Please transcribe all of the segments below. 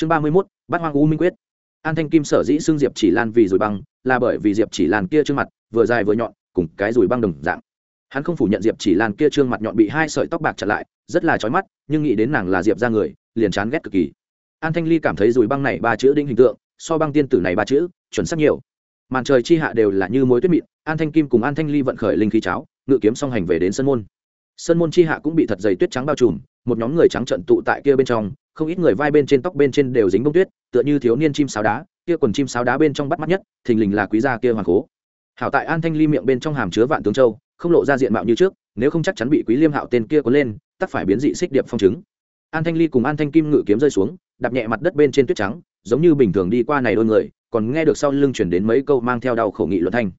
chương ba mươi mốt, bắt hoang u minh quyết. An thanh kim sở dĩ xưng diệp chỉ lan vì rồi băng, là bởi vì diệp chỉ lan kia trương mặt, vừa dài vừa nhọn, cùng cái rùi băng đồng dạng. Hắn không phủ nhận diệp chỉ lan kia trương mặt nhọn bị hai sợi tóc bạc chặt lại, rất là chói mắt, nhưng nghĩ đến nàng là diệp ra người, liền chán ghét cực kỳ. An thanh ly cảm thấy rùi băng này ba chữ đinh hình tượng, so băng tiên tử này ba chữ, chuẩn xác nhiều. Màn trời chi hạ đều là như mối tuyết mịn, an thanh kim cùng an thanh ly vận khởi linh khí cháo, ngự kiếm song hành về đến sân môn. Sơn môn chi hạ cũng bị thật dày tuyết trắng bao trùm, một nhóm người trắng trận tụ tại kia bên trong, không ít người vai bên trên tóc bên trên đều dính bông tuyết, tựa như thiếu niên chim sáo đá, kia quần chim sáo đá bên trong bắt mắt nhất, thình lình là quý gia kia hoàng cố. Hảo tại an thanh ly miệng bên trong hàm chứa vạn tướng châu, không lộ ra diện mạo như trước, nếu không chắc chắn bị quý liêm hạo tên kia có lên, tắc phải biến dị xích điệp phong chứng. An thanh ly cùng an thanh kim ngự kiếm rơi xuống, đạp nhẹ mặt đất bên trên tuyết trắng, giống như bình thường đi qua này đôi người, còn nghe được sau lưng chuyển đến mấy câu mang theo đau khẩu nghị luận thanh.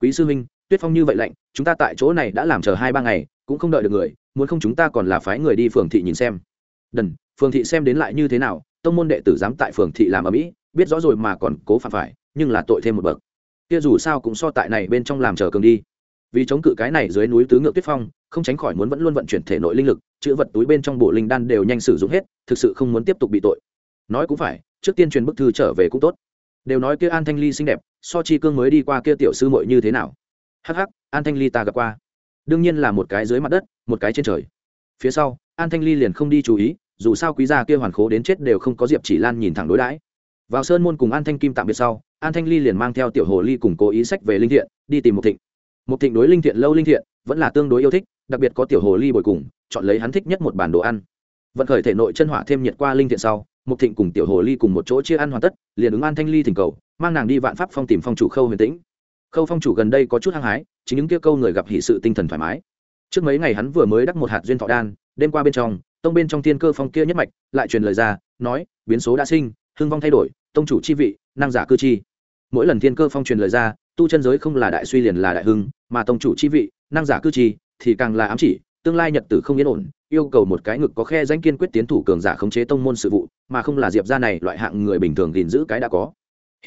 Quý sư huynh, tuyết phong như vậy lạnh, chúng ta tại chỗ này đã làm chờ hai ba ngày cũng không đợi được người, muốn không chúng ta còn là phái người đi phường thị nhìn xem. Đần, phường thị xem đến lại như thế nào, tông môn đệ tử dám tại phường thị làm ở mỹ, biết rõ rồi mà còn cố phạm phải, nhưng là tội thêm một bậc. Kia dù sao cũng so tại này bên trong làm chờ cường đi. Vì chống cự cái này dưới núi tứ ngựa tuyết phong, không tránh khỏi muốn vẫn luôn vận chuyển thể nội linh lực, chữ vật túi bên trong bộ linh đan đều nhanh sử dụng hết, thực sự không muốn tiếp tục bị tội. Nói cũng phải, trước tiên truyền bức thư trở về cũng tốt. Đều nói kia an thanh ly xinh đẹp, so chi cương mới đi qua kia tiểu sư muội như thế nào. Hắc hắc, an thanh ly ta gặp qua đương nhiên là một cái dưới mặt đất, một cái trên trời. Phía sau, an thanh ly liền không đi chú ý, dù sao quý gia kia hoàn khố đến chết đều không có diệp chỉ lan nhìn thẳng đối đãi. Vào sơn môn cùng an thanh kim tạm biệt sau, an thanh ly liền mang theo tiểu hồ ly cùng cố ý sách về linh thiện, đi tìm một thịnh. Một thịnh đối linh thiện, lâu linh thiện, vẫn là tương đối yêu thích, đặc biệt có tiểu hồ ly bồi cùng, chọn lấy hắn thích nhất một bản đồ ăn. Vận khởi thể nội chân hỏa thêm nhiệt qua linh thiện sau một thịnh cùng tiểu hồ ly cùng một chỗ chia ăn hoàn tất, liền ứng an thanh ly thỉnh cầu, mang nàng đi vạn pháp phong tìm phong chủ khâu huyền tĩnh khâu phong chủ gần đây có chút hăng hái, chính những kia câu người gặp hỷ sự tinh thần thoải mái. Trước mấy ngày hắn vừa mới đắc một hạt duyên thọ đan, đêm qua bên trong, tông bên trong thiên cơ phong kia nhất mạch, lại truyền lời ra, nói, biến số đã sinh, hưng vong thay đổi, tông chủ chi vị, năng giả cư chi. Mỗi lần thiên cơ phong truyền lời ra, tu chân giới không là đại suy liền là đại hưng, mà tông chủ chi vị, năng giả cư chi, thì càng là ám chỉ, tương lai nhật tử không yên ổn, yêu cầu một cái ngực có khe danh kiên quyết tiến thủ cường giả khống chế tông môn sự vụ, mà không là diệp ra này loại hạng người bình thường gìn giữ cái đã có.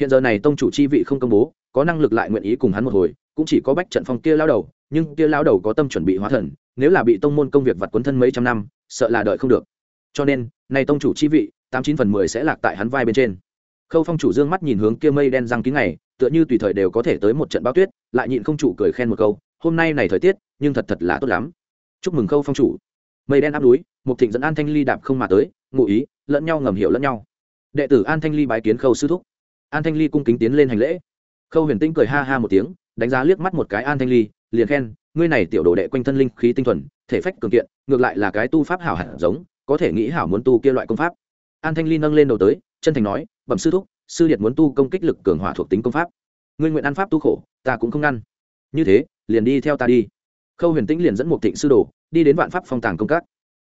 Hiện giờ này tông chủ chi vị không công bố có năng lực lại nguyện ý cùng hắn một hồi, cũng chỉ có bách trận phong kia lao đầu, nhưng kia lao đầu có tâm chuẩn bị hóa thần, nếu là bị tông môn công việc vặt quấn thân mấy trăm năm, sợ là đợi không được. Cho nên, nay tông chủ chi vị, tám chín phần mười sẽ lạc tại hắn vai bên trên. Khâu phong chủ dương mắt nhìn hướng kia mây đen răng kín ngày tựa như tùy thời đều có thể tới một trận bao tuyết, lại nhịn không chủ cười khen một câu, hôm nay này thời tiết, nhưng thật thật là tốt lắm. Chúc mừng khâu phong chủ. Mây đen áp núi, mục thịnh dẫn an thanh ly đạp không mà tới, ngụ ý, lẫn nhau ngầm hiểu lẫn nhau. Đệ tử an thanh ly bái kiến khâu sư thúc. An thanh ly cung kính tiến lên hành lễ khâu huyền tinh cười ha ha một tiếng, đánh giá liếc mắt một cái an thanh ly, liền khen, ngươi này tiểu đồ đệ quanh thân linh khí tinh thuần, thể phách cường kiện, ngược lại là cái tu pháp hảo hẳn giống, có thể nghĩ hảo muốn tu kia loại công pháp. An thanh ly nâng lên đầu tới, chân thành nói, bẩm sư thúc, sư điệt muốn tu công kích lực cường hỏa thuộc tính công pháp. Ngươi nguyện ăn pháp tu khổ, ta cũng không ngăn. Như thế, liền đi theo ta đi. Khâu huyền tĩnh liền dẫn một thịnh sư đồ, đi đến vạn pháp phong tàng công các.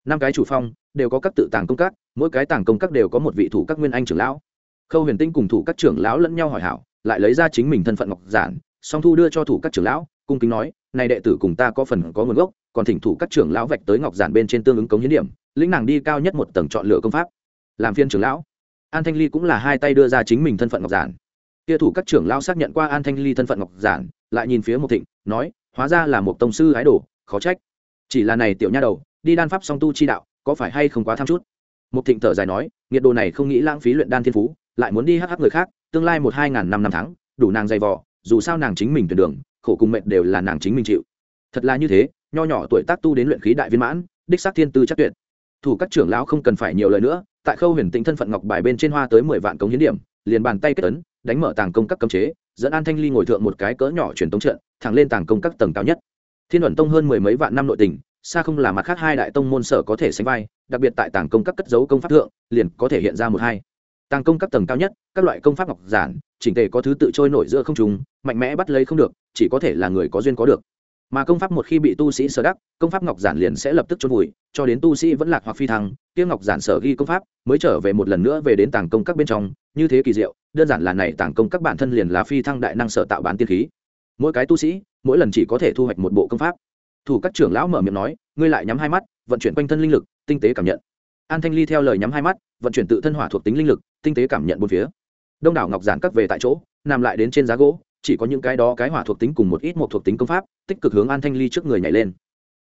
Năm cái chủ phong, đều có các tự tàng công các, mỗi cái tàng công các đều có một vị thủ các nguyên anh trưởng lão. Khâu huyền tinh cùng thủ các trưởng lão lẫn nhau hỏi hảo lại lấy ra chính mình thân phận ngọc giản, song thu đưa cho thủ các trưởng lão, cung kính nói, này đệ tử cùng ta có phần có nguồn gốc, còn thỉnh thủ các trưởng lão vạch tới ngọc giản bên trên tương ứng cống hiến điểm, lĩnh nàng đi cao nhất một tầng chọn lựa công pháp. Làm phiên trưởng lão, an thanh ly cũng là hai tay đưa ra chính mình thân phận ngọc giản. Kia thủ các trưởng lão xác nhận qua an thanh ly thân phận ngọc giản, lại nhìn phía một thịnh, nói, hóa ra là một tông sư ái đồ, khó trách. Chỉ là này tiểu nha đầu, đi đan pháp song tu chi đạo, có phải hay không quá tham chút? Một thịnh thở dài nói nhiệt đồ này không nghĩ lãng phí luyện đan thiên phú lại muốn đi hắc hắc người khác, tương lai một hai ngàn năm năm tháng, đủ nàng dày vò, dù sao nàng chính mình tuyển đường, khổ cùng mệnh đều là nàng chính mình chịu. Thật là như thế, nho nhỏ tuổi tác tu đến luyện khí đại viên mãn, đích xác thiên tư chắc tuyệt. Thủ các trưởng lão không cần phải nhiều lời nữa, tại khâu huyền tĩnh thân phận ngọc bài bên trên hoa tới mười vạn cống hiến điểm, liền bàn tay kết tấn đánh mở tàng công các cấm chế, dẫn an thanh ly ngồi thượng một cái cỡ nhỏ truyền tống trận, thẳng lên tàng công các tầng cao nhất. Thiên luận tông hơn mười mấy vạn năm nội tình, xa không là mặt khác hai đại tông môn sở có thể sánh vai, đặc biệt tại tàng công các cất dấu công pháp thượng, liền có thể hiện ra một hai tàng công các tầng cao nhất, các loại công pháp ngọc giản, chỉnh tề có thứ tự trôi nổi giữa không chúng mạnh mẽ bắt lấy không được, chỉ có thể là người có duyên có được. Mà công pháp một khi bị tu sĩ sở đắc, công pháp ngọc giản liền sẽ lập tức trôn vùi, cho đến tu sĩ vẫn lạc hoặc phi thăng tiêu ngọc giản sở ghi công pháp mới trở về một lần nữa về đến tàng công các bên trong, như thế kỳ diệu, đơn giản là này tàng công các bản thân liền là phi thăng đại năng sở tạo bán tiên khí. Mỗi cái tu sĩ, mỗi lần chỉ có thể thu hoạch một bộ công pháp. Thủ các trưởng lão mở miệng nói, ngươi lại nhắm hai mắt, vận chuyển quanh thân linh lực, tinh tế cảm nhận an thanh ly theo lời nhắm hai mắt, vận chuyển tự thân hỏa thuộc tính linh lực, tinh tế cảm nhận bốn phía. Đông đảo ngọc giản các về tại chỗ, nằm lại đến trên giá gỗ, chỉ có những cái đó cái hỏa thuộc tính cùng một ít một thuộc tính công pháp, tích cực hướng an thanh ly trước người nhảy lên.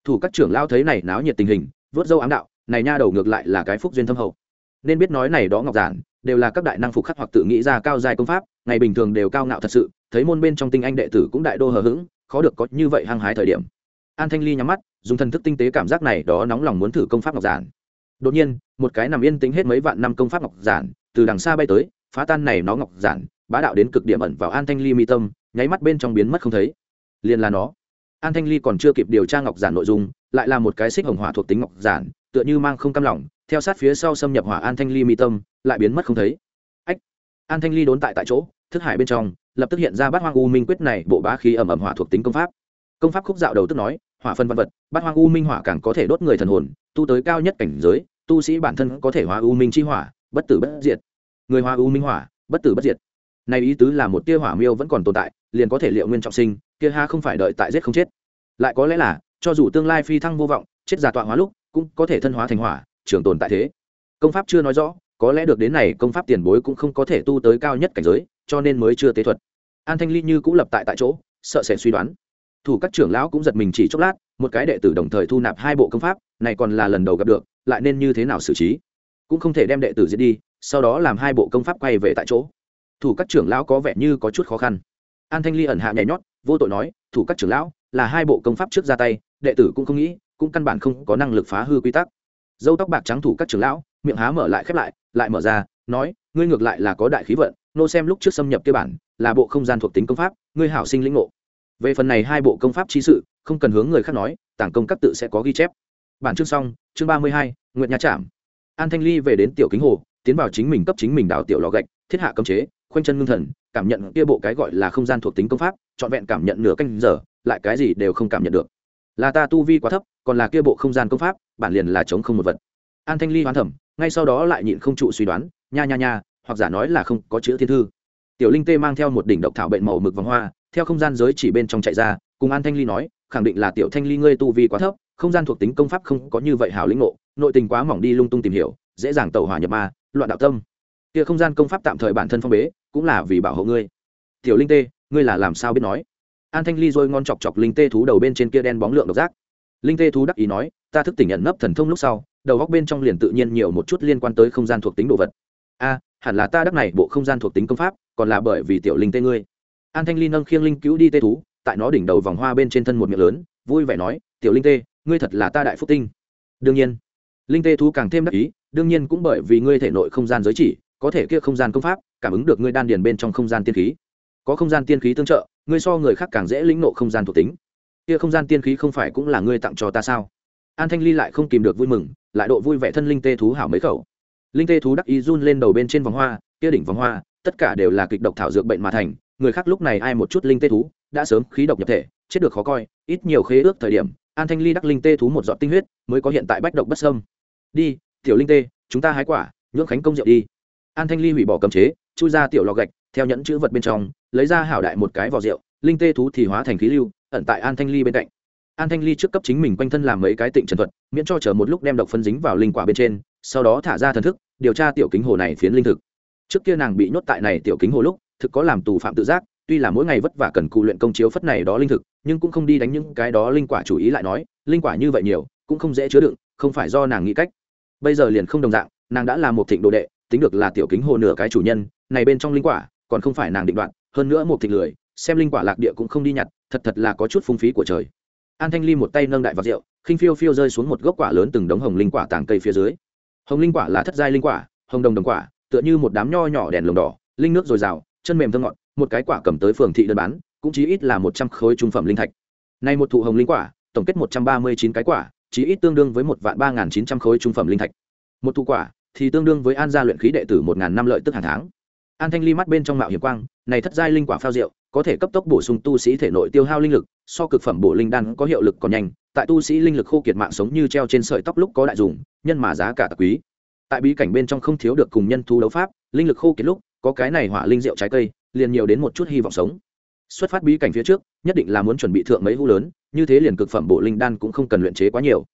Thủ các trưởng lao thấy này náo nhiệt tình hình, vớt dâu ám đạo, này nha đầu ngược lại là cái phúc duyên thâm hậu. Nên biết nói này đó ngọc giản, đều là các đại năng phục khắc hoặc tự nghĩ ra cao dài công pháp, ngày bình thường đều cao ngạo thật sự, thấy môn bên trong tinh anh đệ tử cũng đại đô hờ hững, khó được có như vậy hăng hái thời điểm. An thanh ly nhắm mắt, dùng thần thức tinh tế cảm giác này đó nóng lòng muốn thử công pháp ngọc giản đột nhiên, một cái nằm yên tĩnh hết mấy vạn năm công pháp ngọc giản, từ đằng xa bay tới, phá tan này nó ngọc giản, bá đạo đến cực điểm ẩn vào an thanh ly mi tâm, nháy mắt bên trong biến mất không thấy. Liền là nó. An thanh ly còn chưa kịp điều tra ngọc giản nội dung, lại là một cái xích hồng hỏa thuộc tính ngọc giản, tựa như mang không cam lỏng theo sát phía sau xâm nhập hỏa an thanh ly mi tâm, lại biến mất không thấy. Ách! An thanh ly đốn tại tại chỗ, thức hải bên trong, lập tức hiện ra bát hoang u minh quyết này bộ bá khí ẩm ẩm hỏa thuộc tính công pháp. Công pháp khúc dạo đầu tức nói hỏa phân văn vật, bát hoang u minh hỏa càng có thể đốt người thần hồn, tu tới cao nhất cảnh giới, tu sĩ bản thân có thể hóa u minh chi hỏa, bất tử bất diệt. Người hóa u minh hỏa, bất tử bất diệt. Này ý tứ là một tia hỏa miêu vẫn còn tồn tại, liền có thể liệu nguyên trọng sinh, kia ha không phải đợi tại giết không chết. Lại có lẽ là, cho dù tương lai phi thăng vô vọng, chết già tọa hóa lúc, cũng có thể thân hóa thành hỏa, trường tồn tại thế. Công pháp chưa nói rõ, có lẽ được đến này công pháp tiền bối cũng không có thể tu tới cao nhất cảnh giới, cho nên mới chưa tế thuật. An thanh ly như cũng lập tại tại chỗ, sợ sẽ suy đoán thủ các trưởng lão cũng giật mình chỉ chốc lát, một cái đệ tử đồng thời thu nạp hai bộ công pháp, này còn là lần đầu gặp được, lại nên như thế nào xử trí? Cũng không thể đem đệ tử giết đi, sau đó làm hai bộ công pháp quay về tại chỗ. Thủ các trưởng lão có vẻ như có chút khó khăn. An thanh ly ẩn hạ nhảy nhót, vô tội nói, thủ các trưởng lão, là hai bộ công pháp trước ra tay, đệ tử cũng không nghĩ, cũng căn bản không có năng lực phá hư quy tắc. Dâu tóc bạc trắng thủ các trưởng lão, miệng há mở lại khép lại lại mở ra, nói, ngươi ngược lại là có đại khí vận, nô xem lúc trước xâm nhập kia bản, là bộ không gian thuộc tính công pháp, ngươi hảo sinh lĩnh ngộ về phần này hai bộ công pháp chi sự, không cần hướng người khác nói, tảng công các tự sẽ có ghi chép. Bản chương xong, chương ba mươi hai nguyện nha trạm an thanh ly về đến tiểu kính hồ, tiến vào chính mình cấp chính mình đào tiểu lò gạch, thiết hạ cấm chế, khoanh chân ngưng thần, cảm nhận kia bộ cái gọi là không gian thuộc tính công pháp, trọn vẹn cảm nhận nửa canh giờ, lại cái gì đều không cảm nhận được. Là ta tu vi quá thấp, còn là kia bộ không gian công pháp, bản liền là chống không một vật. An thanh ly hoán thẩm, ngay sau đó lại nhịn không trụ suy đoán, nha nha nha, hoặc giả nói là không có chữ thiên thư. Tiểu linh tê mang theo một đỉnh độc thảo bệnh màu mực vòng hoa theo không gian giới chỉ bên trong chạy ra, cùng an thanh ly nói, khẳng định là tiểu thanh ly ngươi tu vi quá thấp, không gian thuộc tính công pháp không có như vậy hảo lĩnh ngộ, nội tình quá mỏng đi lung tung tìm hiểu, dễ dàng tẩu hỏa nhập ma, loạn đạo tâm. Kia không gian công pháp tạm thời bản thân phong bế, cũng là vì bảo hộ ngươi. Tiểu linh tê, ngươi là làm sao biết nói? An thanh ly rồi ngon chọc chọc linh tê thú đầu bên trên kia đen bóng lượng độc giác. Linh tê thú đắc ý nói, ta thức tỉnh nhận nấp thần thông lúc sau, đầu góc bên trong liền tự nhiên nhiều một chút liên quan tới không gian thuộc tính đồ vật. A, hẳn là ta đắc này bộ không gian thuộc tính công pháp, còn là bởi vì tiểu linh tê ngươi an thanh ly nâng khiêng linh cứu đi tê thú, tại nó đỉnh đầu vòng hoa bên trên thân một miệng lớn, vui vẻ nói, tiểu linh tê, ngươi thật là ta đại phúc tinh. Đương nhiên. Linh tê thú càng thêm đắc ý, đương nhiên cũng bởi vì ngươi thể nội không gian giới chỉ, có thể kia không gian công pháp, cảm ứng được ngươi đan điền bên trong không gian tiên khí. Có không gian tiên khí tương trợ, ngươi so người khác càng dễ lĩnh nộ không gian thuộc tính. Kia không gian tiên khí không phải cũng là ngươi tặng cho ta sao? An thanh ly lại không kìm được vui mừng, lại độ vui vẻ thân linh tê thú hảo mấy khẩu. Linh tê thú đắc ý run lên đầu bên trên vòng hoa, kia đỉnh vòng hoa, tất cả đều là kịch độc thảo dược bệnh mà thành người khác lúc này ai một chút linh tê thú, đã sớm khí độc nhập thể, chết được khó coi, ít nhiều khế ước thời điểm, an thanh ly đắc linh tê thú một giọt tinh huyết, mới có hiện tại bách độc bất sâm đi, tiểu linh tê, chúng ta hái quả nhưỡng khánh công rượu đi. An thanh ly hủy bỏ cầm chế, chui ra tiểu lò gạch, theo nhẫn chữ vật bên trong, lấy ra hảo đại một cái vỏ rượu, linh tê thú thì hóa thành khí lưu, ẩn tại an thanh ly bên cạnh. An thanh ly trước cấp chính mình quanh thân làm mấy cái tịnh trần thuật, miễn cho chờ một lúc đem độc phân dính vào linh quả bên trên, sau đó thả ra thần thức, điều tra tiểu kính hồ này phiến linh thực. Trước kia nàng bị nhốt tại này tiểu kính hồ lúc thực có làm tù phạm tự giác, tuy là mỗi ngày vất vả cần cù luyện công chiếu phất này đó linh thực, nhưng cũng không đi đánh những cái đó linh quả chủ ý lại nói, linh quả như vậy nhiều, cũng không dễ chứa đựng, không phải do nàng nghĩ cách. Bây giờ liền không đồng dạng, nàng đã là một thịnh đồ đệ, tính được là tiểu kính hồ nửa cái chủ nhân, này bên trong linh quả, còn không phải nàng định đoạn hơn nữa một thịnh lười, xem linh quả lạc địa cũng không đi nhặt, thật thật là có chút phung phí của trời. An thanh ly một tay nâng đại vào rượu, khinh phiêu phiêu rơi xuống một gốc quả lớn từng đống hồng linh quả tàng cây phía dưới. Hồng linh quả là thất giai linh quả, hồng đồng đồng quả, tựa như một đám nho nhỏ đèn lồng đỏ, linh nước dồi dào chân mềm thơ ngọt, một cái quả cầm tới phường thị đơn bán, cũng chỉ ít là một trăm khối trung phẩm linh thạch. Nay một thụ hồng linh quả, tổng kết một trăm ba mươi chín cái quả chỉ ít tương đương với một vạn ba nghìn chín trăm khối trung phẩm linh thạch. Một thụ quả thì tương đương với an gia luyện khí đệ tử một ngàn năm lợi tức hàng tháng. An thanh ly mắt bên trong mạo hiểm quang, này thất giai linh quả phao rượu, có thể cấp tốc bổ sung tu sĩ thể nội tiêu hao linh lực, so cực phẩm bổ linh đan có hiệu lực còn nhanh, tại tu sĩ linh lực khô kiệt mạng sống như treo trên sợi tóc lúc có đại dùng, nhân mà giá cả tạc quý. Tại bí cảnh bên trong không thiếu được cùng nhân thu đấu pháp, linh lực khô kiệt lúc có cái này hỏa linh rượu trái cây, liền nhiều đến một chút hy vọng sống. Xuất phát bí cảnh phía trước, nhất định là muốn chuẩn bị thượng mấy hũ lớn, như thế liền cực phẩm bộ linh đan cũng không cần luyện chế quá nhiều.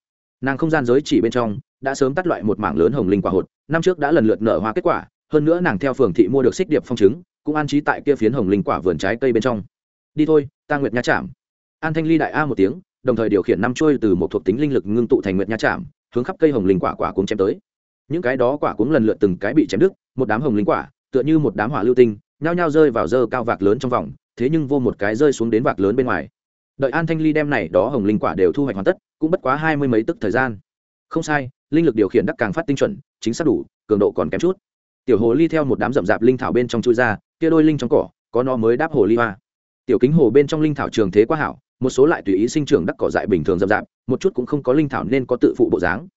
Nàng không gian giới chỉ bên trong, đã sớm tắt loại một mảng lớn hồng linh quả hột, năm trước đã lần lượt nở hoa kết quả, hơn nữa nàng theo phường thị mua được xích điệp phong trứng, cũng an trí tại kia phiến hồng linh quả vườn trái cây bên trong. Đi thôi, ta nguyệt nha chạm an thanh ly đại a một tiếng, đồng thời điều khiển năm trôi từ một thuộc tính linh lực ngưng tụ thành nguyệt nha chạm hướng khắp cây hồng linh quả quả cũng chém tới. Những cái đó quả cũng lần lượt từng cái bị chém đứt, một đám hồng linh quả tựa như một đám hỏa lưu tinh, nhao nhao rơi vào dơ cao vạc lớn trong vòng, thế nhưng vô một cái rơi xuống đến vạc lớn bên ngoài. Đợi an thanh ly đem này đó hồng linh quả đều thu hoạch hoàn tất, cũng bất quá hai mươi mấy tức thời gian. Không sai, linh lực điều khiển đắc càng phát tinh chuẩn, chính xác đủ, cường độ còn kém chút. Tiểu hồ ly theo một đám rậm rạp linh thảo bên trong chui ra, kia đôi linh trong cỏ, có nó mới đáp hồ ly hoa. Tiểu kính hồ bên trong linh thảo trường thế quá hảo, một số lại tùy ý sinh trưởng đắc cỏ dại bình thường rậm rạp, một chút cũng không có linh thảo nên có tự phụ bộ dáng.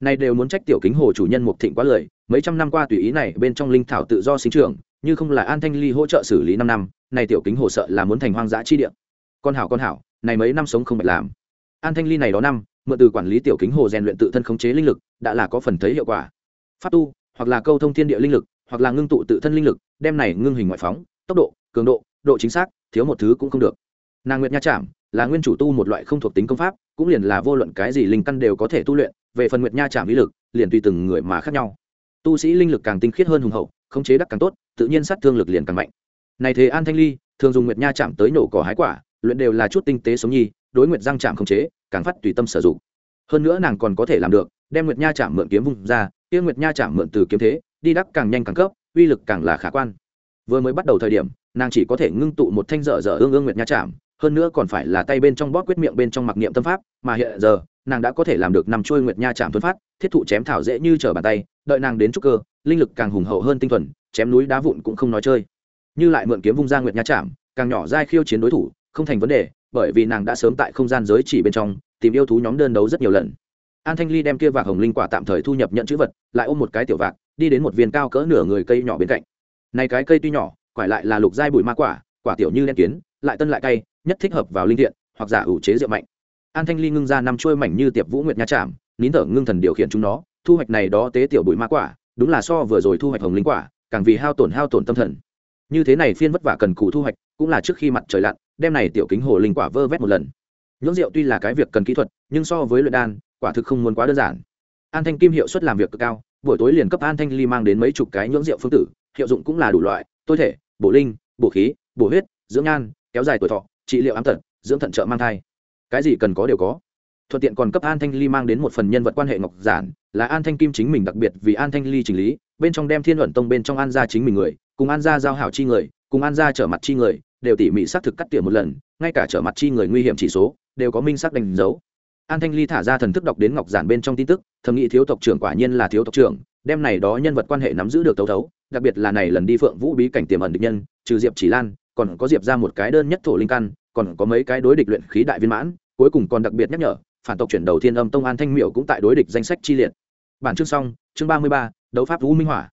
Này đều muốn trách tiểu kính hồ chủ nhân mục thịnh quá lời mấy trăm năm qua tùy ý này bên trong linh thảo tự do sinh trưởng, như không là an thanh ly hỗ trợ xử lý năm năm, này tiểu kính hồ sợ là muốn thành hoang dã chi địa. Con hảo con hảo, này mấy năm sống không bạch làm. An thanh ly này đó năm, mượn từ quản lý tiểu kính hồ rèn luyện tự thân khống chế linh lực, đã là có phần thấy hiệu quả. Pháp tu, hoặc là câu thông thiên địa linh lực, hoặc là ngưng tụ tự thân linh lực, đem này ngưng hình ngoại phóng, tốc độ, cường độ độ chính xác, thiếu một thứ cũng không được. Nàng nguyệt nha chạm là nguyên chủ tu một loại không thuộc tính công pháp, cũng liền là vô luận cái gì linh căn đều có thể tu luyện, về phần nguyệt nha chạm ý lực, liền tùy từng người mà khác nhau tu sĩ linh lực càng tinh khiết hơn hùng hậu, khống chế đắc càng tốt, tự nhiên sát thương lực liền càng mạnh. Này thế an thanh ly, thường dùng nguyệt nha chạm tới nổ cỏ hái quả, luyện đều là chút tinh tế sống nhi, đối nguyệt răng chạm khống chế, càng phát tùy tâm sử dụng. Hơn nữa nàng còn có thể làm được, đem nguyệt nha chạm mượn kiếm vùng ra, kia nguyệt nha chạm mượn từ kiếm thế, đi đắc càng nhanh càng cấp, uy lực càng là khả quan. Vừa mới bắt đầu thời điểm, nàng chỉ có thể ngưng tụ một thanh dở dở ương ương nguyệt nha chạm hơn nữa còn phải là tay bên trong bóp quyết miệng bên trong mặc niệm tâm pháp, mà hiện giờ, nàng đã có thể làm được nằm trôi nguyệt nha chạm tuấn phát, thiết thụ chém thảo dễ như trở bàn tay, đợi nàng đến trúc cơ, linh lực càng hùng hậu hơn tinh thuần, chém núi đá vụn cũng không nói chơi. Như lại mượn kiếm vung ra nguyệt nha chạm càng nhỏ dai khiêu chiến đối thủ, không thành vấn đề, bởi vì nàng đã sớm tại không gian giới chỉ bên trong, tìm yêu thú nhóm đơn đấu rất nhiều lần. An thanh ly đem kia vạc hồng linh quả tạm thời thu nhập nhận chữ vật, lại ôm một cái tiểu vạc, đi đến một viên cao cỡ nửa người cây nhỏ bên cạnh. Này cái cây tuy nhỏ quải lại là lục giai bụi ma quả quả tiểu như đen kiến, lại tân lại cay nhất thích hợp vào linh thiện hoặc giả ủ chế rượu mạnh. An thanh ly ngưng ra năm chuôi mảnh như tiệp vũ nguyệt nha chạm nín thở ngưng thần điều khiển chúng nó, thu hoạch này đó tế tiểu bụi ma quả, đúng là so vừa rồi thu hoạch hồng linh quả, càng vì hao tổn hao tổn tâm thần. Như thế này phiên vất vả cần cù thu hoạch, cũng là trước khi mặt trời lặn, đem này tiểu kính hồ linh quả vơ vét một lần. Nhưỡng rượu tuy là cái việc cần kỹ thuật, nhưng so với luyện đan, quả thực không muốn quá đơn giản. An thanh kim hiệu suất làm việc cực cao, buổi tối liền cấp an thanh ly mang đến mấy chục cái nhưỡng rượu phương tử, hiệu dụng cũng là đủ loại, tôi thể, bổ linh, bổ khí, bổ huyết, dưỡng nhan, kéo dài tuổi thọ trị liệu ám tật, dưỡng thận trợ mang thai. Cái gì cần có đều có. Thuận tiện còn cấp an thanh ly mang đến một phần nhân vật quan hệ ngọc giản, là an thanh kim chính mình đặc biệt vì an thanh ly chỉnh lý, bên trong đem thiên luận tông bên trong an gia chính mình người, cùng an gia giao hảo chi người, cùng an gia trở mặt chi người, đều tỉ mỉ xác thực cắt tỉa một lần, ngay cả trở mặt chi người nguy hiểm chỉ số, đều có minh xác đánh dấu. An thanh ly thả ra thần thức đọc đến ngọc giản bên trong tin tức, thầm nghĩ thiếu tộc trưởng quả nhiên là thiếu tộc trưởng, đem này đó nhân vật quan hệ nắm giữ được tấu thấu, đặc biệt là này lần đi phượng vũ bí cảnh tiềm ẩn địch nhân, trừ diệp chỉ lan còn có diệp ra một cái đơn nhất thổ linh căn, còn có mấy cái đối địch luyện khí đại viên mãn, cuối cùng còn đặc biệt nhắc nhở, phản tộc chuyển đầu thiên âm tông an thanh miểu cũng tại đối địch danh sách chi liệt. Bản chương xong, chương ba mươi ba, đấu pháp vũ minh hỏa.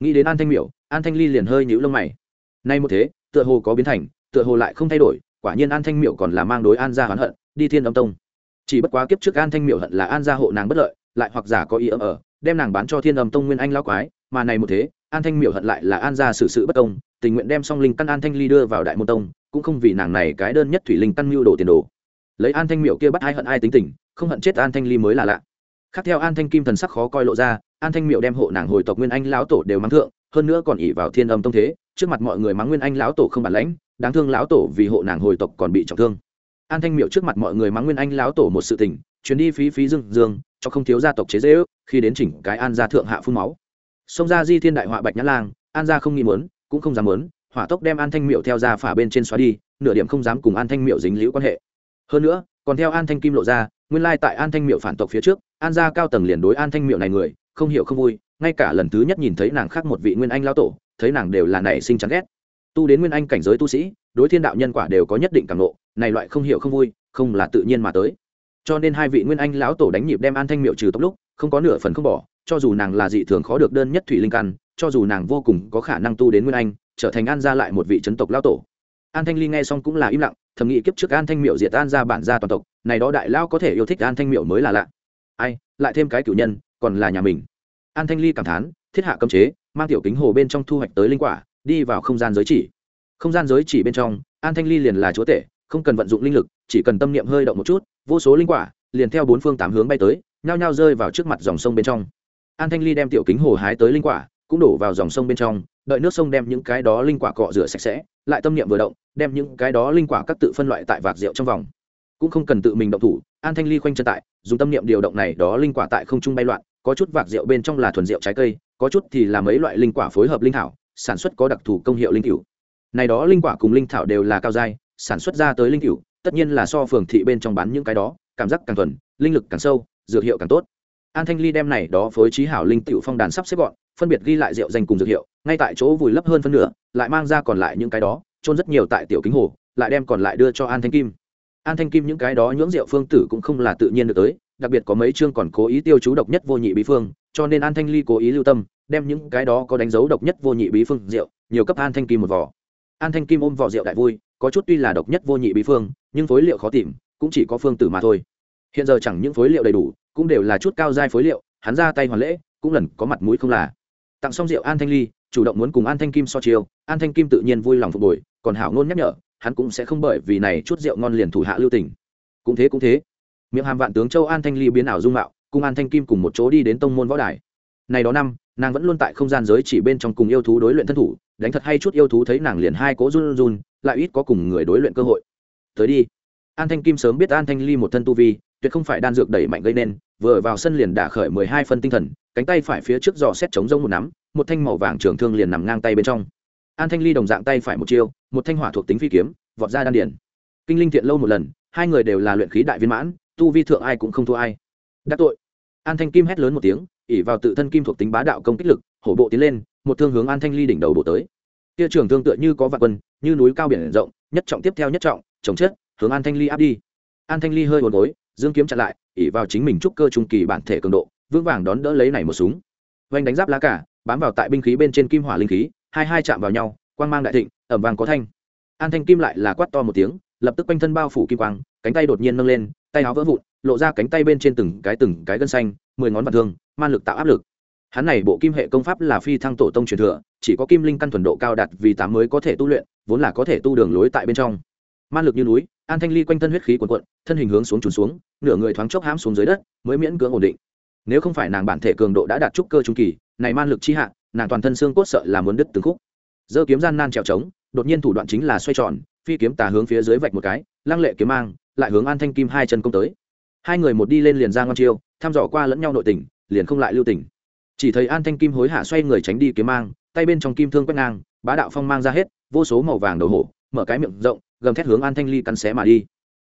Nghĩ đến an thanh miểu, an thanh ly liền hơi nhũ lông mày. Nay một thế, tựa hồ có biến thành, tựa hồ lại không thay đổi, quả nhiên an thanh miểu còn là mang đối an gia hoán hận, đi thiên âm tông. Chỉ bất quá kiếp trước an thanh miểu hận là an gia hộ nàng bất lợi, lại hoặc giả có ý ấm ở, đem nàng bán cho thiên âm tông nguyên anh lao quái, mà này một thế an thanh miểu hận lại là an gia xử sự bất công, tình nguyện đem song linh căn an thanh ly đưa vào đại môn tông, cũng không vì nàng này cái đơn nhất thủy linh căn mưu đồ tiền đồ. Lấy an thanh miểu kia bắt hai hận ai tính tình, không hận chết an thanh ly mới là lạ. Khác theo an thanh kim thần sắc khó coi lộ ra, an thanh miểu đem hộ nàng hồi tộc nguyên anh lão tổ đều mắng thượng, hơn nữa còn ỉ vào thiên âm tông thế, trước mặt mọi người mắng nguyên anh lão tổ không bản lãnh, đáng thương lão tổ vì hộ nàng hồi tộc còn bị trọng thương. An thanh miệu trước mặt mọi người mắng nguyên anh lão tổ một sự tình, chuyến đi phí phí dương dương, cho không thiếu gia tộc chế dễ ước khi đến chỉnh cái an gia thượng hạ phun máu xông ra di thiên đại họa bạch nhã lang, an gia không nghĩ muốn, cũng không dám muốn, hỏa tốc đem an thanh miệu theo ra phả bên trên xóa đi, nửa điểm không dám cùng an thanh miệu dính liễu quan hệ. Hơn nữa, còn theo an thanh kim lộ ra, nguyên lai tại an thanh miệu phản tộc phía trước, an gia cao tầng liền đối an thanh miệu này người, không hiểu không vui, ngay cả lần thứ nhất nhìn thấy nàng khác một vị nguyên anh lão tổ, thấy nàng đều là nảy sinh chán ghét. Tu đến nguyên anh cảnh giới tu sĩ, đối thiên đạo nhân quả đều có nhất định cảm nộ này loại không hiểu không vui, không là tự nhiên mà tới. Cho nên hai vị nguyên anh lão tổ đánh nhịp đem an thanh miệu trừ tốc lúc, không có nửa phần không bỏ cho dù nàng là dị thường khó được đơn nhất thủy linh căn, cho dù nàng vô cùng có khả năng tu đến nguyên anh, trở thành an gia lại một vị chấn tộc lão tổ. An thanh ly nghe xong cũng là im lặng, thầm nghĩ kiếp trước an thanh miệu diệt an gia bản gia toàn tộc, này đó đại lao có thể yêu thích an thanh miệu mới là lạ. Ai, lại thêm cái cử nhân, còn là nhà mình. An thanh ly cảm thán, thiết hạ cấm chế, mang tiểu kính hồ bên trong thu hoạch tới linh quả, đi vào không gian giới chỉ. Không gian giới chỉ bên trong, an thanh ly liền là chúa tể, không cần vận dụng linh lực, chỉ cần tâm niệm hơi động một chút, vô số linh quả, liền theo bốn phương tám hướng bay tới, nhao nhao rơi vào trước mặt dòng sông bên trong an thanh ly đem tiểu kính hồ hái tới linh quả, cũng đổ vào dòng sông bên trong, đợi nước sông đem những cái đó linh quả cọ rửa sạch sẽ, lại tâm niệm vừa động, đem những cái đó linh quả các tự phân loại tại vạc rượu trong vòng. Cũng không cần tự mình động thủ, an thanh ly khoanh chân tại, dùng tâm niệm điều động này đó linh quả tại không trung bay loạn, có chút vạc rượu bên trong là thuần rượu trái cây, có chút thì là mấy loại linh quả phối hợp linh thảo, sản xuất có đặc thù công hiệu linh cửu. Này đó linh quả cùng linh thảo đều là cao giai, sản xuất ra tới linh cửu, tất nhiên là so phường thị bên trong bán những cái đó, cảm giác càng thuần, linh lực càng sâu, dược hiệu càng tốt an thanh ly đem này đó phối trí hảo linh tiểu phong đàn sắp xếp gọn, phân biệt ghi lại rượu danh cùng dược hiệu, ngay tại chỗ vùi lấp hơn phân nửa, lại mang ra còn lại những cái đó trôn rất nhiều tại tiểu kính hồ, lại đem còn lại đưa cho an thanh kim. An thanh kim những cái đó nhưỡng rượu phương tử cũng không là tự nhiên được tới, đặc biệt có mấy chương còn cố ý tiêu chú độc nhất vô nhị bí phương, cho nên an thanh ly cố ý lưu tâm, đem những cái đó có đánh dấu độc nhất vô nhị bí phương rượu, nhiều cấp an thanh kim một vỏ an thanh kim ôm vỏ rượu đại vui, có chút tuy là độc nhất vô nhị bí phương, nhưng phối liệu khó tìm, cũng chỉ có phương tử mà thôi. Hiện giờ chẳng những phối liệu đầy đủ cũng đều là chút cao giai phối liệu, hắn ra tay hoàn lễ, cũng lần có mặt mũi không là. Tặng xong rượu an thanh ly, chủ động muốn cùng an thanh kim so chiều an thanh kim tự nhiên vui lòng phục hồi, còn hảo ngôn nhắc nhở, hắn cũng sẽ không bởi vì này chút rượu ngon liền thủ hạ lưu tình. Cũng thế cũng thế. Miệng hàm vạn tướng châu an thanh ly biến ảo dung mạo, cùng an thanh kim cùng một chỗ đi đến tông môn võ đài. Này đó năm, nàng vẫn luôn tại không gian giới chỉ bên trong cùng yêu thú đối luyện thân thủ, đánh thật hay chút yêu thú thấy nàng liền hai cố run run, lại ít có cùng người đối luyện cơ hội. Tới đi. An thanh kim sớm biết an thanh ly một thân tu vi, tuyệt không phải đan dược đẩy mạnh gây nên vừa vào sân liền đả khởi mười hai phân tinh thần, cánh tay phải phía trước giò xét chống rông một nắm, một thanh màu vàng trường thương liền nằm ngang tay bên trong. An thanh ly đồng dạng tay phải một chiêu, một thanh hỏa thuộc tính phi kiếm, vọt ra đan điển kinh linh thiện lâu một lần, hai người đều là luyện khí đại viên mãn, tu vi thượng ai cũng không thua ai. Đắc tội. An thanh kim hét lớn một tiếng ỉ vào tự thân kim thuộc tính bá đạo công kích lực, hổ bộ tiến lên, một thương hướng an thanh ly đỉnh đầu bộ tới. Kia trường thương tựa như có vạn quân, như núi cao biển rộng, nhất trọng tiếp theo nhất trọng, chống chết, hướng an thanh ly áp đi. An thanh ly hơi hồn gối dương kiếm chặn lại ỉ vào chính mình trúc cơ trung kỳ bản thể cường độ, vững vàng đón đỡ lấy này một súng. Vanh đánh giáp lá cả, bám vào tại binh khí bên trên kim hỏa linh khí, hai hai chạm vào nhau, quang mang đại thịnh, ẩm vàng có thanh. An thanh kim lại là quát to một tiếng, lập tức quanh thân bao phủ kim quang, cánh tay đột nhiên nâng lên, tay áo vỡ vụn, lộ ra cánh tay bên trên từng cái từng cái gân xanh, mười ngón vạn thương, man lực tạo áp lực. Hắn này bộ kim hệ công pháp là phi thăng tổ tông truyền thừa, chỉ có kim linh căn thuần độ cao đạt vì tám mới có thể tu luyện, vốn là có thể tu đường lối tại bên trong. Man lực như núi an thanh ly quanh thân huyết khí quần quận thân hình hướng xuống trùn xuống, nửa người thoáng chốc hãm xuống dưới đất, mới miễn cưỡng ổn định. Nếu không phải nàng bản thể cường độ đã đạt trúc cơ trung kỳ, này man lực chi hạ, nàng toàn thân xương cốt sợ là muốn đứt từng khúc. Dơ kiếm gian nan trèo trống, đột nhiên thủ đoạn chính là xoay tròn, phi kiếm tà hướng phía dưới vạch một cái, lăng lệ kiếm mang, lại hướng an thanh kim hai chân công tới. Hai người một đi lên liền ra ngon chiêu, thăm dò qua lẫn nhau nội tình, liền không lại lưu tình. Chỉ thấy an thanh kim hối hạ xoay người tránh đi kiếm mang, tay bên trong kim thương quét ngang, bá đạo phong mang ra hết, vô số màu vàng đầu hổ, mở cái miệng rộng gầm thét hướng an thanh ly cắn xé mà đi.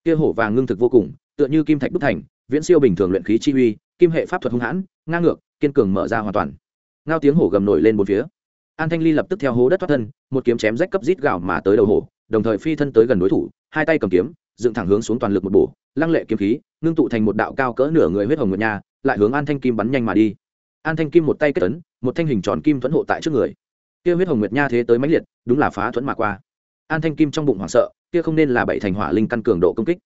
Kia hổ vàng ngưng thực vô cùng, tựa như kim thạch đúc thành, viễn siêu bình thường luyện khí chi uy, kim hệ pháp thuật hung hãn, ngang ngược, kiên cường mở ra hoàn toàn. Ngao tiếng hổ gầm nổi lên một phía. An thanh ly lập tức theo hố đất thoát thân, một kiếm chém rách cấp rít gạo mà tới đầu hổ, đồng thời phi thân tới gần đối thủ, hai tay cầm kiếm, dựng thẳng hướng xuống toàn lực một bổ, lăng lệ kiếm khí, ngưng tụ thành một đạo cao cỡ nửa người huyết hồng nguyệt nha, lại hướng an thanh kim bắn nhanh mà đi. An thanh kim một tay kết tấn một thanh hình tròn kim thuẫn hộ tại trước người. Kia huyết hồng nguyệt nha thế tới mãnh liệt, đúng là phá thuẫn mà qua an thanh kim trong bụng hoảng sợ, kia không nên là bảy thành hỏa linh căn cường độ công kích.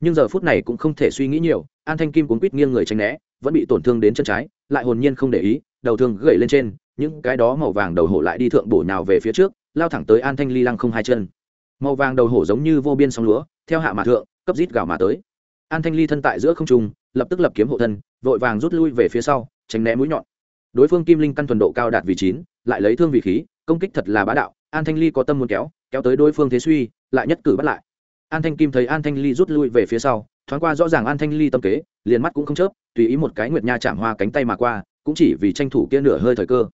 Nhưng giờ phút này cũng không thể suy nghĩ nhiều, an thanh kim cuốn quýt nghiêng người tranh né, vẫn bị tổn thương đến chân trái, lại hồn nhiên không để ý, đầu thương gậy lên trên, những cái đó màu vàng đầu hổ lại đi thượng bổ nhào về phía trước, lao thẳng tới an thanh ly lăng không hai chân. Màu vàng đầu hổ giống như vô biên sóng lúa, theo hạ mà thượng, cấp rít gào mà tới. An thanh ly thân tại giữa không trung, lập tức lập kiếm hộ thân, vội vàng rút lui về phía sau, tránh né mũi nhọn. Đối phương kim linh căn thuần độ cao đạt vị chín, lại lấy thương vị khí, công kích thật là bá đạo, an thanh ly có tâm muốn kéo kéo tới đối phương thế suy, lại nhất cử bắt lại. An thanh kim thấy an thanh ly rút lui về phía sau, thoáng qua rõ ràng an thanh ly tâm kế, liền mắt cũng không chớp, tùy ý một cái nguyệt nha chạm hoa cánh tay mà qua, cũng chỉ vì tranh thủ kia nửa hơi thời cơ.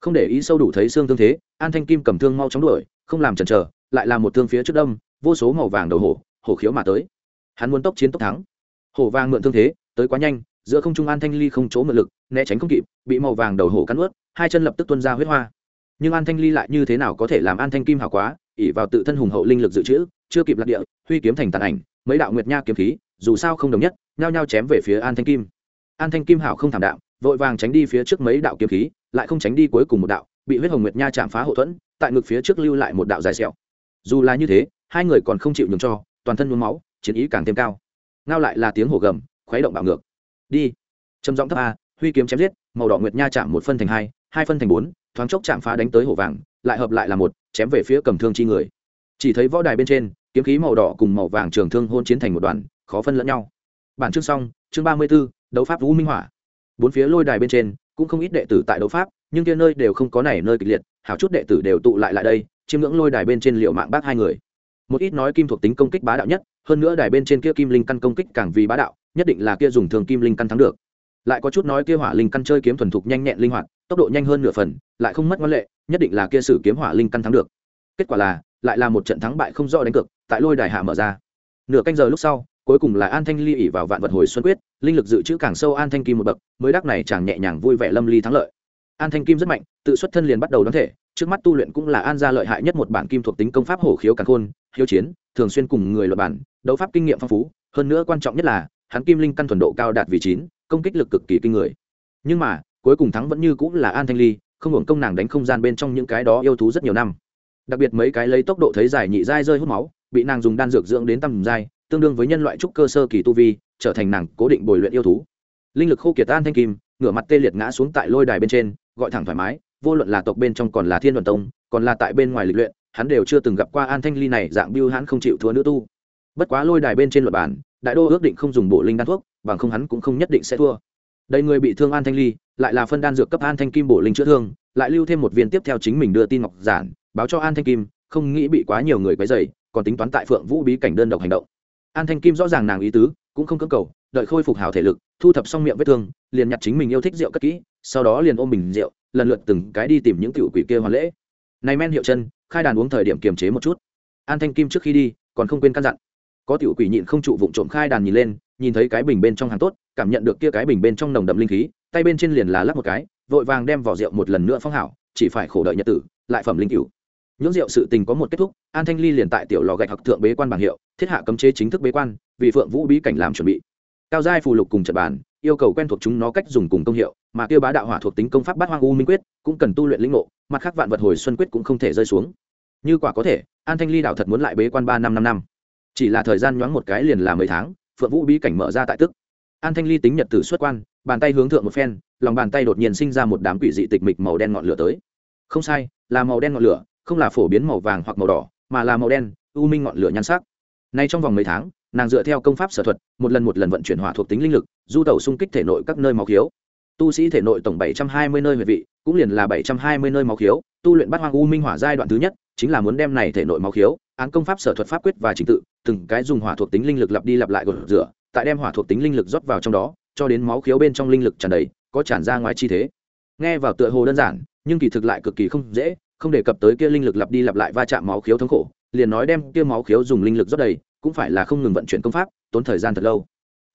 Không để ý sâu đủ thấy xương thương thế, an thanh kim cầm thương mau chóng đuổi, không làm chần chờ, lại là một thương phía trước đông vô số màu vàng đầu hổ hổ khiếu mà tới. Hắn muốn tốc chiến tốc thắng. Hổ vàng mượn thương thế, tới quá nhanh, giữa không trung an thanh ly không chỗ mượn lực, né tránh không kịp, bị màu vàng đầu hổ cắn ướt hai chân lập tức tuân ra huyết hoa. Nhưng an thanh ly lại như thế nào có thể làm an thanh kim hảo quá ỉ vào tự thân hùng hậu linh lực dự trữ, chưa kịp lạc địa, huy kiếm thành tàn ảnh, mấy đạo nguyệt nha kiếm khí, dù sao không đồng nhất, nhao nhao chém về phía an thanh kim. An thanh kim hảo không thảm đạo vội vàng tránh đi phía trước mấy đạo kiếm khí, lại không tránh đi cuối cùng một đạo, bị huyết hồng nguyệt nha chạm phá hậu thuẫn, tại ngực phía trước lưu lại một đạo dài sẹo. Dù là như thế, hai người còn không chịu nhường cho, toàn thân nhuốm máu, chiến ý càng thêm cao. Ngao lại là tiếng hổ gầm, khuấy động bạo ngược. Đi. Trầm giọng thấp a, huy kiếm chém giết, màu đỏ nguyệt nha chạm một phân thành hai hai phân thành bốn thoáng chốc chạm phá đánh tới hổ vàng, lại hợp lại là một, chém về phía cầm thương chi người. Chỉ thấy võ đài bên trên, kiếm khí màu đỏ cùng màu vàng trường thương hôn chiến thành một đoàn, khó phân lẫn nhau. Bản chương xong, chương ba mươi b ố đấu pháp vũ minh hỏa. Bốn phía lôi đài bên trên, cũng không ít đệ tử tại đấu pháp, nhưng kia nơi đều không có này nơi kịch liệt, hảo chút đệ tử đều tụ lại lại đây, chiêm ngưỡng lôi đài bên trên liệu mạng bác hai người. Một ít nói kim thuộc tính công kích bá đạo nhất, hơn nữa đài bên trên kia kim linh căn công kích càng vì bá đạo, nhất định là kia dùng thường kim linh căn thắng được lại có chút nói kia hỏa linh căn chơi kiếm thuần thục nhanh nhẹn linh hoạt, tốc độ nhanh hơn nửa phần, lại không mất ngoan lệ, nhất định là kia sử kiếm hỏa linh căn thắng được. Kết quả là, lại là một trận thắng bại không rõ đánh cược, tại lôi đài hạ mở ra. Nửa canh giờ lúc sau, cuối cùng là an thanh ly ỉ vào vạn vật hồi xuân quyết, linh lực dự trữ càng sâu an thanh kim một bậc, mới đắc này chàng nhẹ nhàng vui vẻ lâm ly thắng lợi. An thanh kim rất mạnh, tự xuất thân liền bắt đầu đón thể, trước mắt tu luyện cũng là an gia lợi hại nhất một bản kim thuộc tính công pháp hổ khiếu càng khôn, hiếu chiến, thường xuyên cùng người luật bản, đấu pháp kinh nghiệm phong phú, hơn nữa quan trọng nhất là, hắn kim linh căn thuần độ cao đạt vị chín công kích lực cực kỳ kinh người. Nhưng mà, cuối cùng thắng vẫn như cũng là an thanh ly, không hưởng công nàng đánh không gian bên trong những cái đó yêu thú rất nhiều năm. Đặc biệt mấy cái lấy tốc độ thấy dài nhị dai rơi hút máu, bị nàng dùng đan dược dưỡng đến tầm dai tương đương với nhân loại trúc cơ sơ kỳ tu vi, trở thành nàng cố định bồi luyện yêu thú. Linh lực khô kiệt an thanh kim, ngửa mặt tê liệt ngã xuống tại lôi đài bên trên, gọi thẳng thoải mái, vô luận là tộc bên trong còn là thiên đoàn tông, còn là tại bên ngoài lịch luyện, hắn đều chưa từng gặp qua an thanh ly này dạng biêu hắn không chịu thua nữ tu. Bất quá lôi đài bên trên luật bản, đại đô ước định không dùng bộ linh đan thuốc bằng không hắn cũng không nhất định sẽ thua. Đây người bị thương an thanh ly, lại là phân đan dược cấp an thanh kim bổ linh chữa thương, lại lưu thêm một viên tiếp theo chính mình đưa tin ngọc giản, báo cho an thanh kim, không nghĩ bị quá nhiều người quấy dày còn tính toán tại phượng vũ bí cảnh đơn độc hành động. An thanh kim rõ ràng nàng ý tứ, cũng không cưỡng cầu, đợi khôi phục hào thể lực, thu thập xong miệng vết thương, liền nhặt chính mình yêu thích rượu cất kỹ, sau đó liền ôm bình rượu, lần lượt từng cái đi tìm những tiểu quỷ kia hoàn lễ. Này men hiệu chân, khai đàn uống thời điểm kiềm chế một chút. An thanh kim trước khi đi, còn không quên căn dặn. Có tiểu quỷ nhịn không trụ vụng trộm khai đàn nhìn lên nhìn thấy cái bình bên trong hàng tốt, cảm nhận được kia cái bình bên trong nồng đậm linh khí, tay bên trên liền là lắp một cái, vội vàng đem vỏ rượu một lần nữa phong hảo, chỉ phải khổ đợi nhật tử, lại phẩm linh cửu. Những rượu sự tình có một kết thúc, an thanh ly liền tại tiểu lò gạch học thượng bế quan bảng hiệu, thiết hạ cấm chế chính thức bế quan, vì phượng vũ bí cảnh làm chuẩn bị. Cao giai phù lục cùng trật bàn, yêu cầu quen thuộc chúng nó cách dùng cùng công hiệu, mà kêu bá đạo hỏa thuộc tính công pháp bát hoang u minh quyết, cũng cần tu luyện linh ngộ, mặt khác vạn vật hồi xuân quyết cũng không thể rơi xuống. Như quả có thể, an thanh ly đạo thật muốn lại bế quan ba năm năm năm. Chỉ là thời gian nhoáng một cái liền là mấy tháng phượng vũ bí cảnh mở ra tại tức. An thanh ly tính nhật tử xuất quan, bàn tay hướng thượng một phen, lòng bàn tay đột nhiên sinh ra một đám quỷ dị tịch mịch màu đen ngọn lửa tới. Không sai, là màu đen ngọn lửa, không là phổ biến màu vàng hoặc màu đỏ, mà là màu đen, u minh ngọn lửa nhan sắc. Nay trong vòng mấy tháng, nàng dựa theo công pháp sở thuật, một lần một lần vận chuyển hỏa thuộc tính linh lực, du tẩu xung kích thể nội các nơi máu khiếu. Tu sĩ thể nội tổng bảy trăm hai mươi nơi huyệt vị, cũng liền là bảy trăm hai mươi nơi máu khiếu, tu luyện bắt hoang u minh hỏa giai đoạn thứ nhất chính là muốn đem này thể nội máu khiếu, án công pháp, sở thuật pháp quyết và trình tự, từng cái dùng hỏa thuộc tính linh lực lặp đi lặp lại gột rửa, tại đem hỏa thuộc tính linh lực rót vào trong đó, cho đến máu khiếu bên trong linh lực tràn đầy, có tràn ra ngoài chi thế. Nghe vào tựa hồ đơn giản, nhưng kỳ thực lại cực kỳ không dễ, không đề cập tới kia linh lực lặp đi lặp lại va chạm máu khiếu thống khổ, liền nói đem kia máu khiếu dùng linh lực rót đầy, cũng phải là không ngừng vận chuyển công pháp, tốn thời gian thật lâu.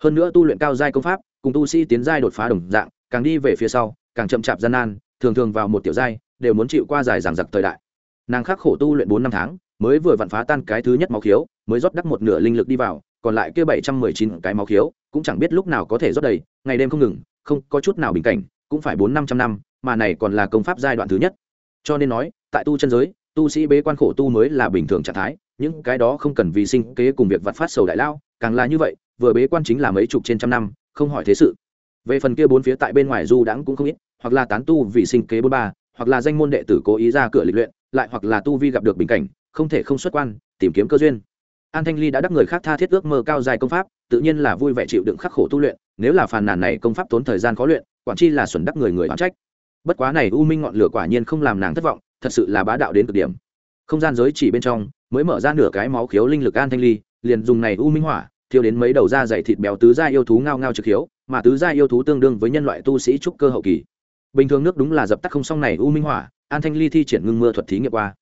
Hơn nữa tu luyện cao giai công pháp, cùng tu sĩ tiến giai đột phá đồng dạng, càng đi về phía sau, càng chậm chạp gian nan, thường thường vào một tiểu giai, đều muốn chịu qua dài dằng dặc thời đại nàng khắc khổ tu luyện bốn năm tháng, mới vừa vặn phá tan cái thứ nhất máu khiếu, mới rót đắp một nửa linh lực đi vào, còn lại kia bảy trăm mười chín cái máu khiếu, cũng chẳng biết lúc nào có thể rót đầy, ngày đêm không ngừng, không có chút nào bình cảnh, cũng phải bốn năm trăm năm, mà này còn là công pháp giai đoạn thứ nhất. Cho nên nói, tại tu chân giới, tu sĩ bế quan khổ tu mới là bình thường trạng thái, những cái đó không cần vì sinh kế cùng việc vặt phát sầu đại lao, càng là như vậy, vừa bế quan chính là mấy chục trên trăm năm, không hỏi thế sự. Về phần kia bốn phía tại bên ngoài du đãng cũng không ít, hoặc là tán tu vì sinh kế bốn ba, hoặc là danh môn đệ tử cố ý ra cửa lịch luyện lại hoặc là tu vi gặp được bình cảnh không thể không xuất quan tìm kiếm cơ duyên. An thanh ly đã đắc người khác tha thiết ước mơ cao dài công pháp tự nhiên là vui vẻ chịu đựng khắc khổ tu luyện nếu là phàn nàn này công pháp tốn thời gian khó luyện quản chi là xuẩn đắc người người oán trách. Bất quá này u minh ngọn lửa quả nhiên không làm nàng thất vọng thật sự là bá đạo đến cực điểm. Không gian giới chỉ bên trong mới mở ra nửa cái máu khiếu linh lực an thanh ly liền dùng này u minh hỏa thiêu đến mấy đầu da dày thịt béo tứ gia yêu thú ngao ngao trực hiếu, mà tứ gia yêu thú tương đương với nhân loại tu sĩ trúc cơ hậu kỳ. Bình thường nước đúng là dập tắt không xong này u minh hỏa an thanh ly thi triển ngưng mưa thuật thí nghiệm qua.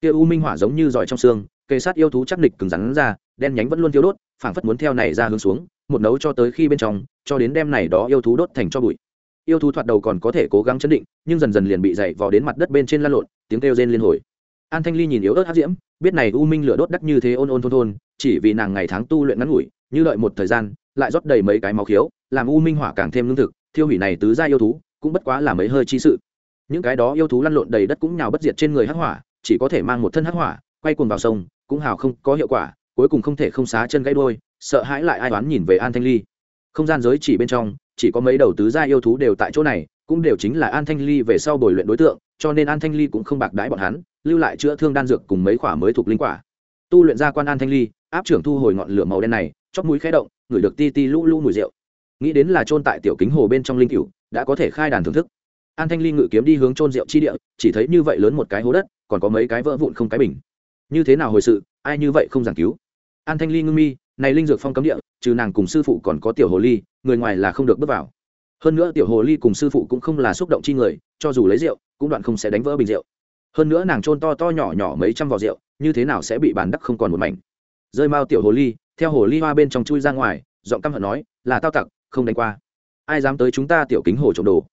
Kia u minh hỏa giống như giỏi trong xương kề sát yêu thú chắc nịch cứng rắn ra, đen nhánh vẫn luôn thiếu đốt, phảng phất muốn theo này ra hướng xuống, một nấu cho tới khi bên trong, cho đến đem này đó yêu thú đốt thành cho bụi. Yêu thú thoạt đầu còn có thể cố gắng chấn định, nhưng dần dần liền bị dậy vò đến mặt đất bên trên lăn lộn, tiếng kêu rên liên hồi. An thanh ly nhìn yếu ớt hát diễm, biết này u minh lửa đốt đắc như thế ôn ôn thôn thôn, chỉ vì nàng ngày tháng tu luyện ngắn ngủi, như đợi một thời gian, lại rót đầy mấy cái máu khiếu, làm u minh hỏa càng thêm lương thực, thiêu hủy này tứ gia yêu thú, cũng bất quá là mấy hơi chi sự những cái đó yêu thú lăn lộn đầy đất cũng nhào bất diệt trên người hắc hỏa, chỉ có thể mang một thân hắc hỏa, quay cuồng vào sông, cũng hào không có hiệu quả, cuối cùng không thể không xá chân gãy đôi sợ hãi lại ai đoán nhìn về an thanh ly. Không gian giới chỉ bên trong, chỉ có mấy đầu tứ gia yêu thú đều tại chỗ này, cũng đều chính là an thanh ly về sau bồi luyện đối tượng, cho nên an thanh ly cũng không bạc đái bọn hắn, lưu lại chữa thương đan dược cùng mấy quả mới thuộc linh quả. Tu luyện ra quan an thanh ly, áp trưởng thu hồi ngọn lửa màu đen này, chóp mũi khẽ động, ngửi được ti ti lũ lũ mùi rượu. Nghĩ đến là trôn tại tiểu kính hồ bên trong linh cửu, đã có thể khai đàn thưởng thức an thanh ly ngự kiếm đi hướng trôn rượu chi địa, chỉ thấy như vậy lớn một cái hố đất, còn có mấy cái vỡ vụn không cái bình. Như thế nào hồi sự, ai như vậy không giảng cứu? An thanh ly ngưng mi, này linh dược phong cấm địa, trừ nàng cùng sư phụ còn có tiểu hồ ly, người ngoài là không được bước vào. Hơn nữa tiểu hồ ly cùng sư phụ cũng không là xúc động chi người, cho dù lấy rượu, cũng đoạn không sẽ đánh vỡ bình rượu. Hơn nữa nàng trôn to to nhỏ nhỏ mấy trăm vò rượu, như thế nào sẽ bị bàn đắc không còn một mảnh? Rơi mao tiểu hồ ly, theo hồ ly hoa bên trong chui ra ngoài, giọng căm hận nói, là tao tặc, không đánh qua. Ai dám tới chúng ta tiểu kính hồ trộm đồ?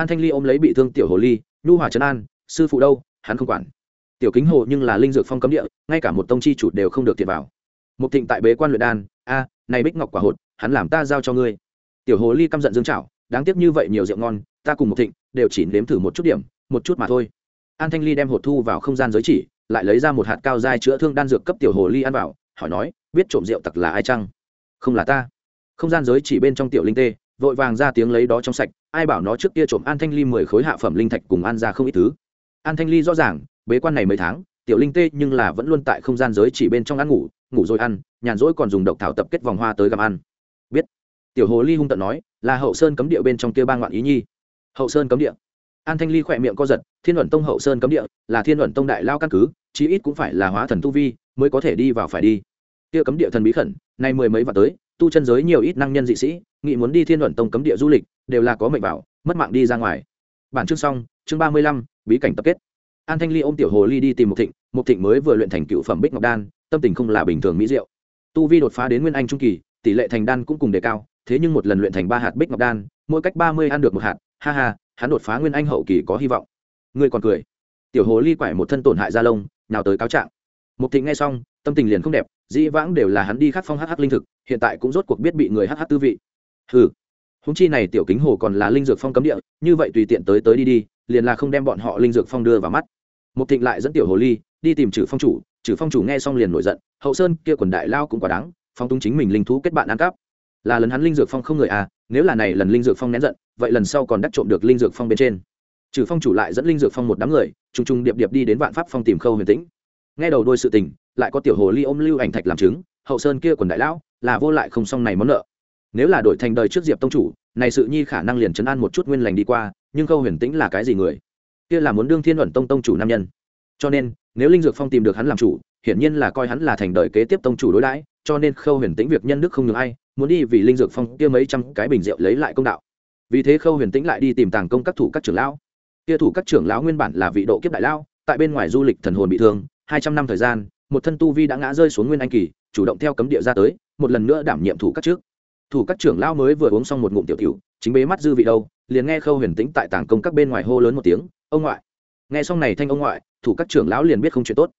An thanh ly ôm lấy bị thương tiểu hồ ly, nhu hòa trấn an, sư phụ đâu? Hắn không quản. Tiểu kính hồ nhưng là linh dược phong cấm địa, ngay cả một tông chi chủ đều không được tiện vào. Một thịnh tại bế quan luyện đan, a, này bích ngọc quả hột, hắn làm ta giao cho ngươi. Tiểu hồ ly căm giận dương trảo, đáng tiếc như vậy nhiều rượu ngon, ta cùng một thịnh đều chỉ nếm thử một chút điểm, một chút mà thôi. An thanh ly đem hột thu vào không gian giới chỉ, lại lấy ra một hạt cao dai chữa thương đan dược cấp tiểu hồ ly ăn vào, hỏi nói, biết trộm rượu tặc là ai chăng? Không là ta. Không gian giới chỉ bên trong tiểu linh tê vội vàng ra tiếng lấy đó trong sạch, ai bảo nó trước kia trộm an thanh ly mười khối hạ phẩm linh thạch cùng an ra không ít thứ. An thanh ly rõ ràng, bế quan này mấy tháng, tiểu linh tê nhưng là vẫn luôn tại không gian giới chỉ bên trong ăn ngủ ngủ rồi ăn, nhàn rỗi còn dùng độc thảo tập kết vòng hoa tới gặm ăn. Biết. Tiểu hồ ly hung tận nói, là hậu sơn cấm địa bên trong kia ba ngoạn ý nhi. Hậu sơn cấm địa. An thanh ly khỏe miệng co giật, thiên luận tông hậu sơn cấm địa, là thiên luận tông đại lao căn cứ, chí ít cũng phải là hóa thần tu vi, mới có thể đi vào phải đi. Kia cấm địa thần bí khẩn, nay mười mấy và tới tu chân giới nhiều ít năng nhân dị sĩ, nghị muốn đi thiên luận tông cấm địa du lịch, đều là có mệnh bảo, mất mạng đi ra ngoài. Bản chương xong, chương ba mươi lăm, bí cảnh tập kết. An thanh ly ôm tiểu hồ ly đi tìm một thịnh một thịnh mới vừa luyện thành cựu phẩm bích ngọc đan, tâm tình không là bình thường mỹ diệu. Tu vi đột phá đến nguyên anh trung kỳ, tỷ lệ thành đan cũng cùng đề cao, thế nhưng một lần luyện thành ba hạt bích ngọc đan, mỗi cách ba mươi ăn được một hạt, ha ha, hắn đột phá nguyên anh hậu kỳ có hy vọng. Ngươi còn cười. Tiểu hồ ly quải một thân tổn hại da lông nào tới cáo trạng. Một thịnh nghe xong, tâm tình liền không đẹp dĩ vãng đều là hắn đi khắc phong hh linh thực, hiện tại cũng rốt cuộc biết bị người hh tư vị. Hừ. Húng chi này tiểu kính hồ còn là linh dược phong cấm địa, như vậy tùy tiện tới tới đi đi, liền là không đem bọn họ linh dược phong đưa vào mắt. Một thịnh lại dẫn tiểu hồ ly, đi tìm trừ phong chủ trừ phong chủ nghe xong liền nổi giận, hậu sơn kia quần đại lao cũng quá đáng, phong tung chính mình linh thú kết bạn ăn cắp. Là lần hắn linh dược phong không người à nếu là này lần linh dược phong nén giận, vậy lần sau còn đắc trộm được linh dược phong bên trên. Trừ phong chủ lại dẫn linh dược phong một đám người t r n g t r n g điệp điệp đi đến vạn pháp phong tìm khâu huyền tĩnh. Nghe đầu đôi sự tình lại có tiểu hồ ly ôm lưu ảnh thạch làm chứng, hậu sơn kia quần đại lão, là vô lại không xong này món nợ. Nếu là đổi thành đời trước diệp tông chủ, này sự nhi khả năng liền chấn an một chút nguyên lành đi qua, nhưng khâu huyền tĩnh là cái gì người? Kia là muốn đương thiên ẩn tông tông chủ nam nhân. Cho nên, nếu linh dược phong tìm được hắn làm chủ, hiển nhiên là coi hắn là thành đời kế tiếp tông chủ đối đãi, cho nên khâu huyền tĩnh việc nhân đức không ngừng ai, muốn đi vì linh dược phong kia mấy trăm cái bình rượu lấy lại công đạo. Vì thế khâu huyền tĩnh lại đi tìm tàng công các thủ các trưởng lão. Kia thủ các trưởng lão nguyên bản là vị độ kiếp đại lão, tại bên ngoài du lịch thần hồn bị thương, hai trăm năm thời gian một thân tu vi đã ngã rơi xuống nguyên anh kỳ, chủ động theo cấm địa ra tới, một lần nữa đảm nhiệm thủ các trước. Thủ các trưởng lão mới vừa uống xong một ngụm tiểu tiểu, chính bế mắt dư vị đâu, liền nghe khâu huyền tĩnh tại tảng công các bên ngoài hô lớn một tiếng, ông ngoại! Nghe xong này thanh ông ngoại, thủ các trưởng lão liền biết không chuyện tốt.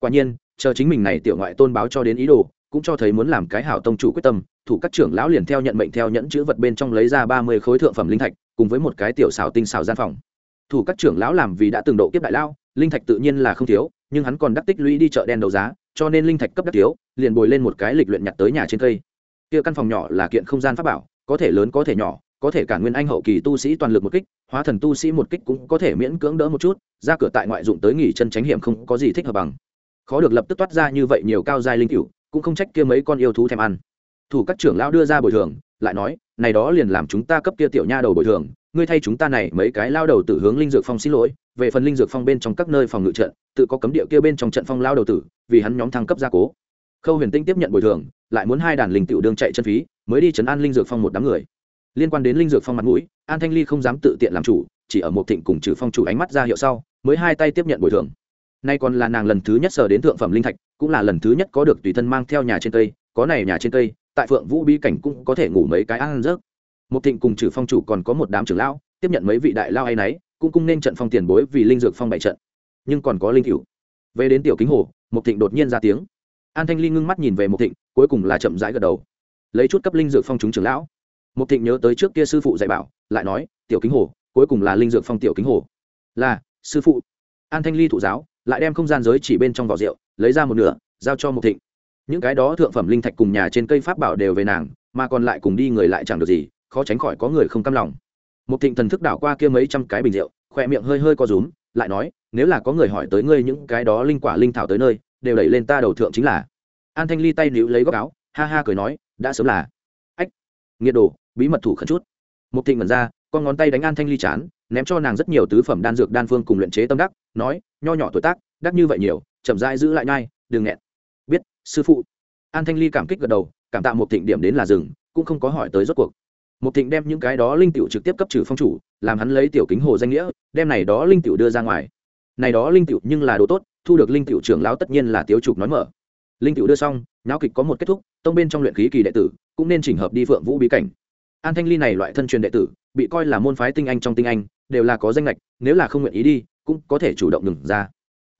Quả nhiên, chờ chính mình này tiểu ngoại tôn báo cho đến ý đồ, cũng cho thấy muốn làm cái hảo tông chủ quyết tâm, thủ các trưởng lão liền theo nhận mệnh theo nhẫn chữ vật bên trong lấy ra ba mươi khối thượng phẩm linh thạch, cùng với một cái tiểu xào tinh xào gian phòng. Thủ các trưởng lão làm vì đã từng độ kiếp đại lao, linh thạch tự nhiên là không thiếu nhưng hắn còn đắc tích lũy đi chợ đen đấu giá, cho nên linh thạch cấp đắc thiếu liền bồi lên một cái lịch luyện nhặt tới nhà trên cây. Kia căn phòng nhỏ là kiện không gian pháp bảo, có thể lớn có thể nhỏ, có thể cả nguyên anh hậu kỳ tu sĩ toàn lực một kích, hóa thần tu sĩ một kích cũng có thể miễn cưỡng đỡ một chút, ra cửa tại ngoại dụng tới nghỉ chân tránh hiểm không có gì thích hợp bằng. Khó được lập tức toát ra như vậy nhiều cao giai linh cửu, cũng không trách kia mấy con yêu thú thèm ăn. Thủ các trưởng lão đưa ra bồi thường, lại nói này đó liền làm chúng ta cấp kia tiểu nha đầu bồi thường, ngươi thay chúng ta này mấy cái lao đầu tử hướng linh dược phong xin lỗi, về phần linh dược phong bên trong các nơi phòng ngự trận, tự có cấm địa kia bên trong trận phong lao đầu tử, vì hắn nhóm thăng cấp gia cố. Khâu huyền tinh tiếp nhận bồi thường, lại muốn hai đàn linh tiểu đương chạy chân phí, mới đi chấn an linh dược phong một đám người. Liên quan đến linh dược phong mặt mũi, an thanh ly không dám tự tiện làm chủ, chỉ ở một thịnh cùng trừ phong chủ ánh mắt ra hiệu sau, mới hai tay tiếp nhận bồi thường. Nay còn là nàng lần thứ nhất sờ đến thượng phẩm linh thạch, cũng là lần thứ nhất có được tùy thân mang theo nhà trên cây, có này nhà trên cây tại phượng vũ bí cảnh cũng có thể ngủ mấy cái ăn rớt một thịnh cùng trừ phong chủ còn có một đám trưởng lão, tiếp nhận mấy vị đại lao hay nấy, cũng cung nên trận phong tiền bối vì linh dược phong bảy trận. Nhưng còn có linh cửu. Về đến tiểu kính hồ một thịnh đột nhiên ra tiếng. An thanh ly ngưng mắt nhìn về một thịnh, cuối cùng là chậm rãi gật đầu. Lấy chút cấp linh dược phong chúng trưởng lão. Một thịnh nhớ tới trước kia sư phụ dạy bảo, lại nói, tiểu kính hồ, cuối cùng là linh dược phong tiểu kính hồ. Là, sư phụ. An thanh ly thụ giáo, lại đem không gian giới chỉ bên trong vỏ rượu, lấy ra một nửa, giao cho một thịnh những cái đó thượng phẩm linh thạch cùng nhà trên cây pháp bảo đều về nàng, mà còn lại cùng đi người lại chẳng được gì, khó tránh khỏi có người không căm lòng. Một thịnh thần thức đảo qua kia mấy trăm cái bình rượu, khỏe miệng hơi hơi co rúm, lại nói, nếu là có người hỏi tới ngươi những cái đó linh quả linh thảo tới nơi, đều đẩy lên ta đầu thượng chính là. An thanh ly tay níu lấy góc áo, ha ha cười nói, đã sớm là. Ách, nghiệt đồ, bí mật thủ khẩn chút. Một thịnh mẩn ra, con ngón tay đánh an thanh ly chán, ném cho nàng rất nhiều tứ phẩm đan dược đan phương cùng luyện chế tâm đắc, nói, nho nhỏ tuổi tác, đắc như vậy nhiều, chậm rãi giữ lại nhai, đừng nghẹn sư phụ. An thanh ly cảm kích gật đầu, cảm tạ một thịnh điểm đến là rừng cũng không có hỏi tới rốt cuộc. Một thịnh đem những cái đó linh tiểu trực tiếp cấp trừ phong chủ, làm hắn lấy tiểu kính hồ danh nghĩa, đem này đó linh tiểu đưa ra ngoài. Này đó linh tiểu nhưng là đồ tốt, thu được linh tiểu trưởng lão tất nhiên là tiếu trục nói mở. Linh tiểu đưa xong nháo kịch có một kết thúc, tông bên trong luyện khí kỳ đệ tử, cũng nên chỉnh hợp đi phượng vũ bí cảnh. An thanh ly này loại thân truyền đệ tử, bị coi là môn phái tinh anh trong tinh anh, đều là có danh lệch nếu là không nguyện ý đi, cũng có thể chủ động ngừng ra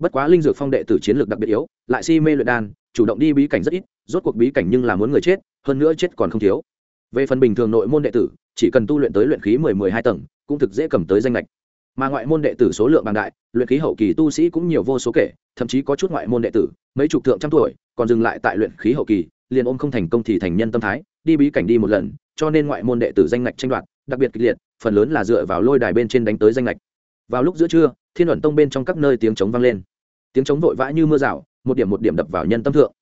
bất quá linh dược phong đệ tử chiến lược đặc biệt yếu, lại si mê luyện đan, chủ động đi bí cảnh rất ít, rốt cuộc bí cảnh nhưng là muốn người chết, hơn nữa chết còn không thiếu. Về phần bình thường nội môn đệ tử, chỉ cần tu luyện tới luyện khí mười mười hai tầng, cũng thực dễ cầm tới danh lệch mà ngoại môn đệ tử số lượng bằng đại, luyện khí hậu kỳ tu sĩ cũng nhiều vô số kể, thậm chí có chút ngoại môn đệ tử, mấy chục thượng trăm tuổi, còn dừng lại tại luyện khí hậu kỳ, liền ôm không thành công thì thành nhân tâm thái, đi bí cảnh đi một lần, cho nên ngoại môn đệ tử danh lệch tranh đoạt, đặc biệt kịch liệt, phần lớn là dựa vào lôi đài bên trên đánh tới danh lệch vào lúc giữa trưa, thiên luận tông bên trong các nơi tiếng trống vang lên tiếng trống vội vã như mưa rào, một điểm một điểm đập vào nhân tâm thượng.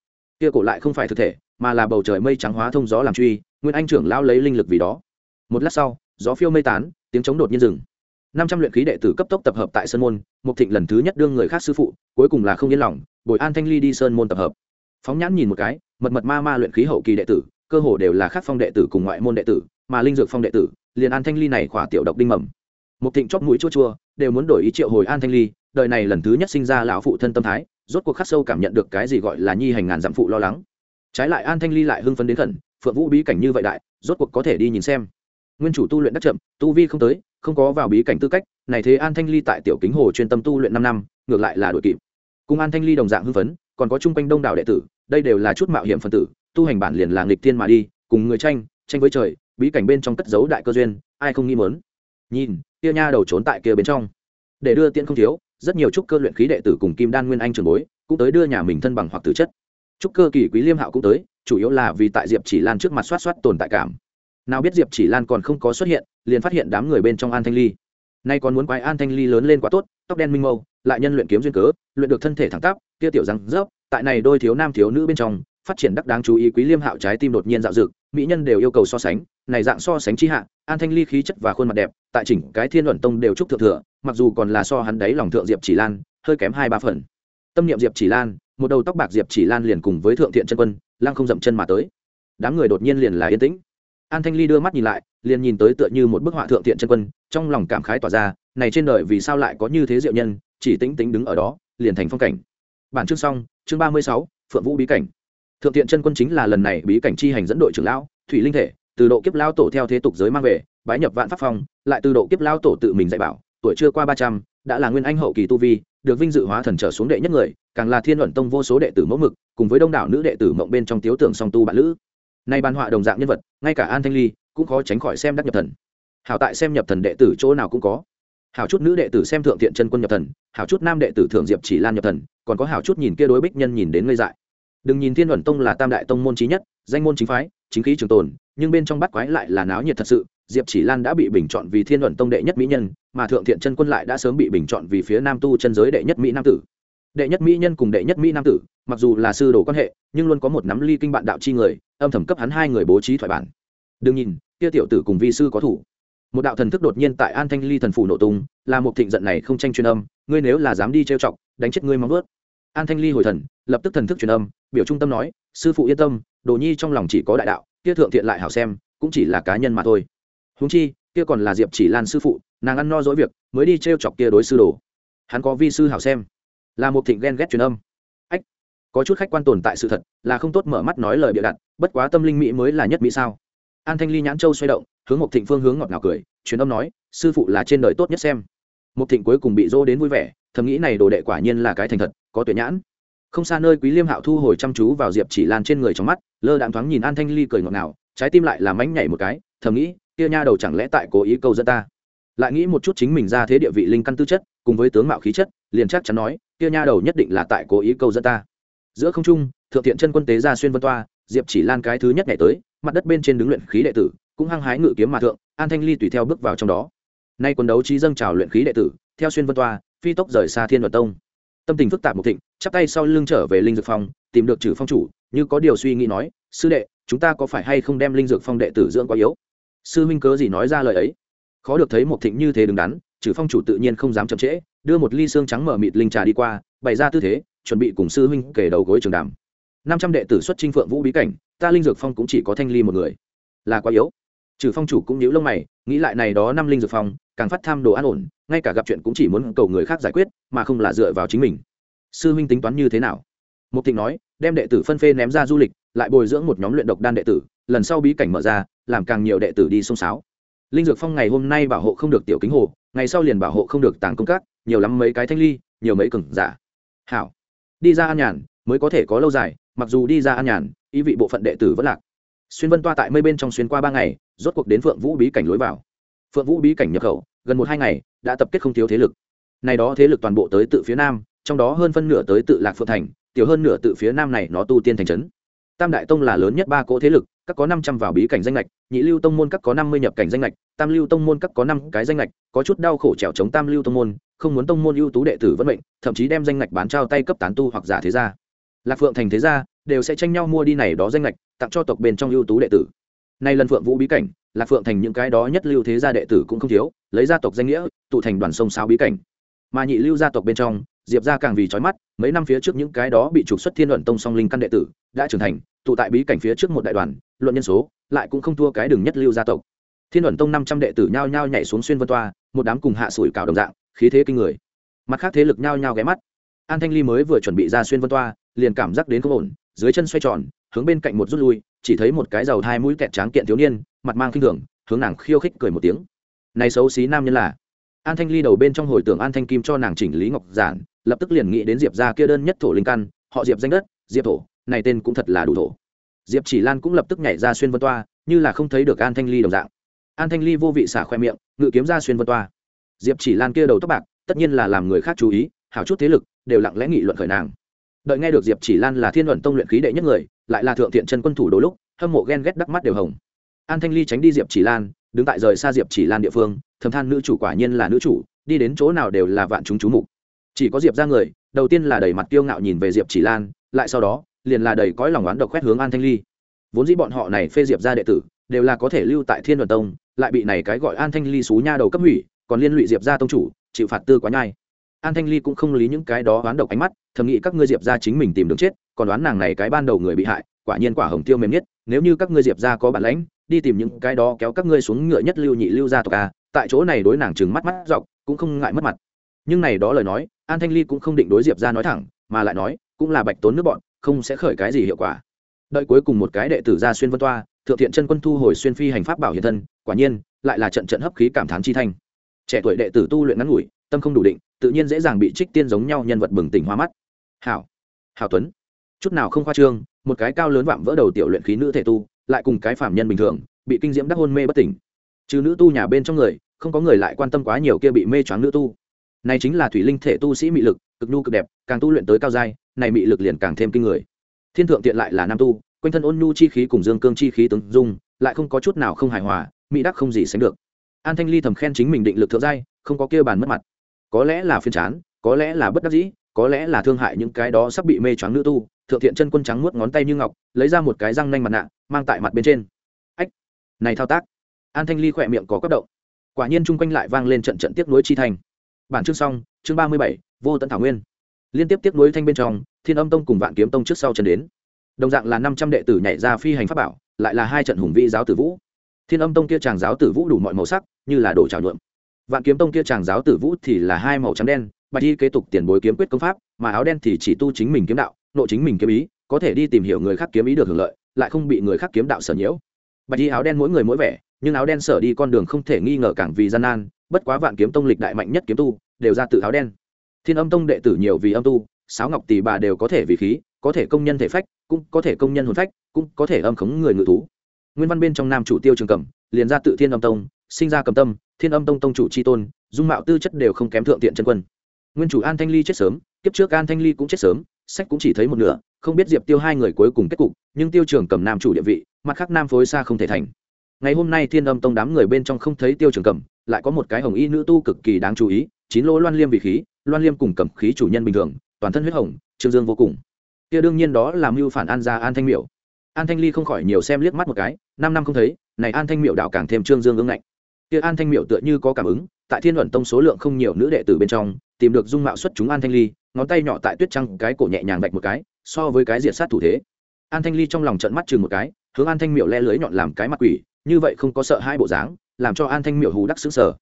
Kia cổ lại không phải thực thể, mà là bầu trời mây trắng hóa thông gió làm truy, nguyên anh trưởng lao lấy linh lực vì đó. Một lát sau, gió phiêu mây tán, tiếng trống đột nhiên dừng. Năm trăm luyện khí đệ tử cấp tốc tập hợp tại sơn môn, mục thịnh lần thứ nhất đương người khác sư phụ, cuối cùng là không yên lòng, bồi an thanh ly đi sơn môn tập hợp. Phóng nhãn nhìn một cái, mật mật ma ma luyện khí hậu kỳ đệ tử, cơ hồ đều là khác phong đệ tử cùng ngoại môn đệ tử, mà linh dược phong đệ tử, liền an thanh ly này khỏa tiểu độc đinh mầm. Mục thịnh chóp mũi chua chua, đều muốn đổi ý triệu hồi an thanh ly đời này lần thứ nhất sinh ra lão phụ thân tâm thái, rốt cuộc khắc sâu cảm nhận được cái gì gọi là nhi hành ngàn dặm phụ lo lắng. Trái lại an thanh ly lại hưng phấn đến khẩn, phượng vũ bí cảnh như vậy đại, rốt cuộc có thể đi nhìn xem. Nguyên chủ tu luyện đắc chậm, tu vi không tới, không có vào bí cảnh tư cách, này thế an thanh ly tại tiểu kính hồ chuyên tâm tu luyện năm năm, ngược lại là đội kịp. Cùng an thanh ly đồng dạng hưng phấn, còn có chung quanh đông đảo đệ tử, đây đều là chút mạo hiểm phần tử, tu hành bản liền là nghịch tiên mà đi, cùng người tranh tranh với trời, bí cảnh bên trong cất giấu đại cơ duyên, ai không nghĩ mớn nhìn, kia nha đầu trốn tại kia bên trong. Để đưa tiễn không thiếu rất nhiều trúc cơ luyện khí đệ tử cùng kim đan nguyên anh trường bối cũng tới đưa nhà mình thân bằng hoặc tử chất. Trúc cơ kỳ quý liêm hạo cũng tới, chủ yếu là vì tại diệp chỉ lan trước mặt soát soát tồn tại cảm. Nào biết diệp chỉ lan còn không có xuất hiện, liền phát hiện đám người bên trong an thanh ly. Nay còn muốn quái an thanh ly lớn lên quá tốt, tóc đen minh mâu, lại nhân luyện kiếm duyên cớ, luyện được thân thể thẳng tắp kia tiểu răng rớp, tại này đôi thiếu nam thiếu nữ bên trong, phát triển đắc đáng chú ý quý liêm hạo trái tim đột nhiên dạo dực mỹ nhân đều yêu cầu so sánh, này dạng so sánh chi hạ, an thanh ly khí chất và khuôn mặt đẹp tại chỉnh cái thiên luận tông đều chúc thượng thừa, mặc dù còn là so hắn đấy lòng thượng diệp chỉ lan, hơi kém hai ba phần. Tâm niệm diệp chỉ lan, một đầu tóc bạc diệp chỉ lan liền cùng với thượng thiện chân quân, lăng không dậm chân mà tới. Đám người đột nhiên liền là yên tĩnh. An thanh ly đưa mắt nhìn lại, liền nhìn tới tựa như một bức họa thượng thiện chân quân, trong lòng cảm khái tỏa ra, này trên đời vì sao lại có như thế diệu nhân, chỉ tính tính đứng ở đó, liền thành phong cảnh. Bản chương xong, chương ba mươi sáu, phượng vũ bí cảnh. Thượng thiện chân quân chính là lần này bí cảnh chi hành dẫn đội trưởng lão, thủy linh thể từ độ kiếp lao tổ theo thế tục giới mang về, bái nhập vạn pháp phong, lại từ độ kiếp lao tổ tự mình dạy bảo, tuổi chưa qua ba trăm, đã là nguyên anh hậu kỳ tu vi, được vinh dự hóa thần trở xuống đệ nhất người, càng là thiên luận tông vô số đệ tử mẫu mực, cùng với đông đảo nữ đệ tử mộng bên trong tiếu tưởng song tu bản lữ. Nay ban họa đồng dạng nhân vật, ngay cả an thanh ly cũng khó tránh khỏi xem đắc nhập thần. Hảo tại xem nhập thần đệ tử chỗ nào cũng có. Hảo chút nữ đệ tử xem thượng thiện chân quân nhập thần, hảo chút nam đệ tử thượng diệp chỉ lan nhập thần, còn có hảo chút nhìn kia đối bích nhân nhìn đến ngây dại đừng nhìn thiên luận tông là tam đại tông môn trí nhất, danh môn chính phái, chính khí trường tồn, nhưng bên trong bắt quái lại là náo nhiệt thật sự. Diệp chỉ lan đã bị bình chọn vì thiên luận tông đệ nhất mỹ nhân, mà thượng thiện chân quân lại đã sớm bị bình chọn vì phía nam tu chân giới đệ nhất mỹ nam tử. Đệ nhất mỹ nhân cùng đệ nhất mỹ nam tử, mặc dù là sư đồ quan hệ, nhưng luôn có một nắm ly kinh bạn đạo chi người, âm thầm cấp hắn hai người bố trí thoại bản. Đừng nhìn, kia tiểu tử cùng vi sư có thủ. Một đạo thần thức đột nhiên tại an thanh ly thần phủ nổ tung, là một thịnh giận này không tranh truyền âm, ngươi nếu là dám đi trêu chọc, đánh chết ngươi mong ướt an thanh ly hồi thần, lập tức thần thức truyền âm biểu trung tâm nói, sư phụ yên tâm, đồ nhi trong lòng chỉ có đại đạo, kia thượng thiện lại hảo xem, cũng chỉ là cá nhân mà thôi. Húng chi, kia còn là diệp chỉ lan sư phụ, nàng ăn no dỗi việc, mới đi t r e o chọc kia đối sư đồ. Hắn có vi sư hảo xem. Là một thịnh ghen ghét truyền âm. Ách, có chút khách quan tồn tại sự thật, là không tốt mở mắt nói lời bịa đặt, bất quá tâm linh mỹ mới là nhất mỹ sao. An thanh ly nhãn châu xoay động, hướng một thịnh phương hướng ngọt ngào cười, truyền âm nói, sư phụ là trên đời tốt nhất xem. Một thịnh cuối cùng bị dô đến vui vẻ, thầm nghĩ này đồ đệ quả nhiên là cái thành thật, có tuyệt nhãn không xa nơi quý liêm hạo thu hồi chăm chú vào diệp chỉ lan trên người trong mắt, lơ đạm thoáng nhìn an thanh ly cười ngọt ngào, trái tim lại làm ánh nhảy một cái, thầm nghĩ, kia nha đầu chẳng lẽ tại cố ý câu dẫn ta? Lại nghĩ một chút chính mình ra thế địa vị linh căn tư chất, cùng với tướng mạo khí chất, liền chắc chắn nói, kia nha đầu nhất định là tại cố ý câu dẫn ta. Giữa không trung, thượng thiện chân quân tế ra xuyên vân toa, diệp chỉ lan cái thứ nhất ngày tới, mặt đất bên trên đứng luyện khí đệ tử, cũng hăng hái ngự kiếm mà thượng, an thanh ly tùy theo bước vào trong đó. Nay quân đấu trí dâng trào luyện khí đệ tử, theo xuyên vân toa, phi tốc rời xa thiên luật tông. Tâm tình phức tạp một thịnh chắp tay sau lưng trở về linh dược phong, tìm được trừ phong chủ, như có điều suy nghĩ nói, sư đệ, chúng ta có phải hay không đem linh dược phong đệ tử dưỡng quá yếu? Sư minh cớ gì nói ra lời ấy? Khó được thấy một thịnh như thế đứng đắn, trừ phong chủ tự nhiên không dám chậm trễ, đưa một ly xương trắng mở mịt linh trà đi qua, bày ra tư thế, chuẩn bị cùng sư huynh kể đầu gối trường đàm. Năm trăm đệ tử xuất trinh phượng vũ bí cảnh, ta linh dược phong cũng chỉ có thanh ly một người. Là quá yếu. Trừ phong chủ cũng nhíu lông mày, nghĩ lại này đó năm linh dược phong, càng phát tham đồ an ổn, ngay cả gặp chuyện cũng chỉ muốn cầu người khác giải quyết, mà không là dựa vào chính mình sư huynh tính toán như thế nào? Mục thịnh nói, đem đệ tử phân phê ném ra du lịch, lại bồi dưỡng một nhóm luyện độc đan đệ tử, lần sau bí cảnh mở ra, làm càng nhiều đệ tử đi sông sáo linh dược phong ngày hôm nay bảo hộ không được tiểu kính hồ, ngày sau liền bảo hộ không được tàng công các, nhiều lắm mấy cái thanh ly, nhiều mấy cừng giả. Hảo. Đi ra an nhàn, mới có thể có lâu dài, mặc dù đi ra an nhàn, ý vị bộ phận đệ tử vẫn lạc. Xuyên vân toa tại mây bên trong xuyên qua ba ngày, rốt cuộc đến phượng vũ bí cảnh lối vào. Phượng vũ bí cảnh nhập khẩu, gần một hai ngày, đã tập kết không thiếu thế lực. Này đó thế lực toàn bộ tới tự phía nam trong đó hơn phân nửa tới tự lạc phượng thành, tiểu hơn nửa tự phía nam này nó tu tiên thành trấn. Tam đại tông là lớn nhất ba cỗ thế lực, các có năm trăm vào bí cảnh danh lệch nhị lưu tông môn các có năm mươi nhập cảnh danh lệch tam lưu tông môn các có năm cái danh lệch có chút đau khổ trèo chống tam lưu tông môn, không muốn tông môn ưu tú đệ tử vẫn mệnh, thậm chí đem danh lệch bán trao tay cấp tán tu hoặc giả thế gia. Lạc phượng thành thế gia đều sẽ tranh nhau mua đi này đó danh lệch tặng cho tộc bên trong ưu tú đệ tử. Nay lần phượng vũ bí cảnh, lạc phượng thành những cái đó nhất lưu thế gia đệ tử cũng không thiếu, lấy gia tộc danh nghĩa, tụ thành đoàn sông sao bí cảnh. Mà nhị lưu gia tộc bên trong diệp ra càng vì trói mắt, mấy năm phía trước những cái đó bị trục xuất thiên luận tông song linh căn đệ tử đã trưởng thành, tụ tại bí cảnh phía trước một đại đoàn, luận nhân số lại cũng không thua cái đường nhất lưu gia tộc. Thiên luận tông năm trăm đệ tử nhao nhao nhảy xuống xuyên vân toa, một đám cùng hạ sủi cào đồng dạng, khí thế kinh người. Mặt khác thế lực nhao nhao ghé mắt. An thanh ly mới vừa chuẩn bị ra xuyên vân toa, liền cảm giác đến không ổn, dưới chân xoay tròn, hướng bên cạnh một rút lui, chỉ thấy một cái giàu hai mũi kẹt tráng kiện thiếu niên, mặt mang khinh thường, hướng nàng khiêu khích cười một tiếng. Này xấu xí nam nhân là. An thanh ly đầu bên trong hồi tưởng an thanh kim cho nàng chỉnh lý ngọc giản lập tức liền nghĩ đến diệp ra kia đơn nhất thổ linh căn, họ diệp danh đất, diệp thổ, này tên cũng thật là đủ thổ. Diệp chỉ lan cũng lập tức nhảy ra xuyên vân toa, như là không thấy được an thanh ly đồng dạng. An thanh ly vô vị xả khoe miệng, ngự kiếm ra xuyên vân toa. Diệp chỉ lan kia đầu tóc bạc, tất nhiên là làm người khác chú ý, hảo chút thế lực, đều lặng lẽ nghị luận khởi nàng. Đợi nghe được diệp chỉ lan là thiên luận tông luyện khí đệ nhất người, lại là thượng thiện chân quân thủ đôi lúc, hâm mộ ghen ghét đắc mắt đều hồng. An thanh ly tránh đi diệp chỉ lan, đứng tại rời xa diệp chỉ lan địa phương, thầm than nữ chủ quả nhiên là nữ chủ, đi đến chỗ nào đều là vạn chúng chú mục chỉ có diệp ra người, đầu tiên là đầy mặt kiêu ngạo nhìn về diệp chỉ lan, lại sau đó, liền là đầy cõi lòng oán độc quét hướng an thanh ly. Vốn dĩ bọn họ này phê diệp ra đệ tử, đều là có thể lưu tại thiên đoàn tông, lại bị này cái gọi an thanh ly xú nha đầu cấp hủy, còn liên lụy diệp ra tông chủ, chịu phạt tư quá nhai. An thanh ly cũng không lý những cái đó oán độc ánh mắt, thầm nghĩ các ngươi diệp ra chính mình tìm đường chết, còn đoán nàng này cái ban đầu người bị hại, quả nhiên quả hồng tiêu mềm nhất, nếu như các ngươi diệp ra có bản lãnh, đi tìm những cái đó kéo các ngươi xuống ngựa nhất lưu nhị lưu gia tộc a tại chỗ này đối nàng trừng mắt mắt dọc, cũng không ngại mất mặt nhưng này đó lời nói, an thanh ly cũng không định đối diệp ra nói thẳng, mà lại nói, cũng là bạch tốn nước bọn, không sẽ khởi cái gì hiệu quả. Đợi cuối cùng một cái đệ tử ra xuyên vân toa, thượng thiện chân quân thu hồi xuyên phi hành pháp bảo hiện thân, quả nhiên, lại là trận trận hấp khí cảm thán chi thanh. Trẻ tuổi đệ tử tu luyện ngắn ngủi, tâm không đủ định, tự nhiên dễ dàng bị trích tiên giống nhau nhân vật bừng tỉnh hoa mắt. Hảo hảo tuấn, chút nào không khoa trương, một cái cao lớn vạm vỡ đầu tiểu luyện khí nữ thể tu, lại cùng cái phạm nhân bình thường, bị kinh diễm đắc hôn mê bất tỉnh. Trừ nữ tu nhà bên trong người, không có người lại quan tâm quá nhiều kia bị mê choáng nữ tu này chính là thủy linh thể tu sĩ mị lực, cực nhu cực đẹp, càng tu luyện tới cao giai, này mị lực liền càng thêm kinh người. Thiên thượng tiện lại là nam tu, quanh thân ôn nhu chi khí cùng dương cương chi khí tướng dung, lại không có chút nào không hài hòa, mỹ đắc không gì sánh được. An thanh ly thầm khen chính mình định lực thượng giai, không có kêu bàn mất mặt. Có lẽ là phiên chán, có lẽ là bất đắc dĩ, có lẽ là thương hại những cái đó sắp bị mê choáng nữ tu, thượng thiện chân quân trắng nuốt ngón tay như ngọc, lấy ra một cái răng nanh mặt nạ, mang tại mặt bên trên. Ách, này thao tác. An thanh ly khỏe miệng có cấp động. Quả nhiên chung quanh lại vang lên trận trận tiếp nối chi thành bản chương xong, chương ba mươi bảy, vô tận thảo nguyên. Liên tiếp tiếp nối thanh bên trong, thiên âm tông cùng vạn kiếm tông trước sau chân đến. Đồng dạng là năm trăm đệ tử nhảy ra phi hành pháp bảo, lại là hai trận hùng vĩ giáo tử vũ. Thiên âm tông kia chàng giáo tử vũ đủ mọi màu sắc, như là đồ trào nhuộm. Vạn kiếm tông kia chàng giáo tử vũ thì là hai màu trắng đen, bạch y kế tục tiền bối kiếm quyết công pháp, mà áo đen thì chỉ tu chính mình kiếm đạo, nội chính mình kiếm ý, có thể đi tìm hiểu người khác kiếm ý được hưởng lợi, lại không bị người khác kiếm đạo sở nhiễu. Bạch y áo đen mỗi người mỗi vẻ nhưng áo đen sở đi con đường không thể nghi ngờ càng vì gian nan, bất quá vạn kiếm tông lịch đại mạnh nhất kiếm tu, đều ra tự áo đen. Thiên âm tông đệ tử nhiều vì âm tu, sáo ngọc tỷ bà đều có thể vì khí, có thể công nhân thể phách, cũng có thể công nhân hồn phách, cũng có thể âm khống người ngự thú. Nguyên văn bên trong nam chủ tiêu trường cẩm, liền ra tự thiên âm tông, sinh ra cầm tâm, thiên âm tông tông chủ tri tôn, dung mạo tư chất đều không kém thượng tiện chân quân. Nguyên chủ an thanh ly chết sớm, kiếp trước an thanh ly cũng chết sớm, sách cũng chỉ thấy một nửa, không biết diệp tiêu hai người cuối cùng kết cục, nhưng tiêu trường cầm nam chủ địa vị, mặt khác nam phối xa không thể thành ngày hôm nay thiên âm tông đám người bên trong không thấy tiêu trường cầm, lại có một cái hồng y nữ tu cực kỳ đáng chú ý, chín lỗ loan liêm vị khí, loan liêm cùng cầm khí chủ nhân bình thường, toàn thân huyết hồng, trương dương vô cùng. Kia đương nhiên đó là mưu phản an gia an thanh miểu. An thanh ly không khỏi nhiều xem liếc mắt một cái, năm năm không thấy, này an thanh miểu đạo càng thêm trương dương ương ngạnh. Kia an thanh miểu tựa như có cảm ứng, tại thiên luận tông số lượng không nhiều nữ đệ tử bên trong, tìm được dung mạo xuất chúng an thanh ly, ngón tay nhỏ tại tuyết trăng cái cổ nhẹ nhàng vạch một cái, so với cái diệt sát thủ thế. An thanh ly trong lòng trận mắt chừng một cái hướng an thanh miệu le lưới nhọn làm cái mặt quỷ, như vậy không có sợ hai bộ dáng, làm cho an thanh miệu hù đắc xứng sở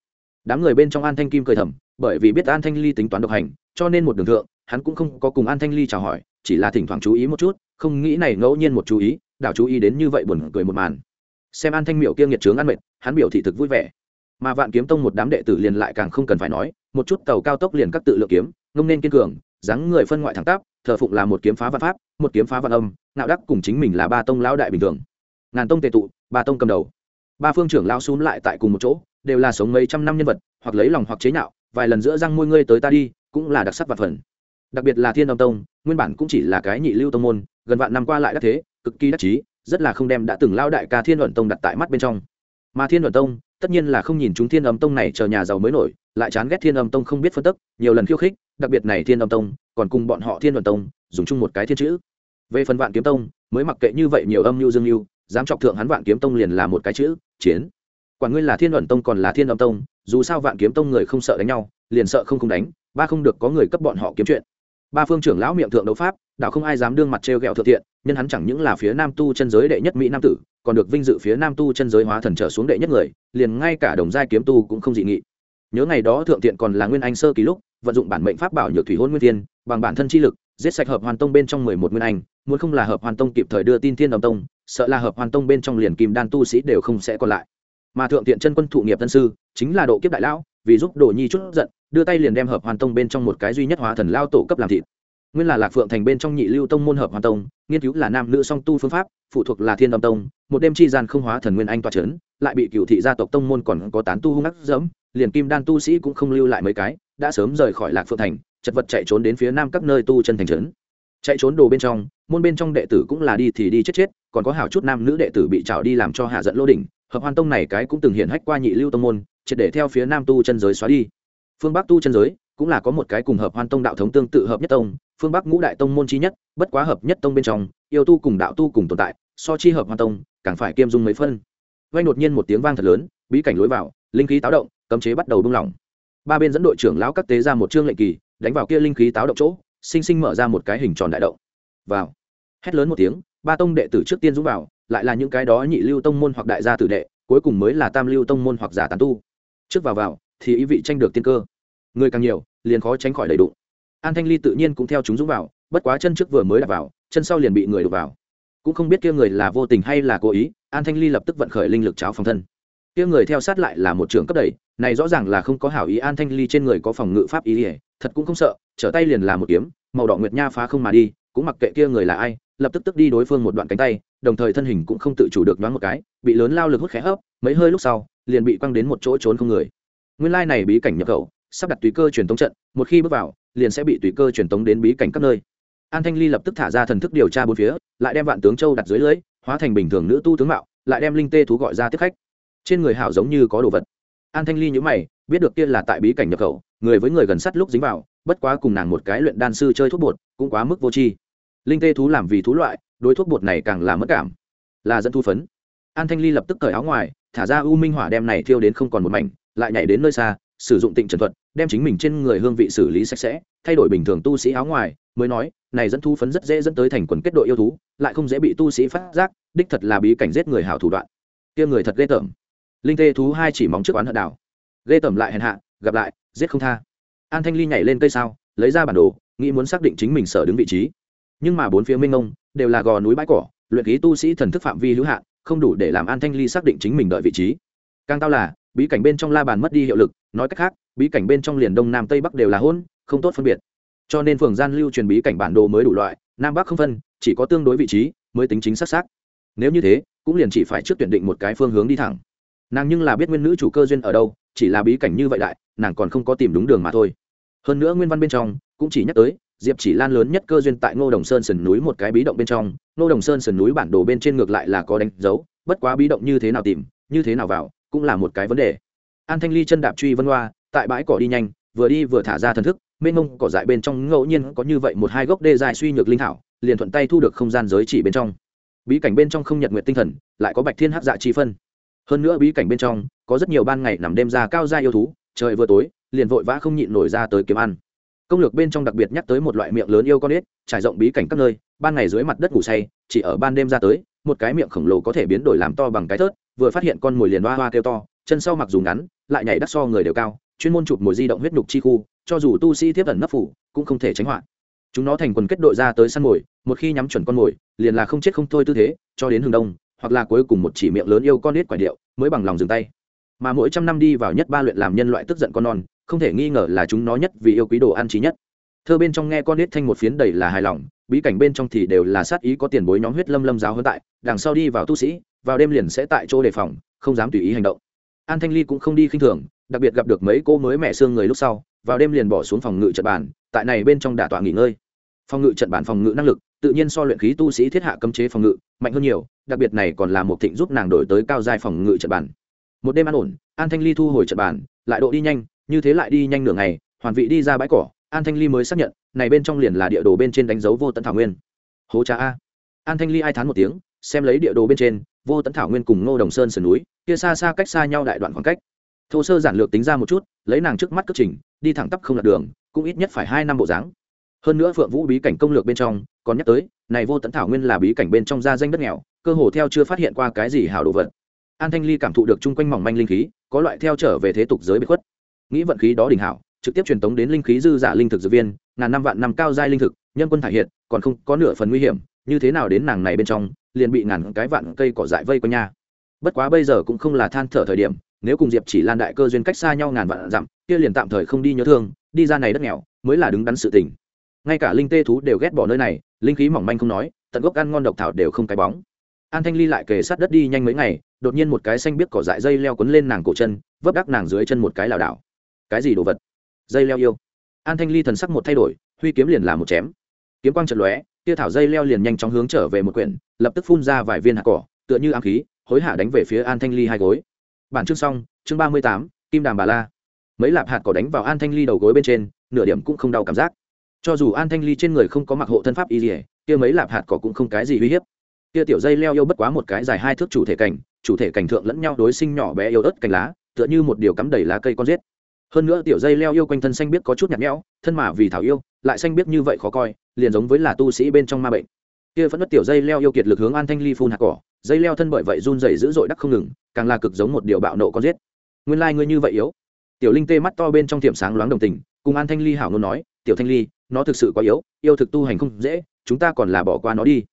đám người bên trong an thanh kim cười thầm, bởi vì biết an thanh ly tính toán độc hành, cho nên một đường thượng, hắn cũng không có cùng an thanh ly chào hỏi, chỉ là thỉnh thoảng chú ý một chút, không nghĩ này ngẫu nhiên một chú ý, đảo chú ý đến như vậy buồn cười một màn. Xem an thanh miệu kia nghiệt trướng ăn mệt, hắn biểu thị thực vui vẻ. Mà vạn kiếm tông một đám đệ tử liền lại càng không cần phải nói, một chút tàu cao tốc liền các tự lượng kiếm, ngông nên kiên cường, dáng người phân ngoại thẳng tắp, thờ phụng là một kiếm phá văn pháp, một kiếm phá văn âm nạo đắc cùng chính mình là ba tông lão đại bình thường. Ngàn tông tề tụ, ba tông cầm đầu. Ba phương trưởng lao xúm lại tại cùng một chỗ, đều là sống mấy trăm năm nhân vật, hoặc lấy lòng hoặc chế nhạo, vài lần giữa răng môi ngươi tới ta đi, cũng là đặc sắc và phần. Đặc biệt là thiên âm tông, nguyên bản cũng chỉ là cái nhị lưu tông môn, gần vạn năm qua lại đắc thế, cực kỳ đắc chí, rất là không đem đã từng lao đại ca thiên luận tông đặt tại mắt bên trong. Mà thiên luận tông, tất nhiên là không nhìn chúng thiên âm tông này chờ nhà giàu mới nổi, lại chán ghét thiên âm tông không biết phân tức, nhiều lần khiêu khích, đặc biệt này thiên âm tông, còn cùng bọn họ thiên luận tông, dùng chung một cái thiên chữ về phần vạn kiếm tông, mới mặc kệ như vậy nhiều âm mưu dương mưu, dám chọc thượng hắn vạn kiếm tông liền là một cái chữ, chiến. Quản ngươi là thiên luận tông còn là thiên âm tông, dù sao vạn kiếm tông người không sợ đánh nhau, liền sợ không không đánh, ba không được có người cấp bọn họ kiếm chuyện. Ba phương trưởng lão miệng thượng đấu pháp đạo không ai dám đương mặt trêu ghẹo thượng thiện, nhân hắn chẳng những là phía nam tu chân giới đệ nhất mỹ nam tử, còn được vinh dự phía nam tu chân giới hóa thần trở xuống đệ nhất người, liền ngay cả đồng giai kiếm tu cũng không dị nghị. Nhớ ngày đó thượng thiện còn là nguyên anh sơ kỳ lúc, vận dụng bản mệnh pháp bảo nhược thủy hôn nguyên thiên, bằng bản thân chi lực, giết sạch hợp hoàn tông bên trong mười một nguyên anh muốn không là hợp hoàn tông kịp thời đưa tin thiên đồng tông, sợ là hợp hoàn tông bên trong liền kim đan tu sĩ đều không sẽ còn lại. Mà thượng thiện chân quân thụ nghiệp tân sư, chính là độ kiếp đại lão, vì giúp đồ nhi chút giận, đưa tay liền đem hợp hoàn tông bên trong một cái duy nhất hóa thần lao tổ cấp làm thịt. Nguyên là lạc phượng thành bên trong nhị lưu tông môn hợp hoàn tông, nghiên cứu là nam nữ song tu phương pháp, phụ thuộc là thiên đồng tông, một đêm chi gian không hóa thần nguyên anh toa trấn lại bị cựu thị gia tộc tông môn còn có tán tu hung ác dẫm liền kim đan tu sĩ cũng không lưu lại mấy cái, đã sớm rời khỏi lạc phượng thành, chật vật chạy trốn đến phía nam các nơi tu chân thành trấn chạy trốn đồ bên trong, môn bên trong đệ tử cũng là đi thì đi chết chết, còn có hảo chút nam nữ đệ tử bị trào đi làm cho hạ dẫn lô đỉnh. Hợp hoàn tông này cái cũng từng hiện hách qua nhị lưu tông môn, triệt để theo phía nam tu chân giới xóa đi. Phương bắc tu chân giới cũng là có một cái cùng hợp hoan tông đạo thống tương tự hợp nhất tông, phương bắc ngũ đại tông môn chi nhất, bất quá hợp nhất tông bên trong, yêu tu cùng đạo tu cùng tồn tại, so chi hợp hoan tông, càng phải kiêm dung mấy phân. Vay đột nhiên một tiếng vang thật lớn, bí cảnh lối vào, linh khí táo động, cấm chế bắt đầu buông lỏng. Ba bên dẫn đội trưởng lão các tế ra một chương lệnh kỳ, đánh vào kia linh khí táo động chỗ sinh sinh mở ra một cái hình tròn đại động. Vào. Hét lớn một tiếng, ba tông đệ tử trước tiên dũng vào, lại là những cái đó nhị lưu tông môn hoặc đại gia tử đệ, cuối cùng mới là tam lưu tông môn hoặc giả tán tu. Trước vào vào, thì ý vị tranh được tiên cơ. Người càng nhiều, liền khó tránh khỏi đầy đụng. An thanh ly tự nhiên cũng theo chúng dũng vào, bất quá chân trước vừa mới đặt vào, chân sau liền bị người đục vào. Cũng không biết kia người là vô tình hay là cố ý, an thanh ly lập tức vận khởi linh lực cháo phòng thân. Kia người theo sát lại là một trưởng cấp đẩy này rõ ràng là không có hảo ý an thanh ly trên người có phòng ngự pháp ý ỉa thật cũng không sợ, trở tay liền là một kiếm, màu đỏ nguyệt nha phá không mà đi, cũng mặc kệ kia người là ai, lập tức tức đi đối phương một đoạn cánh tay, đồng thời thân hình cũng không tự chủ được đoán một cái, bị lớn lao lực hút khẽ hấp, mấy hơi lúc sau, liền bị quăng đến một chỗ trốn không người. Nguyên lai này bí cảnh nhập khẩu, sắp đặt tùy cơ truyền tống trận, một khi bước vào, liền sẽ bị tùy cơ truyền tống đến bí cảnh các nơi. An thanh ly lập tức thả ra thần thức điều tra bốn phía, lại đem vạn tướng châu đặt dưới lưới, hóa thành bình thường nữ tu tướng mạo, lại đem linh tê thú gọi ra tiếp khách. Trên người hảo giống như có đồ vật. An thanh ly nhữ mày, biết được kia là tại bí cảnh nhập khẩu người với người gần sát lúc dính vào, bất quá cùng nàng một cái luyện đan sư chơi thuốc bột, cũng quá mức vô tri. Linh tê thú làm vì thú loại, đối thuốc bột này càng là mất cảm, là dẫn thu phấn. An thanh ly lập tức cởi áo ngoài, thả ra u minh hỏa đem này thiêu đến không còn một mảnh, lại nhảy đến nơi xa, sử dụng tịnh trần thuật, đem chính mình trên người hương vị xử lý sạch sẽ, thay đổi bình thường tu sĩ áo ngoài, mới nói, này dẫn thu phấn rất dễ dẫn tới thành quần kết đội yêu thú, lại không dễ bị tu sĩ phát giác, đích thật là bí cảnh giết người hảo thủ đoạn. Kia người thật ghê tởm. Linh tê thú hai chỉ móng trước oán hận đảo. Ghê tởm lại hèn hạ gặp lại, giết không tha. An thanh ly nhảy lên cây sao, lấy ra bản đồ, nghĩ muốn xác định chính mình sở đứng vị trí. Nhưng mà bốn phía minh ông đều là gò núi bãi cỏ, luyện khí tu sĩ thần thức phạm vi hữu hạn, không đủ để làm an thanh ly xác định chính mình đợi vị trí. Càng tao là, bí cảnh bên trong la bàn mất đi hiệu lực, nói cách khác, bí cảnh bên trong liền đông nam tây bắc đều là hôn không tốt phân biệt. Cho nên phường gian lưu truyền bí cảnh bản đồ mới đủ loại, nam bắc không phân, chỉ có tương đối vị trí, mới tính chính xác xác. Nếu như thế, cũng liền chỉ phải trước tuyển định một cái phương hướng đi thẳng. Nàng nhưng là biết nguyên nữ chủ cơ duyên ở đâu, chỉ là bí cảnh như vậy đại nàng còn không có tìm đúng đường mà thôi. Hơn nữa nguyên văn bên trong, cũng chỉ nhắc tới, diệp chỉ lan lớn nhất cơ duyên tại ngô đồng sơn sườn núi một cái bí động bên trong. Ngô đồng sơn sườn núi bản đồ bên trên ngược lại là có đánh dấu, bất quá bí động như thế nào tìm, như thế nào vào, cũng là một cái vấn đề. An thanh ly chân đạp truy vân hoa, tại bãi cỏ đi nhanh, vừa đi vừa thả ra thần thức, mênh mông cỏ dại bên trong ngẫu nhiên có như vậy một hai gốc đê dài suy nhược linh thảo, liền thuận tay thu được không gian giới chỉ bên trong. Bí cảnh bên trong không nhật nguyện tinh thần, lại có bạch thiên hắc dạ chi phân. Hơn nữa bí cảnh bên trong, có rất nhiều ban ngày nằm đêm ra cao gia yêu thú trời vừa tối, liền vội vã không nhịn nổi ra tới kiếm ăn. Công lược bên trong đặc biệt nhắc tới một loại miệng lớn yêu con ếch, trải rộng bí cảnh các nơi, ban ngày dưới mặt đất ngủ say, chỉ ở ban đêm ra tới, một cái miệng khổng lồ có thể biến đổi làm to bằng cái thớt, vừa phát hiện con mồi liền hoa hoa kêu to, chân sau mặc dù ngắn, lại nhảy đắt so người đều cao, chuyên môn chụp mồi di động huyết nhục chi khu, cho dù tu sĩ tiếp ẩn nấp phủ, cũng không thể tránh họa. Chúng nó thành quần kết đội ra tới săn mồi, một khi nhắm chuẩn con mồi, liền là không chết không thôi tư thế, cho đến hướng đông, hoặc là cuối cùng một chỉ miệng lớn yêu con nết quả điệu, mới bằng lòng dừng tay mà mỗi trăm năm đi vào nhất ba luyện làm nhân loại tức giận con non, không thể nghi ngờ là chúng nó nhất vì yêu quý đồ ăn trí nhất. Thơ bên trong nghe con nết thanh một phiến đầy là hài lòng, bí cảnh bên trong thì đều là sát ý có tiền bối nhóm huyết lâm lâm giáo hơn tại, đằng sau đi vào tu sĩ, vào đêm liền sẽ tại chỗ đề phòng, không dám tùy ý hành động. An thanh ly cũng không đi khinh thường, đặc biệt gặp được mấy cô mới mẹ xương người lúc sau, vào đêm liền bỏ xuống phòng ngự trận bàn, tại này bên trong đả tọa nghỉ ngơi. Phòng ngự trận bản phòng ngự năng lực, tự nhiên so luyện khí tu sĩ thiết hạ cấm chế phòng ngự, mạnh hơn nhiều, đặc biệt này còn là một thịnh giúp nàng đổi tới cao giai phòng ngự trận bản một đêm an ổn, an thanh ly thu hồi trận bản lại độ đi nhanh, như thế lại đi nhanh nửa ngày, hoàn vị đi ra bãi cỏ, an thanh ly mới xác nhận, này bên trong liền là địa đồ bên trên đánh dấu vô tận thảo nguyên. Hố cha a. An thanh ly ai thán một tiếng, xem lấy địa đồ bên trên, vô tận thảo nguyên cùng ngô đồng sơn sườn núi, kia xa xa cách xa nhau đại đoạn khoảng cách. Thô sơ giản lược tính ra một chút, lấy nàng trước mắt cất trình, đi thẳng tắp không lật đường, cũng ít nhất phải hai năm bộ dáng. Hơn nữa phượng vũ bí cảnh công lược bên trong, còn nhắc tới, này vô tận thảo nguyên là bí cảnh bên trong gia danh đất nghèo, cơ hồ theo chưa phát hiện qua cái gì hảo đồ vật an thanh ly cảm thụ được chung quanh mỏng manh linh khí, có loại theo trở về thế tục giới bị khuất. Nghĩ vận khí đó đỉnh hảo, trực tiếp truyền tống đến linh khí dư giả linh thực dược viên, ngàn năm vạn năm cao giai linh thực, nhân quân thải hiện, còn không có nửa phần nguy hiểm, như thế nào đến nàng này bên trong, liền bị ngàn cái vạn cây cỏ dại vây quanh nha. Bất quá bây giờ cũng không là than thở thời điểm, nếu cùng diệp chỉ lan đại cơ duyên cách xa nhau ngàn vạn dặm, kia liền tạm thời không đi nhớ thương, đi ra này đất nghèo, mới là đứng đắn sự tình. Ngay cả linh tê thú đều ghét bỏ nơi này, linh khí mỏng manh không nói, tận gốc ăn ngon độc thảo đều không cái bóng an thanh ly lại kề sát đất đi nhanh mấy ngày, đột nhiên một cái xanh biết cỏ dại dây leo quấn lên nàng cổ chân, vấp đắc nàng dưới chân một cái lảo đảo. Cái gì đồ vật? Dây leo yêu. An thanh ly thần sắc một thay đổi, huy kiếm liền làm một chém. Kiếm quang trận lóe, tia thảo dây leo liền nhanh chóng hướng trở về một quyển, lập tức phun ra vài viên hạt cỏ, tựa như ám khí, hối hả đánh về phía an thanh ly hai gối. Bản chương xong, chương ba mươi tám, kim đàm bà la. Mấy lạp hạt cỏ đánh vào an thanh ly đầu gối bên trên, nửa điểm cũng không đau cảm giác. Cho dù an thanh ly trên người không có mặc hộ thân pháp y dỉa kia mấy lạp hạt cỏ cũng không cái gì uy hiếp kia tiểu dây leo yêu bất quá một cái dài hai thước chủ thể cảnh, chủ thể cảnh thượng lẫn nhau đối sinh nhỏ bé yêu ớt cành lá, tựa như một điều cắm đầy lá cây con giết. Hơn nữa tiểu dây leo yêu quanh thân xanh biết có chút nhạt nhẽo, thân mà vì thảo yêu, lại xanh biết như vậy khó coi, liền giống với là tu sĩ bên trong ma bệnh. Kia vẫn mất tiểu dây leo yêu kiệt lực hướng an thanh ly phun hạt cỏ, dây leo thân bởi vậy run rẩy dữ dội đắc không ngừng, càng là cực giống một điều bạo nộ con giết. Nguyên lai ngươi như vậy yếu. Tiểu linh tê mắt to bên trong tiệm sáng loáng đồng tình, cùng an thanh ly hảo nôn nói, tiểu thanh ly, nó thực sự quá yếu, yêu thực tu hành không dễ, chúng ta còn là bỏ qua nó đi.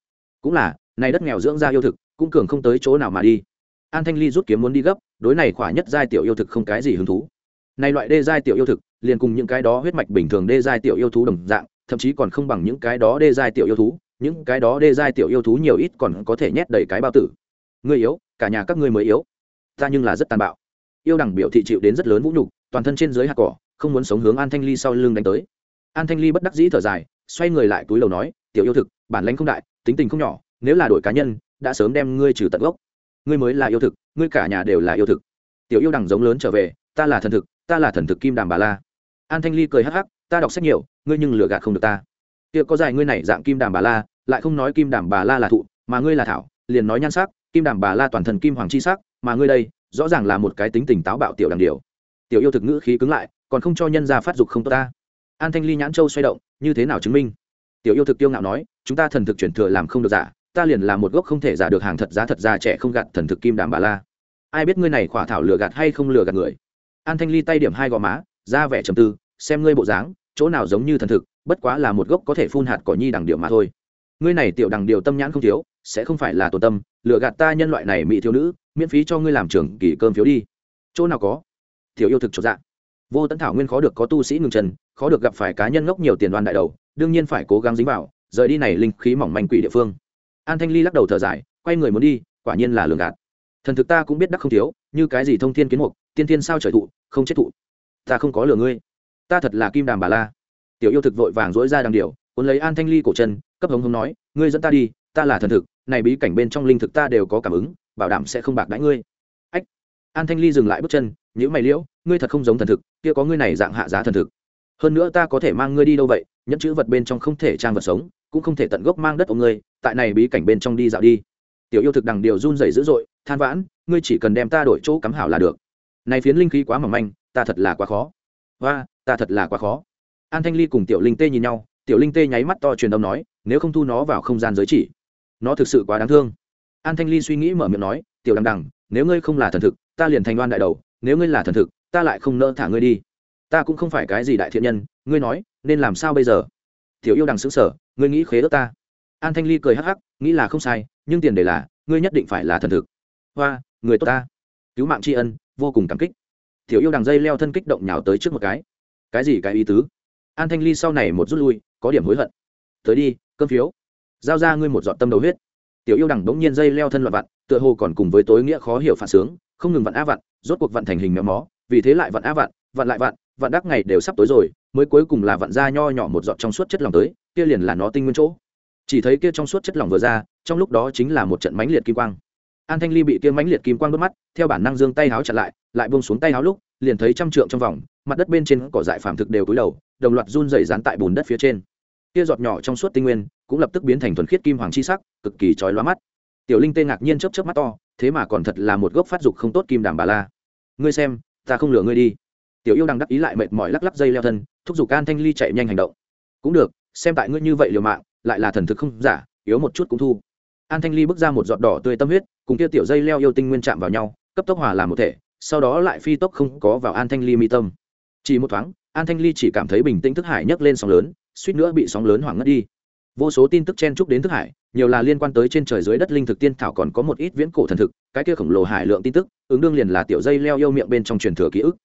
Cũng là này đất nghèo dưỡng ra yêu thực, cũng cường không tới chỗ nào mà đi. An thanh ly rút kiếm muốn đi gấp, đối này khỏa nhất giai tiểu yêu thực không cái gì hứng thú. Này loại đê giai tiểu yêu thực, liền cùng những cái đó huyết mạch bình thường đê giai tiểu yêu thú đồng dạng, thậm chí còn không bằng những cái đó đê giai tiểu yêu thú, những cái đó đê giai tiểu yêu thú nhiều ít còn có thể nhét đầy cái bao tử. Người yếu, cả nhà các ngươi mới yếu. Ta nhưng là rất tàn bạo. Yêu đẳng biểu thị chịu đến rất lớn vũ nhục, toàn thân trên dưới hạt cỏ, không muốn sống hướng an thanh ly sau lưng đánh tới. An thanh ly bất đắc dĩ thở dài, xoay người lại túi lầu nói, tiểu yêu thực, bản lãnh không đại, tính tình không nhỏ nếu là đội cá nhân, đã sớm đem ngươi trừ tận gốc. Ngươi mới là yêu thực, ngươi cả nhà đều là yêu thực. Tiểu yêu đằng giống lớn trở về, ta là thần thực, ta là thần thực kim đàm bà la. An thanh ly cười hắc hắc, ta đọc sách nhiều, ngươi nhưng lừa gạt không được ta. Kia có dài ngươi này dạng kim đàm bà la, lại không nói kim đàm bà la là thụ, mà ngươi là thảo, liền nói nhan sắc, kim đàm bà la toàn thần kim hoàng chi sắc, mà ngươi đây, rõ ràng là một cái tính tình táo bạo tiểu đằng điều. Tiểu yêu thực ngữ khí cứng lại, còn không cho nhân ra phát dục không tốt ta. An thanh ly nhãn châu xoay động, như thế nào chứng minh? Tiểu yêu thực tiêu ngạo nói, chúng ta thần thực chuyển thừa làm không được giả ta liền làm một gốc không thể giả được hàng thật giá thật ra trẻ không gạt thần thực kim đàm bà la. Ai biết ngươi này khỏa thảo lừa gạt hay không lừa gạt người? An thanh ly tay điểm hai gò má ra vẻ trầm tư, xem ngươi bộ dáng, chỗ nào giống như thần thực, bất quá là một gốc có thể phun hạt cỏ nhi đằng điệu mà thôi. Ngươi này tiểu đằng điều tâm nhãn không thiếu, sẽ không phải là tổ tâm, lừa gạt ta nhân loại này mỹ thiếu nữ, miễn phí cho ngươi làm trưởng kỳ cơm phiếu đi. Chỗ nào có? Thiếu yêu thực cho dạ. vô tấn thảo nguyên khó được có tu sĩ ngừng chân, khó được gặp phải cá nhân ngốc nhiều tiền đoan đại đầu, đương nhiên phải cố gắng dính vào, rời đi này linh khí mỏng manh quỷ địa phương an thanh ly lắc đầu thở dài, quay người muốn đi, quả nhiên là lường gạt. Thần thực ta cũng biết đắc không thiếu, như cái gì thông thiên kiến mục, tiên thiên sao trời thụ, không chết thụ. Ta không có lừa ngươi. Ta thật là kim đàm bà la. Tiểu yêu thực vội vàng dỗi ra đằng điều cuốn lấy an thanh ly cổ chân, cấp hống hống nói, ngươi dẫn ta đi, ta là thần thực, này bí cảnh bên trong linh thực ta đều có cảm ứng, bảo đảm sẽ không bạc đãi ngươi. Ách. An thanh ly dừng lại bước chân nhữ mày liễu, ngươi thật không giống thần thực, kia có ngươi này dạng hạ giá thần thực. Hơn nữa ta có thể mang ngươi đi đâu vậy, nhẫn chữ vật bên trong không thể trang vật sống cũng không thể tận gốc mang đất ông ngươi, tại này bí cảnh bên trong đi dạo đi. Tiểu yêu thực đằng điều run rẩy dữ dội, than vãn, ngươi chỉ cần đem ta đổi chỗ cắm hảo là được. Này phiến linh khí quá mỏng manh, ta thật là quá khó. Và ta thật là quá khó. An thanh ly cùng tiểu linh tê nhìn nhau, tiểu linh tê nháy mắt to truyền âm nói, nếu không thu nó vào không gian giới chỉ, nó thực sự quá đáng thương. An thanh ly suy nghĩ mở miệng nói, tiểu đằng đằng, nếu ngươi không là thần thực, ta liền thành đoan đại đầu, nếu ngươi là thần thực, ta lại không nỡ thả ngươi đi. Ta cũng không phải cái gì đại thiện nhân, ngươi nói, nên làm sao bây giờ? Tiểu yêu đằng xứng sở ngươi nghĩ khế ước ta. An thanh ly cười hắc hắc, nghĩ là không sai, nhưng tiền đề là, ngươi nhất định phải là thần thực. Hoa, người tốt ta. Cứu mạng tri ân, vô cùng cảm kích. Tiểu yêu đằng dây leo thân kích động nhào tới trước một cái. Cái gì cái ý tứ? An thanh ly sau này một rút lui, có điểm hối hận. Tới đi, cơm phiếu. Giao ra ngươi một dọn tâm đầu huyết. Tiểu yêu đằng bỗng nhiên dây leo thân loạn vặn, tựa hồ còn cùng với tối nghĩa khó hiểu phản sướng, không ngừng vặn á vặn, rốt cuộc vặn thành hình méo mó, vì thế lại vặn á vặn vặn lại vặn vặn đắc ngày đều sắp tối rồi, mới cuối cùng là vặn ra nho nhỏ một giọt trong suốt chất lòng tới kia liền là nó tinh nguyên chỗ. Chỉ thấy kia trong suốt chất lỏng vừa ra, trong lúc đó chính là một trận mãnh liệt kim quang. An thanh ly bị kia mãnh liệt kim quang đốt mắt, theo bản năng dương tay háo chặt lại lại buông xuống tay háo lúc, liền thấy trăm trượng trong vòng, mặt đất bên trên cỏ dại phàm thực đều cúi đầu, đồng loạt run dày dán tại bùn đất phía trên. Kia giọt nhỏ trong suốt tinh nguyên, cũng lập tức biến thành thuần khiết kim hoàng chi sắc, cực kỳ chói lóa mắt. Tiểu linh tê ngạc nhiên chớp chớp mắt to, thế mà còn thật là một gốc phát dục không tốt kim đàm bà la. Ngươi xem, ta không lừa ngươi đi. Tiểu yêu đang đắc ý lại mệt mỏi lắc lắc dây leo thân, thúc giục an thanh ly chạy nhanh hành động. Cũng được xem tại ngươi như vậy liều mạng, lại là thần thực không giả, yếu một chút cũng thu. An thanh ly bước ra một giọt đỏ tươi tâm huyết, cùng kia tiểu dây leo yêu tinh nguyên chạm vào nhau, cấp tốc hòa làm một thể, sau đó lại phi tốc không có vào an thanh ly mi tâm. Chỉ một thoáng, an thanh ly chỉ cảm thấy bình tĩnh thức hải nhấc lên sóng lớn, suýt nữa bị sóng lớn hoảng ngất đi. Vô số tin tức chen chúc đến thức hải, nhiều là liên quan tới trên trời dưới đất linh thực tiên thảo còn có một ít viễn cổ thần thực, cái kia khổng lồ hải lượng tin tức, ứng đương liền là tiểu dây leo yêu miệng bên trong truyền thừa ký ức.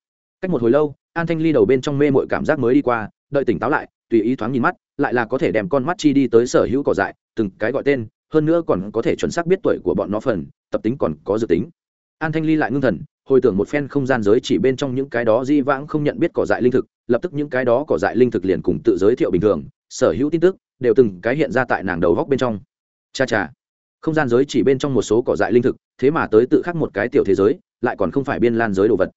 Cách một hồi lâu, an thanh ly đầu bên trong mê mội cảm giác mới đi qua, đợi tỉnh táo lại tùy ý thoáng nhìn mắt, lại là có thể đem con mắt chi đi tới sở hữu cỏ dại, từng cái gọi tên, hơn nữa còn có thể chuẩn xác biết tuổi của bọn nó phần, tập tính còn có dự tính. An thanh ly lại ngưng thần, hồi tưởng một phen không gian giới chỉ bên trong những cái đó di vãng không nhận biết cỏ dại linh thực, lập tức những cái đó cỏ dại linh thực liền cùng tự giới thiệu bình thường, sở hữu tin tức đều từng cái hiện ra tại nàng đầu góc bên trong. Cha cha, không gian giới chỉ bên trong một số cỏ dại linh thực, thế mà tới tự khắc một cái tiểu thế giới, lại còn không phải biên lan giới đồ vật.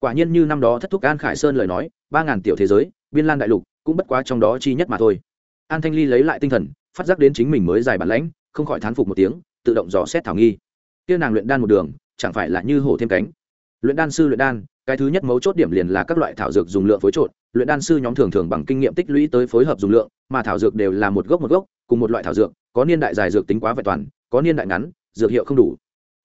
Quả nhiên như năm đó thất thúc an khải sơn lời nói, ba ngàn tiểu thế giới, biên lan đại lục cũng bất quá trong đó chi nhất mà thôi. An thanh ly lấy lại tinh thần, phát giác đến chính mình mới dài bản lãnh, không khỏi thán phục một tiếng, tự động dò xét thảo nghi. Kia nàng luyện đan một đường, chẳng phải là như hổ thêm cánh. Luyện đan sư luyện đan, cái thứ nhất mấu chốt điểm liền là các loại thảo dược dùng lượng phối trộn. Luyện đan sư nhóm thường thường bằng kinh nghiệm tích lũy tới phối hợp dùng lượng, mà thảo dược đều là một gốc một gốc, cùng một loại thảo dược, có niên đại dài dược tính quá vẹn toàn, có niên đại ngắn, dược hiệu không đủ.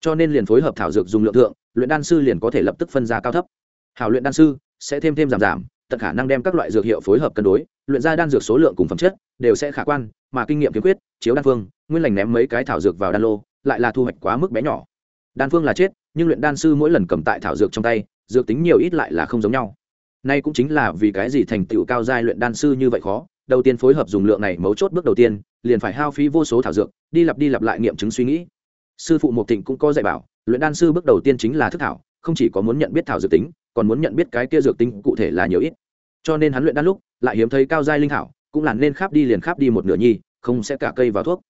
Cho nên liền phối hợp thảo dược dùng lượng thượng, luyện đan sư liền có thể lập tức phân ra cao thấp. Hảo luyện đan sư, sẽ thêm thêm giảm giảm tận khả năng đem các loại dược hiệu phối hợp cân đối, luyện ra đan dược số lượng cùng phẩm chất, đều sẽ khả quan, mà kinh nghiệm kiếm quyết, chiếu đan phương, nguyên lành ném mấy cái thảo dược vào đan lô, lại là thu hoạch quá mức bé nhỏ. Đan phương là chết, nhưng luyện đan sư mỗi lần cầm tại thảo dược trong tay, dược tính nhiều ít lại là không giống nhau. Nay cũng chính là vì cái gì thành tựu cao giai luyện đan sư như vậy khó, đầu tiên phối hợp dùng lượng này mấu chốt bước đầu tiên, liền phải hao phí vô số thảo dược, đi lặp đi lặp lại nghiệm chứng suy nghĩ. Sư phụ mộc thịnh cũng có dạy bảo, luyện đan sư bước đầu tiên chính là thức thảo, không chỉ có muốn nhận biết thảo dược tính, còn muốn nhận biết cái kia dược tính cụ thể là nhiều ít cho nên hắn luyện đan lúc, lại hiếm thấy cao giai linh thảo, cũng là nên khắp đi liền khắp đi một nửa nhi, không sẽ cả cây vào thuốc.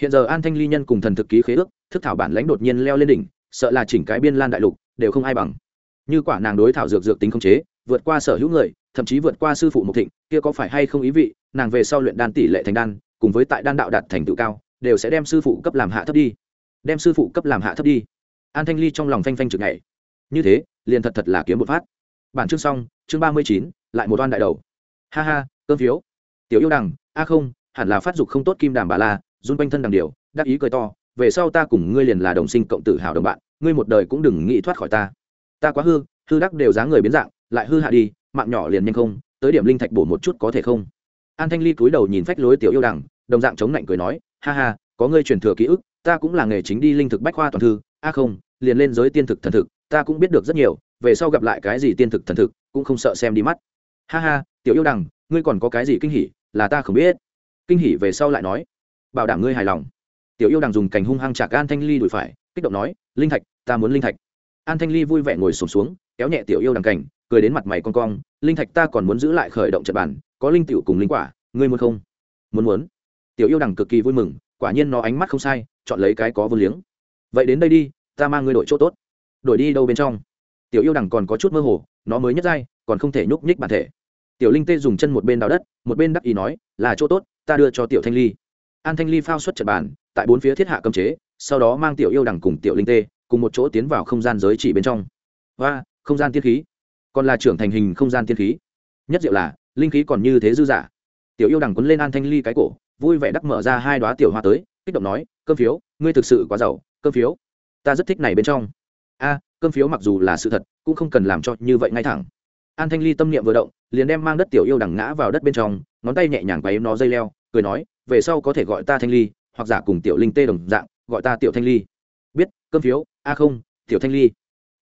Hiện giờ an thanh ly nhân cùng thần thực ký khế ước, thức thảo bản lãnh đột nhiên leo lên đỉnh, sợ là chỉnh cái biên lan đại lục, đều không ai bằng. Như quả nàng đối thảo dược dược tính không chế, vượt qua sở hữu người, thậm chí vượt qua sư phụ mục thịnh, kia có phải hay không ý vị, nàng về sau luyện đan tỷ lệ thành đan, cùng với tại đan đạo đạt thành tựu cao, đều sẽ đem sư phụ cấp làm hạ thấp đi. Đem sư phụ cấp làm hạ thấp đi. An thanh ly trong lòng phanh phanh trực ngày như thế, liền thật thật là kiếm một phát. Bản chương xong chương ba mươi chín, lại một oan đại đầu. Ha ha, cơm phiếu. Tiểu yêu đằng, a không, hẳn là phát dục không tốt kim đàm bà la, run quanh thân đằng điều, đắc ý cười to, về sau ta cùng ngươi liền là đồng sinh cộng tử hào đồng bạn, ngươi một đời cũng đừng nghĩ thoát khỏi ta. Ta quá hư hư đắc đều dáng người biến dạng, lại hư hạ đi, mạng nhỏ liền nhanh không, tới điểm linh thạch bổ một chút có thể không? An thanh ly cúi đầu nhìn phách lối tiểu yêu đằng, đồng dạng chống lạnh cười nói, ha ha, có ngươi truyền thừa ký ức, ta cũng là nghề chính đi linh thực bách khoa toàn thư, a không, liền lên giới tiên thực thần thực, ta cũng biết được rất nhiều về sau gặp lại cái gì tiên thực thần thực cũng không sợ xem đi mắt. Ha ha tiểu yêu đằng ngươi còn có cái gì kinh hỉ là ta không biết. Kinh hỉ về sau lại nói. Bảo đảm ngươi hài lòng. Tiểu yêu đằng dùng cành hung hăng chạc an thanh ly đùi phải kích động nói linh thạch ta muốn linh thạch. An thanh ly vui vẻ ngồi sụp xuống, xuống kéo nhẹ tiểu yêu đằng cành cười đến mặt mày con cong linh thạch ta còn muốn giữ lại khởi động trận bản có linh tiểu cùng linh quả ngươi muốn không? Muốn muốn. Tiểu yêu đằng cực kỳ vui mừng quả nhiên nó ánh mắt không sai chọn lấy cái có vô liếng. Vậy đến đây đi ta mang ngươi đổi chỗ tốt. Đổi đi đâu bên trong? Tiểu yêu đằng còn có chút mơ hồ, nó mới nhất dai, còn không thể nhúc nhích bản thể. Tiểu linh tê dùng chân một bên đào đất, một bên đắc ý nói, là chỗ tốt, ta đưa cho tiểu thanh ly. An thanh ly phao xuất trận bàn, tại bốn phía thiết hạ cấm chế, sau đó mang tiểu yêu đằng cùng tiểu linh tê, cùng một chỗ tiến vào không gian giới chỉ bên trong. Và không gian tiên khí. Còn là trưởng thành hình không gian tiên khí. Nhất diệu là, linh khí còn như thế dư giả tiểu yêu đằng quấn lên an thanh ly cái cổ, vui vẻ đắc mở ra hai đoá tiểu hoa tới, kích động nói, cơm phiếu, ngươi thực sự quá giàu, cơm phiếu. Ta rất thích này bên trong. A cơm phiếu mặc dù là sự thật, cũng không cần làm cho như vậy ngay thẳng. An thanh ly tâm niệm vừa động, liền đem mang đất tiểu yêu đằng ngã vào đất bên trong, ngón tay nhẹ nhàng quấy nó dây leo, cười nói, về sau có thể gọi ta thanh ly, hoặc giả cùng tiểu linh tê đồng dạng, gọi ta tiểu thanh ly. Biết, cơm phiếu, a không, tiểu thanh ly.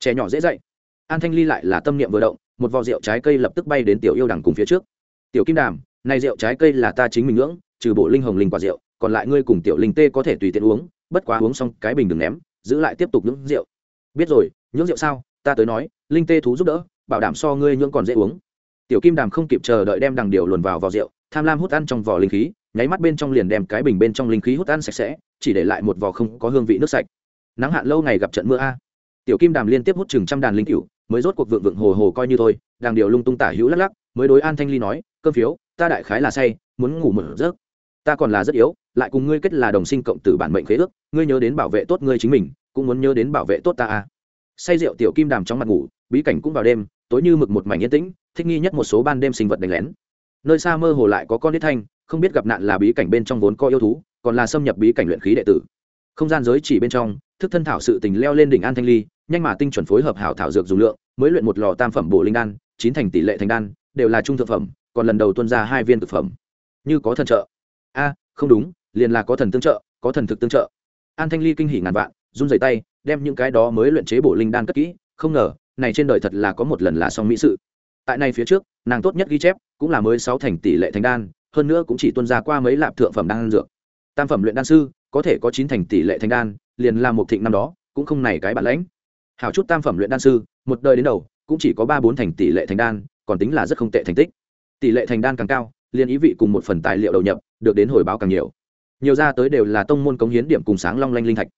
Trẻ nhỏ dễ dạy. An thanh ly lại là tâm niệm vừa động, một vò rượu trái cây lập tức bay đến tiểu yêu đằng cùng phía trước. Tiểu kim đàm, này rượu trái cây là ta chính mình ngưỡng, trừ bộ linh hồng linh quả rượu, còn lại ngươi cùng tiểu linh tê có thể tùy tiện uống, bất quá uống xong cái bình đừng ném, giữ lại tiếp tục ngưỡng rượu. Biết rồi nhưỡng rượu sao? Ta tới nói, linh tê thú giúp đỡ, bảo đảm so ngươi nhưỡng còn dễ uống. Tiểu kim đàm không kịp chờ đợi đem đằng điều luồn vào vò rượu, tham lam hút ăn trong vò linh khí, nháy mắt bên trong liền đem cái bình bên trong linh khí hút ăn sạch sẽ, chỉ để lại một vò không có hương vị nước sạch. Nắng hạn lâu ngày gặp trận mưa a. Tiểu kim đàm liên tiếp hút chừng trăm đàn linh cựu mới rốt cuộc vượng vượng hồ hồ coi như thôi đàng điều lung tung tả hữu lắc lắc, mới đối an thanh ly nói, cơm phiếu, ta đại khái là say, muốn ngủ một giấc. Ta còn là rất yếu, lại cùng ngươi kết là đồng sinh cộng tử bản mệnh khế ước, ngươi nhớ đến bảo vệ tốt ngươi chính mình, cũng muốn nhớ đến bảo vệ tốt ta a say rượu tiểu kim đàm trong mặt ngủ, bí cảnh cũng vào đêm, tối như mực một mảnh yên tĩnh, thích nghi nhất một số ban đêm sinh vật đánh lén. Nơi xa mơ hồ lại có con nít thanh, không biết gặp nạn là bí cảnh bên trong vốn có yêu thú, còn là xâm nhập bí cảnh luyện khí đệ tử. Không gian giới chỉ bên trong, thức thân thảo sự tình leo lên đỉnh an thanh ly, nhanh mà tinh chuẩn phối hợp hảo thảo dược dùng lượng, mới luyện một lò tam phẩm bổ linh đan, chín thành tỷ lệ thành đan, đều là trung thượng phẩm, còn lần đầu tuân ra hai viên thực phẩm. Như có thần trợ. A, không đúng, liền là có thần tương trợ, có thần thực tương trợ. An thanh ly kinh hỉ ngàn vạn, run rẩy tay đem những cái đó mới luyện chế bổ linh đan cất kỹ, không ngờ, này trên đời thật là có một lần là xong mỹ sự. Tại này phía trước, nàng tốt nhất ghi chép cũng là mới sáu thành tỷ lệ thành đan, hơn nữa cũng chỉ tuân ra qua mấy lạp thượng phẩm đan dược. Tam phẩm luyện đan sư, có thể có chín thành tỷ lệ thành đan, liền là một thịnh năm đó, cũng không này cái bản lãnh. Hào chút tam phẩm luyện đan sư, một đời đến đầu, cũng chỉ có ba bốn thành tỷ lệ thành đan, còn tính là rất không tệ thành tích. Tỷ lệ thành đan càng cao, liền ý vị cùng một phần tài liệu đầu nhập, được đến hồi báo càng nhiều. Nhiều ra tới đều là tông môn cống hiến điểm cùng sáng long lanh linh thạch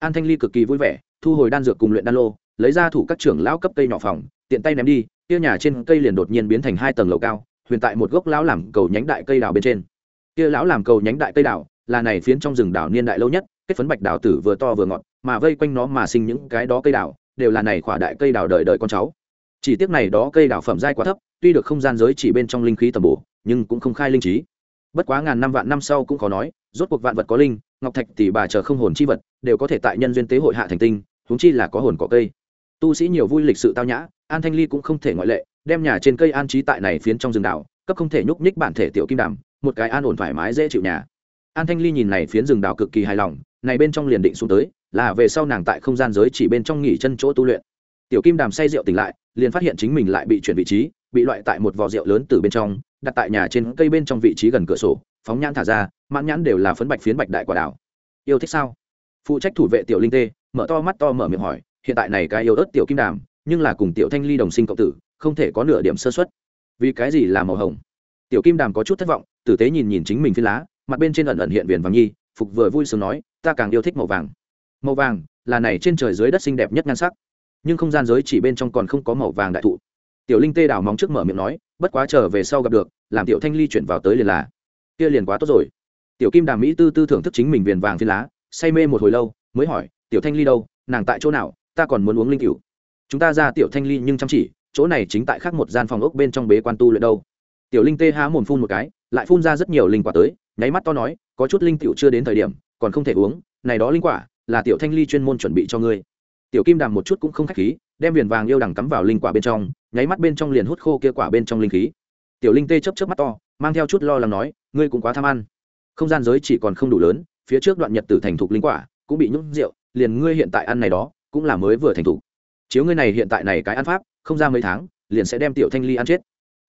an thanh ly cực kỳ vui vẻ, thu hồi đan dược cùng luyện đan lô, lấy ra thủ các trưởng lão cấp cây nhỏ phòng, tiện tay ném đi, kia nhà trên cây liền đột nhiên biến thành hai tầng lầu cao, huyền tại một gốc lão làm cầu nhánh đại cây đào bên trên. Kia lão làm cầu nhánh đại cây đào, là này phiến trong rừng đảo niên đại lâu nhất, kết phấn bạch đào tử vừa to vừa ngọt, mà vây quanh nó mà sinh những cái đó cây đào, đều là này khỏa đại cây đào đời đời con cháu. Chỉ tiếc này đó cây đào phẩm giai quá thấp, tuy được không gian giới chỉ bên trong linh khí tầm bổ, nhưng cũng không khai linh trí bất quá ngàn năm vạn năm sau cũng khó nói, rốt cuộc vạn vật có linh, ngọc thạch tỷ bà chờ không hồn chi vật, đều có thể tại nhân duyên tế hội hạ thành tinh, huống chi là có hồn có cây. Tu sĩ nhiều vui lịch sự tao nhã, an thanh ly cũng không thể ngoại lệ, đem nhà trên cây an trí tại này phiến trong rừng đảo, cấp không thể nhúc nhích bản thể tiểu kim đàm, một cái an ổn thoải mái dễ chịu nhà. An thanh ly nhìn này phiến rừng đảo cực kỳ hài lòng, này bên trong liền định xuống tới, là về sau nàng tại không gian giới chỉ bên trong nghỉ chân chỗ tu luyện. Tiểu kim đàm say rượu tỉnh lại, liền phát hiện chính mình lại bị chuyển vị trí, bị loại tại một vò rượu lớn từ bên trong đặt tại nhà trên cây bên trong vị trí gần cửa sổ, phóng nhãn thả ra, mãn nhãn đều là phấn bạch phiến bạch đại quả đảo yêu thích sao? Phụ trách thủ vệ tiểu linh tê, mở to mắt to mở miệng hỏi, hiện tại này cái yêu ớt tiểu kim đàm, nhưng là cùng tiểu thanh ly đồng sinh cộng tử, không thể có nửa điểm sơ xuất vì cái gì là màu hồng? Tiểu kim đàm có chút thất vọng, tử tế nhìn nhìn chính mình phiến lá, mặt bên trên ẩn ẩn hiện viền vàng nhi, phục vừa vui sướng nói, ta càng yêu thích màu vàng. Màu vàng là này trên trời dưới đất xinh đẹp nhất nhan sắc, nhưng không gian giới chỉ bên trong còn không có màu vàng đại thụ tiểu linh tê đào móng trước mở miệng nói, bất quá trở về sau gặp được, làm tiểu thanh ly chuyển vào tới liền là. Kia liền quá tốt rồi. Tiểu kim đàm mỹ tư tư thưởng thức chính mình viền vàng phi lá, say mê một hồi lâu, mới hỏi, tiểu thanh ly đâu? Nàng tại chỗ nào? Ta còn muốn uống linh cựu chúng ta ra tiểu thanh ly nhưng chăm chỉ, chỗ này chính tại khác một gian phòng ốc bên trong bế quan tu luyện đâu. Tiểu linh tê há mồm phun một cái, lại phun ra rất nhiều linh quả tới, nháy mắt to nói, có chút linh tiểu chưa đến thời điểm, còn không thể uống, này đó linh quả là tiểu thanh ly chuyên môn chuẩn bị cho ngươi. Tiểu kim đàm một chút cũng không khách khí đem viền vàng yêu đằng cắm vào linh quả bên trong, nháy mắt bên trong liền hút khô kia quả bên trong linh khí. Tiểu linh tê chấp chấp mắt to, mang theo chút lo lắng nói, ngươi cũng quá tham ăn. Không gian giới chỉ còn không đủ lớn, phía trước đoạn nhật tử thành thục linh quả cũng bị nhúc rượu, liền ngươi hiện tại ăn này đó cũng là mới vừa thành thục. Chiếu ngươi này hiện tại này cái ăn pháp, không ra mấy tháng, liền sẽ đem tiểu thanh ly ăn chết.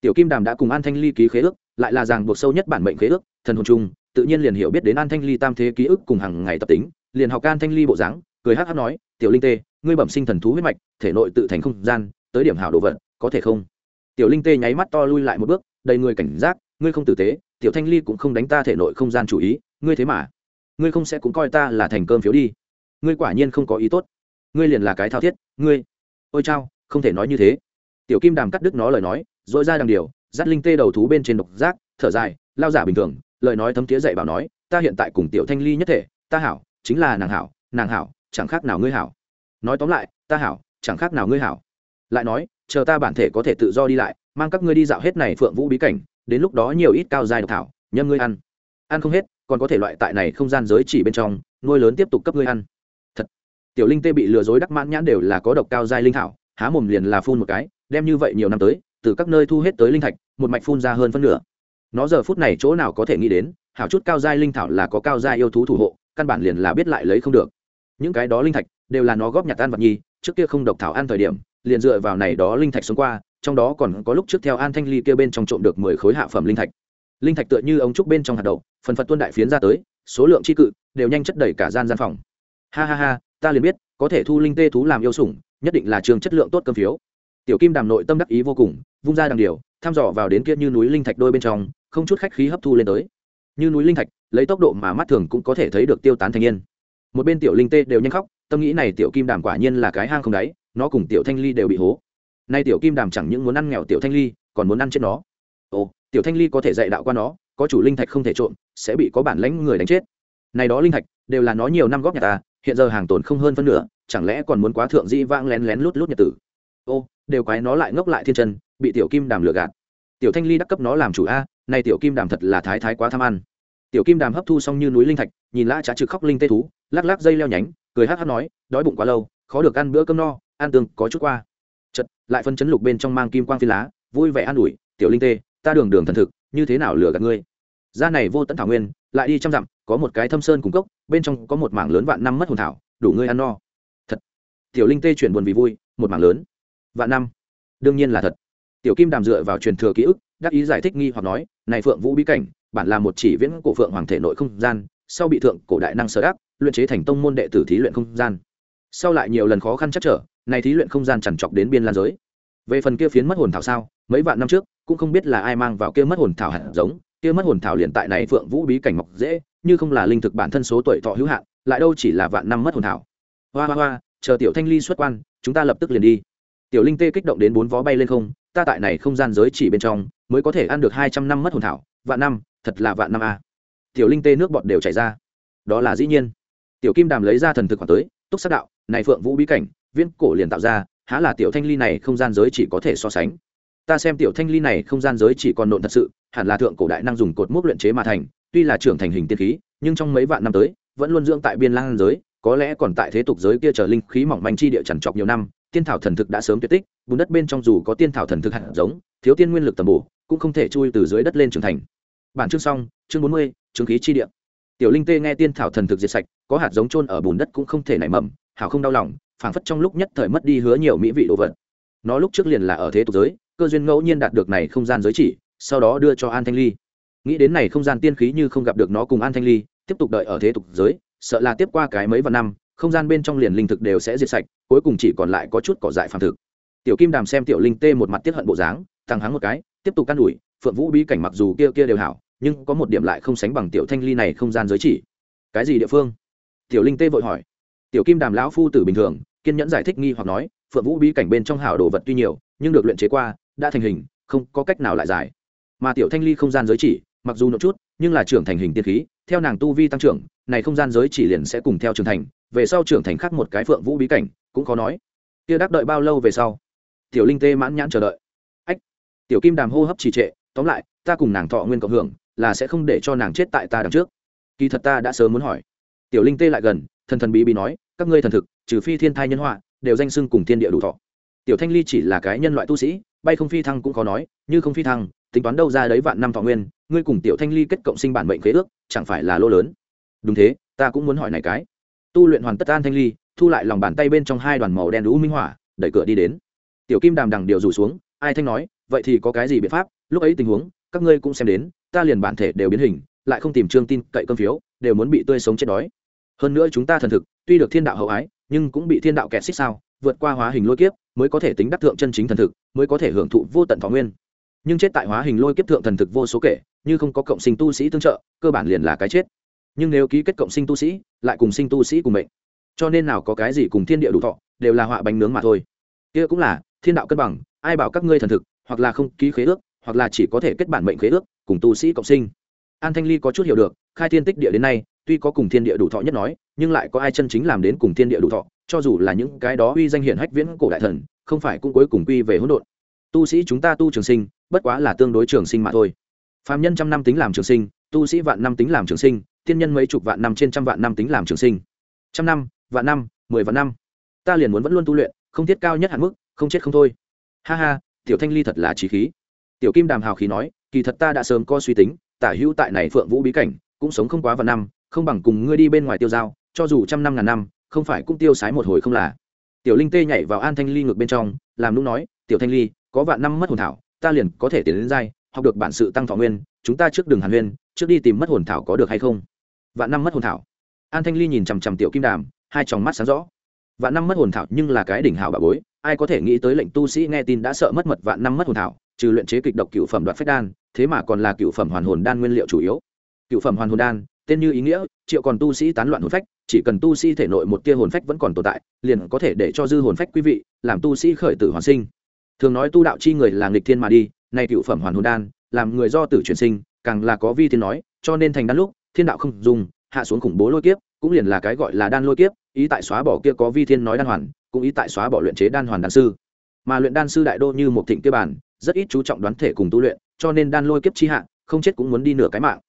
Tiểu kim đàm đã cùng an thanh ly ký khế ước, lại là ràng buộc sâu nhất bản mệnh khế ước, thần hồn chung, tự nhiên liền hiểu biết đến an thanh ly tam thế ký ức cùng hàng ngày tập tính, liền học an thanh ly bộ dáng, cười hát hát nói tiểu linh tê, ngươi bẩm sinh thần thú huyết mạch, thể nội tự thành không gian, tới điểm hảo đồ vật, có thể không? Tiểu linh tê nháy mắt to lui lại một bước, đầy người cảnh giác, ngươi không tử tế, tiểu thanh ly cũng không đánh ta thể nội không gian chủ ý, ngươi thế mà, ngươi không sẽ cũng coi ta là thành cơm phiếu đi. Ngươi quả nhiên không có ý tốt. Ngươi liền là cái thao thiết, ngươi. Ôi chao, không thể nói như thế. Tiểu kim đàm cắt đứt nó lời nói dội ra đằng điều, dắt linh tê đầu thú bên trên độc giác, thở dài, lao giả bình thường, lời nói thấm tía dạy bảo nói, ta hiện tại cùng tiểu thanh ly nhất thể, ta hảo, chính là nàng hảo nàng hảo chẳng khác nào ngươi hảo. Nói tóm lại, ta hảo, chẳng khác nào ngươi hảo. Lại nói, chờ ta bản thể có thể tự do đi lại, mang các ngươi đi dạo hết này phượng vũ bí cảnh, đến lúc đó nhiều ít cao dài độc thảo, nhâm ngươi ăn. Ăn không hết, còn có thể loại tại này không gian giới chỉ bên trong, nuôi lớn tiếp tục cấp ngươi ăn. Thật. Tiểu linh tê bị lừa dối đắc mãn nhãn đều là có độc cao giai linh thảo, há mồm liền là phun một cái, đem như vậy nhiều năm tới, từ các nơi thu hết tới linh thạch, một mạch phun ra hơn phân nửa. Nó giờ phút này chỗ nào có thể nghĩ đến, hảo chút cao giai linh thảo là có cao giai yêu thú thủ hộ, căn bản liền là biết lại lấy không được những cái đó linh thạch đều là nó góp nhặt an vật nhi, trước kia không độc thảo ăn thời điểm, liền dựa vào này đó linh thạch xuống qua, trong đó còn có lúc trước theo an thanh ly kia bên trong trộm được mười khối hạ phẩm linh thạch. Linh thạch tựa như ống trúc bên trong hạt đậu, phần phật tuân đại phiến ra tới, số lượng tri cự đều nhanh chất đầy cả gian gian phòng. Ha ha ha, ta liền biết, có thể thu linh tê thú làm yêu sủng, nhất định là trường chất lượng tốt cơm phiếu. Tiểu kim đàm nội tâm đắc ý vô cùng, vung ra đằng điều, thăm dò vào đến kia như núi linh thạch đôi bên trong, không chút khách khí hấp thu lên tới. Như núi linh thạch, lấy tốc độ mà mắt thường cũng có thể thấy được tiêu tán thành yên một bên tiểu linh tê đều nhanh khóc, tâm nghĩ này tiểu kim đàm quả nhiên là cái hang không đáy, nó cùng tiểu thanh ly đều bị hố. Nay tiểu kim đàm chẳng những muốn ăn nghèo tiểu thanh ly, còn muốn ăn chết nó. Ồ, tiểu thanh ly có thể dạy đạo qua nó, có chủ linh thạch không thể trộm, sẽ bị có bản lãnh người đánh chết. Này đó linh thạch, đều là nó nhiều năm góp nhà ta hiện giờ hàng tồn không hơn phân nửa, chẳng lẽ còn muốn quá thượng dĩ vãng lén lén lút lút nhật tử? Ô, đều quái nó lại ngốc lại thiên chân, bị tiểu kim đàm lừa gạt. Tiểu thanh ly đắc cấp nó làm chủ a, nay tiểu kim đàm thật là thái thái quá tham ăn tiểu kim đàm hấp thu xong như núi linh thạch, nhìn lã trá trực khóc linh tê thú, lắc lắc dây leo nhánh, cười hát hát nói, đói bụng quá lâu, khó được ăn bữa cơm no, ăn tương có chút qua. Chật lại phân chấn lục bên trong mang kim quang phi lá, vui vẻ an ủi, tiểu linh tê, ta đường đường thần thực, như thế nào lừa gạt ngươi? Ra này vô tận thảo nguyên, lại đi trăm dặm, có một cái thâm sơn cung cốc, bên trong có một mảng lớn vạn năm mất hồn thảo, đủ ngươi ăn no. Thật. Tiểu linh tê chuyển buồn vì vui, một mảng lớn. Vạn năm. Đương nhiên là thật. Tiểu kim đàm dựa vào truyền thừa ký ức, đắc ý giải thích nghi hoặc nói, này phượng vũ bí cảnh bản là một chỉ viễn cổ phượng hoàng thể nội không gian, sau bị thượng cổ đại năng sở đắc, luyện chế thành tông môn đệ tử thí luyện không gian. Sau lại nhiều lần khó khăn chắc trở, này thí luyện không gian chẳng chọc đến biên lan giới. Về phần kia phiến mất hồn thảo sao, mấy vạn năm trước, cũng không biết là ai mang vào kia mất hồn thảo hạt giống, kia mất hồn thảo liền tại này phượng vũ bí cảnh mọc dễ, như không là linh thực bản thân số tuổi thọ hữu hạn, lại đâu chỉ là vạn năm mất hồn thảo. Hoa hoa hoa, chờ tiểu thanh ly xuất quan, chúng ta lập tức liền đi. Tiểu linh tê kích động đến bốn vó bay lên không, ta tại này không gian giới chỉ bên trong, mới có thể ăn được hai trăm năm mất hồn thảo, vạn năm thật là vạn năm a. À. tiểu linh tê nước bọt đều chảy ra. Đó là dĩ nhiên. Tiểu kim đàm lấy ra thần thực khoảng tới, túc sắc đạo, này phượng vũ bí cảnh, viễn cổ liền tạo ra, há là tiểu thanh ly này không gian giới chỉ có thể so sánh? Ta xem tiểu thanh ly này không gian giới chỉ còn nộn thật sự, hẳn là thượng cổ đại năng dùng cột mốc luyện chế mà thành, tuy là trưởng thành hình tiên khí, nhưng trong mấy vạn năm tới, vẫn luôn dưỡng tại biên lang giới, có lẽ còn tại thế tục giới kia trở linh khí mỏng manh chi địa trằn trọc nhiều năm, tiên thảo thần thực đã sớm tuyệt tích, bùn đất bên trong dù có tiên thảo thần thực hạt giống, thiếu tiên nguyên lực tầm bổ, cũng không thể chui từ dưới đất lên trưởng thành bản chương xong, chương bốn mươi, chứng khí chi địa. Tiểu linh tê nghe tiên thảo thần thực diệt sạch, có hạt giống trôn ở bùn đất cũng không thể nảy mầm, hảo không đau lòng, phảng phất trong lúc nhất thời mất đi hứa nhiều mỹ vị đồ vật. Nó lúc trước liền là ở thế tục giới, cơ duyên ngẫu nhiên đạt được này không gian giới chỉ, sau đó đưa cho an thanh ly. Nghĩ đến này không gian tiên khí như không gặp được nó cùng an thanh ly, tiếp tục đợi ở thế tục giới, sợ là tiếp qua cái mấy vạn năm, không gian bên trong liền linh thực đều sẽ diệt sạch, cuối cùng chỉ còn lại có chút cỏ dại phản thực. Tiểu kim đàm xem tiểu linh tê một mặt tiếp hận bộ dáng, tăng hắng một cái, tiếp tục can đuổi phượng vũ bí cảnh mặc dù kia kia đều hảo, nhưng có một điểm lại không sánh bằng tiểu thanh ly này không gian giới chỉ. Cái gì địa phương? Tiểu linh tê vội hỏi. Tiểu kim đàm lão phu tử bình thường, kiên nhẫn giải thích nghi hoặc nói, phượng vũ bí cảnh bên trong hảo đồ vật tuy nhiều, nhưng được luyện chế qua, đã thành hình, không có cách nào lại giải. Mà tiểu thanh ly không gian giới chỉ, mặc dù nộ chút, nhưng là trưởng thành hình tiên khí, theo nàng tu vi tăng trưởng, này không gian giới chỉ liền sẽ cùng theo trưởng thành, về sau trưởng thành khác một cái phượng vũ bí cảnh, cũng khó nói. Kia đắc đợi bao lâu về sau? Tiểu linh tê mãn nhãn chờ đợi. Ách, tiểu kim đàm hô hấp trì trệ tóm lại, ta cùng nàng thọ nguyên cộng hưởng, là sẽ không để cho nàng chết tại ta đằng trước. Kỳ thật ta đã sớm muốn hỏi. Tiểu linh tê lại gần, thần thần bí bí nói, các ngươi thần thực, trừ phi thiên thai nhân họa, đều danh sưng cùng thiên địa đủ thọ. Tiểu thanh ly chỉ là cái nhân loại tu sĩ, bay không phi thăng cũng khó nói, như không phi thăng, tính toán đâu ra đấy vạn năm thọ nguyên, ngươi cùng tiểu thanh ly kết cộng sinh bản mệnh khế ước, chẳng phải là lô lớn. Đúng thế, ta cũng muốn hỏi này cái. Tu luyện hoàn tất an thanh ly, thu lại lòng bàn tay bên trong hai đoàn màu đen đũ minh hỏa đẩy cửa đi đến. Tiểu kim đàm đằng điều rủ xuống, ai thanh nói vậy thì có cái gì biện pháp? Lúc ấy tình huống, các ngươi cũng xem đến, ta liền bản thể đều biến hình, lại không tìm trương tin cậy cơm phiếu, đều muốn bị tươi sống chết đói. Hơn nữa chúng ta thần thực, tuy được thiên đạo hậu ái, nhưng cũng bị thiên đạo kẹt xích sao, vượt qua hóa hình lôi kiếp, mới có thể tính đắc thượng chân chính thần thực, mới có thể hưởng thụ vô tận thọ nguyên. Nhưng chết tại hóa hình lôi kiếp thượng thần thực vô số kể, như không có cộng sinh tu sĩ tương trợ, cơ bản liền là cái chết. Nhưng nếu ký kết cộng sinh tu sĩ, lại cùng sinh tu sĩ cùng mệnh. Cho nên nào có cái gì cùng thiên địa đủ thọ, đều là họa bánh nướng mà thôi. Kia cũng là, thiên đạo cân bằng, ai bảo các ngươi thần thực hoặc là không ký khế ước, hoặc là chỉ có thể kết bản mệnh khế ước, cùng tu sĩ cộng sinh. An thanh ly có chút hiểu được, khai thiên tích địa đến nay, tuy có cùng thiên địa đủ thọ nhất nói, nhưng lại có ai chân chính làm đến cùng thiên địa đủ thọ, cho dù là những cái đó uy danh hiển hách viễn cổ đại thần, không phải cũng cuối cùng quy về hỗn độn. Tu sĩ chúng ta tu trường sinh, bất quá là tương đối trường sinh mà thôi. Phạm nhân trăm năm tính làm trường sinh, tu sĩ vạn năm tính làm trường sinh tiên nhân mấy chục vạn năm trên trăm vạn năm tính làm trường sinh. Trăm năm, vạn năm, mười vạn năm. Ta liền muốn vẫn luôn tu luyện, không thiết cao nhất hạn mức, không chết không thôi. Ha ha tiểu thanh ly thật là trí khí. Tiểu kim đàm hào khí nói, kỳ thật ta đã sớm có suy tính, tả hữu tại này phượng vũ bí cảnh, cũng sống không quá vài năm, không bằng cùng ngươi đi bên ngoài tiêu dao cho dù trăm năm ngàn năm, không phải cũng tiêu sái một hồi không là. Tiểu linh tê nhảy vào an thanh ly ngược bên trong, làm lúc nói, tiểu thanh ly, có vạn năm mất hồn thảo, ta liền có thể tiến đến giai, học được bản sự tăng thọ nguyên, chúng ta trước đường hàn huyên, trước đi tìm mất hồn thảo có được hay không? Vạn năm mất hồn thảo? An thanh ly nhìn chằm chằm tiểu kim đàm, hai tròng mắt sáng rõ. Vạn năm mất hồn thảo nhưng là cái đỉnh hảo bà bối ai có thể nghĩ tới lệnh tu sĩ nghe tin đã sợ mất mật vạn năm mất hồn thảo, trừ luyện chế kịch độc cựu phẩm đoạt phách đan, thế mà còn là cựu phẩm hoàn hồn đan nguyên liệu chủ yếu. Cựu phẩm hoàn hồn đan, tên như ý nghĩa, triệu còn tu sĩ tán loạn hồn phách, chỉ cần tu sĩ thể nội một tia hồn phách vẫn còn tồn tại, liền có thể để cho dư hồn phách quý vị, làm tu sĩ khởi tử hoàn sinh. Thường nói tu đạo chi người là nghịch thiên mà đi, nay cựu phẩm hoàn hồn đan, làm người do tử chuyển sinh, càng là có vi thiên nói, cho nên thành đan lúc, thiên đạo không dùng, hạ xuống khủng bố lôi kiếp, cũng liền là cái gọi là đan lôi kiếp, ý tại xóa bỏ kia có vi thiên nói đan hoàn cũng ý tại xóa bỏ luyện chế đan hoàn đan sư. Mà luyện đan sư đại đô như một thịnh kia bản, rất ít chú trọng đoán thể cùng tu luyện, cho nên đan lôi kiếp chi hạ, không chết cũng muốn đi nửa cái mạng.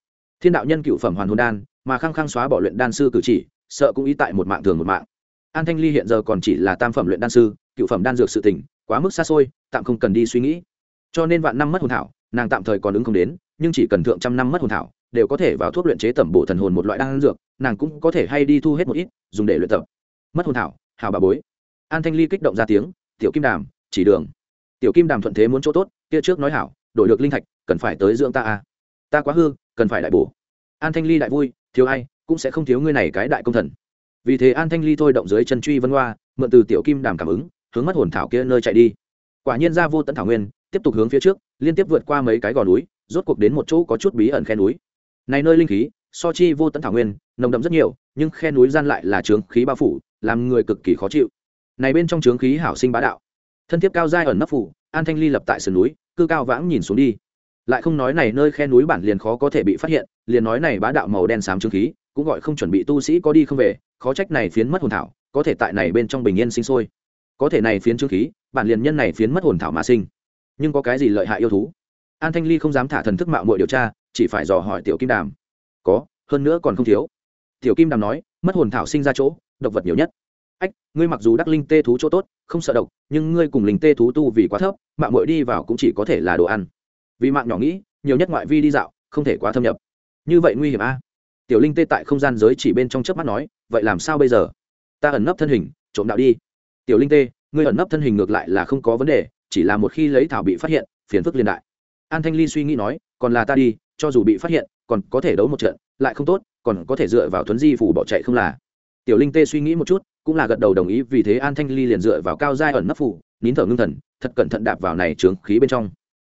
Thiên đạo nhân cựu phẩm hoàn hồn đan, mà khăng khăng xóa bỏ luyện đan sư cử chỉ, sợ cũng ý tại một mạng thường một mạng. An thanh ly hiện giờ còn chỉ là tam phẩm luyện đan sư, cựu phẩm đan dược sự tỉnh quá mức xa xôi, tạm không cần đi suy nghĩ. Cho nên vạn năm mất hồn thảo, nàng tạm thời còn ứng không đến, nhưng chỉ cần thượng trăm năm mất hồn thảo, đều có thể vào thuốc luyện chế tẩm bổ thần hồn một loại đan dược, nàng cũng có thể hay đi thu hết một ít, dùng để luyện tập. Mất hồn thảo hào bà bối an thanh ly kích động ra tiếng, tiểu kim đàm, chỉ đường. Tiểu kim đàm thuận thế muốn chỗ tốt, kia trước nói hảo, đổi được linh thạch, cần phải tới dưỡng ta à? Ta quá hư, cần phải đại bổ. An thanh ly đại vui, thiếu ai, cũng sẽ không thiếu ngươi này cái đại công thần. Vì thế an thanh ly thôi động dưới chân truy vân hoa, mượn từ tiểu kim đàm cảm ứng, hướng mất hồn thảo kia nơi chạy đi. Quả nhiên ra vô tận thảo nguyên, tiếp tục hướng phía trước, liên tiếp vượt qua mấy cái gò núi, rốt cuộc đến một chỗ có chút bí ẩn khe núi. Này nơi linh khí, so chi vô tận thảo nguyên, nồng đậm rất nhiều, nhưng khe núi gian lại là trướng khí bao phủ, làm người cực kỳ khó chịu này bên trong trướng khí hảo sinh bá đạo. Thân thiết cao giai ẩn nấp phủ, an thanh ly lập tại sườn núi, cư cao vãng nhìn xuống đi. Lại không nói này nơi khe núi bản liền khó có thể bị phát hiện, liền nói này bá đạo màu đen xám trướng khí, cũng gọi không chuẩn bị tu sĩ có đi không về, khó trách này phiến mất hồn thảo, có thể tại này bên trong bình yên sinh sôi. Có thể này phiến trướng khí, bản liền nhân này phiến mất hồn thảo mà sinh. Nhưng có cái gì lợi hại yêu thú? An thanh ly không dám thả thần thức mạo mọi điều tra, chỉ phải dò hỏi tiểu kim đàm. Có, hơn nữa còn không thiếu. Tiểu kim đàm nói, mất hồn thảo sinh ra chỗ, độc vật nhiều nhất ách, ngươi mặc dù đắc linh tê thú chỗ tốt, không sợ độc, nhưng ngươi cùng linh tê thú tu vì quá thấp, mạng mội đi vào cũng chỉ có thể là đồ ăn. Vì mạng nhỏ nghĩ, nhiều nhất ngoại vi đi dạo, không thể quá thâm nhập. Như vậy nguy hiểm a. Tiểu linh tê tại không gian giới chỉ bên trong chớp mắt nói, vậy làm sao bây giờ? Ta ẩn nấp thân hình, trộm đạo đi. Tiểu linh tê, ngươi ẩn nấp thân hình ngược lại là không có vấn đề, chỉ là một khi lấy thảo bị phát hiện, phiền phức liên đại. An thanh ly suy nghĩ nói, còn là ta đi, cho dù bị phát hiện, còn có thể đấu một trận, lại không tốt, còn có thể dựa vào thuấn di phủ bỏ chạy không là. Tiểu linh tê suy nghĩ một chút cũng là gật đầu đồng ý vì thế an thanh ly liền dựa vào cao giai ẩn nấp phủ, nín thở ngưng thần, thật cẩn thận đạp vào này trướng khí bên trong.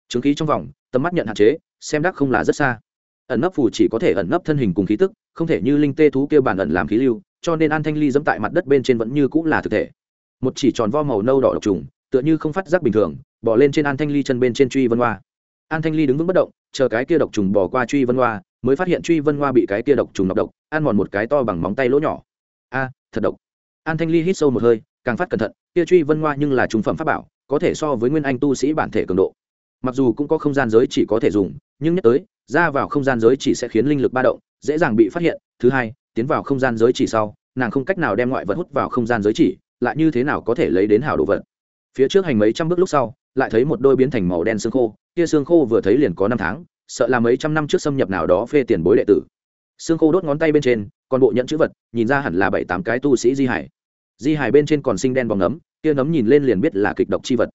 Trướng khí trong vòng, tầm mắt nhận hạn chế, xem đắc không là rất xa. Ẩn nấp phủ chỉ có thể ẩn nấp thân hình cùng khí tức, không thể như linh tê thú kêu bản ẩn làm khí lưu, cho nên an thanh ly dẫm tại mặt đất bên trên vẫn như cũng là thực thể. Một chỉ tròn vo màu nâu đỏ độc trùng, tựa như không phát giác bình thường, bỏ lên trên an thanh ly chân bên trên truy vân hoa. An thanh ly đứng vững bất động, chờ cái kia độc trùng bỏ qua truy vân hoa, mới phát hiện truy vân hoa bị cái kia độc trùng nọc độc, ăn mòn một cái to bằng móng tay lỗ nhỏ. A, thật độc an thanh ly hít sâu một hơi, càng phát cẩn thận, kia truy vân hoa nhưng là trung phẩm pháp bảo, có thể so với nguyên anh tu sĩ bản thể cường độ. Mặc dù cũng có không gian giới chỉ có thể dùng, nhưng nhất tới, ra vào không gian giới chỉ sẽ khiến linh lực ba động, dễ dàng bị phát hiện. Thứ hai, tiến vào không gian giới chỉ sau, nàng không cách nào đem ngoại vật hút vào không gian giới chỉ, lại như thế nào có thể lấy đến hảo đồ vật? Phía trước hành mấy trăm bước lúc sau, lại thấy một đôi biến thành màu đen xương khô, kia xương khô vừa thấy liền có năm tháng, sợ là mấy trăm năm trước xâm nhập nào đó phê tiền bối đệ tử. Xương khô đốt ngón tay bên trên, còn bộ nhận chữ vật, nhìn ra hẳn là bảy tám cái tu sĩ di hải di hài bên trên còn sinh đen bóng nấm kia nấm nhìn lên liền biết là kịch độc chi vật.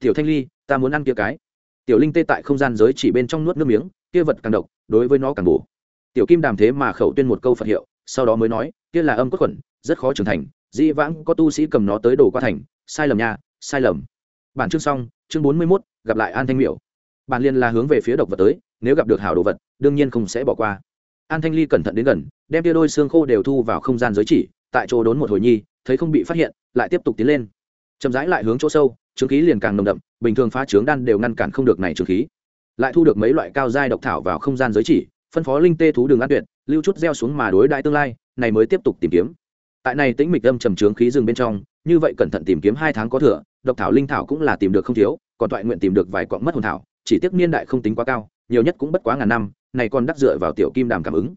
Tiểu thanh ly, ta muốn ăn kia cái. Tiểu linh tê tại không gian giới chỉ bên trong nuốt nước miếng, kia vật càng độc, đối với nó càng bổ. Tiểu kim đàm thế mà khẩu tuyên một câu phật hiệu, sau đó mới nói, kia là âm cốt khuẩn, rất khó trưởng thành dĩ vãng có tu sĩ cầm nó tới đồ qua thành, sai lầm nha, sai lầm. Bản chương xong, chương bốn mươi mốt, gặp lại an thanh miểu. Bản liên là hướng về phía độc vật tới, nếu gặp được hảo đồ vật, đương nhiên không sẽ bỏ qua. An thanh ly cẩn thận đến gần, đem tia đôi xương khô đều thu vào không gian giới chỉ tại chỗ đốn một hồi nhi, thấy không bị phát hiện, lại tiếp tục tiến lên. Chậm rãi lại hướng chỗ sâu, trướng khí liền càng nồng đậm, bình thường phá trướng đan đều ngăn cản không được này trướng khí. Lại thu được mấy loại cao giai độc thảo vào không gian giới chỉ, phân phó linh tê thú đường ăn tuyệt, lưu chút gieo xuống mà đối đại tương lai, này mới tiếp tục tìm kiếm. Tại này tĩnh mịch âm trầm trướng khí rừng bên trong, như vậy cẩn thận tìm kiếm hai tháng có thừa, độc thảo linh thảo cũng là tìm được không thiếu, còn toại nguyện tìm được vài quặng mất hồn thảo, chỉ tiếc niên đại không tính quá cao, nhiều nhất cũng bất quá ngàn năm, này còn đắc dựa vào tiểu kim đàm cảm ứng.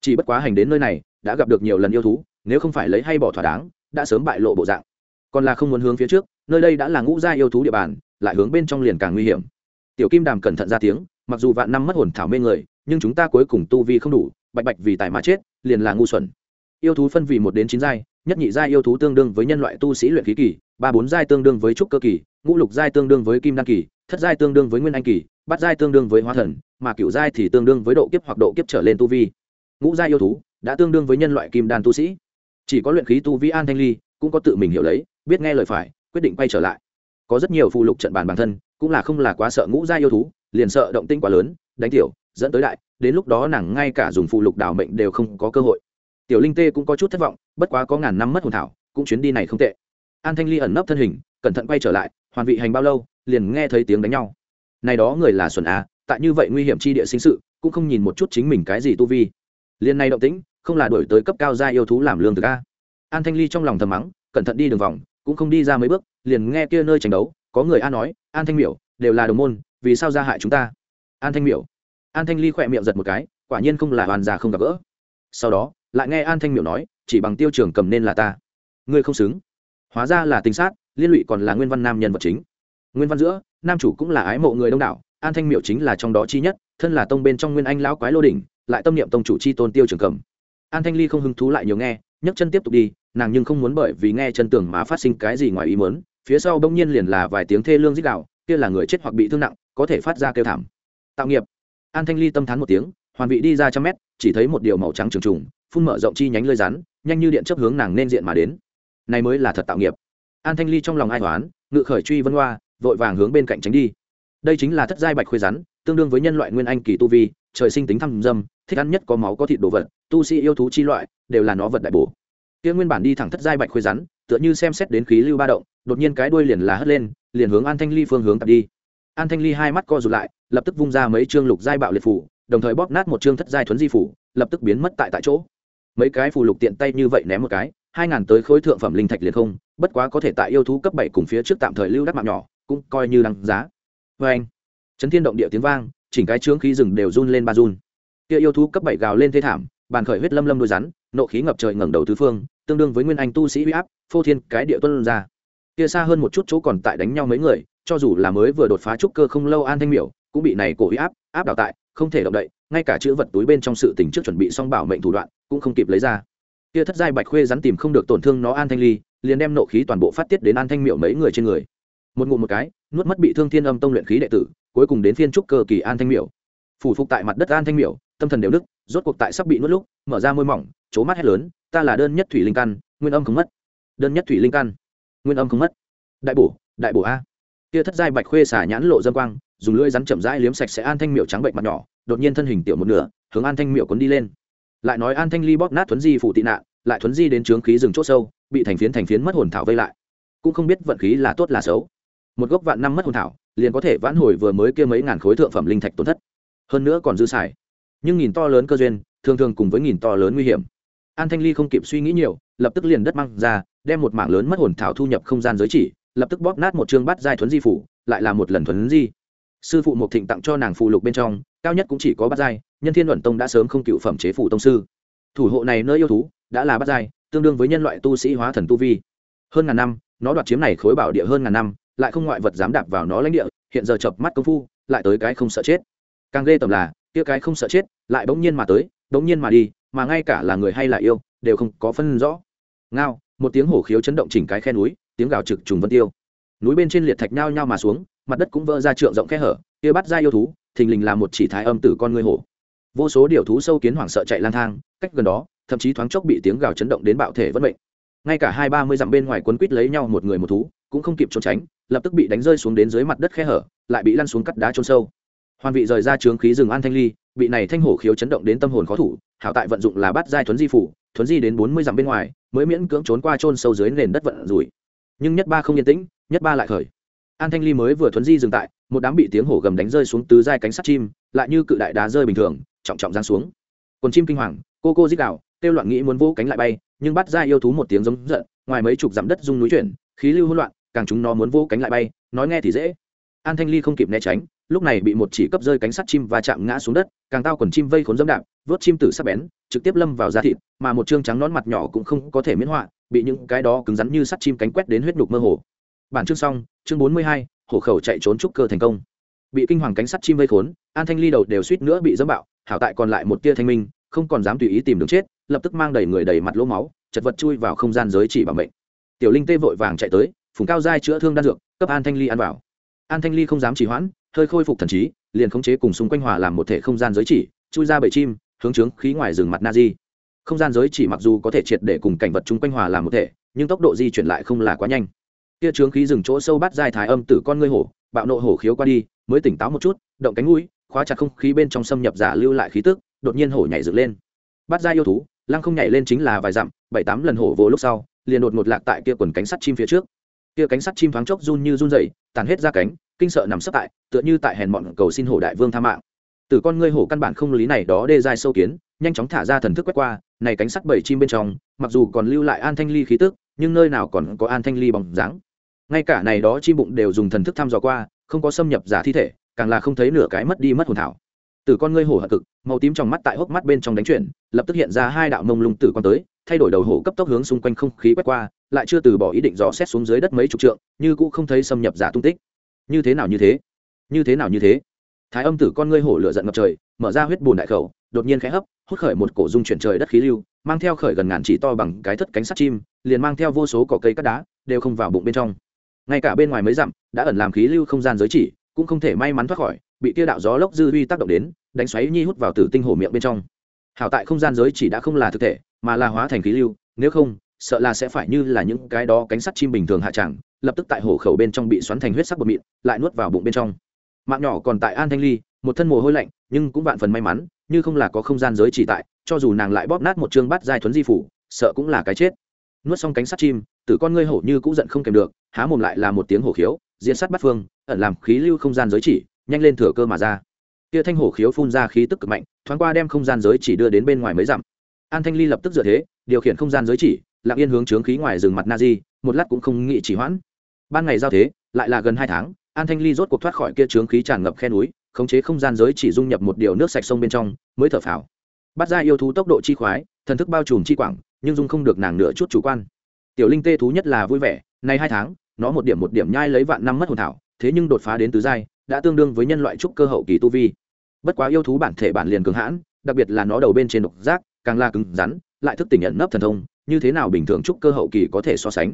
Chỉ bất quá hành đến nơi này, đã gặp được nhiều lần yêu thú nếu không phải lấy hay bỏ thỏa đáng, đã sớm bại lộ bộ dạng. Còn là không muốn hướng phía trước, nơi đây đã là ngũ gia yêu thú địa bàn, lại hướng bên trong liền càng nguy hiểm. Tiểu kim đàm cẩn thận ra tiếng, mặc dù vạn năm mất hồn thảo mê người, nhưng chúng ta cuối cùng tu vi không đủ, bạch bạch vì tài mà chết, liền là ngu xuẩn. Yêu thú phân vì một đến chín giai, nhất nhị giai yêu thú tương đương với nhân loại tu sĩ luyện khí kỳ, ba bốn giai tương đương với trúc cơ kỳ, ngũ lục giai tương đương với kim đan kỳ, thất giai tương đương với nguyên anh kỳ, bát giai tương đương với hóa thần, mà cựu giai thì tương đương với độ kiếp hoặc độ kiếp trở lên tu vi. Ngũ giai yêu thú đã tương đương với nhân loại kim đan tu sĩ chỉ có luyện khí tu vi an thanh ly cũng có tự mình hiểu lấy, biết nghe lời phải, quyết định quay trở lại. Có rất nhiều phụ lục trận bàn bản thân, cũng là không là quá sợ ngũ giai yêu thú, liền sợ động tinh quá lớn, đánh tiểu, dẫn tới đại, đến lúc đó nàng ngay cả dùng phụ lục đảo mệnh đều không có cơ hội. Tiểu linh tê cũng có chút thất vọng, bất quá có ngàn năm mất hồn thảo, cũng chuyến đi này không tệ. An thanh ly ẩn nấp thân hình, cẩn thận quay trở lại, hoàn vị hành bao lâu, liền nghe thấy tiếng đánh nhau. Này đó người là xuẩn á tại như vậy nguy hiểm chi địa sinh sự, cũng không nhìn một chút chính mình cái gì tu vi. Liền này động tĩnh không là đổi tới cấp cao gia yêu thú làm lương thực a. An thanh ly trong lòng thầm mắng, cẩn thận đi đường vòng, cũng không đi ra mấy bước, liền nghe kia nơi tranh đấu, có người a nói, an thanh miểu, đều là đồng môn, vì sao ra hại chúng ta? An thanh miểu. An thanh ly khỏe miệng giật một cái, quả nhiên không là hoàn già không gặp gỡ. Sau đó, lại nghe an thanh miểu nói, chỉ bằng tiêu trường cầm nên là ta. Ngươi không xứng. Hóa ra là tình sát, liên lụy còn là nguyên văn nam nhân vật chính. Nguyên văn giữa, nam chủ cũng là ái mộ người đông đảo, an thanh miểu chính là trong đó chi nhất, thân là tông bên trong nguyên anh lão quái lô đỉnh, lại tâm niệm tông chủ chi tôn tiêu trường cầm an thanh ly không hứng thú lại nhiều nghe, nhấc chân tiếp tục đi, nàng nhưng không muốn bởi vì nghe chân tưởng mà phát sinh cái gì ngoài ý muốn, phía sau bỗng nhiên liền là vài tiếng thê lương dích đạo kia là người chết hoặc bị thương nặng, có thể phát ra kêu thảm. Tạo nghiệp. An thanh ly tâm thán một tiếng, hoàn vị đi ra trăm mét, chỉ thấy một điều màu trắng trừng trùng, phun mở rộng chi nhánh lơi rắn, nhanh như điện chấp hướng nàng nên diện mà đến. Này mới là thật tạo nghiệp. An thanh ly trong lòng ai toán ngự khởi truy vân hoa, vội vàng hướng bên cạnh tránh đi. Đây chính là thất giai bạch khuê rắn, tương đương với nhân loại nguyên anh kỳ tu vi, trời sinh tính thăm dâm, thích ăn nhất có máu có thịt đồ vật tu sĩ yêu thú chi loại, đều là nó vật đại bổ. Kia nguyên bản đi thẳng thất giai bạch khuê rắn, tựa như xem xét đến khí lưu ba động, đột nhiên cái đuôi liền là hất lên, liền hướng an thanh ly phương hướng tập đi. An thanh ly hai mắt co rụt lại, lập tức vung ra mấy chương lục giai bạo liệt phủ đồng thời bóp nát một chương thất giai thuấn di phủ lập tức biến mất tại tại chỗ. Mấy cái phù lục tiện tay như vậy ném một cái, hai ngàn tới khối thượng phẩm linh thạch liền không, bất quá có thể tại yêu thú cấp bảy cùng phía trước tạm thời lưu đắc mạng nhỏ, cũng coi như đăng giá. Vê anh. Chấn thiên động địa tiếng vang, chỉnh cái trướng khí rừng đều run lên ba run. Kia yêu thú cấp bảy gào lên thế thảm bàn khởi huyết lâm lâm đôi rắn, nộ khí ngập trời ngẩng đầu tứ phương, tương đương với nguyên anh tu sĩ huy áp, phô thiên cái địa tuân ra. Kia xa hơn một chút chỗ còn tại đánh nhau mấy người, cho dù là mới vừa đột phá trúc cơ không lâu an thanh miểu, cũng bị này cổ huy áp áp đào tại, không thể động đậy, ngay cả chữ vật túi bên trong sự tình trước chuẩn bị xong bảo mệnh thủ đoạn, cũng không kịp lấy ra. Kia thất giai bạch khuê rắn tìm không được tổn thương nó an thanh ly, liền đem nộ khí toàn bộ phát tiết đến an thanh miệu mấy người trên người. Một ngụm một cái, nuốt mất bị thương thiên âm tông luyện khí đệ tử, cuối cùng đến phiên trúc cơ kỳ an thanh miệu phủ phục tại mặt đất an thanh miểu, tâm thần đều đức rốt cuộc tại sắp bị nuốt lúc mở ra môi mỏng c mắt hét lớn ta là đơn nhất thủy linh căn nguyên âm không mất. Đơn nhất thủy linh căn nguyên âm không mất. Đại bổ đại bổ a. Kia thất giai bạch khuê xả nhãn lộ dâm quang dùng lưỡi rắn chậm rãi liếm sạch sẽ an thanh miệu trắng bệnh mặt nhỏ đột nhiên thân hình tiểu một nửa hướng an thanh miệu cuốn đi lên. Lại nói an thanh ly bóp nát thuấn di phủ tị nạn lại thuấn di đến trướng khí rừng c sâu bị thành phiến thành phiến mất hồn thảo vây lại. Cũng không biết vận khí là tốt là xấu. Một gốc vạn năm mất hồn thảo liền có thể vãn hồi vừa mới kia mấy ngàn khối thượng phẩm linh thạch tổn thất hơn nữa còn dư xài. Nhưng nghìn to lớn cơ duyên, thường thường cùng với nghìn to lớn nguy hiểm. An thanh ly không kịp suy nghĩ nhiều, lập tức liền đất măng ra, đem một mảng lớn mất hồn thảo thu nhập không gian giới chỉ, lập tức bóp nát một chương bát giai thuấn di phủ, lại là một lần thuấn di. Sư phụ một thịnh tặng cho nàng phụ lục bên trong, cao nhất cũng chỉ có bát giai, nhân thiên luận tông đã sớm không cựu phẩm chế phủ tông sư. Thủ hộ này nơi yêu thú, đã là bát giai, tương đương với nhân loại tu sĩ hóa thần tu vi. Hơn ngàn năm, nó đoạt chiếm này khối bảo địa hơn ngàn năm, lại không ngoại vật dám đạp vào nó lãnh địa, hiện giờ chập mắt công phu, lại tới cái không sợ chết càng ghê tởm là, kia cái không sợ chết, lại bỗng nhiên mà tới, bỗng nhiên mà đi, mà ngay cả là người hay là yêu, đều không có phân rõ. Ngao, một tiếng hổ khiếu chấn động chỉnh cái khe núi, tiếng gào trực trùng vân tiêu. Núi bên trên liệt thạch nhao nhao mà xuống, mặt đất cũng vỡ ra trượng rộng khe hở, kia bắt ra yêu thú, thình lình là một chỉ thái âm tử con người hổ. Vô số điều thú sâu kiến hoảng sợ chạy lang thang, cách gần đó, thậm chí thoáng chốc bị tiếng gào chấn động đến bạo thể vẫn bệnh ngay cả hai ba mươi dặm bên ngoài quấn quít lấy nhau một người một thú, cũng không kịp trốn tránh, lập tức bị đánh rơi xuống đến dưới mặt đất khe hở, lại bị lăn xuống cắt đá trôn sâu hoàn vị rời ra trướng khí rừng an thanh ly bị này thanh hổ khiếu chấn động đến tâm hồn khó thủ, hảo tại vận dụng là bắt giai thuấn di phủ, thuấn di đến bốn mươi dặm bên ngoài, mới miễn cưỡng trốn qua trôn sâu dưới nền đất vận rủi. Nhưng nhất ba không yên tĩnh, nhất ba lại khởi. An thanh ly mới vừa thuấn di dừng tại, một đám bị tiếng hổ gầm đánh rơi xuống tứ giai cánh sắt chim, lại như cự đại đá rơi bình thường, trọng trọng giáng xuống. Quần chim kinh hoàng, cô cô dích đạo kêu loạn nghĩ muốn vỗ cánh lại bay, nhưng bắt ra yêu thú một tiếng giống giận, ngoài mấy chục dặm đất rung núi chuyển, khí lưu hỗn loạn, càng chúng nó muốn vỗ cánh lại bay, nói nghe thì dễ. An thanh ly không kịp né tránh lúc này bị một chỉ cấp rơi cánh sắt chim và chạm ngã xuống đất, càng tao quần chim vây khốn dẫm đạp, vớt chim tử sắc bén, trực tiếp lâm vào da thịt, mà một chương trắng nón mặt nhỏ cũng không có thể miễn họa, bị những cái đó cứng rắn như sắt chim cánh quét đến huyết nhục mơ hồ. Bản chương xong, chương bốn mươi hai, hổ khẩu chạy trốn trúc cơ thành công. Bị kinh hoàng cánh sắt chim vây khốn, an thanh ly đầu đều suýt nữa bị dẫm bạo, hảo tại còn lại một tia thanh minh, không còn dám tùy ý tìm đường chết, lập tức mang đầy người đầy mặt lỗ máu, chật vật chui vào không gian giới chỉ bảo mệnh. Tiểu linh tê vội vàng chạy tới, phùng cao giai chữa thương đan dược, cấp an thanh ly ăn vào. An thanh ly không dám trì hoãn hơi khôi phục thần trí, liền khống chế cùng xung quanh hòa làm một thể không gian giới chỉ, chui ra bầy chim, hướng trướng khí ngoài rừng mặt na di không gian giới chỉ mặc dù có thể triệt để cùng cảnh vật chung quanh hòa làm một thể, nhưng tốc độ di chuyển lại không là quá nhanh. Kia trướng khí rừng chỗ sâu bắt dai thái âm tử con ngươi hổ, bạo nộ hổ khiếu qua đi, mới tỉnh táo một chút, động cánh mũi, khóa chặt không khí bên trong xâm nhập giả lưu lại khí tức, đột nhiên hổ nhảy dựng lên. Bắt dai yêu thú, lăng không nhảy lên chính là vài dặm, bảy tám lần hổ vô lúc sau, liền đột ngột lạc tại kia quần cánh sắt chim phía trước. Kia cánh sắt chim thoáng chốc run như run dậy tàn hết ra cánh kinh sợ nằm sấp tại, tựa như tại hèn mọn cầu xin hổ đại vương tha mạng. Từ con ngươi hổ căn bản không lý này đó đê dài sâu kiến, nhanh chóng thả ra thần thức quét qua, này cánh sắt bảy chim bên trong, mặc dù còn lưu lại an thanh ly khí tức, nhưng nơi nào còn có an thanh ly bóng dáng. Ngay cả này đó chim bụng đều dùng thần thức thăm dò qua, không có xâm nhập giả thi thể, càng là không thấy nửa cái mất đi mất hồn thảo. Từ con ngươi hổ hạ cực, màu tím trong mắt tại hốc mắt bên trong đánh chuyển, lập tức hiện ra hai đạo mông lung tử con tới, thay đổi đầu hổ cấp tốc hướng xung quanh không khí quét qua, lại chưa từ bỏ ý định dò xét xuống dưới đất mấy chục trượng, như cũ không thấy xâm nhập giả tung tích như thế nào như thế? Như thế nào như thế? Thái âm tử con ngươi hổ lửa giận ngập trời, mở ra huyết bùn đại khẩu, đột nhiên khẽ hấp, hút khởi một cổ dung chuyển trời đất khí lưu, mang theo khởi gần ngàn chỉ to bằng cái thất cánh sắt chim, liền mang theo vô số cỏ cây cắt đá, đều không vào bụng bên trong. Ngay cả bên ngoài mấy dặm, đã ẩn làm khí lưu không gian giới chỉ, cũng không thể may mắn thoát khỏi, bị tia đạo gió lốc dư huy tác động đến, đánh xoáy nhi hút vào tử tinh hổ miệng bên trong. Hảo tại không gian giới chỉ đã không là thực thể, mà là hóa thành khí lưu, nếu không sợ là sẽ phải như là những cái đó cánh sắt chim bình thường hạ chẳng, lập tức tại hổ khẩu bên trong bị xoắn thành huyết sắc bột mịn lại nuốt vào bụng bên trong. Mạng nhỏ còn tại an thanh ly một thân mồ hôi lạnh nhưng cũng vạn phần may mắn như không là có không gian giới chỉ tại cho dù nàng lại bóp nát một chương bát giai thuấn di phủ sợ cũng là cái chết. Nuốt xong cánh sắt chim tử con ngươi hổ như cũng giận không kèm được há mồm lại là một tiếng hổ khiếu diễn sát bắt phương ẩn làm khí lưu không gian giới chỉ nhanh lên thừa cơ mà ra. Kia thanh hổ khiếu phun ra khí tức cực mạnh thoáng qua đem không gian giới chỉ đưa đến bên ngoài mấy dặm. An thanh ly lập tức dựa thế điều khiển không gian giới chỉ lặng yên hướng trướng khí ngoài rừng mặt na di một lát cũng không nghĩ chỉ hoãn. Ban ngày giao thế, lại là gần hai tháng, an thanh ly rốt cuộc thoát khỏi kia trướng khí tràn ngập khe núi, khống chế không gian giới chỉ dung nhập một điều nước sạch sông bên trong, mới thở phào. Bắt ra yêu thú tốc độ chi khoái, thần thức bao trùm chi quảng, nhưng dung không được nàng nửa chút chủ quan. Tiểu linh tê thú nhất là vui vẻ nay hai tháng, nó một điểm một điểm nhai lấy vạn năm mất hồn thảo, thế nhưng đột phá đến tứ giai, đã tương đương với nhân loại trúc cơ hậu kỳ tu vi. Bất quá yêu thú bản thể bản liền cường hãn, đặc biệt là nó đầu bên trên độc giác, càng là cứng rắn lại thức tỉnh nhận nấp thần thông, như thế nào bình thường trúc cơ hậu kỳ có thể so sánh?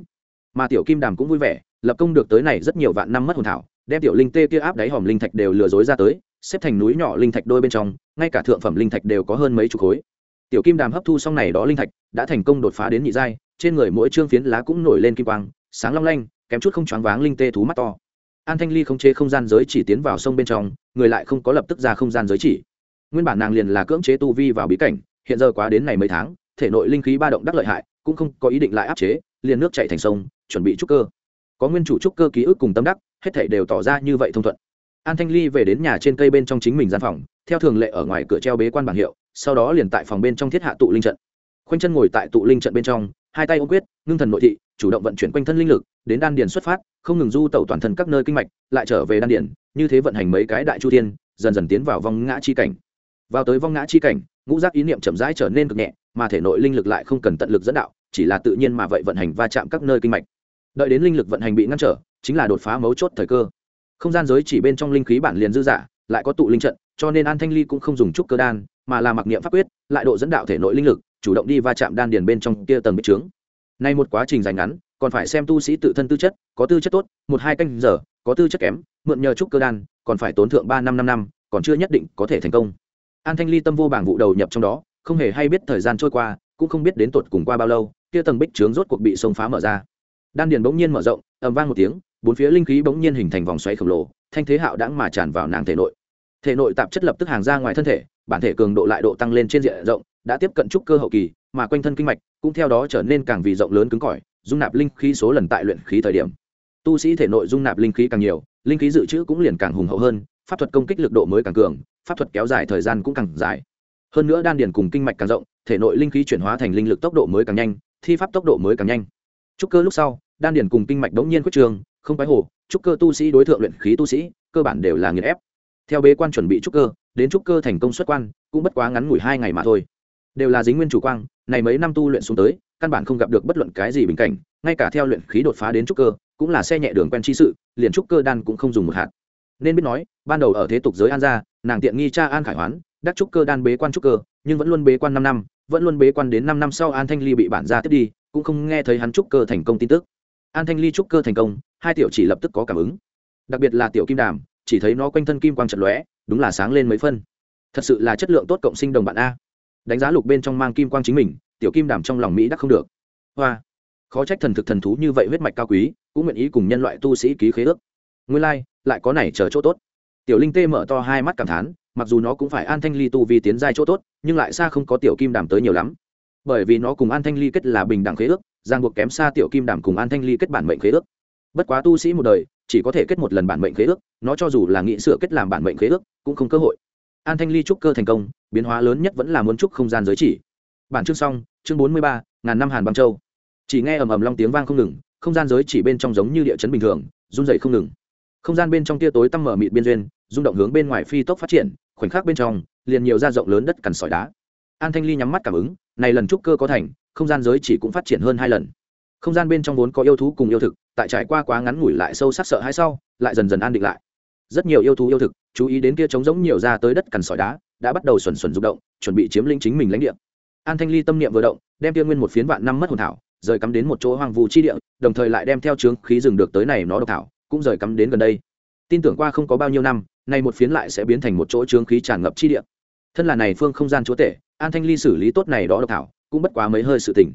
Mà tiểu kim đàm cũng vui vẻ, lập công được tới này rất nhiều vạn năm mất hồn thảo, đem tiểu linh tê kia áp đáy hòm linh thạch đều lừa dối ra tới, xếp thành núi nhỏ linh thạch đôi bên trong, ngay cả thượng phẩm linh thạch đều có hơn mấy chục khối. Tiểu kim đàm hấp thu xong này đó linh thạch, đã thành công đột phá đến nhị giai, trên người mỗi trương phiến lá cũng nổi lên kim quang, sáng long lanh, kém chút không choáng váng linh tê thú mắt to. An thanh ly không chế không gian giới chỉ tiến vào sông bên trong, người lại không có lập tức ra không gian giới chỉ. Nguyên bản nàng liền là cưỡng chế tu vi vào bí cảnh, hiện giờ quá đến này mấy tháng thể nội linh khí ba động đắc lợi hại, cũng không có ý định lại áp chế, liền nước chạy thành sông, chuẩn bị trúc cơ. Có nguyên chủ trúc cơ ký ức cùng tâm đắc, hết thể đều tỏ ra như vậy thông thuận. An thanh ly về đến nhà trên cây bên trong chính mình gian phòng, theo thường lệ ở ngoài cửa treo bế quan bảng hiệu, sau đó liền tại phòng bên trong thiết hạ tụ linh trận. Khoanh chân ngồi tại tụ linh trận bên trong, hai tay ôm quyết, ngưng thần nội thị, chủ động vận chuyển quanh thân linh lực, đến đan điền xuất phát, không ngừng du tẩu toàn thân các nơi kinh mạch, lại trở về đan điền, như thế vận hành mấy cái đại chu thiên, dần dần tiến vào vong ngã chi cảnh. Vào tới vong ngã chi cảnh, ngũ giác ý niệm chậm rãi trở nên cực nhẹ mà thể nội linh lực lại không cần tận lực dẫn đạo, chỉ là tự nhiên mà vậy vận hành va chạm các nơi kinh mạch. Đợi đến linh lực vận hành bị ngăn trở, chính là đột phá mấu chốt thời cơ. Không gian giới chỉ bên trong linh khí bản liền dư giả lại có tụ linh trận, cho nên an thanh ly cũng không dùng trúc cơ đan, mà là mặc niệm pháp quyết, lại độ dẫn đạo thể nội linh lực, chủ động đi va chạm đan điền bên trong kia tầng bích trướng. Nay một quá trình dài ngắn, còn phải xem tu sĩ tự thân tư chất, có tư chất tốt, một hai canh giờ, có tư chất kém, mượn nhờ trúc cơ đan, còn phải tốn thượng ba năm năm năm, còn chưa nhất định có thể thành công. An thanh ly tâm vô bảng vụ đầu nhập trong đó không hề hay biết thời gian trôi qua, cũng không biết đến tột cùng qua bao lâu, kia tầng bích trướng rốt cuộc bị sông phá mở ra. Đan điền bỗng nhiên mở rộng, ầm vang một tiếng, bốn phía linh khí bỗng nhiên hình thành vòng xoáy khổng lồ, thanh thế hạo đãng mà tràn vào nàng thể nội. Thể nội tạp chất lập tức hàng ra ngoài thân thể, bản thể cường độ lại độ tăng lên trên diện rộng, đã tiếp cận trúc cơ hậu kỳ, mà quanh thân kinh mạch cũng theo đó trở nên càng vì rộng lớn cứng cỏi, dung nạp linh khí số lần tại luyện khí thời điểm. Tu sĩ thể nội dung nạp linh khí càng nhiều, linh khí dự trữ cũng liền càng hùng hậu hơn, pháp thuật công kích lực độ mới càng cường, pháp thuật kéo dài thời gian cũng càng dài hơn nữa đan điền cùng kinh mạch càng rộng, thể nội linh khí chuyển hóa thành linh lực tốc độ mới càng nhanh, thi pháp tốc độ mới càng nhanh. Trúc cơ lúc sau, đan điền cùng kinh mạch đống nhiên quyết trường, không phải hồ, trúc cơ tu sĩ đối tượng luyện khí tu sĩ, cơ bản đều là nghiền ép. Theo bế quan chuẩn bị trúc cơ, đến trúc cơ thành công xuất quan, cũng bất quá ngắn ngủi hai ngày mà thôi. Đều là dính nguyên chủ quang, này mấy năm tu luyện xuống tới, căn bản không gặp được bất luận cái gì bình cảnh, ngay cả theo luyện khí đột phá đến trúc cơ, cũng là xe nhẹ đường quen chi sự, liền trúc cơ đan cũng không dùng một hạt. Nên biết nói, ban đầu ở thế tục giới an gia, nàng tiện nghi cha an khải hoán đắc trúc cơ đan bế quan trúc cơ nhưng vẫn luôn bế quan năm năm vẫn luôn bế quan đến năm năm sau an thanh ly bị bản gia tiếp đi cũng không nghe thấy hắn trúc cơ thành công tin tức. An thanh ly trúc cơ thành công hai tiểu chỉ lập tức có cảm ứng. Đặc biệt là tiểu kim đàm chỉ thấy nó quanh thân kim quang trận lóe đúng là sáng lên mấy phân. Thật sự là chất lượng tốt cộng sinh đồng bạn a. Đánh giá lục bên trong mang kim quang chính mình tiểu kim đàm trong lòng mỹ đắc không được. Hoa. Khó trách thần thực thần thú như vậy huyết mạch cao quý cũng nguyện ý cùng nhân loại tu sĩ ký khế ước. Nguyên lai、like, lại có này chờ chỗ tốt. Tiểu linh tê mở to hai mắt cảm thán mặc dù nó cũng phải an thanh ly tu vì tiến giai chỗ tốt, nhưng lại xa không có tiểu kim đàm tới nhiều lắm. Bởi vì nó cùng an thanh ly kết là bình đẳng khế ước, giang buộc kém xa tiểu kim đàm cùng an thanh ly kết bản mệnh khế ước. Bất quá tu sĩ một đời, chỉ có thể kết một lần bản mệnh khế ước, nó cho dù là nghị sửa kết làm bản mệnh khế ước, cũng không cơ hội. An thanh ly trúc cơ thành công, biến hóa lớn nhất vẫn là muốn trúc không gian giới chỉ. Bản chương xong, chương bốn mươi ba, ngàn năm hàn băng châu. Chỉ nghe ầm ầm long tiếng vang không ngừng, không gian giới chỉ bên trong giống như địa chấn bình thường, run dậy không ngừng. Không gian bên trong tia tối tăm mở mịt biên duyên, rung động hướng bên ngoài phi tốc phát triển khoảnh khắc bên trong, liền nhiều ra rộng lớn đất cằn sỏi đá. An thanh ly nhắm mắt cảm ứng, này lần trúc cơ có thành, không gian giới chỉ cũng phát triển hơn hai lần. Không gian bên trong vốn có yêu thú cùng yêu thực, tại trải qua quá ngắn ngủi lại sâu sắc sợ hay sau, lại dần dần an định lại. Rất nhiều yêu thú yêu thực, chú ý đến kia trống giống nhiều ra tới đất cằn sỏi đá, đã bắt đầu xuẩn xuẩn rụng động, chuẩn bị chiếm lĩnh chính mình lãnh địa. An thanh ly tâm niệm vừa động, đem kia nguyên một phiến vạn năm mất hồn thảo, rời cắm đến một chỗ hoang vu chi địa, đồng thời lại đem theo trướng khí rừng được tới này nó độc thảo, cũng rời cắm đến gần đây. Tin tưởng qua không có bao nhiêu năm nay một phiến lại sẽ biến thành một chỗ trướng khí tràn ngập chi địa. Thân là này phương không gian chúa tể, an thanh ly xử lý tốt này đó độc thảo, cũng bất quá mấy hơi sự tỉnh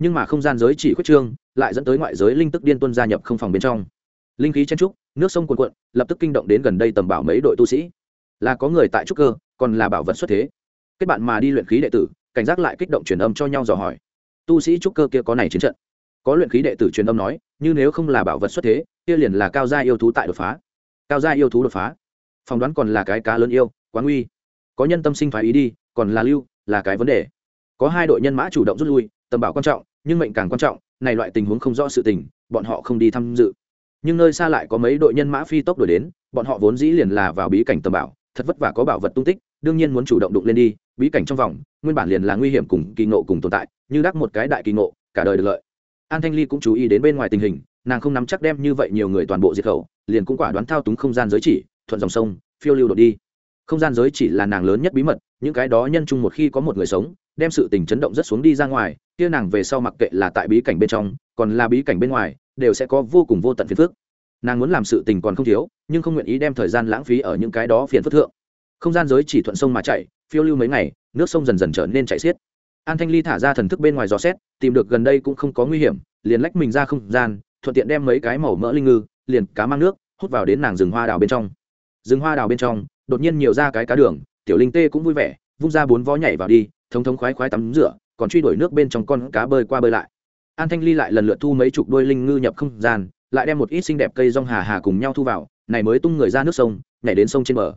nhưng mà không gian giới chỉ khuyết trương, lại dẫn tới ngoại giới linh tức điên tuân gia nhập không phòng bên trong. Linh khí chen trúc, nước sông cuồn cuộn, lập tức kinh động đến gần đây tầm bảo mấy đội tu sĩ. Là có người tại trúc cơ, còn là bảo vật xuất thế. Kết bạn mà đi luyện khí đệ tử, cảnh giác lại kích động truyền âm cho nhau dò hỏi. Tu sĩ trúc cơ kia có này chiến trận? Có luyện khí đệ tử truyền âm nói, như nếu không là bảo vật xuất thế, kia liền là cao gia yêu thú tại đột phá. Cao gia yêu thú đột phá phỏng đoán còn là cái cá lớn yêu, quá nguy. Có nhân tâm sinh phái ý đi, còn là lưu, là cái vấn đề. Có hai đội nhân mã chủ động rút lui, tầm bảo quan trọng, nhưng mệnh càng quan trọng, này loại tình huống không rõ sự tình, bọn họ không đi tham dự. Nhưng nơi xa lại có mấy đội nhân mã phi tốc đuổi đến, bọn họ vốn dĩ liền là vào bí cảnh tầm bảo, thật vất vả có bảo vật tung tích, đương nhiên muốn chủ động đụng lên đi, bí cảnh trong vòng, nguyên bản liền là nguy hiểm cùng kỳ ngộ cùng tồn tại, như đắc một cái đại kỳ ngộ, cả đời được lợi. An thanh ly cũng chú ý đến bên ngoài tình hình, nàng không nắm chắc đem như vậy nhiều người toàn bộ diệt khẩu, liền cũng quả đoán thao túng không gian giới chỉ thuận dòng sông, phiêu lưu đột đi. Không gian giới chỉ là nàng lớn nhất bí mật, những cái đó nhân chung một khi có một người sống, đem sự tình chấn động rất xuống đi ra ngoài, kia nàng về sau mặc kệ là tại bí cảnh bên trong, còn là bí cảnh bên ngoài, đều sẽ có vô cùng vô tận phiền phức. Nàng muốn làm sự tình còn không thiếu, nhưng không nguyện ý đem thời gian lãng phí ở những cái đó phiền phức thượng. Không gian giới chỉ thuận sông mà chạy, phiêu lưu mấy ngày, nước sông dần dần trở nên chảy xiết. An thanh ly thả ra thần thức bên ngoài dò xét, tìm được gần đây cũng không có nguy hiểm, liền lách mình ra không gian, thuận tiện đem mấy cái màu mỡ linh ngư, liền cá mang nước, hút vào đến nàng rừng hoa đào bên trong rừng hoa đào bên trong, đột nhiên nhiều ra cái cá đường, tiểu linh tê cũng vui vẻ, vung ra bốn vó nhảy vào đi, thống thống khoái khoái tắm rửa, còn truy đuổi nước bên trong con cá bơi qua bơi lại. An thanh ly lại lần lượt thu mấy chục đôi linh ngư nhập không gian, lại đem một ít xinh đẹp cây rong hà hà cùng nhau thu vào, này mới tung người ra nước sông, nhảy đến sông trên bờ.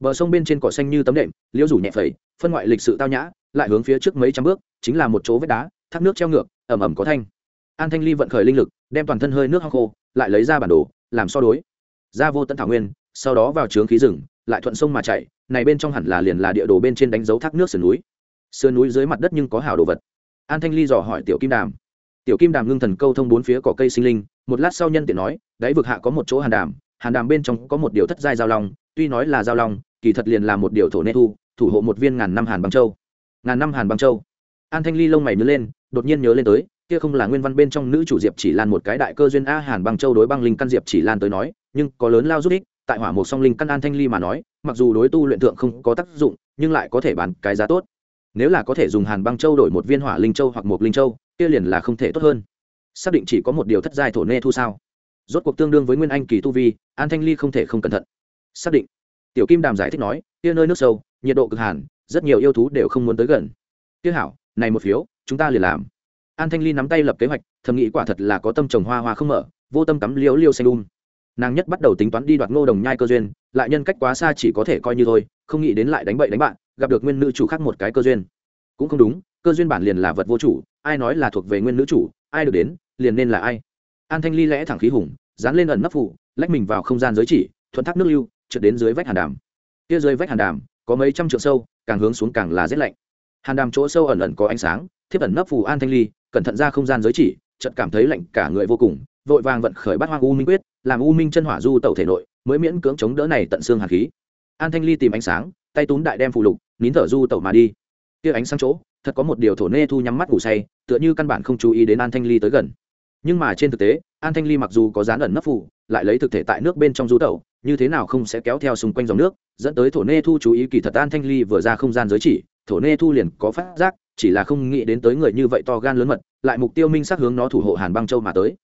Bờ sông bên trên cỏ xanh như tấm đệm, liễu rủ nhẹ phẩy, phân ngoại lịch sự tao nhã, lại hướng phía trước mấy trăm bước, chính là một chỗ vết đá, thác nước treo ngược, ẩm ẩm có thanh. An thanh ly vận khởi linh lực, đem toàn thân hơi nước hăng khô, lại lấy ra bản đồ, làm so đối. Ra vô tận thảo nguyên sau đó vào trướng khí rừng, lại thuận sông mà chạy, này bên trong hẳn là liền là địa đồ bên trên đánh dấu thác nước sườn núi. Sườn núi dưới mặt đất nhưng có hảo đồ vật. An thanh ly dò hỏi tiểu kim đàm. Tiểu kim đàm ngưng thần câu thông bốn phía cỏ cây sinh linh, một lát sau nhân tiện nói, đáy vực hạ có một chỗ hàn đàm hàn đàm bên trong có một điều thất giai giao long, tuy nói là giao long, kỳ thật liền là một điều thổ nê thu, thủ hộ một viên ngàn năm hàn băng châu. Ngàn năm hàn băng châu. An thanh ly lông mày nhớ lên, đột nhiên nhớ lên tới, kia không là nguyên văn bên trong nữ chủ diệp chỉ lan một cái đại cơ duyên a, hàn băng châu đối băng linh căn diệp chỉ lan tới nói, nhưng có lớn lao giúp ích tại hỏa một song linh căn an thanh ly mà nói, mặc dù đối tu luyện thượng không có tác dụng, nhưng lại có thể bán cái giá tốt. Nếu là có thể dùng hàn băng châu đổi một viên hỏa linh châu hoặc một linh châu, kia liền là không thể tốt hơn. Xác định chỉ có một điều thất giai thổ nê thu sao. Rốt cuộc tương đương với nguyên anh kỳ tu vi, an thanh ly không thể không cẩn thận. Xác định. Tiểu kim đàm giải thích nói, kia nơi nước sâu, nhiệt độ cực hàn, rất nhiều yêu thú đều không muốn tới gần. Kia hảo, này một phiếu, chúng ta liền làm. An thanh ly nắm tay lập kế hoạch, thầm nghĩ quả thật là có tâm trồng hoa hoa không mở, vô tâm cắm liễu liêu xanh um nàng nhất bắt đầu tính toán đi đoạt ngô đồng nhai cơ duyên, lại nhân cách quá xa chỉ có thể coi như thôi, không nghĩ đến lại đánh bậy đánh bạn, gặp được nguyên nữ chủ khác một cái cơ duyên. Cũng không đúng, cơ duyên bản liền là vật vô chủ, ai nói là thuộc về nguyên nữ chủ, ai được đến, liền nên là ai. An thanh ly lẽ thẳng khí hùng, dán lên ẩn nấp phủ lách mình vào không gian giới chỉ, thuận thác nước lưu, trượt đến dưới vách hàn đàm. Kia dưới vách hàn đàm, có mấy trăm trượng sâu, càng hướng xuống càng là rét lạnh. Hàn đàm chỗ sâu ẩn ẩn có ánh sáng, thiếp ẩn nấp phù an thanh ly, cẩn thận ra không gian giới chỉ, chợt cảm thấy lạnh cả người vô cùng, vội vàng vận khởi bắt hoang u minh quyết làm u minh chân hỏa du tẩu thể nội, mới miễn cưỡng chống đỡ này tận xương hàn khí. An thanh ly tìm ánh sáng, tay túm đại đem phụ lục, nín thở du tẩu mà đi. Kia ánh sáng chỗ, thật có một điều thổ nê thu nhắm mắt ngủ say, tựa như căn bản không chú ý đến an thanh ly tới gần. Nhưng mà trên thực tế, an thanh ly mặc dù có dán ẩn nấp phủ, lại lấy thực thể tại nước bên trong du tẩu, như thế nào không sẽ kéo theo xung quanh dòng nước, dẫn tới thổ nê thu chú ý kỳ thật an thanh ly vừa ra không gian giới chỉ, thổ nê thu liền có phát giác, chỉ là không nghĩ đến tới người như vậy to gan lớn mật, lại mục tiêu minh xác hướng nó thủ hộ hàn băng châu mà tới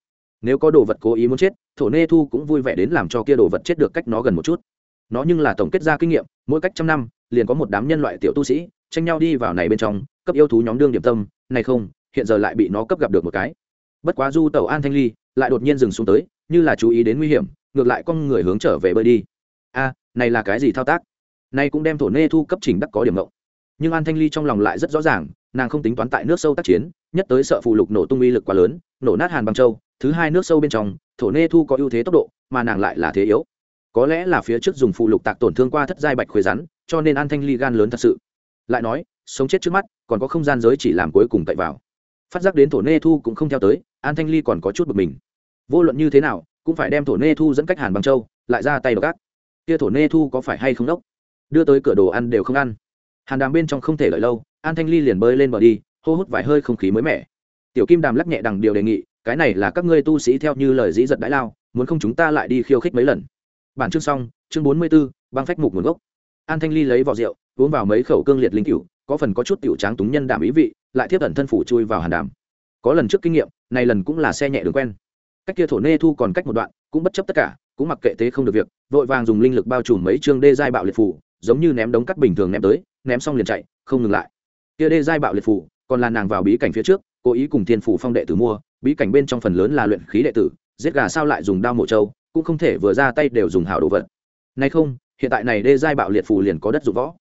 nếu có đồ vật cố ý muốn chết, thổ nê thu cũng vui vẻ đến làm cho kia đồ vật chết được cách nó gần một chút. Nó nhưng là tổng kết ra kinh nghiệm, mỗi cách trăm năm, liền có một đám nhân loại tiểu tu sĩ, tranh nhau đi vào này bên trong, cấp yêu thú nhóm đương điểm tâm, này không, hiện giờ lại bị nó cấp gặp được một cái. Bất quá du tàu an thanh ly, lại đột nhiên dừng xuống tới, như là chú ý đến nguy hiểm, ngược lại con người hướng trở về bơi đi. A, này là cái gì thao tác? Nay cũng đem thổ nê thu cấp trình đắc có điểm ngộng. Nhưng an thanh ly trong lòng lại rất rõ ràng, nàng không tính toán tại nước sâu tác chiến, nhất tới sợ phụ lục nổ tung uy lực quá lớn, nổ nát hàn băng châu thứ hai nước sâu bên trong, thổ nê thu có ưu thế tốc độ, mà nàng lại là thế yếu. Có lẽ là phía trước dùng phụ lục tạc tổn thương qua thất giai bạch khuế rắn, cho nên an thanh ly gan lớn thật sự. Lại nói, sống chết trước mắt, còn có không gian giới chỉ làm cuối cùng cậy vào. Phát giác đến thổ nê thu cũng không theo tới, an thanh ly còn có chút bực mình. Vô luận như thế nào, cũng phải đem thổ nê thu dẫn cách hàn bằng châu, lại ra tay đ ộ c gác kia thổ nê thu có phải hay không đốc? Đưa tới cửa đồ ăn đều không ăn. Hàn đàm bên trong không thể lợi lâu, an thanh ly liền bơi lên bờ đi, hô hút vài hơi không khí mới mẻ. Tiểu kim đàm lắc nhẹ đằng điều đề nghị cái này là các ngươi tu sĩ theo như lời dĩ giật đãi lao, muốn không chúng ta lại đi khiêu khích mấy lần. Bản chương xong, chương bốn mươi b ố băng phách mục nguồn gốc. An thanh ly lấy vỏ rượu, uống vào mấy khẩu cương liệt linh cựu có phần có chút tiểu tráng túng nhân đảm ý vị, lại tiếp ẩn thân phủ chui vào hàn đàm. Có lần trước kinh nghiệm, này lần cũng là xe nhẹ đường quen. Cách kia thổ nê thu còn cách một đoạn, cũng bất chấp tất cả, cũng mặc kệ thế không được việc, vội vàng dùng linh lực bao trùm mấy chương đê giai bạo liệt phủ giống như ném đống cắt bình thường ném tới, ném xong liền chạy, không ngừng lại. Kia đê giai bạo liệt phủ còn là nàng vào bí cảnh phía trước, cố ý cùng thiên phủ phong đệ tử mua bí cảnh bên trong phần lớn là luyện khí đệ tử, giết gà sao lại dùng đao mộ châu cũng không thể vừa ra tay đều dùng hảo đồ vật. Nay không, hiện tại này đê giai bạo liệt phù liền có đất dụng võ.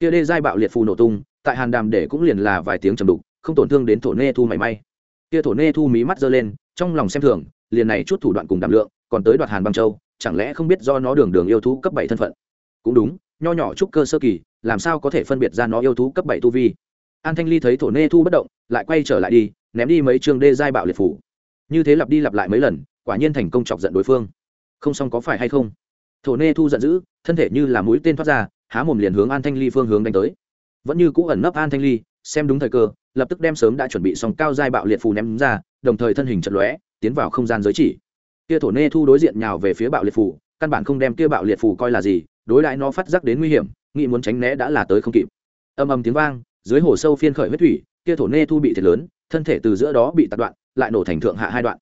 Kia đê giai bạo liệt phù nổ tung, tại hàn đàm để cũng liền là vài tiếng trầm đục, không tổn thương đến thổ nê thu mảy may. Kia thổ nê thu mí mắt giơ lên, trong lòng xem thường, liền này chút thủ đoạn cùng đảm lượng, còn tới đoạt hàn băng châu, chẳng lẽ không biết do nó đường đường yêu thú cấp bảy thân phận? Cũng đúng, nho nhỏ trúc cơ sơ kỳ, làm sao có thể phân biệt ra nó yêu thú cấp bảy tu vi? An thanh ly thấy thổ nê thu bất động, lại quay trở lại đi ném đi mấy trường đê giai bạo liệt phủ. Như thế lặp đi lặp lại mấy lần, quả nhiên thành công chọc giận đối phương. Không xong có phải hay không? Thổ nê thu giận dữ, thân thể như là mũi tên thoát ra, há mồm liền hướng an thanh ly phương hướng đánh tới. Vẫn như cũ ẩn nấp an thanh ly, xem đúng thời cơ, lập tức đem sớm đã chuẩn bị xong cao giai bạo liệt phù ném ra, đồng thời thân hình chật lóe, tiến vào không gian giới chỉ. Kia thổ nê thu đối diện nhào về phía bạo liệt phù căn bản không đem kia bạo liệt phù coi là gì, đối lại nó phát giác đến nguy hiểm, nghĩ muốn tránh né đã là tới không kịp. Âm âm tiếng vang, dưới hồ sâu phiên khởi huyết thủy, kia thổ nê thu bị thiệt lớn thân thể từ giữa đó bị tạt đoạn, lại nổ thành thượng hạ hai đoạn.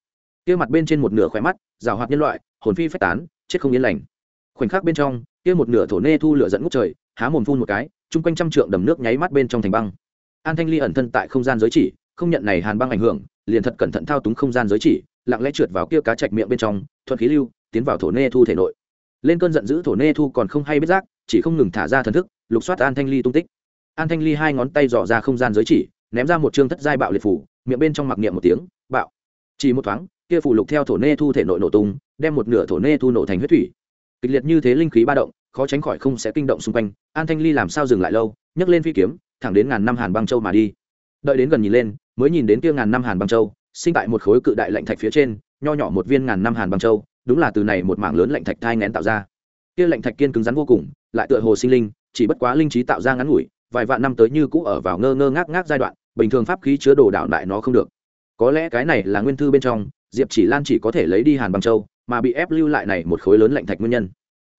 Kia mặt bên trên một nửa khỏe mắt, rào hoạt nhân loại, hồn phi phách tán, chết không yên lành. Khoảnh khắc bên trong, kia một nửa thổ nê thu lửa dẫn ngút trời, há mồm phun một cái, chung quanh trăm trượng đầm nước nháy mắt bên trong thành băng. An thanh ly ẩn thân tại không gian giới chỉ, không nhận này hàn băng ảnh hưởng, liền thật cẩn thận thao túng không gian giới chỉ, lặng lẽ trượt vào kia cá chạch miệng bên trong, thuận khí lưu, tiến vào thổ nê thu thể nội. Lên cơn giận dữ thổ nê thu còn không hay biết giác, chỉ không ngừng thả ra thần thức, lục soát an thanh ly tung tích. An thanh ly hai ngón tay dò ra không gian giới chỉ ném ra một chương thất giai bạo liệt phủ, miệng bên trong mặc niệm một tiếng, bạo. Chỉ một thoáng, kia phủ lục theo thổ nê thu thể nội nổ tung, đem một nửa thổ nê thu nổ thành huyết thủy. Kịch liệt như thế linh khí ba động, khó tránh khỏi không sẽ kinh động xung quanh. An thanh ly làm sao dừng lại lâu, nhấc lên phi kiếm, thẳng đến ngàn năm hàn băng châu mà đi. Đợi đến gần nhìn lên, mới nhìn đến kia ngàn năm hàn băng châu, sinh tại một khối cự đại lạnh thạch phía trên, nho nhỏ một viên ngàn năm hàn băng châu, đúng là từ này một mảng lớn lạnh thạch thai ngén tạo ra. Kia lạnh thạch kiên cứng rắn vô cùng, lại tựa hồ sinh linh, chỉ bất quá linh trí tạo ra ngắn ngủi vài vạn năm tới như cũ ở vào ngơ ngơ ngác ngác giai đoạn, bình thường pháp khí chứa đồ đảo đại nó không được. Có lẽ cái này là nguyên thư bên trong, diệp chỉ lan chỉ có thể lấy đi hàn bằng châu, mà bị ép lưu lại này một khối lớn lạnh thạch nguyên nhân.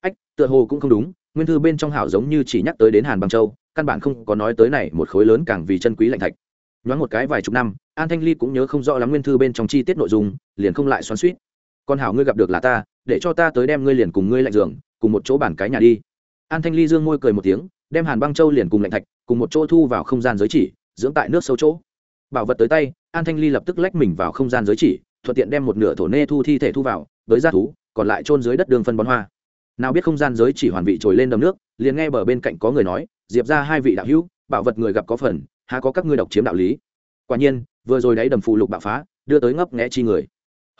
Ách, tựa hồ cũng không đúng, nguyên thư bên trong hảo giống như chỉ nhắc tới đến hàn bằng châu, căn bản không có nói tới này một khối lớn càng vì chân quý lạnh thạch. Nhoáng một cái vài chục năm, an thanh ly cũng nhớ không rõ lắm nguyên thư bên trong chi tiết nội dung, liền không lại xoắn suýt con hảo ngươi gặp được là ta, để cho ta tới đem ngươi liền cùng ngươi lạnh giường, cùng một chỗ bản cái nhà đi. An thanh ly dương môi cười một tiếng đem hàn băng châu liền cùng lạnh thạch, cùng một chỗ thu vào không gian giới chỉ, dưỡng tại nước sâu chỗ. Bảo vật tới tay, an thanh ly lập tức lách mình vào không gian giới chỉ, thuận tiện đem một nửa thổ nê thu thi thể thu vào, với g thú, còn lại trôn dưới đất đường phân bón hoa. Nào biết không gian giới chỉ hoàn vị trồi lên đầm nước, liền nghe bờ bên cạnh có người nói, diệp ra hai vị đạo hữu, bảo vật người gặp có phần, há có các ngươi độc chiếm đạo lý? Quả nhiên, vừa rồi đấy đầm phụ lục bạo phá, đưa tới ngấp nghẽ chi người.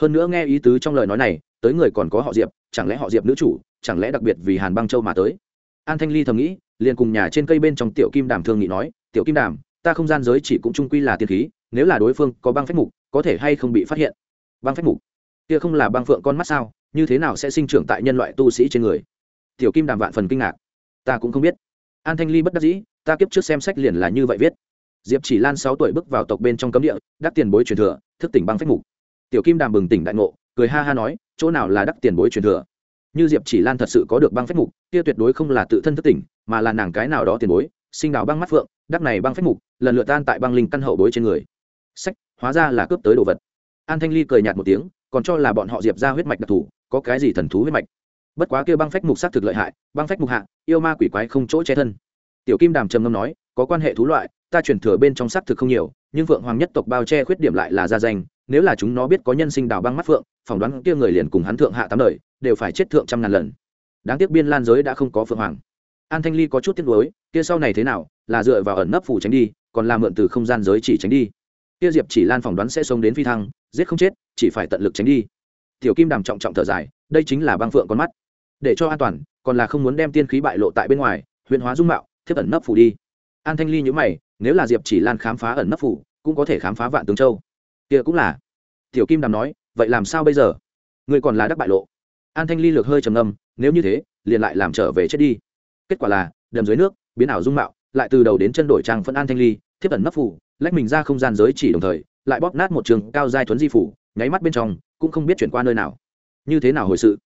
Hơn nữa nghe ý tứ trong lời nói này, tới người còn có họ diệp, chẳng lẽ họ diệp nữ chủ, chẳng lẽ đặc biệt vì hàn băng châu mà tới? An thanh ly thầm nghĩ, liền cùng nhà trên cây bên trong tiểu kim đàm thương nghị nói, tiểu kim đàm, ta không gian giới chỉ cũng trung quy là tiên khí, nếu là đối phương có băng phách mục, có thể hay không bị phát hiện? Băng phách mục? Kia không là băng phượng con mắt sao? Như thế nào sẽ sinh trưởng tại nhân loại tu sĩ trên người? Tiểu kim đàm vạn phần kinh ngạc. Ta cũng không biết. An thanh ly bất đắc dĩ, ta kiếp trước xem sách liền là như vậy viết. Diệp chỉ lan sáu tuổi bước vào tộc bên trong cấm địa, đắc tiền bối truyền thừa, thức tỉnh băng phách mục. Tiểu kim đàm bừng tỉnh đại ngộ, cười ha ha nói, chỗ nào là đắc tiền bối truyền thừa? Như diệp chỉ lan thật sự có được băng phách mục, kia tuyệt đối không là tự thân thất tỉnh, mà là nàng cái nào đó tiền bối, sinh đào băng mắt phượng, đắc này băng phách mục, lần lượt tan tại băng linh căn hậu bối trên người. Sách, hóa ra là cướp tới đồ vật. An thanh ly cười nhạt một tiếng, còn cho là bọn họ diệp ra huyết mạch đặc thù, có cái gì thần thú huyết mạch? Bất quá kia băng phách mục s á t thực lợi hại, băng phách mục hạ, yêu ma quỷ quái không chỗ che thân. Tiểu kim đàm trầm ngâm nói, có quan hệ thú loại, ta chuyển thừa bên trong s á t thực không nhiều, nhưng phượng hoàng nhất tộc bao che khuyết điểm lại là gia danh nếu là chúng nó biết có nhân sinh đào băng mắt phượng, phỏng đoán kia người liền cùng hắn thượng hạ tám đời, đều phải chết thượng trăm ngàn lần. Đáng tiếc biên lan giới đã không có phượng hoàng. An thanh ly có chút tiếc nuối, kia sau này thế nào, là dựa vào ẩn nấp phủ tránh đi, còn là mượn từ không gian giới chỉ tránh đi. Kia diệp chỉ lan phỏng đoán sẽ sống đến phi thăng, giết không chết, chỉ phải tận lực tránh đi. Tiểu kim đàm trọng trọng thở dài, đây chính là băng phượng con mắt. Để cho an toàn, còn là không muốn đem tiên khí bại lộ tại bên ngoài huyện hóa dung mạo, thiếp ẩn nấp phủ đi. An thanh ly nhữ mày, nếu là diệp chỉ lan khám phá ẩn nấp phủ, cũng có thể khám phá vạn tướng châu kia cũng là. Tiểu kim đàm nói, vậy làm sao bây giờ? Người còn là đắc bại lộ. An thanh ly lược hơi trầm ngâm, nếu như thế, liền lại làm trở về chết đi. Kết quả là, đầm dưới nước, biến ảo dung mạo, lại từ đầu đến chân đổi trang phân an thanh ly, thiếp ẩn nấp phủ, lách mình ra không gian giới chỉ đồng thời, lại bóp nát một trường cao giai thuấn di phủ, nháy mắt bên trong, cũng không biết chuyển qua nơi nào. Như thế nào hồi sự?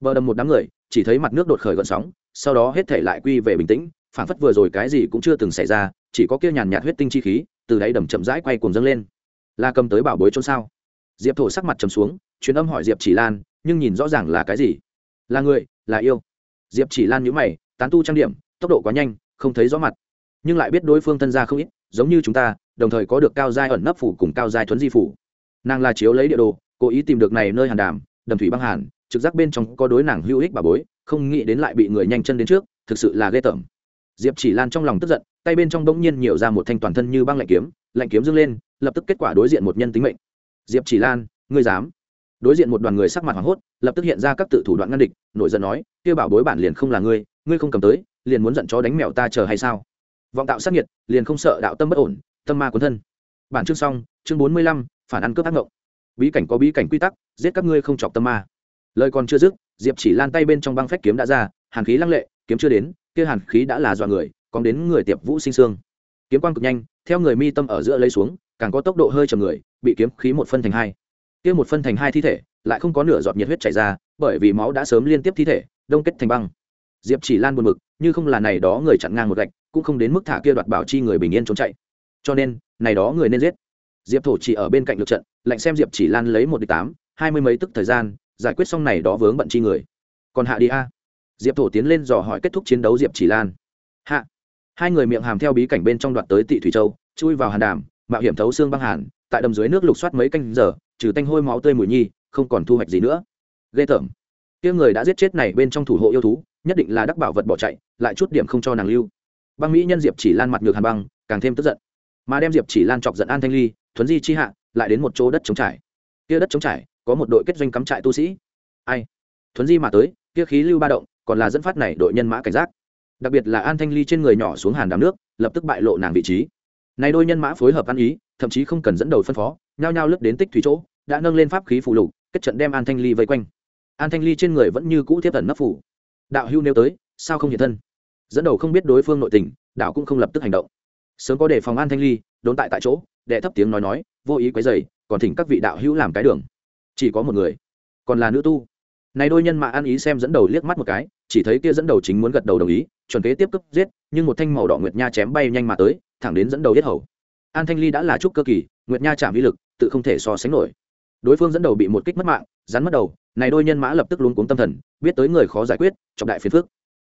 Bờ đầm một đám người, chỉ thấy mặt nước đột khởi gợn sóng, sau đó hết thể lại quy về bình tĩnh phản phất vừa rồi cái gì cũng chưa từng xảy ra, chỉ có kia nhàn nhạt huyết tinh chi khí, từ đáy đầm chậm rãi quay cuồng dâng lên la cầm tới bảo bối trôn sao? Diệp thổ sắc mặt trầm xuống, truyền âm hỏi diệp chỉ lan, nhưng nhìn rõ ràng là cái gì? Là người, là yêu. Diệp chỉ lan nhíu mày, tán tu trang điểm, tốc độ quá nhanh, không thấy rõ mặt. Nhưng lại biết đối phương thân gia không ít, giống như chúng ta, đồng thời có được cao giai ẩn nấp phủ cùng cao giai thuấn di phủ. Nàng là chiếu lấy địa đồ, cố ý tìm được này nơi hàn đàm, đầm thủy băng hàn, trực giác bên trong có đối nàng hữu ích bà bối, không nghĩ đến lại bị người nhanh chân đến trước, thực sự là ghê tởm diệp chỉ lan trong lòng tức giận, tay bên trong bỗng nhiên nhiều ra một thanh toàn thân như băng lạnh kiếm lạnh kiếm dâng lên, lập tức kết quả đối diện một nhân tính mệnh. Diệp chỉ lan, ngươi dám? Đối diện một đoàn người sắc mặt hoảng hốt, lập tức hiện ra các tự thủ đoạn ngăn địch, nổi giận nói, kia bảo bối bản liền không là ngươi ngươi không cầm tới, liền muốn giận chó đánh mèo ta chờ hay sao? Vọng tạo sát nhiệt liền không sợ đạo tâm bất ổn, tâm ma cuốn thân. Bản chương xong, chương bốn mươi lăm, phản ăn cướp ác ngộng. Bí cảnh có bí cảnh quy tắc, giết các ngươi không chọc tâm ma. Lời còn chưa dứt, diệp chỉ lan tay bên trong băng phách kiếm đã ra, hàn khí lăng lệ, kiếm chưa đến kia hàn khí đã là dọa người, còn đến người tiệp vũ sinh sương. Kiếm quang cực nhanh, theo người mi tâm ở giữa lấy xuống, càng có tốc độ hơi chầm người, bị kiếm khí một phân thành hai. Kia một phân thành hai thi thể, lại không có nửa giọt nhiệt huyết chảy ra, bởi vì máu đã sớm liên tiếp thi thể, đông kết thành băng. Diệp chỉ lan buồn mực như không là này đó người chặn ngang một gạch, cũng không đến mức thả kia đoạt bảo chi người bình yên trốn chạy. Cho nên, này đó người nên giết. Diệp thổ chỉ ở bên cạnh lượt trận, lạnh xem diệp chỉ lan lấy một địch tám, hai mươi mấy tức thời gian, giải quyết xong này đó vướng bận chi người. Còn hạ đi a diệp thổ tiến lên dò hỏi kết thúc chiến đấu diệp chỉ lan. Hạ. Hai người miệng hàm theo bí cảnh bên trong đoạt tới tị thủy châu, chui vào hàn đàm, mạo hiểm thấu xương băng hàn, tại đầm dưới nước lục soát mấy canh giờ, trừ tanh hôi máu tươi mùi nhi, không còn thu hoạch gì nữa. Ghê tởm. Kia người đã giết chết này bên trong thủ hộ yêu thú, nhất định là đắc bảo vật bỏ chạy, lại chút điểm không cho nàng lưu. Băng mỹ nhân diệp chỉ lan mặt ngược hàn băng, càng thêm tức giận. Mà đem diệp chỉ lan chọc giận an thanh ly, thuấn di chi hạ, lại đến một chỗ đất trống trải. Kia đất trống trải, có một đội kết doanh cắm trại tu sĩ. Ai? Thuấn di mà tới, kia khí lưu ba động còn là dẫn phát này đội nhân mã cảnh giác. Đặc biệt là an thanh ly trên người nhỏ xuống hàn đám nước, lập tức bại lộ nàng vị trí. Này đôi nhân mã phối hợp ăn ý, thậm chí không cần dẫn đầu phân phó, nhao nhao lướt đến tích thủy chỗ, đã nâng lên pháp khí phụ lục, kết trận đem an thanh ly vây quanh. An thanh ly trên người vẫn như cũ tiếp tần nấp phủ. Đạo hưu nêu tới, sao không hiện thân? Dẫn đầu không biết đối phương nội tình, đạo cũng không lập tức hành động. Sớm có đề phòng an thanh ly, đốn tại tại chỗ, đệ thấp tiếng nói nói, vô ý quấy dày còn thỉnh các vị đạo hữu làm cái đường. Chỉ có một người, còn là nữ tu. Này đôi nhân mã ăn ý xem dẫn đầu liếc mắt một cái chỉ thấy kia dẫn đầu chính muốn gật đầu đồng ý, chuẩn kế tiếp cấp giết, nhưng một thanh màu đỏ nguyệt nha chém bay nhanh mà tới, thẳng đến dẫn đầu yết hầu. An thanh ly đã là trúc cơ kỳ, nguyệt nha chạm vi lực, tự không thể so sánh nổi. Đối phương dẫn đầu bị một kích mất mạng, rắn mất đầu, này đôi nhân mã lập tức luống cuống tâm thần, biết tới người khó giải quyết, trọng đại phiền phước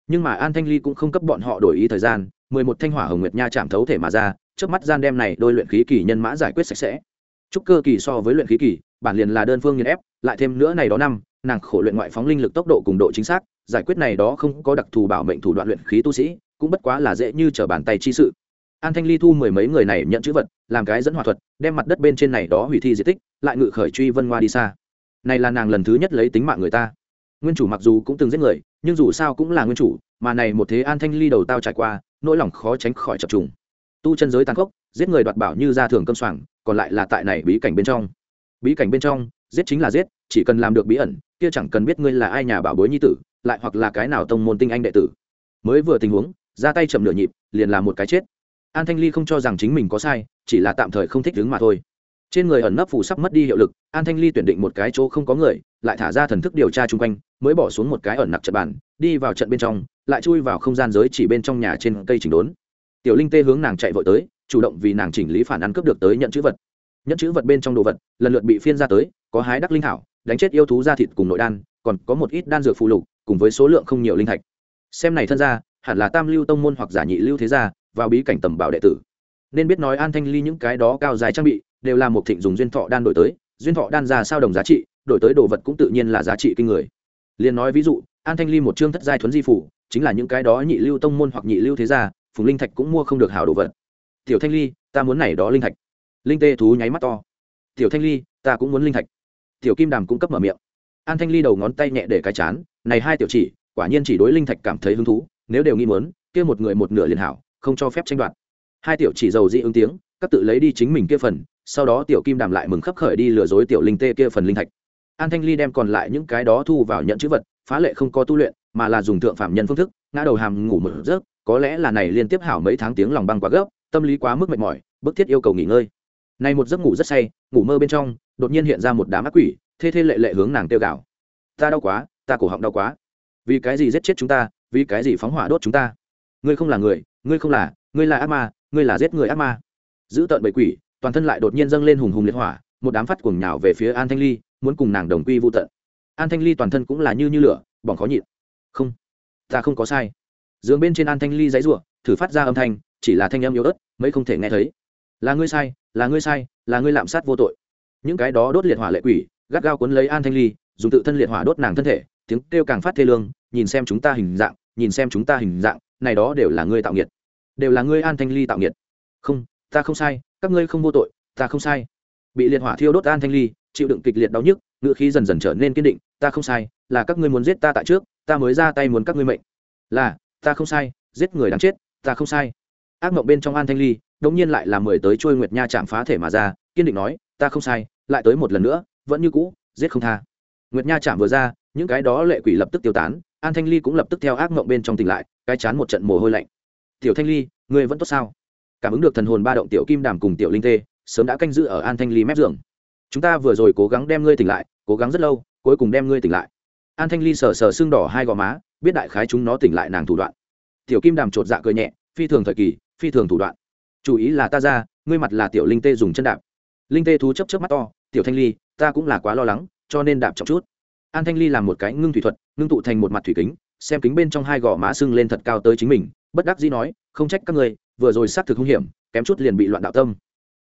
nhưng mà an thanh ly cũng không cấp bọn họ đổi ý thời gian, mười một thanh hỏa hồng nguyệt nha chạm thấu thể mà ra trước mắt gian đem này đôi luyện khí kỳ nhân mã giải quyết sạch sẽ. Trúc cơ kỳ so với luyện khí kỳ, bản liền là đơn phương nghiền ép, lại thêm nữa này đó năm, nàng khổ luyện ngoại phóng linh lực tốc độ cùng độ chính xác giải quyết này đó không có đặc thù bảo mệnh thủ đoạn luyện khí tu sĩ, cũng bất quá là dễ như trở bàn tay chi sự. An thanh ly thu mười mấy người này nhận chữ vật, làm cái dẫn hòa thuật, đem mặt đất bên trên này đó hủy thi di tích, lại ngự khởi truy vân hoa đi xa. Này là nàng lần thứ nhất lấy tính mạng người ta. Nguyên chủ mặc dù cũng từng giết người, nhưng dù sao cũng là nguyên chủ, mà này một thế an thanh ly đầu tao trải qua, nỗi lòng khó tránh khỏi chập trùng. Tu chân giới tàn khốc, giết người đoạt bảo như ra thường cơm soảng, còn lại là tại này bí cảnh bên trong. Bí cảnh bên trong, giết chính là giết, chỉ cần làm được bí ẩn, kia chẳng cần biết ngươi là ai nhà bảo bối nhi tử lại hoặc là cái nào tông môn tinh anh đệ tử. Mới vừa tình huống, ra tay chậm nửa nhịp, liền là một cái chết. An thanh ly không cho rằng chính mình có sai, chỉ là tạm thời không thích đứng mà thôi. Trên người ẩn nấp phủ sắp mất đi hiệu lực, an thanh ly tuyển định một cái chỗ không có người, lại thả ra thần thức điều tra chung quanh, mới bỏ xuống một cái ẩn nặc trận bàn, đi vào trận bên trong, lại chui vào không gian giới chỉ bên trong nhà trên cây chỉnh đốn. Tiểu linh tê hướng nàng chạy vội tới, chủ động vì nàng chỉnh lý phản ăn cướp được tới nhận chữ vật. Nhận chữ vật bên trong đồ vật, lần lượt bị phiên ra tới, có hái đắc linh thảo, đánh chết yêu thú da thịt cùng nội đan, còn có một ít đan dược phụ lục cùng với số lượng không nhiều linh thạch. Xem này thân ra hẳn là tam lưu tông môn hoặc giả nhị lưu thế gia, vào bí cảnh tầm bảo đệ tử. Nên biết nói an thanh ly những cái đó cao dài trang bị, đều là một thịnh dùng duyên thọ đan đổi tới. Duyên thọ đan ra sao đồng giá trị, đổi tới đồ vật cũng tự nhiên là giá trị kinh người. Liền nói ví dụ, an thanh ly một chương thất giai thuấn di phủ, chính là những cái đó nhị lưu tông môn hoặc nhị lưu thế gia phùng linh thạch cũng mua không được hảo đồ vật. Tiểu thanh ly, ta muốn này đó linh thạch. Linh tê thú nháy mắt to. Tiểu thanh ly, ta cũng muốn linh thạch. Tiểu kim đàm cũng cấp mở miệng an thanh ly đầu ngón tay nhẹ để cái chán, này hai tiểu chỉ, quả nhiên chỉ đối linh thạch cảm thấy hứng thú, nếu đều nghi muốn, kia một người một nửa liền hảo, không cho phép tranh đoạt. Hai tiểu chỉ giàu dị ứng tiếng, các tự lấy đi chính mình kia phần, sau đó tiểu kim đàm lại mừng khấp khởi đi lừa dối tiểu linh tê kia phần linh thạch. An thanh ly đem còn lại những cái đó thu vào nhận chữ vật, phá lệ không có tu luyện, mà là dùng thượng phạm nhân phương thức, ngã đầu hàm ngủ một giấc, có lẽ là này liên tiếp hảo mấy tháng tiếng lòng băng quá gấp, tâm lý quá mức mệt mỏi, bức thiết yêu cầu nghỉ ngơi. Này một giấc ngủ rất say, ngủ mơ bên trong, đột nhiên hiện ra một đám ác quỷ thê thê lệ lệ hướng nàng tiêu gào. Ta đau quá, ta cổ họng đau quá. Vì cái gì giết chết chúng ta, vì cái gì phóng hỏa đốt chúng ta? Ngươi không là người, ngươi không là, ngươi là ác ma, ngươi là giết người ác ma. Giữ tợn bậy quỷ, toàn thân lại đột nhiên dâng lên hùng hùng liệt hỏa, một đám phát cuồng nhào về phía an thanh ly, muốn cùng nàng đồng quy vô tận. An thanh ly toàn thân cũng là như như lửa, bỏng khó nhịn. Không, ta không có sai. Giường bên trên an thanh ly dãy r thử phát ra âm thanh, chỉ là thanh âm yếu ớt, mấy không thể nghe thấy. Là ngươi sai, là ngươi sai, là ngươi lạm sát vô tội. Những cái đó đốt liệt hỏa lệ quỷ gắt gao cuốn lấy an thanh ly, dùng tự thân liệt hỏa đốt nàng thân thể, tiếng kêu càng phát thê lương, nhìn xem chúng ta hình dạng, nhìn xem chúng ta hình dạng, này đó đều là ngươi tạo nghiệt. Đều là ngươi an thanh ly tạo nghiệt. Không, ta không sai, các ngươi không vô tội, ta không sai. Bị liệt hỏa thiêu đốt an thanh ly, chịu đựng kịch liệt đau nhức ngựa khí dần dần trở nên kiên định, ta không sai, là các ngươi muốn giết ta tại trước, ta mới ra tay muốn các ngươi mệnh. Là, ta không sai, giết người đáng chết, ta không sai. Ác mộng bên trong an thanh ly, đống nhiên lại là mười tới trôi nguyệt nha chạm phá thể mà ra, kiên định nói, ta không sai, lại tới một lần nữa vẫn như cũ, giết không tha. Nguyệt nha chạm vừa ra, những cái đó lệ quỷ lập tức tiêu tán, an thanh ly cũng lập tức theo ác mộng bên trong tỉnh lại, cái chán một trận mồ hôi lạnh. Tiểu thanh ly, ngươi vẫn tốt sao? Cảm ứng được thần hồn ba động tiểu kim đàm cùng tiểu linh tê, sớm đã canh giữ ở an thanh ly mép giường. Chúng ta vừa rồi cố gắng đem ngươi tỉnh lại, cố gắng rất lâu, cuối cùng đem ngươi tỉnh lại. An thanh ly sờ sờ xương đỏ hai gò má, biết đại khái chúng nó tỉnh lại nàng thủ đoạn. Tiểu kim đàm chột dạ cười nhẹ, phi thường thời kỳ, phi thường thủ đoạn. Chủ ý là ta ra, ngươi mặt là tiểu linh tê dùng chân đạp linh tê thú chấp chấp mắt to, tiểu thanh ly, ta cũng là quá lo lắng, cho nên đạp trọng chút. An thanh ly làm một cái ngưng thủy thuật, ngưng tụ thành một mặt thủy kính, xem kính bên trong hai gò má sưng lên thật cao tới chính mình, bất đắc dĩ nói, không trách các người vừa rồi xác thực hung hiểm, kém chút liền bị loạn đạo tâm.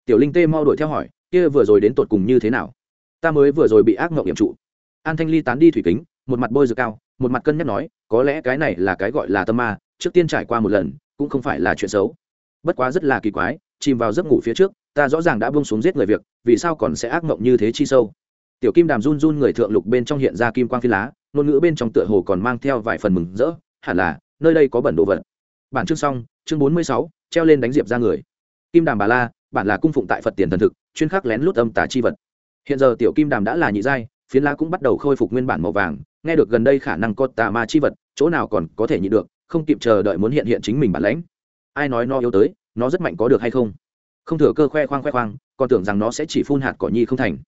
Tiểu linh tê mau đuổi theo hỏi, kia vừa rồi đến tột cùng như thế nào? Ta mới vừa rồi bị ác mộng hiểm trụ. An thanh ly tán đi thủy kính, một mặt bôi dược cao, một mặt cân nhắc nói, có lẽ cái này là cái gọi là tâm ma, trước tiên trải qua một lần, cũng không phải là chuyện xấu. Bất quá rất là kỳ quái, chìm vào giấc ngủ phía trước ta rõ ràng đã buông xuống giết người việc, vì sao còn sẽ ác mộng như thế chi sâu? Tiểu kim đàm run run người thượng lục bên trong hiện ra kim quang phi lá, ngôn ngữ bên trong tựa hồ còn mang theo vài phần mừng rỡ, hẳn là, nơi đây có bẩn đồ vật. Bản chương xong, chương bốn mươi sáu, treo lên đánh diệp ra người. Kim đàm bà la, bản là cung phụng tại phật tiền thần thực, chuyên khắc lén lút âm tà chi vật. Hiện giờ tiểu kim đàm đã là nhị giai, phiến lá cũng bắt đầu khôi phục nguyên bản màu vàng, nghe được gần đây khả năng có tà ma chi vật, chỗ nào còn có thể nhị được, không kịp chờ đợi muốn hiện hiện chính mình bản lãnh. Ai nói nó yếu tới, nó rất mạnh có được hay không? Không thừa cơ khoe khoang khoe khoang, còn tưởng rằng nó sẽ chỉ phun hạt cỏ nhi không thành.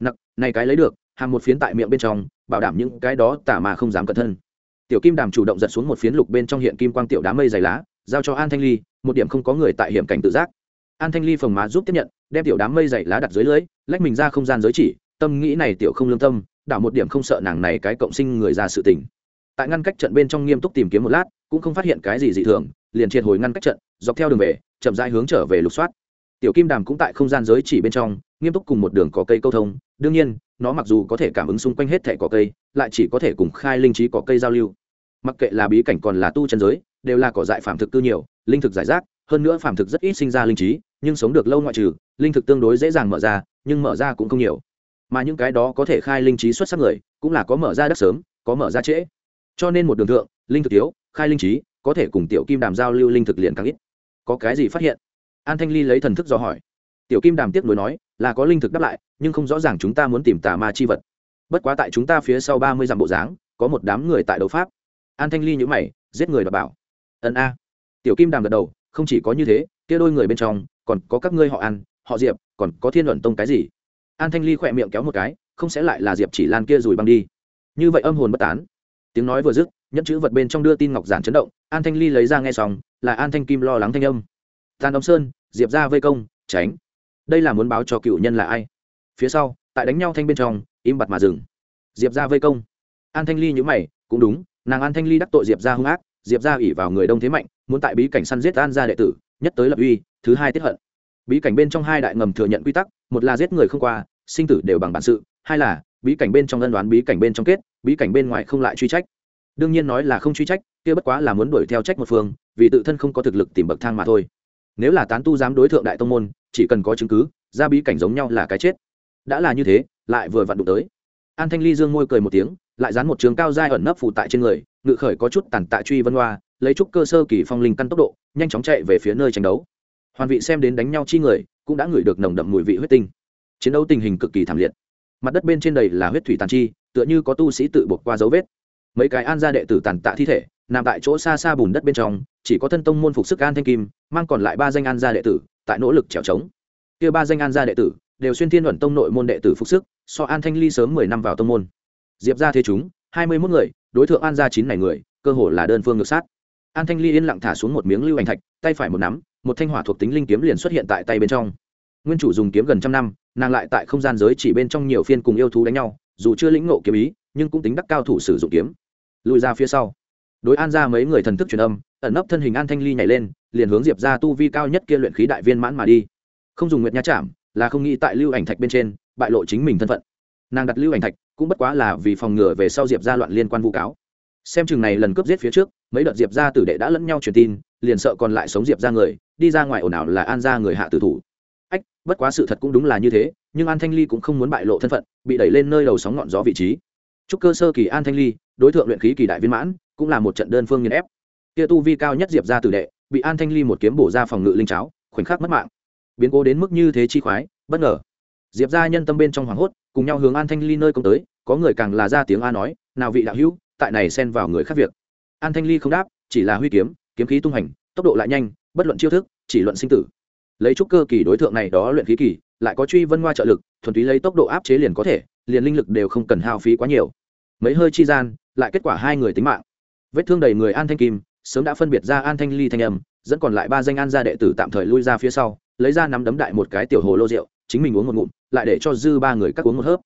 Nặc, này cái lấy được hàng một phiến tại miệng bên trong, bảo đảm những cái đó tả mà không dám cẩn thân. Tiểu kim đàm chủ động giật xuống một phiến lục bên trong hiện kim quang tiểu đám mây dày lá, giao cho an thanh ly, một điểm không có người tại hiểm cảnh tự giác. An thanh ly phồng má giúp tiếp nhận, đem tiểu đám mây dày lá đặt dưới lưới, lách mình ra không gian giới chỉ, tâm nghĩ này tiểu không lương tâm, đảo một điểm không sợ nàng này cái cộng sinh người ra sự tình. Tại ngăn cách trận bên trong nghiêm túc tìm kiếm một lát, cũng không phát hiện cái gì dị thường, liền triệt hồi ngăn cách trận, dọc theo đường về, chậm rãi hướng trở về lục soát tiểu kim đàm cũng tại không gian giới chỉ bên trong, nghiêm túc cùng một đường có cây câu thông. Đương nhiên, nó mặc dù có thể cảm ứng xung quanh hết thẻ có cây, lại chỉ có thể cùng khai linh trí có cây giao lưu. Mặc kệ là bí cảnh còn là tu chân giới, đều là cỏ dại phạm thực cư nhiều, linh thực giải rác, hơn nữa phạm thực rất ít sinh ra linh trí, nhưng sống được lâu ngoại trừ, linh thực tương đối dễ dàng mở ra, nhưng mở ra cũng không nhiều. Mà những cái đó có thể khai linh trí xuất sắc người, cũng là có mở ra đất sớm, có mở ra trễ. Cho nên một đường thượng, linh thực thiếu, khai linh trí, có thể cùng tiểu kim đàm giao lưu linh thực liền càng ít. Có cái gì phát hiện? An thanh ly lấy thần thức do hỏi. Tiểu kim đàm tiếp nối nói, là có linh thực đáp lại, nhưng không rõ ràng chúng ta muốn tìm tà ma chi vật. Bất quá tại chúng ta phía sau ba mươi dặm bộ dáng, có một đám người tại đấu pháp. An thanh ly nhữ mày, giết người đọc bảo. Ân a. Tiểu kim đàm gật đầu, không chỉ có như thế, kia đôi người bên trong, còn có các ngươi họ ăn họ diệp, còn có thiên luận tông cái gì? An thanh ly khỏe miệng kéo một cái, không sẽ lại là diệp chỉ lan kia rùi băng đi. Như vậy âm hồn bất tán. Tiếng nói vừa dứt, nhẫn chữ vật bên trong đưa tin ngọc giản chấn động, an thanh ly lấy ra nghe xong, là an thanh kim lo lắng thanh âm tàn đông sơn, diệp ra vây công, tránh. Đây là muốn báo cho cựu nhân là ai? Phía sau, tại đánh nhau thanh bên trong, im bặt mà dừng. Diệp ra vây công. An thanh ly nhữ mày, cũng đúng, nàng an thanh ly đắc tội diệp ra hung ác, diệp ra ủy vào người đông thế mạnh, muốn tại bí cảnh săn giết an gia đệ tử, nhất tới lập uy, thứ hai tiết hận. Bí cảnh bên trong hai đại ngầm thừa nhận quy tắc, một là giết người không qua, sinh tử đều bằng bản sự, hai là, bí cảnh bên trong ân đoán bí cảnh bên trong kết, bí cảnh bên ngoài không lại truy trách. Đương nhiên nói là không truy trách, kia bất quá là muốn đuổi theo trách một phương, vì tự thân không có thực lực tìm bậc thang mà thôi nếu là tán tu dám đối tượng đại tông môn, chỉ cần có chứng cứ ra bí cảnh giống nhau là cái chết. Đã là như thế, lại vừa vặn đụng tới. An thanh ly dương môi cười một tiếng, lại dán một trường cao dai ẩn nấp phụ tại trên người, ngự khởi có chút tàn tạ truy vân hoa, lấy chút cơ sơ kỳ phong linh căn tốc độ, nhanh chóng chạy về phía nơi tranh đấu. Hoàn vị xem đến đánh nhau chi người, cũng đã ngửi được nồng đậm mùi vị huyết tinh. Chiến đấu tình hình cực kỳ thảm liệt. Mặt đất bên trên đầy là huyết thủy tàn chi, tựa như có tu sĩ tự buộc qua dấu vết. Mấy cái an gia đệ tử tàn tạ thi thể, nằm tại chỗ xa xa bùn đất bên trong chỉ có thân tông môn phục sức an thanh kim, mang còn lại ba danh an gia đệ tử, tại nỗ lực trèo trống. Kia ba danh an gia đệ tử đều xuyên thiên luận tông nội môn đệ tử phục sức, so an thanh ly sớm mười năm vào tông môn. Diệp ra thế chúng, hai mươi mốt người, đối tượng an gia chín này người, cơ hồ là đơn phương ngược sát. An thanh ly yên lặng thả xuống một miếng lưu ảnh thạch, tay phải một nắm, một thanh hỏa thuộc tính linh kiếm liền xuất hiện tại tay bên trong. Nguyên chủ dùng kiếm gần trăm năm, nàng lại tại không gian giới chỉ bên trong nhiều phiên cùng yêu thú đánh nhau, dù chưa lĩnh ngộ kiếm ý, nhưng cũng tính đắc cao thủ sử dụng kiếm. Lùi ra phía sau. Đối an ra mấy người thần thức truyền âm ẩn nấp thân hình an thanh ly nhảy lên, liền hướng diệp ra tu vi cao nhất kia luyện khí đại viên mãn mà đi. Không dùng nguyệt nha chạm, là không nghĩ tại lưu ảnh thạch bên trên, bại lộ chính mình thân phận. Nàng đặt lưu ảnh thạch, cũng bất quá là vì phòng ngừa về sau diệp ra loạn liên quan vụ cáo. Xem chừng này lần cướp giết phía trước, mấy đợt diệp ra tử đệ đã lẫn nhau truyền tin, liền sợ còn lại sống diệp ra người, đi ra ngoài ồn ào là an ra người hạ tử thủ. Ách, bất quá sự thật cũng đúng là như thế, nhưng an thanh ly cũng không muốn bại lộ thân phận, bị đẩy lên nơi đầu sóng ngọn gió vị trí. Chúc cơ sơ kỳ an thanh ly, đối tượng luyện khí kỳ đại viên mãn, cũng là một trận đơn phương nghiền ép kia tu vi cao nhất diệp ra tử đệ, bị an thanh ly một kiếm bổ ra phòng ngự linh cháo, khoảnh khắc mất mạng. Biến cố đến mức như thế chi khoái, bất ngờ. Diệp ra nhân tâm bên trong hoảng hốt, cùng nhau hướng an thanh ly nơi công tới, có người càng là ra tiếng a nói, nào vị đạo hữu, tại này xen vào người khác việc. An thanh ly không đáp, chỉ là huy kiếm kiếm khí tung hành, tốc độ lại nhanh, bất luận chiêu thức, chỉ luận sinh tử. Lấy trúc cơ kỳ đối tượng này đó luyện khí kỳ, lại có truy vân hoa trợ lực, thuần túy lấy tốc độ áp chế liền có thể, liền linh lực đều không cần hao phí quá nhiều. Mấy hơi chi gian, lại kết quả hai người tính mạng. Vết thương đầy người an thanh kim sớm đã phân biệt ra an thanh ly thanh âm dẫn còn lại ba danh an gia đệ tử tạm thời lui ra phía sau lấy ra nắm đấm đại một cái tiểu hồ lô rượu chính mình uống một ngụm lại để cho dư ba người cắt uống một hớp.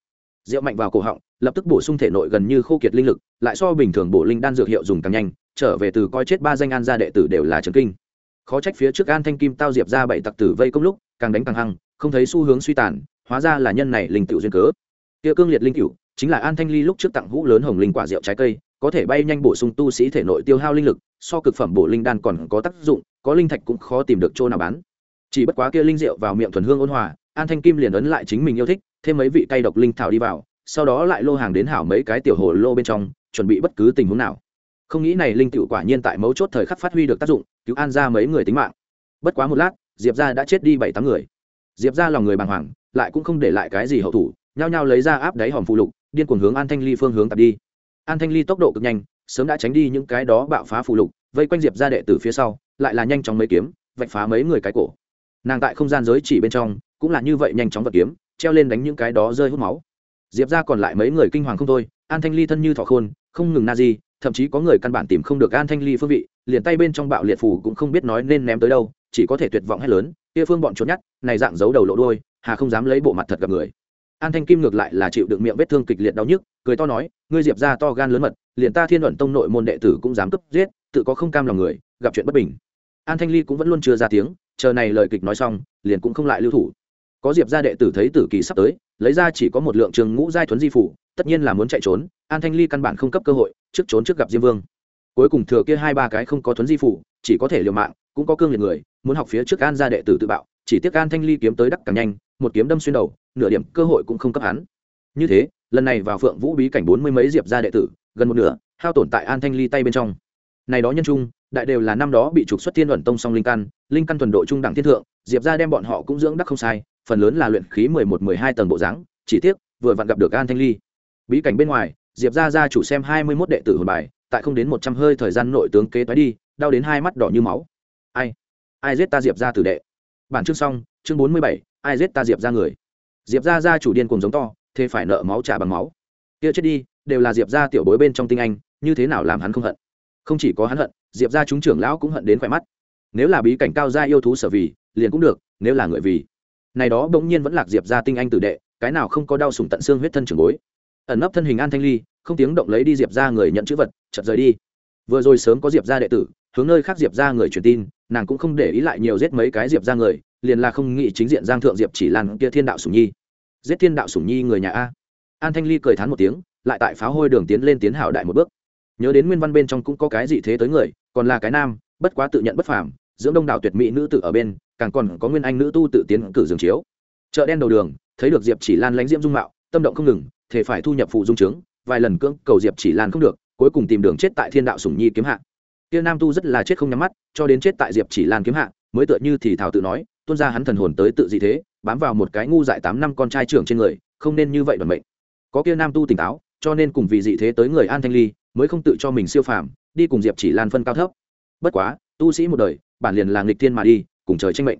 Rượu mạnh vào cổ họng lập tức bổ sung thể nội gần như khô kiệt linh lực lại so bình thường bổ linh đan dược hiệu dùng càng nhanh trở về từ coi chết ba danh an gia đệ tử đều là trần kinh. Khó trách phía trước an thanh kim tao diệp ra bảy tặc tử vây công lúc càng đánh càng hăng không thấy xu hướng suy tàn hóa ra là nhân này linh tiểu duyên cớ. Kia cương liệt linh tiểu, chính là an thanh ly lúc trước tặng hũ lớn hồng linh quả rượu trái cây có thể bay nhanh bổ sung tu sĩ thể nội tiêu hao linh lực so cực phẩm bổ linh đan còn có tác dụng, có linh thạch cũng khó tìm được chỗ nào bán. Chỉ bất quá kia linh rượu vào miệng thuần hương ôn hòa, an thanh kim liền ấn lại chính mình yêu thích, thêm mấy vị cây độc linh thảo đi vào, sau đó lại lô hàng đến hảo mấy cái tiểu hồ lô bên trong, chuẩn bị bất cứ tình huống nào. Không nghĩ này linh tiểu quả nhiên tại mấu chốt thời khắc phát huy được tác dụng, cứu an ra mấy người tính mạng. Bất quá một lát, diệp ra đã chết đi bảy tám người. Diệp ra lòng người bàng hoàng, lại cũng không để lại cái gì hậu thủ, nhao nhao lấy ra áp đáy hòm phụ lục, điên cuồng hướng an thanh ly phương hướng tập đi. An thanh ly tốc độ cực nhanh sớm đã tránh đi những cái đó bạo phá phù lục, vây quanh diệp ra đệ từ phía sau, lại là nhanh chóng mấy kiếm, vạch phá mấy người cái cổ. Nàng tại không gian giới chỉ bên trong, cũng là như vậy nhanh chóng vật kiếm, treo lên đánh những cái đó rơi hút máu. Diệp ra còn lại mấy người kinh hoàng không thôi, an thanh ly thân như thọ khôn, không ngừng na di, thậm chí có người căn bản tìm không được an thanh ly phương vị, liền tay bên trong bạo liệt phủ cũng không biết nói nên ném tới đâu, chỉ có thể tuyệt vọng hay lớn, kia phương bọn trốn nhát này dạng giấu đầu lộ đôi hà không dám lấy bộ mặt thật gặp người an thanh kim ngược lại là chịu được miệng vết thương kịch liệt đau nhức, cười to nói, ngươi diệp ra to gan lớn mật, liền ta thiên luận tông nội môn đệ tử cũng dám cướp giết, tự có không cam lòng người, gặp chuyện bất bình. An thanh ly cũng vẫn luôn chưa ra tiếng, chờ này lời kịch nói xong, liền cũng không lại lưu thủ. Có diệp gia đệ tử thấy tử kỳ sắp tới, lấy ra chỉ có một lượng trường ngũ giai thuấn di phủ, tất nhiên là muốn chạy trốn, an thanh ly căn bản không cấp cơ hội, trước trốn trước gặp diêm vương. Cuối cùng thừa kia hai ba cái không có thuấn di phủ, chỉ có thể liều mạng, cũng có cương liệt người, muốn học phía trước an gia đệ tử tự bạo, chỉ tiếc an thanh ly kiếm tới đắc càng nhanh một kiếm đâm xuyên đầu, nửa điểm cơ hội cũng không cấp hắn. Như thế, lần này vào phượng vũ bí cảnh bốn mươi mấy diệp gia đệ tử, gần một nửa, hao tổn tại an thanh ly tay bên trong. Này đó nhân trung, đại đều là năm đó bị trục xuất thiên luận tông song linh căn linh căn thuần độ trung đẳng thiên thượng, diệp ra đem bọn họ cũng dưỡng đắc không sai, phần lớn là luyện khí mười một, mười hai tầng bộ dáng, chỉ tiếc, vừa vặn gặp được an thanh ly. Bí cảnh bên ngoài, diệp ra ra chủ xem hai mươi mốt đệ tử hồn bài, tại không đến một trăm hơi thời gian nội tướng kế toái đi, đau đến hai mắt đỏ như máu. Ai? Ai giết ta diệp ra tử đệ? Bản chương xong, chương bốn mươi bảy ai giết ta diệp ra người? Diệp ra ra chủ điên cùng giống to, thế phải nợ máu trả bằng máu. Kia chết đi, đều là diệp ra tiểu bối bên trong tinh anh, như thế nào làm hắn không hận? Không chỉ có hắn hận, diệp ra chúng trưởng lão cũng hận đến khỏe mắt. Nếu là bí cảnh cao gia yêu thú sở vì, liền cũng được, nếu là người vì. Này đó bỗng nhiên vẫn lạc diệp ra tinh anh tử đệ, cái nào không có đau sùng tận xương huyết thân trường bối. Ẩn nấp thân hình an thanh ly, không tiếng động lấy đi diệp ra người nhận chữ vật chật rời đi. Vừa rồi sớm có diệp ra đệ tử, hướng nơi khác diệp ra người truyền tin nàng cũng không để ý lại nhiều giết mấy cái diệp ra người, liền là không nghĩ chính diện giang thượng diệp chỉ lan kia thiên đạo sủng nhi. Giết thiên đạo sủng nhi người nhà a. An thanh ly cười thán một tiếng, lại tại pháo hôi đường tiến lên tiến hảo đại một bước. Nhớ đến nguyên văn bên trong cũng có cái gì thế tới người, còn là cái nam, bất quá tự nhận bất phàm, dưỡng đông đảo tuyệt mỹ nữ tử ở bên, càng còn có nguyên anh nữ tu tự tiến cử giường chiếu. Chợ đen đầu đường, thấy được diệp chỉ lan lánh diễm dung mạo, tâm động không ngừng, thể phải thu nhập phụ dung trướng, vài lần cưỡng cầu diệp chỉ lan không được, cuối cùng tìm đường chết tại thiên đạo sủng nhi kiếm hạ kia nam tu rất là chết không nhắm mắt, cho đến chết tại diệp chỉ lan kiếm hạ, mới tựa như thì thảo tự nói, tuôn ra hắn thần hồn tới tự gì thế, bám vào một cái ngu dại tám năm con trai trưởng trên người, không nên như vậy đoàn mệnh. Có kia nam tu tỉnh táo, cho nên cùng vì dị thế tới người an thanh ly, mới không tự cho mình siêu phàm, đi cùng diệp chỉ lan phân cao thấp. Bất quá, tu sĩ một đời, bản liền là nghịch thiên mà đi, cùng trời tranh mệnh.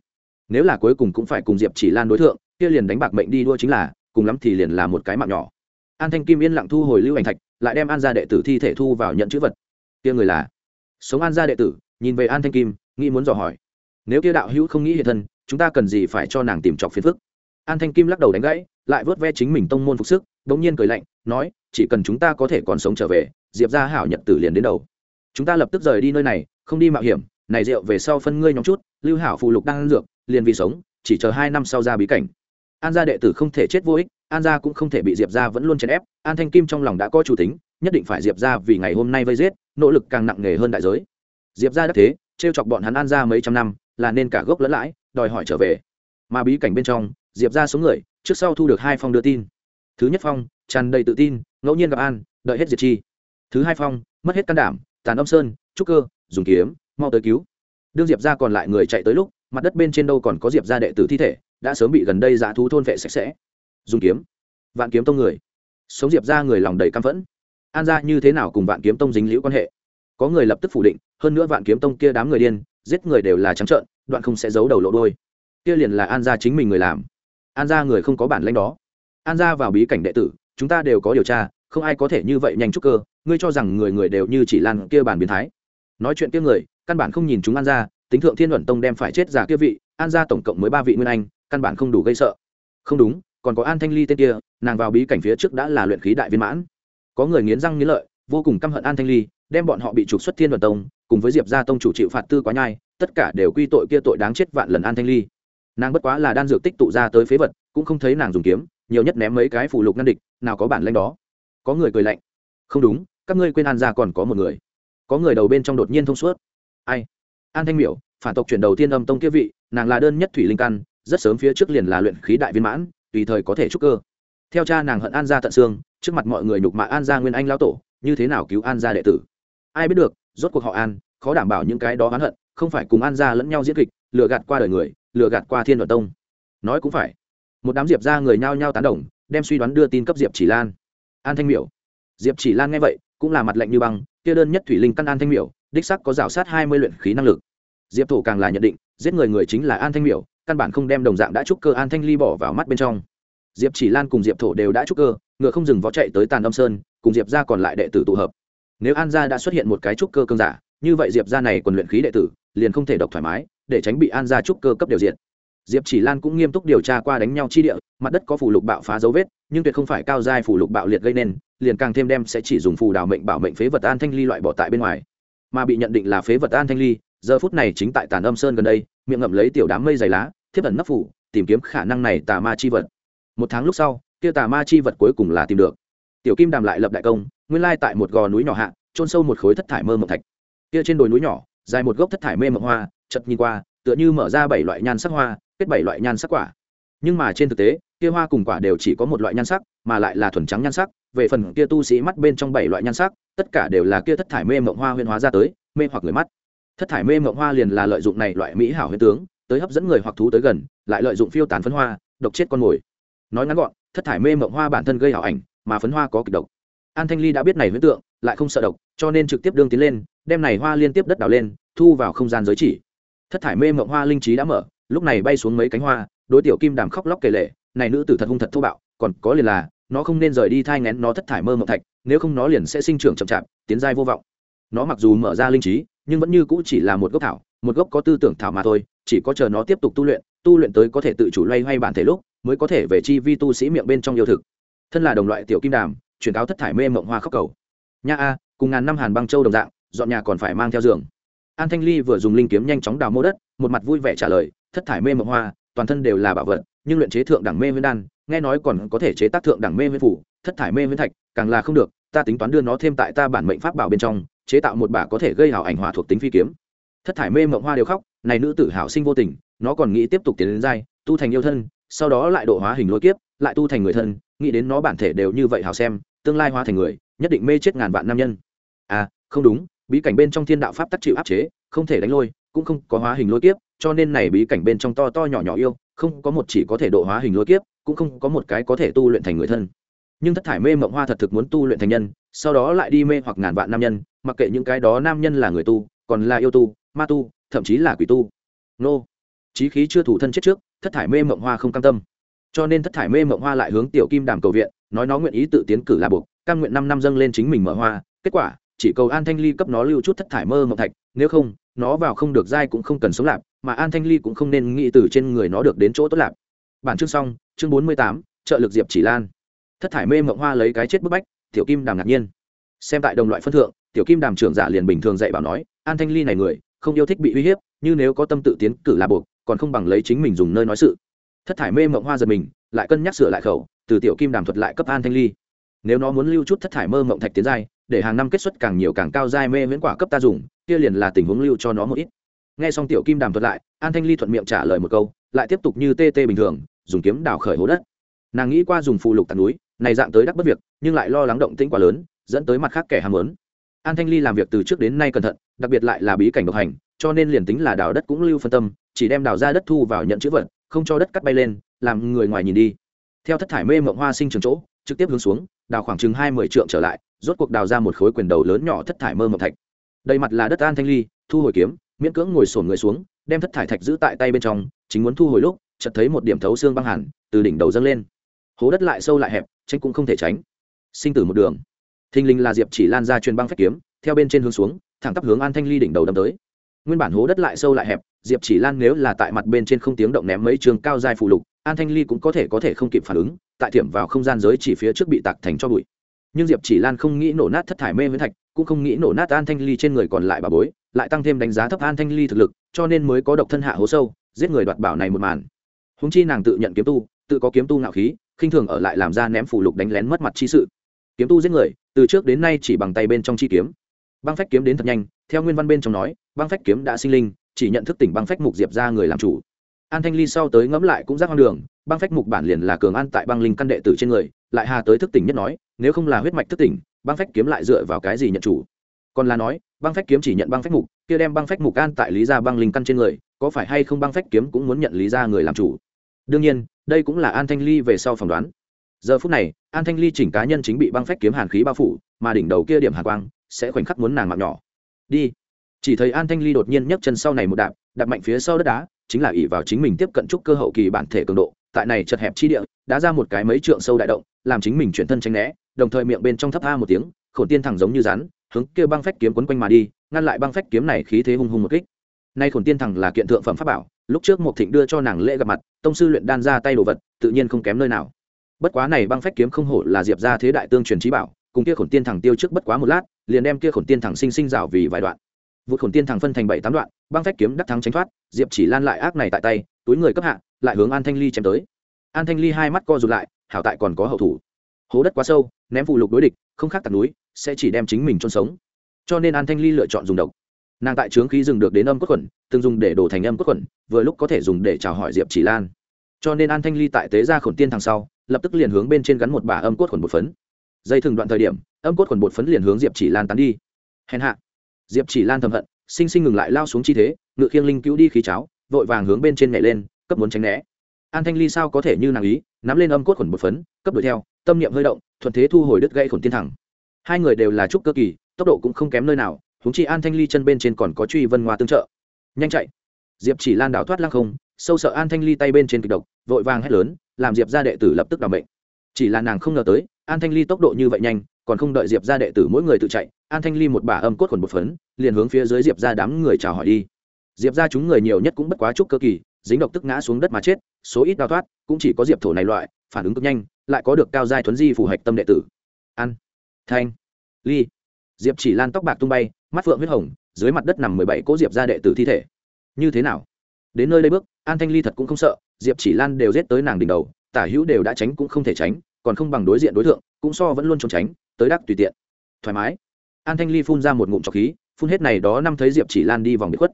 Nếu là cuối cùng cũng phải cùng diệp chỉ lan đối tượng kia liền đánh bạc mệnh đi đua chính là, cùng lắm thì liền là một cái mạng nhỏ. An thanh kim yên lặng thu hồi lưu ảnh thạch, lại đem an gia đệ tử thi thể thu vào nhận chữ vật. Kia người là sống an gia đệ tử, nhìn về an thanh kim, nghĩ muốn dò hỏi. Nếu kia đạo hữu không nghĩ hiện thân, chúng ta cần gì phải cho nàng tìm trọc phiền phức? An thanh kim lắc đầu đánh gãy, lại vớt ve chính mình tông môn phục sức, bỗng nhiên cười lạnh, nói, chỉ cần chúng ta có thể còn sống trở về, diệp ra hảo nhật tử liền đến đầu. Chúng ta lập tức rời đi nơi này, không đi mạo hiểm, này rượu về sau phân ngươi nhóm chút, lưu hảo phụ lục đang ăn dược, liền vì sống, chỉ chờ hai năm sau ra bí cảnh. An gia đệ tử không thể chết vô ích, an gia cũng không thể bị diệp ra vẫn luôn chèn ép, an thanh kim trong lòng đã có chủ tính, nhất định phải diệp ra vì ngày hôm nay vây giết nỗ lực càng nặng nề hơn đại giới. Diệp ra đắc thế t chọc bọn hắn an ra mấy trăm năm, là nên cả gốc lẫn lãi, đòi hỏi trở về. Mà bí cảnh bên trong, diệp ra số người, trước sau thu được hai phong đưa tin. Thứ nhất phong, tràn đầy tự tin, ngẫu nhiên gặp an, đợi hết diệt chi. Thứ hai phong, mất hết can đảm, tàn âm sơn, trúc cơ, dùng kiếm, mau tới cứu. Đương diệp ra còn lại người chạy tới lúc, mặt đất bên trên đâu còn có diệp ra đệ tử thi thể, đã sớm bị gần đây dã thú thôn vệ sạch sẽ. Dùng kiếm, vạn kiếm tông người. Sống diệp ra người lòng đầy căm phẫn an ra như thế nào cùng vạn kiếm tông dính liễu quan hệ? Có người lập tức phủ định, hơn nữa vạn kiếm tông kia đám người điên, giết người đều là trắng trợn, đoạn không sẽ giấu đầu lộ đôi. Kia liền là an gia chính mình người làm. An gia người không có bản lãnh đó. An gia vào bí cảnh đệ tử, chúng ta đều có điều tra, không ai có thể như vậy nhanh chúc cơ, ngươi cho rằng người người đều như chỉ lan kia bản biến thái. Nói chuyện kia người, căn bản không nhìn chúng an gia, tính thượng thiên luận tông đem phải chết giả kia vị, an gia tổng cộng mới ba vị nguyên anh, căn bản không đủ gây sợ. Không đúng, còn có an thanh ly tên kia, nàng vào bí cảnh phía trước đã là luyện khí đại viên mãn có người nghiến răng nghiến lợi, vô cùng căm hận an thanh ly, đem bọn họ bị trục xuất thiên đoàn tông, cùng với diệp gia tông chủ chịu phạt tư quá nhai, tất cả đều quy tội kia tội đáng chết vạn lần an thanh ly. Nàng bất quá là đan dược tích tụ ra tới phế vật, cũng không thấy nàng dùng kiếm, nhiều nhất ném mấy cái phụ lục ngăn địch, nào có bản lanh đó. Có người cười lạnh. Không đúng, các ngươi quên an gia còn có một người. Có người đầu bên trong đột nhiên thông suốt. Ai? An thanh miểu, phản tộc chuyển đầu tiên âm tông kia vị, nàng là đơn nhất thủy linh căn, rất sớm phía trước liền là luyện khí đại viên mãn, tùy thời có thể trúc cơ theo cha nàng hận an gia tận xương, trước mặt mọi người nhục mạ an gia nguyên anh lao tổ, như thế nào cứu an gia đệ tử? Ai biết được, rốt cuộc họ an, khó đảm bảo những cái đó oán hận, không phải cùng an gia lẫn nhau diễn kịch, lừa gạt qua đời người, lừa gạt qua thiên đoàn tông. Nói cũng phải. Một đám diệp ra người nhao nhao tán đồng, đem suy đoán đưa tin cấp diệp chỉ lan. An thanh miểu. Diệp chỉ lan nghe vậy, cũng là mặt lạnh như băng, kia đơn nhất thủy linh căn an thanh miểu, đích sắc có rào sát hai mươi luyện khí năng lực. Diệp thổ càng là nhận định, giết người người chính là an thanh miểu, căn bản không đem đồng dạng đã trúc cơ an thanh ly bỏ vào mắt bên trong diệp chỉ lan cùng diệp thổ đều đã trúc cơ, ngựa không dừng vó chạy tới tàn Âm sơn, cùng diệp ra còn lại đệ tử tụ hợp. Nếu an gia đã xuất hiện một cái trúc cơ cơn giả, như vậy diệp gia này còn luyện khí đệ tử, liền không thể độc thoải mái, để tránh bị an gia trúc cơ cấp điều diện diệp chỉ lan cũng nghiêm túc điều tra qua đánh nhau chi địa, mặt đất có phủ lục bạo phá dấu vết, nhưng tuyệt không phải cao giai phủ lục bạo liệt gây nên, liền càng thêm đem sẽ chỉ dùng phù đào mệnh bảo mệnh phế vật an thanh ly loại bỏ tại bên ngoài. Mà bị nhận định là phế vật an thanh ly, giờ phút này chính tại tàn âm sơn gần đây, miệng ngậm lấy tiểu đám mây dày lá, thiếp ẩn nấp phủ tìm kiếm khả năng này tà ma chi vật một tháng lúc sau, kia tà ma chi vật cuối cùng là tìm được. Tiểu kim đàm lại lập đại công, nguyên lai tại một gò núi nhỏ hạ trôn sâu một khối thất thải mơ mộng thạch. Kia trên đồi núi nhỏ, dài một gốc thất thải mê mộng hoa chật nhìn qua, tựa như mở ra bảy loại nhan sắc hoa, kết bảy loại nhan sắc quả. Nhưng mà trên thực tế, kia hoa cùng quả đều chỉ có một loại nhan sắc, mà lại là thuần trắng nhan sắc, về phần kia tu sĩ mắt bên trong bảy loại nhan sắc, tất cả đều là kia thất thải mê mộng hoa huyên hóa ra tới, mê hoặc người mắt. Thất thải mê mộng hoa liền là lợi dụng này loại mỹ hảo huyên tướng, tới hấp dẫn người hoặc thú tới gần, lại lợi dụng phiêu tán phấn hoa, độc chết con mồi nói ngắn gọn, thất thải mê mộng hoa bản thân gây hảo ảnh, mà phấn hoa có kịch độc. An thanh ly đã biết này huyễn tượng, lại không sợ độc, cho nên trực tiếp đương tiến lên, đem này hoa liên tiếp đất đào lên, thu vào không gian giới chỉ. Thất thải mê mộng hoa linh trí đã mở, lúc này bay xuống mấy cánh hoa, đối tiểu kim đàm khóc lóc kể lệ, này nữ tử thật hung thật thô bạo, còn có liền là, nó không nên rời đi thai ngén nó thất thải mơ mộng thạch, nếu không nó liền sẽ sinh trưởng chậm chạp, tiến giai vô vọng. Nó mặc dù mở ra linh trí, nhưng vẫn như cũ chỉ là một gốc thảo, một gốc có tư tưởng thảo mà thôi, chỉ có chờ nó tiếp tục tu luyện tu luyện tới có thể tự chủ loay hoay bản thể lúc mới có thể về chi vi tu sĩ miệng bên trong yêu thực. Thân là đồng loại tiểu kim đàm truyền cáo thất thải mê mộng hoa khóc cầu. Nha a, cùng ngàn năm hàn băng châu đồng dạng, dọn nhà còn phải mang theo giường. An thanh ly vừa dùng linh kiếm nhanh chóng đào mô đất, một mặt vui vẻ trả lời, thất thải mê mộng hoa, toàn thân đều là bảo vật, nhưng luyện chế thượng đẳng mê nguyên đan, nghe nói còn có thể chế tác thượng đẳng mê nguyên phủ, thất thải mê nguyên thạch, càng là không được, ta tính toán đưa nó thêm tại ta bản mệnh pháp bảo bên trong, chế tạo một bả có thể gây hảo ảnh hòa thuộc tính phi kiếm. Thất thải mê mộng hoa đều khóc, này nữ tử hảo sinh vô tình, nó còn nghĩ tiếp tục tiến đến giai, tu thành yêu thân sau đó lại độ hóa hình lôi kiếp, lại tu thành người thân, nghĩ đến nó bản thể đều như vậy hào xem, tương lai hóa thành người, nhất định mê chết ngàn vạn nam nhân. À không đúng, bí cảnh bên trong thiên đạo pháp tắc chịu áp chế, không thể đánh lôi, cũng không có hóa hình lôi kiếp, cho nên này bí cảnh bên trong to to nhỏ nhỏ yêu, không có một chỉ có thể độ hóa hình lôi kiếp, cũng không có một cái có thể tu luyện thành người thân. Nhưng thất thải mê mộng hoa thật thực muốn tu luyện thành nhân, sau đó lại đi mê hoặc ngàn vạn nam nhân, mặc kệ những cái đó nam nhân là người tu, còn là yêu tu, ma tu, thậm chí là quỷ tu. Nô. Trí khí chưa thủ thân chết trước thất thải mê mộng hoa không cam tâm. Cho nên thất thải mê mộng hoa lại hướng tiểu kim đàm cầu viện, nói nó nguyện ý tự tiến cử là buộc căn nguyện năm năm dâng lên chính mình mở hoa, kết quả, chỉ cầu an thanh ly cấp nó lưu chút thất thải mơ mộng thạch, nếu không, nó vào không được dai cũng không cần sống lạp, mà an thanh ly cũng không nên nghĩ từ trên người nó được đến chỗ tốt lạp. Bản chương xong, chương bốn mươi tám, trợ lực diệp chỉ lan. Thất thải mê mộng hoa lấy cái chết bức bách, tiểu kim đàm ngạc nhiên. Xem tại đồng loại phân thượng, tiểu kim đàm trưởng giả liền bình thường dạy bảo nói, an thanh ly này người, không yêu thích bị uy hiếp, như nếu có tâm tự tiến cử là buộc còn không bằng lấy chính mình dùng nơi nói sự. Thất thải mê mộng hoa giật mình, lại cân nhắc sửa lại khẩu, từ tiểu kim đàm thuật lại cấp an thanh ly. Nếu nó muốn lưu chút thất thải mơ mộng thạch tiến giai, để hàng năm kết xuất càng nhiều càng cao giai mê miễn quả cấp ta dùng, kia liền là tình huống lưu cho nó một ít. Nghe xong tiểu kim đàm thuật lại, an thanh ly thuận miệng trả lời một câu, lại tiếp tục như tê tê bình thường, dùng kiếm đào khởi hố đất. Nàng nghĩ qua dùng phụ lục tạt núi, này dạng tới đắc bất việc, nhưng lại lo lắng động tĩnh quá lớn, dẫn tới mặt khác kẻ ham muốn. An thanh ly làm việc từ trước đến nay cẩn thận, đặc biệt lại là bí cảnh độc hành, cho nên liền tính là đào đất cũng lưu phân tâm chỉ đem đào ra đất thu vào nhận chữ vật, không cho đất cắt bay lên, làm người ngoài nhìn đi. Theo thất thải mê mộng hoa sinh trường chỗ, trực tiếp hướng xuống, đào khoảng chừng hai mươi trượng trở lại, rốt cuộc đào ra một khối quyền đầu lớn nhỏ thất thải mơ mộng thạch. Đầy mặt là đất an thanh ly, thu hồi kiếm, miễn cưỡng ngồi sổn người xuống, đem thất thải thạch giữ tại tay bên trong, chính muốn thu hồi lúc, chợt thấy một điểm thấu xương băng hẳn, từ đỉnh đầu dâng lên. Hố đất lại sâu lại hẹp, tránh cũng không thể tránh. Sinh tử một đường. Thình lình là diệp chỉ lan ra truyền băng phép kiếm, theo bên trên hướng xuống, thẳng tắp hướng an thanh ly đỉnh đầu đâm tới. Nguyên bản hố đất lại sâu lại hẹp diệp chỉ lan nếu là tại mặt bên trên không tiếng động ném mấy trường cao dài phù lục, an thanh ly cũng có thể có thể không kịp phản ứng, tại thiểm vào không gian giới chỉ phía trước bị tạc thành cho bụi. Nhưng diệp chỉ lan không nghĩ nổ nát thất thải mê với thạch, cũng không nghĩ nổ nát an thanh ly trên người còn lại bà bối, lại tăng thêm đánh giá thấp an thanh ly thực lực, cho nên mới có độc thân hạ hố sâu, giết người đoạt bảo này một màn. Húng chi nàng tự nhận kiếm tu, tự có kiếm tu ngạo khí, khinh thường ở lại làm ra ném phủ lục đánh lén mất mặt chi sự. Kiếm tu giết người, từ trước đến nay chỉ bằng tay bên trong chi kiếm. Băng phách kiếm đến thật nhanh, theo nguyên văn bên trong nói, băng phách kiếm đã sinh linh chỉ nhận thức tỉnh băng phách mục diệp ra người làm chủ. An thanh ly sau tới ngẫm lại cũng giác hoang đường, băng phách mục bản liền là cường an tại băng linh căn đệ tử trên người, lại hà tới thức tỉnh nhất nói, nếu không là huyết mạch thức tỉnh, băng phách kiếm lại dựa vào cái gì nhận chủ? Còn là nói, băng phách kiếm chỉ nhận băng phách mục, kia đem băng phách mục an tại lý gia băng linh căn trên người, có phải hay không băng phách kiếm cũng muốn nhận lý gia người làm chủ? Đương nhiên, đây cũng là an thanh ly về sau phỏng đoán. Giờ phút này, an thanh ly chỉnh cá nhân chính bị băng phách kiếm hàn khí bao phủ, mà đỉnh đầu kia điểm hàn quang sẽ khoảnh khắc muốn nàng mạng nhỏ. Đi chỉ thấy an thanh ly đột nhiên nhấc chân sau này một đạp đạp mạnh phía sau đất đá, chính là ỉ vào chính mình tiếp cận trúc cơ hậu kỳ bản thể cường độ, tại này chật hẹp chi địa đã ra một cái mấy trượng sâu đại động, làm chính mình chuyển thân tránh né, đồng thời miệng bên trong thấp tha một tiếng, khổn tiên thẳng giống như rắn, hướng kia băng phách kiếm quấn quanh mà đi, ngăn lại băng phách kiếm này khí thế hung hùng một kích. Nay khổn tiên thẳng là kiện thượng phẩm pháp bảo, lúc trước một thịnh đưa cho nàng lễ gặp mặt, tông sư luyện đan ra tay đồ vật, tự nhiên không kém nơi nào. Bất quá này băng phách kiếm không hổ là diệp ra thế đại tương truyền trí bảo, cùng kia khổn tiên thẳng tiêu trước bất quá một lát, liền đem kia khổn tiên thẳng sinh sinh rào vì vài đoạn vụ khổn tiên thẳng phân thành bảy tám đoạn, băng phách kiếm đắc thắng tránh thoát, diệp chỉ lan lại ác này tại tay, túi người cấp hạ, lại hướng an thanh ly chém tới. An thanh ly hai mắt co rụt lại, hảo tại còn có hậu thủ. Hố đất quá sâu, ném phụ lục đối địch, không khác tạt núi, sẽ chỉ đem chính mình trôn sống. Cho nên an thanh ly lựa chọn dùng độc. Nàng tại trướng khí dừng được đến âm cốt khuẩn, từng dùng để đổ thành âm cốt khuẩn, vừa lúc có thể dùng để chào hỏi diệp chỉ lan. Cho nên an thanh ly tại tế ra khổn tiên thằng sau, lập tức liền hướng bên trên gắn một bả âm cốt khuẩn một phấn. Dây thường đoạn thời điểm, âm cốt khuẩn bột phấn liền hướng diệp chỉ lan tán đi. Hèn hạ diệp chỉ lan thầm hận, sinh sinh ngừng lại lao xuống chi thế, ngự khiêng linh cứu đi khí cháo, vội vàng hướng bên trên nhảy lên, cấp muốn tránh né. An thanh ly sao có thể như nàng ý, nắm lên âm cốt khuẩn một phấn, cấp đuổi theo, tâm niệm hơi động, thuận thế thu hồi đứt gây khổn tiên thẳng. Hai người đều là trúc cơ kỳ, tốc độ cũng không kém nơi nào húng chi an thanh ly chân bên trên còn có truy vân hoa tương trợ. Nhanh chạy. Diệp chỉ lan đảo thoát lăng không, sâu sợ an thanh ly tay bên trên kịch độc, vội vàng hét lớn, làm diệp ra đệ tử lập tức đ ả bệnh. Chỉ là nàng không ngờ tới, an thanh ly tốc độ như vậy nhanh, còn không đợi diệp ra đệ tử mỗi người tự chạy an thanh ly một bả âm cốt khuẩn một phấn, liền hướng phía dưới diệp ra đám người chào hỏi đi. Diệp ra chúng người nhiều nhất cũng bất quá chút cơ kỳ, dính độc tức ngã xuống đất mà chết, số ít đào thoát, cũng chỉ có diệp thổ này loại, phản ứng cực nhanh, lại có được cao giai thuấn di phù hạch tâm đệ tử. An thanh ly. Diệp chỉ lan tóc bạc tung bay, mắt phượng huyết hồng, dưới mặt đất nằm mười bảy cỗ diệp ra đệ tử thi thể. Như thế nào? Đến nơi đây bước, an thanh ly thật cũng không sợ, diệp chỉ lan đều rết tới nàng đỉnh đầu, tả hữu đều đã tránh cũng không thể tránh, còn không bằng đối diện đối tượng cũng so vẫn luôn trốn tránh, tới đắc tùy tiện. Thoải mái an thanh ly phun ra một ngụm trọc khí, phun hết này đó năm thấy diệp chỉ lan đi vòng bị khuất.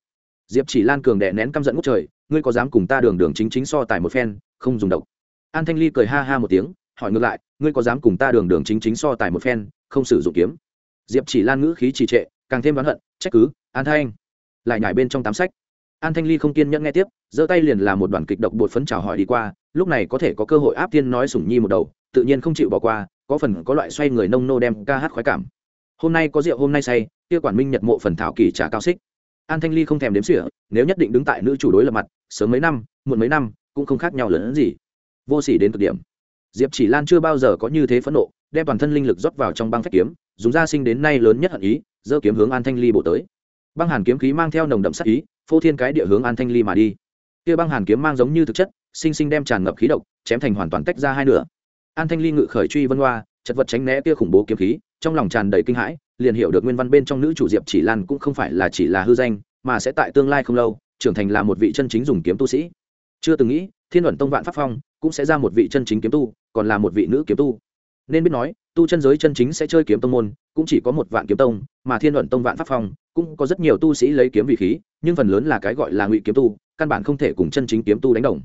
Diệp chỉ lan cường đệ nén căm giận ngút trời, ngươi có dám cùng ta đường đường chính chính so tài một phen, không dùng độc. An thanh ly cười ha ha một tiếng, hỏi ngược lại, ngươi có dám cùng ta đường đường chính chính so tài một phen, không sử dụng kiếm? Diệp chỉ lan ngữ khí trì trệ, càng thêm đoán hận, trách cứ, an thanh. Lại nhảy bên trong tám sách. An thanh ly không kiên nhẫn nghe tiếp, giơ tay liền là một đoàn kịch độc bột phấn chào hỏi đi qua, lúc này có thể có cơ hội áp tiên nói sủng nhi một đầu, tự nhiên không chịu bỏ qua, có phần có loại xoay người nông nô đem ca hát khoái cảm hôm nay có rượu, hôm nay say, kia quản minh nhật mộ phần thảo kỳ trả cao xích. An thanh ly không thèm đếm xỉa, nếu nhất định đứng tại nữ chủ đối lập mặt, sớm mấy năm, muộn mấy năm, cũng không khác nhau lớn hơn gì. Vô sỉ đến cực điểm. Diệp chỉ lan chưa bao giờ có như thế phẫn nộ, đem toàn thân linh lực rót vào trong băng phép kiếm, dùng ra sinh đến nay lớn nhất hận ý, giơ kiếm hướng an thanh ly bổ tới. Băng hàn kiếm khí mang theo nồng đậm sắc ý, phô thiên cái địa hướng an thanh ly mà đi. Kia băng hàn kiếm mang giống như thực chất, sinh sinh đem tràn ngập khí độc, chém thành hoàn toàn tách ra hai nửa. An thanh ly ngự khởi truy vân hoa, chật vật tránh né kia khủng bố kiếm khí trong lòng tràn đầy kinh hãi, liền hiểu được nguyên văn bên trong nữ chủ diệp chỉ lan cũng không phải là chỉ là hư danh, mà sẽ tại tương lai không lâu, trưởng thành là một vị chân chính dùng kiếm tu sĩ. Chưa từng nghĩ, thiên luận tông vạn pháp phong cũng sẽ ra một vị chân chính kiếm tu, còn là một vị nữ kiếm tu. Nên biết nói, tu chân giới chân chính sẽ chơi kiếm tông môn, cũng chỉ có một vạn kiếm tông, mà thiên luận tông vạn pháp phong cũng có rất nhiều tu sĩ lấy kiếm vị khí, nhưng phần lớn là cái gọi là ngụy kiếm tu, căn bản không thể cùng chân chính kiếm tu đánh đồng.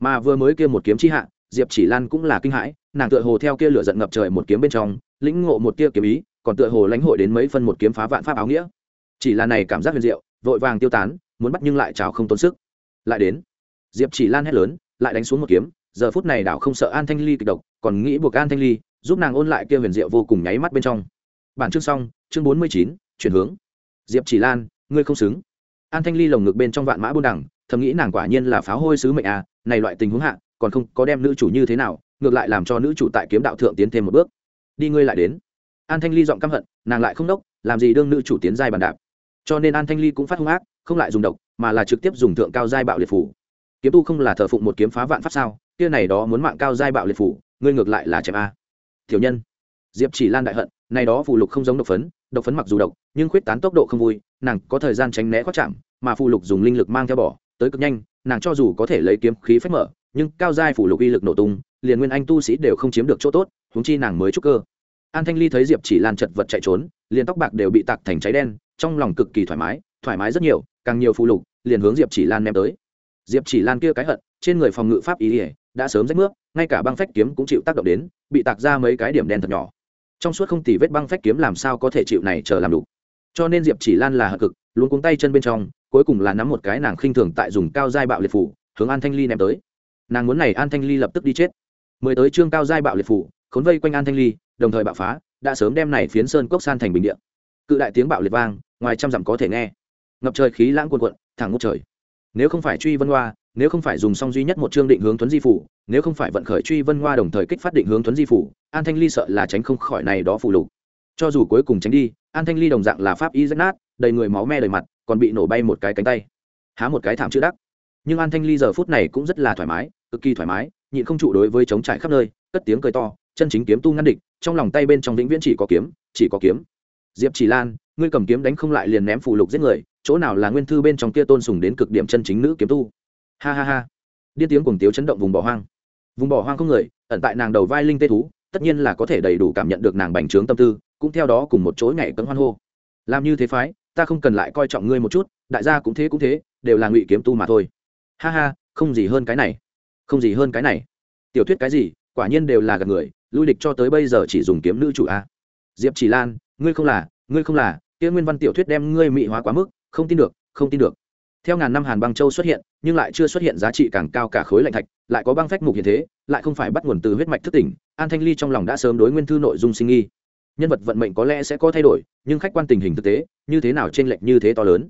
Mà vừa mới kia một kiếm chi hạ, diệp chỉ lan cũng là kinh hãi, nàng tựa hồ theo kia lửa giận ngập trời một kiếm bên trong lĩnh ngộ một tia kiếm ý, còn tựa hồ lãnh hội đến mấy phân một kiếm phá vạn pháp áo nghĩa. Chỉ là này cảm giác huyền diệu, vội vàng tiêu tán, muốn bắt nhưng lại chào không tốn sức. Lại đến, diệp chỉ lan hét lớn, lại đánh xuống một kiếm, giờ phút này đảo không sợ an thanh ly kịch độc, còn nghĩ buộc an thanh ly, giúp nàng ôn lại kia huyền diệu vô cùng nháy mắt bên trong. Bản chương xong, chương bốn mươi chín, chuyển hướng. Diệp chỉ lan, ngươi không xứng. An thanh ly lồng ngực bên trong vạn mã buôn đẳng thầm nghĩ nàng quả nhiên là pháo hôi sứ mệnh à này loại tình huống hạ, còn không có đem nữ chủ như thế nào, ngược lại làm cho nữ chủ tại kiếm đạo thượng tiến thêm một bước đi ngươi lại đến. An thanh ly giọng căm hận, nàng lại không đốc, làm gì đương nữ chủ tiến giai bàn đạp. Cho nên an thanh ly cũng phát hung ác, không lại dùng độc, mà là trực tiếp dùng thượng cao giai bạo liệt phủ kiếm tu không là thờ phụng một kiếm phá vạn pháp sao, kia này đó muốn mạng cao giai bạo liệt phủ ngươi ngược lại là chém a. Thiểu nhân. Diệp chỉ lan đại hận, này đó phù lục không giống độc phấn độc phấn mặc dù độc, nhưng khuyết tán tốc độ không vui, nàng có thời gian tránh né khoác chạm, mà phù lục dùng linh lực mang theo bỏ, tới cực nhanh, nàng cho dù có thể lấy kiếm khí phép mở, nhưng cao giai phù lục uy lực nổ tung, liền nguyên anh tu sĩ đều không chiếm được chỗ tốt huống chi nàng mới trúc cơ. An thanh ly thấy diệp chỉ lan chật vật chạy trốn, liền tóc bạc đều bị tạc thành cháy đen, trong lòng cực kỳ thoải mái thoải mái rất nhiều, càng nhiều phù lục, liền hướng diệp chỉ lan ném tới. Diệp chỉ lan kia cái hận, trên người phòng ngự pháp ý ỉa đã sớm rách nước ngay cả băng phách kiếm cũng chịu tác động đến, bị tạc ra mấy cái điểm đen thật nhỏ. Trong suốt không tì vết băng phách kiếm làm sao có thể chịu này chờ làm đủ. Cho nên diệp chỉ lan là hận cực luôn cuống tay chân bên trong, cuối cùng là nắm một cái nàng khinh thường tại dùng cao giai bạo liệt phủ hướng an thanh ly ném tới. Nàng muốn này an thanh ly lập tức đi chết. Mười tới trương cao giai bạo liệt phủ khốn vây quanh an thanh ly, đồng thời bạo phá, đã sớm đem này phiến sơn cốc san thành bình địa. cự đại tiếng bạo liệt vang, ngoài trăm dặm có thể nghe. Ngập trời khí lãng cuồn cuộn, thẳng ngút trời. Nếu không phải truy vân hoa, nếu không phải dùng song duy nhất một chương định hướng tuấn di phủ, nếu không phải vận khởi truy vân hoa đồng thời kích phát định hướng tuấn di phủ, an thanh ly sợ là tránh không khỏi này đó phụ lục. Cho dù cuối cùng tránh đi, an thanh ly đồng dạng là pháp y rách nát, đầy người máu me đầy mặt, còn bị nổ bay một cái cánh tay. Há một cái thảm chữ đắc. Nhưng an thanh ly giờ phút này cũng rất là thoải mái, cực kỳ thoải mái, nhịn không trụ đối với chống trải khắp nơi, cất tiếng cười to chân chính kiếm tu ngăn địch, trong lòng tay bên trong vĩnh viễn chỉ có kiếm, chỉ có kiếm. Diệp chỉ lan, ngươi cầm kiếm đánh không lại liền ném phù lục giết người, chỗ nào là nguyên thư bên trong kia tôn sùng đến cực điểm chân chính nữ kiếm tu? Ha ha ha. Điên tiếng cùng tiếu chấn động vùng bỏ hoang. Vùng bỏ hoang không người, ẩn tại nàng đầu vai linh tê thú, tất nhiên là có thể đầy đủ cảm nhận được nàng bành trướng tâm tư, cũng theo đó cùng một chỗ ngày cấn hoan hô. Làm như thế phái, ta không cần lại coi trọng ngươi một chút, đại gia cũng thế cũng thế, đều là ngụy kiếm tu mà thôi. Ha ha, không gì hơn cái này. Không gì hơn cái này. Tiểu thuyết cái gì, quả nhiên đều là gạt người lui địch cho tới bây giờ chỉ dùng kiếm nữ chủ a. Diệp chỉ lan, ngươi không là, ngươi không là, kia nguyên văn tiểu thuyết đem ngươi mỹ hóa quá mức, không tin được, không tin được. Theo ngàn năm hàn băng châu xuất hiện, nhưng lại chưa xuất hiện giá trị càng cao cả khối lạnh thạch, lại có băng phách mục hiện thế, lại không phải bắt nguồn từ huyết mạch thức tỉnh, an thanh ly trong lòng đã sớm đối nguyên thư nội dung sinh nghi. Nhân vật vận mệnh có lẽ sẽ có thay đổi, nhưng khách quan tình hình thực tế, như thế nào trên lệch như thế to lớn.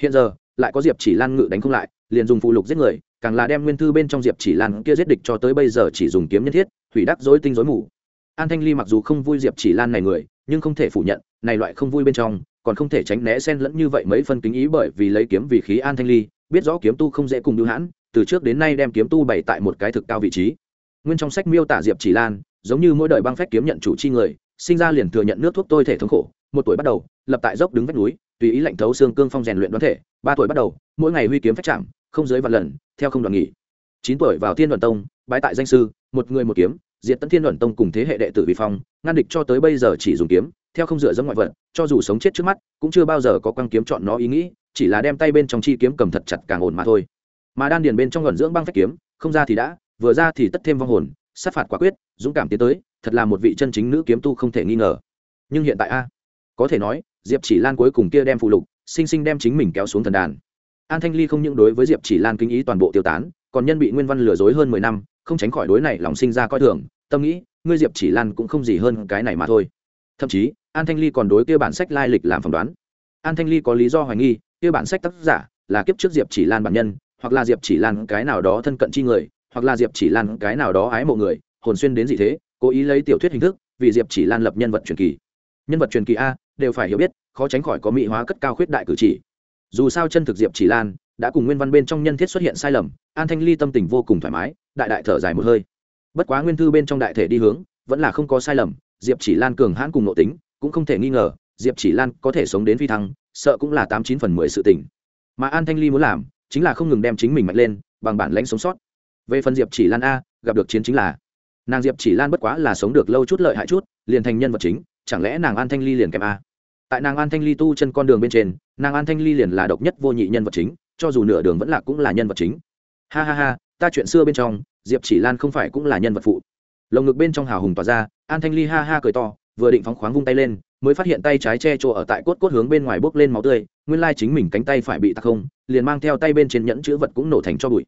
Hiện giờ, lại có diệp chỉ lan ngự đánh không lại, liền dùng phụ lục giết người càng là đem nguyên thư bên trong diệp chỉ lan kia giết địch cho tới bây giờ chỉ dùng kiếm nhân thiết thủy đắc dối tinh dối mù. An thanh ly mặc dù không vui diệp chỉ lan này người, nhưng không thể phủ nhận, này loại không vui bên trong, còn không thể tránh né xen lẫn như vậy mấy phân kính ý bởi vì lấy kiếm vì khí an thanh ly, biết rõ kiếm tu không dễ cùng lưu hãn, từ trước đến nay đem kiếm tu bày tại một cái thực cao vị trí. Nguyên trong sách miêu tả diệp chỉ lan, giống như mỗi đời băng phách kiếm nhận chủ chi người, sinh ra liền thừa nhận nước thuốc tôi thể thống khổ, một tuổi bắt đầu, lập tại dốc đứng vách núi tùy ý lạnh thấu xương cương phong rèn luyện đoán thể, ba tuổi bắt đầu, mỗi ngày huy kiếm phách chạm, không dưới vạn lần, theo không đoạn nghỉ. Chín tuổi vào thiên đoàn tông, bái tại danh sư, một người một kiếm, diệt tấn thiên đoàn tông cùng thế hệ đệ tử vi phong, ngăn địch cho tới bây giờ chỉ dùng kiếm, theo không dựa dẫm ngoại vật, cho dù sống chết trước mắt, cũng chưa bao giờ có quăng kiếm chọn nó ý nghĩ, chỉ là đem tay bên trong chi kiếm cầm thật chặt càng ổn mà thôi. Mà đan điền bên trong luận dưỡng băng phách kiếm, không ra thì đã, vừa ra thì tất thêm vong hồn, sát phạt quả quyết, dũng cảm tiến tới, thật là một vị chân chính nữ kiếm tu không thể nghi ngờ. Nhưng hiện tại a, có thể nói diệp chỉ lan cuối cùng kia đem phụ lục, sinh sinh đem chính mình kéo xuống thần đàn. An thanh ly không những đối với diệp chỉ lan kinh ý toàn bộ tiêu tán, còn nhân bị nguyên văn lừa dối hơn mười năm, không tránh khỏi đối này lòng sinh ra coi thường, tâm nghĩ, ngươi diệp chỉ lan cũng không gì hơn cái này mà thôi. Thậm chí, an thanh ly còn đối kia bản sách lai lịch làm phỏng đoán. An thanh ly có lý do hoài nghi, kia bản sách tác giả là kiếp trước diệp chỉ lan bản nhân, hoặc là diệp chỉ lan cái nào đó thân cận chi người, hoặc là diệp chỉ lan cái nào đó ái mộ người, hồn xuyên đến gì thế, cố ý lấy tiểu thuyết hình thức vì diệp chỉ lan lập nhân vật truyền kỳ. Nhân vật truyền kỳ a đều phải hiểu biết, khó tránh khỏi có mỹ hóa cất cao khuyết đại cử chỉ. Dù sao chân thực diệp chỉ lan đã cùng nguyên văn bên trong nhân thiết xuất hiện sai lầm, an thanh ly tâm tình vô cùng thoải mái, đại đại thở dài một hơi. Bất quá nguyên thư bên trong đại thể đi hướng, vẫn là không có sai lầm, diệp chỉ lan cường hãn cùng nội tính, cũng không thể nghi ngờ, diệp chỉ lan có thể sống đến phi thăng, sợ cũng là tám chín phần mười sự tỉnh mà an thanh ly muốn làm, chính là không ngừng đem chính mình mạnh lên, bằng bản lãnh sống sót. Về phần diệp chỉ lan a, gặp được chiến chính là, nàng diệp chỉ lan bất quá là sống được lâu chút lợi hại chút, liền thành nhân vật chính chẳng lẽ nàng an thanh ly liền kèm a? Tại nàng an thanh ly tu chân con đường bên trên, nàng an thanh ly liền là độc nhất vô nhị nhân vật chính, cho dù nửa đường vẫn là cũng là nhân vật chính. Ha ha ha, ta chuyện xưa bên trong, diệp chỉ lan không phải cũng là nhân vật phụ. Lồng ngực bên trong hào hùng tỏa ra, an thanh ly ha ha cười to, vừa định phóng khoáng vung tay lên, mới phát hiện tay trái che chỗ ở tại cốt cốt hướng bên ngoài bốc lên máu tươi, nguyên lai chính mình cánh tay phải bị tắc không, liền mang theo tay bên trên nhẫn chữ vật cũng nổ thành cho bụi.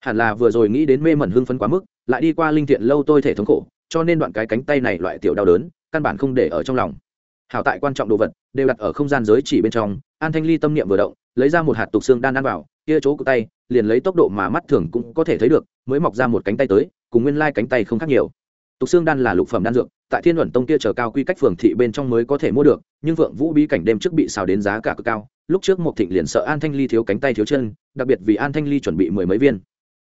Hẳn là vừa rồi nghĩ đến mê mẩn hưng phấn quá mức, lại đi qua linh thiện lâu tôi thể thống khổ cho nên đoạn cái cánh tay này loại tiểu đau đớn, căn bản không để ở trong lòng. Hảo tại quan trọng đồ vật, đều đặt ở không gian giới chỉ bên trong, an thanh ly tâm niệm vừa động, lấy ra một hạt tục xương đan ăn vào, kia chỗ cụ tay, liền lấy tốc độ mà mắt thường cũng có thể thấy được, mới mọc ra một cánh tay tới, cùng nguyên lai cánh tay không khác nhiều. Tục xương đan là lục phẩm đan dược, tại thiên luận tông kia chờ cao quy cách phường thị bên trong mới có thể mua được, nhưng vượng vũ bí cảnh đêm trước bị xào đến giá cả cực cao, lúc trước một thịnh liền sợ an thanh ly thiếu cánh tay thiếu chân, đặc biệt vì an thanh ly chuẩn bị mười mấy viên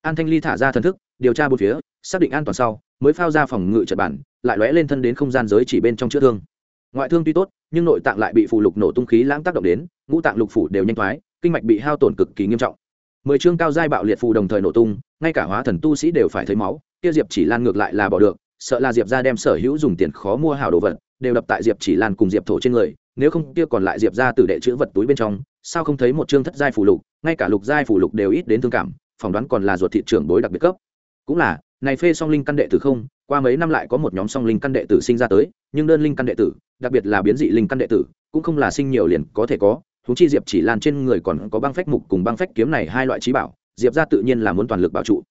an thanh ly thả ra thần thức, điều tra bốn phía, xác định an toàn sau, mới phao ra phòng ngự trật bản, lại lóe lên thân đến không gian giới chỉ bên trong chữa thương. Ngoại thương tuy tốt, nhưng nội tạng lại bị phù lục nổ tung khí lãng tác động đến, ngũ tạng lục phủ đều nhanh thoái, kinh mạch bị hao tổn cực kỳ nghiêm trọng. Mười chương cao giai bạo liệt phù đồng thời nổ tung, ngay cả hóa thần tu sĩ đều phải thấy máu, kia diệp chỉ lan ngược lại là bỏ được, sợ là diệp ra đem sở hữu dùng tiền khó mua hảo đồ vật, đều đập tại diệp chỉ lan cùng diệp thổ trên người, nếu không kia còn lại diệp ra từ đệ chữ vật túi bên trong, sao không thấy một chương thất giai phù lục, ngay cả lục giai phù lục đều ít đến thương cảm phỏng đoán còn là ruột thị trưởng bối đặc biệt cấp. Cũng là, này phê song linh căn đệ tử không, qua mấy năm lại có một nhóm song linh căn đệ tử sinh ra tới, nhưng đơn linh căn đệ tử, đặc biệt là biến dị linh căn đệ tử, cũng không là sinh nhiều liền có thể có. Thú chi diệp chỉ lan trên người còn có băng phách mục cùng băng phách kiếm này hai loại trí bảo, diệp ra tự nhiên là muốn toàn lực bảo trụ.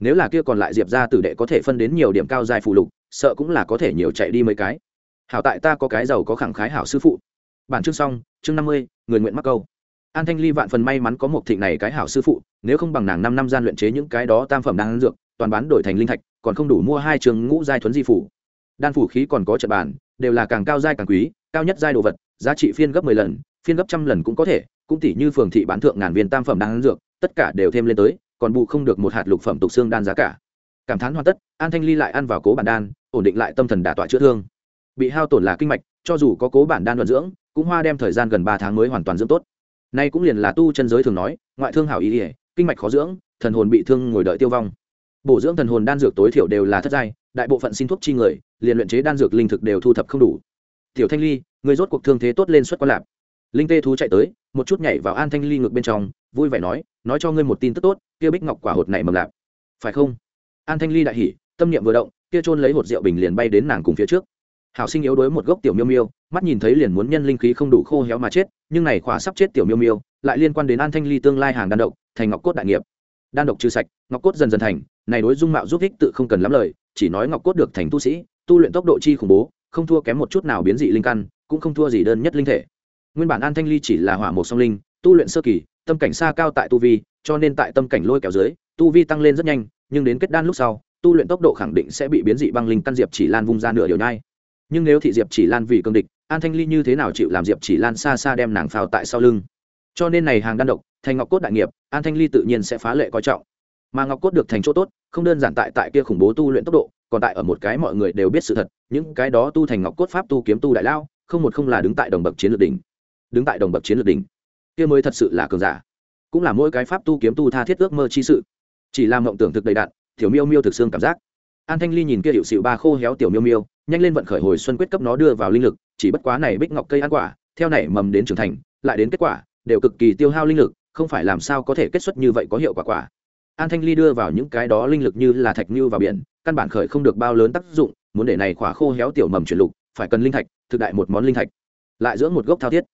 Nếu là kia còn lại diệp ra tử đệ có thể phân đến nhiều điểm cao dài phụ lục, sợ cũng là có thể nhiều chạy đi mấy cái. Hảo tại ta có cái giàu có khẳng khái hảo sư phụ. Bản chương xong, chương năm mươi, người nguyện mắc câu an thanh ly vạn phần may mắn có một thịnh này cái hảo sư phụ nếu không bằng nàng năm năm gian luyện chế những cái đó tam phẩm đang ăn dược toàn bán đổi thành linh thạch còn không đủ mua hai trường ngũ giai thuấn di phủ. Đan phủ khí còn có trận bản, đều là càng cao giai càng quý cao nhất giai đồ vật giá trị phiên gấp mười lần phiên gấp trăm lần cũng có thể cũng tỷ như phường thị bán thượng ngàn viên tam phẩm đang ăn dược tất cả đều thêm lên tới còn bù không được một hạt lục phẩm tục xương đan giá cả. Cảm thán hoàn tất an thanh ly lại ăn vào cố bản đan ổn định lại tâm thần đả tọa chữa thương. Bị hao tổn là kinh mạch cho dù có cố bản đan luận dưỡng cũng hoa đem thời gian gần ba tháng mới hoàn toàn dưỡng tốt nay cũng liền là tu chân giới thường nói, ngoại thương hảo ý ỉa kinh mạch khó dưỡng, thần hồn bị thương ngồi đợi tiêu vong. Bổ dưỡng thần hồn đan dược tối thiểu đều là thất giai, đại bộ phận xin thuốc chi người, liền luyện chế đan dược linh thực đều thu thập không đủ. Tiểu thanh ly, người rốt cuộc thương thế tốt lên xuất quan lạp linh tê thú chạy tới, một chút nhảy vào an thanh ly ngược bên trong, vui vẻ nói nói cho ngươi một tin tức tốt, kia bích ngọc quả hột này mầm lạp phải không? An thanh ly đại hỉ, tâm niệm vừa động, kia trôn lấy hột rượu bình liền bay đến nàng cùng phía trước hảo sinh yếu đối một gốc tiểu miêu miêu, mắt nhìn thấy liền muốn nhân linh khí không đủ khô héo mà chết, nhưng này khỏa sắp chết tiểu miêu miêu, lại liên quan đến an thanh ly tương lai hàng đan độc, thành ngọc cốt đại nghiệp. Đan độc trừ sạch, ngọc cốt dần dần thành, này đối dung mạo giúp ích tự không cần lắm lời, chỉ nói ngọc cốt được thành tu sĩ, tu luyện tốc độ chi khủng bố, không thua kém một chút nào biến dị linh căn, cũng không thua gì đơn nhất linh thể. Nguyên bản an thanh ly chỉ là hỏa một song linh, tu luyện sơ kỳ, tâm cảnh xa cao tại tu vi, cho nên tại tâm cảnh lôi kéo dưới, tu vi tăng lên rất nhanh, nhưng đến kết đan lúc sau, tu luyện tốc độ khẳng định sẽ bị biến dị băng linh căn diệp chỉ lan vung ra nửa điều nhai nhưng nếu thị diệp chỉ lan vì cương địch, an thanh ly như thế nào chịu làm diệp chỉ lan xa xa đem nàng phào tại sau lưng? Cho nên này hàng đan độc, thành ngọc cốt đại nghiệp, an thanh ly tự nhiên sẽ phá lệ coi trọng. Mà ngọc cốt được thành chỗ tốt, không đơn giản tại tại kia khủng bố tu luyện tốc độ, còn tại ở một cái mọi người đều biết sự thật, những cái đó tu thành ngọc cốt pháp tu kiếm tu đại lao, không một không là đứng tại đồng bậc chiến lược đỉnh. Đứng tại đồng bậc chiến lược đỉnh. Kia mới thật sự là cường giả. Cũng là mỗi cái pháp tu kiếm tu tha thiết ước mơ chi sự. Chỉ làm mộng tưởng thực đầy đạn tiểu miêu miêu thực xương cảm giác. An thanh ly nhìn kia hiệu xịu ba khô héo tiểu miêu miêu nhanh lên vận khởi hồi xuân quyết cấp nó đưa vào linh lực, chỉ bất quá này bích ngọc cây ăn quả, theo này mầm đến trưởng thành, lại đến kết quả, đều cực kỳ tiêu hao linh lực, không phải làm sao có thể kết xuất như vậy có hiệu quả quả. An thanh ly đưa vào những cái đó linh lực như là thạch như vào biển, căn bản khởi không được bao lớn tác dụng, muốn để này khỏa khô héo tiểu mầm chuyển lục, phải cần linh thạch, thực đại một món linh thạch. Lại dưỡng một gốc thao thiết.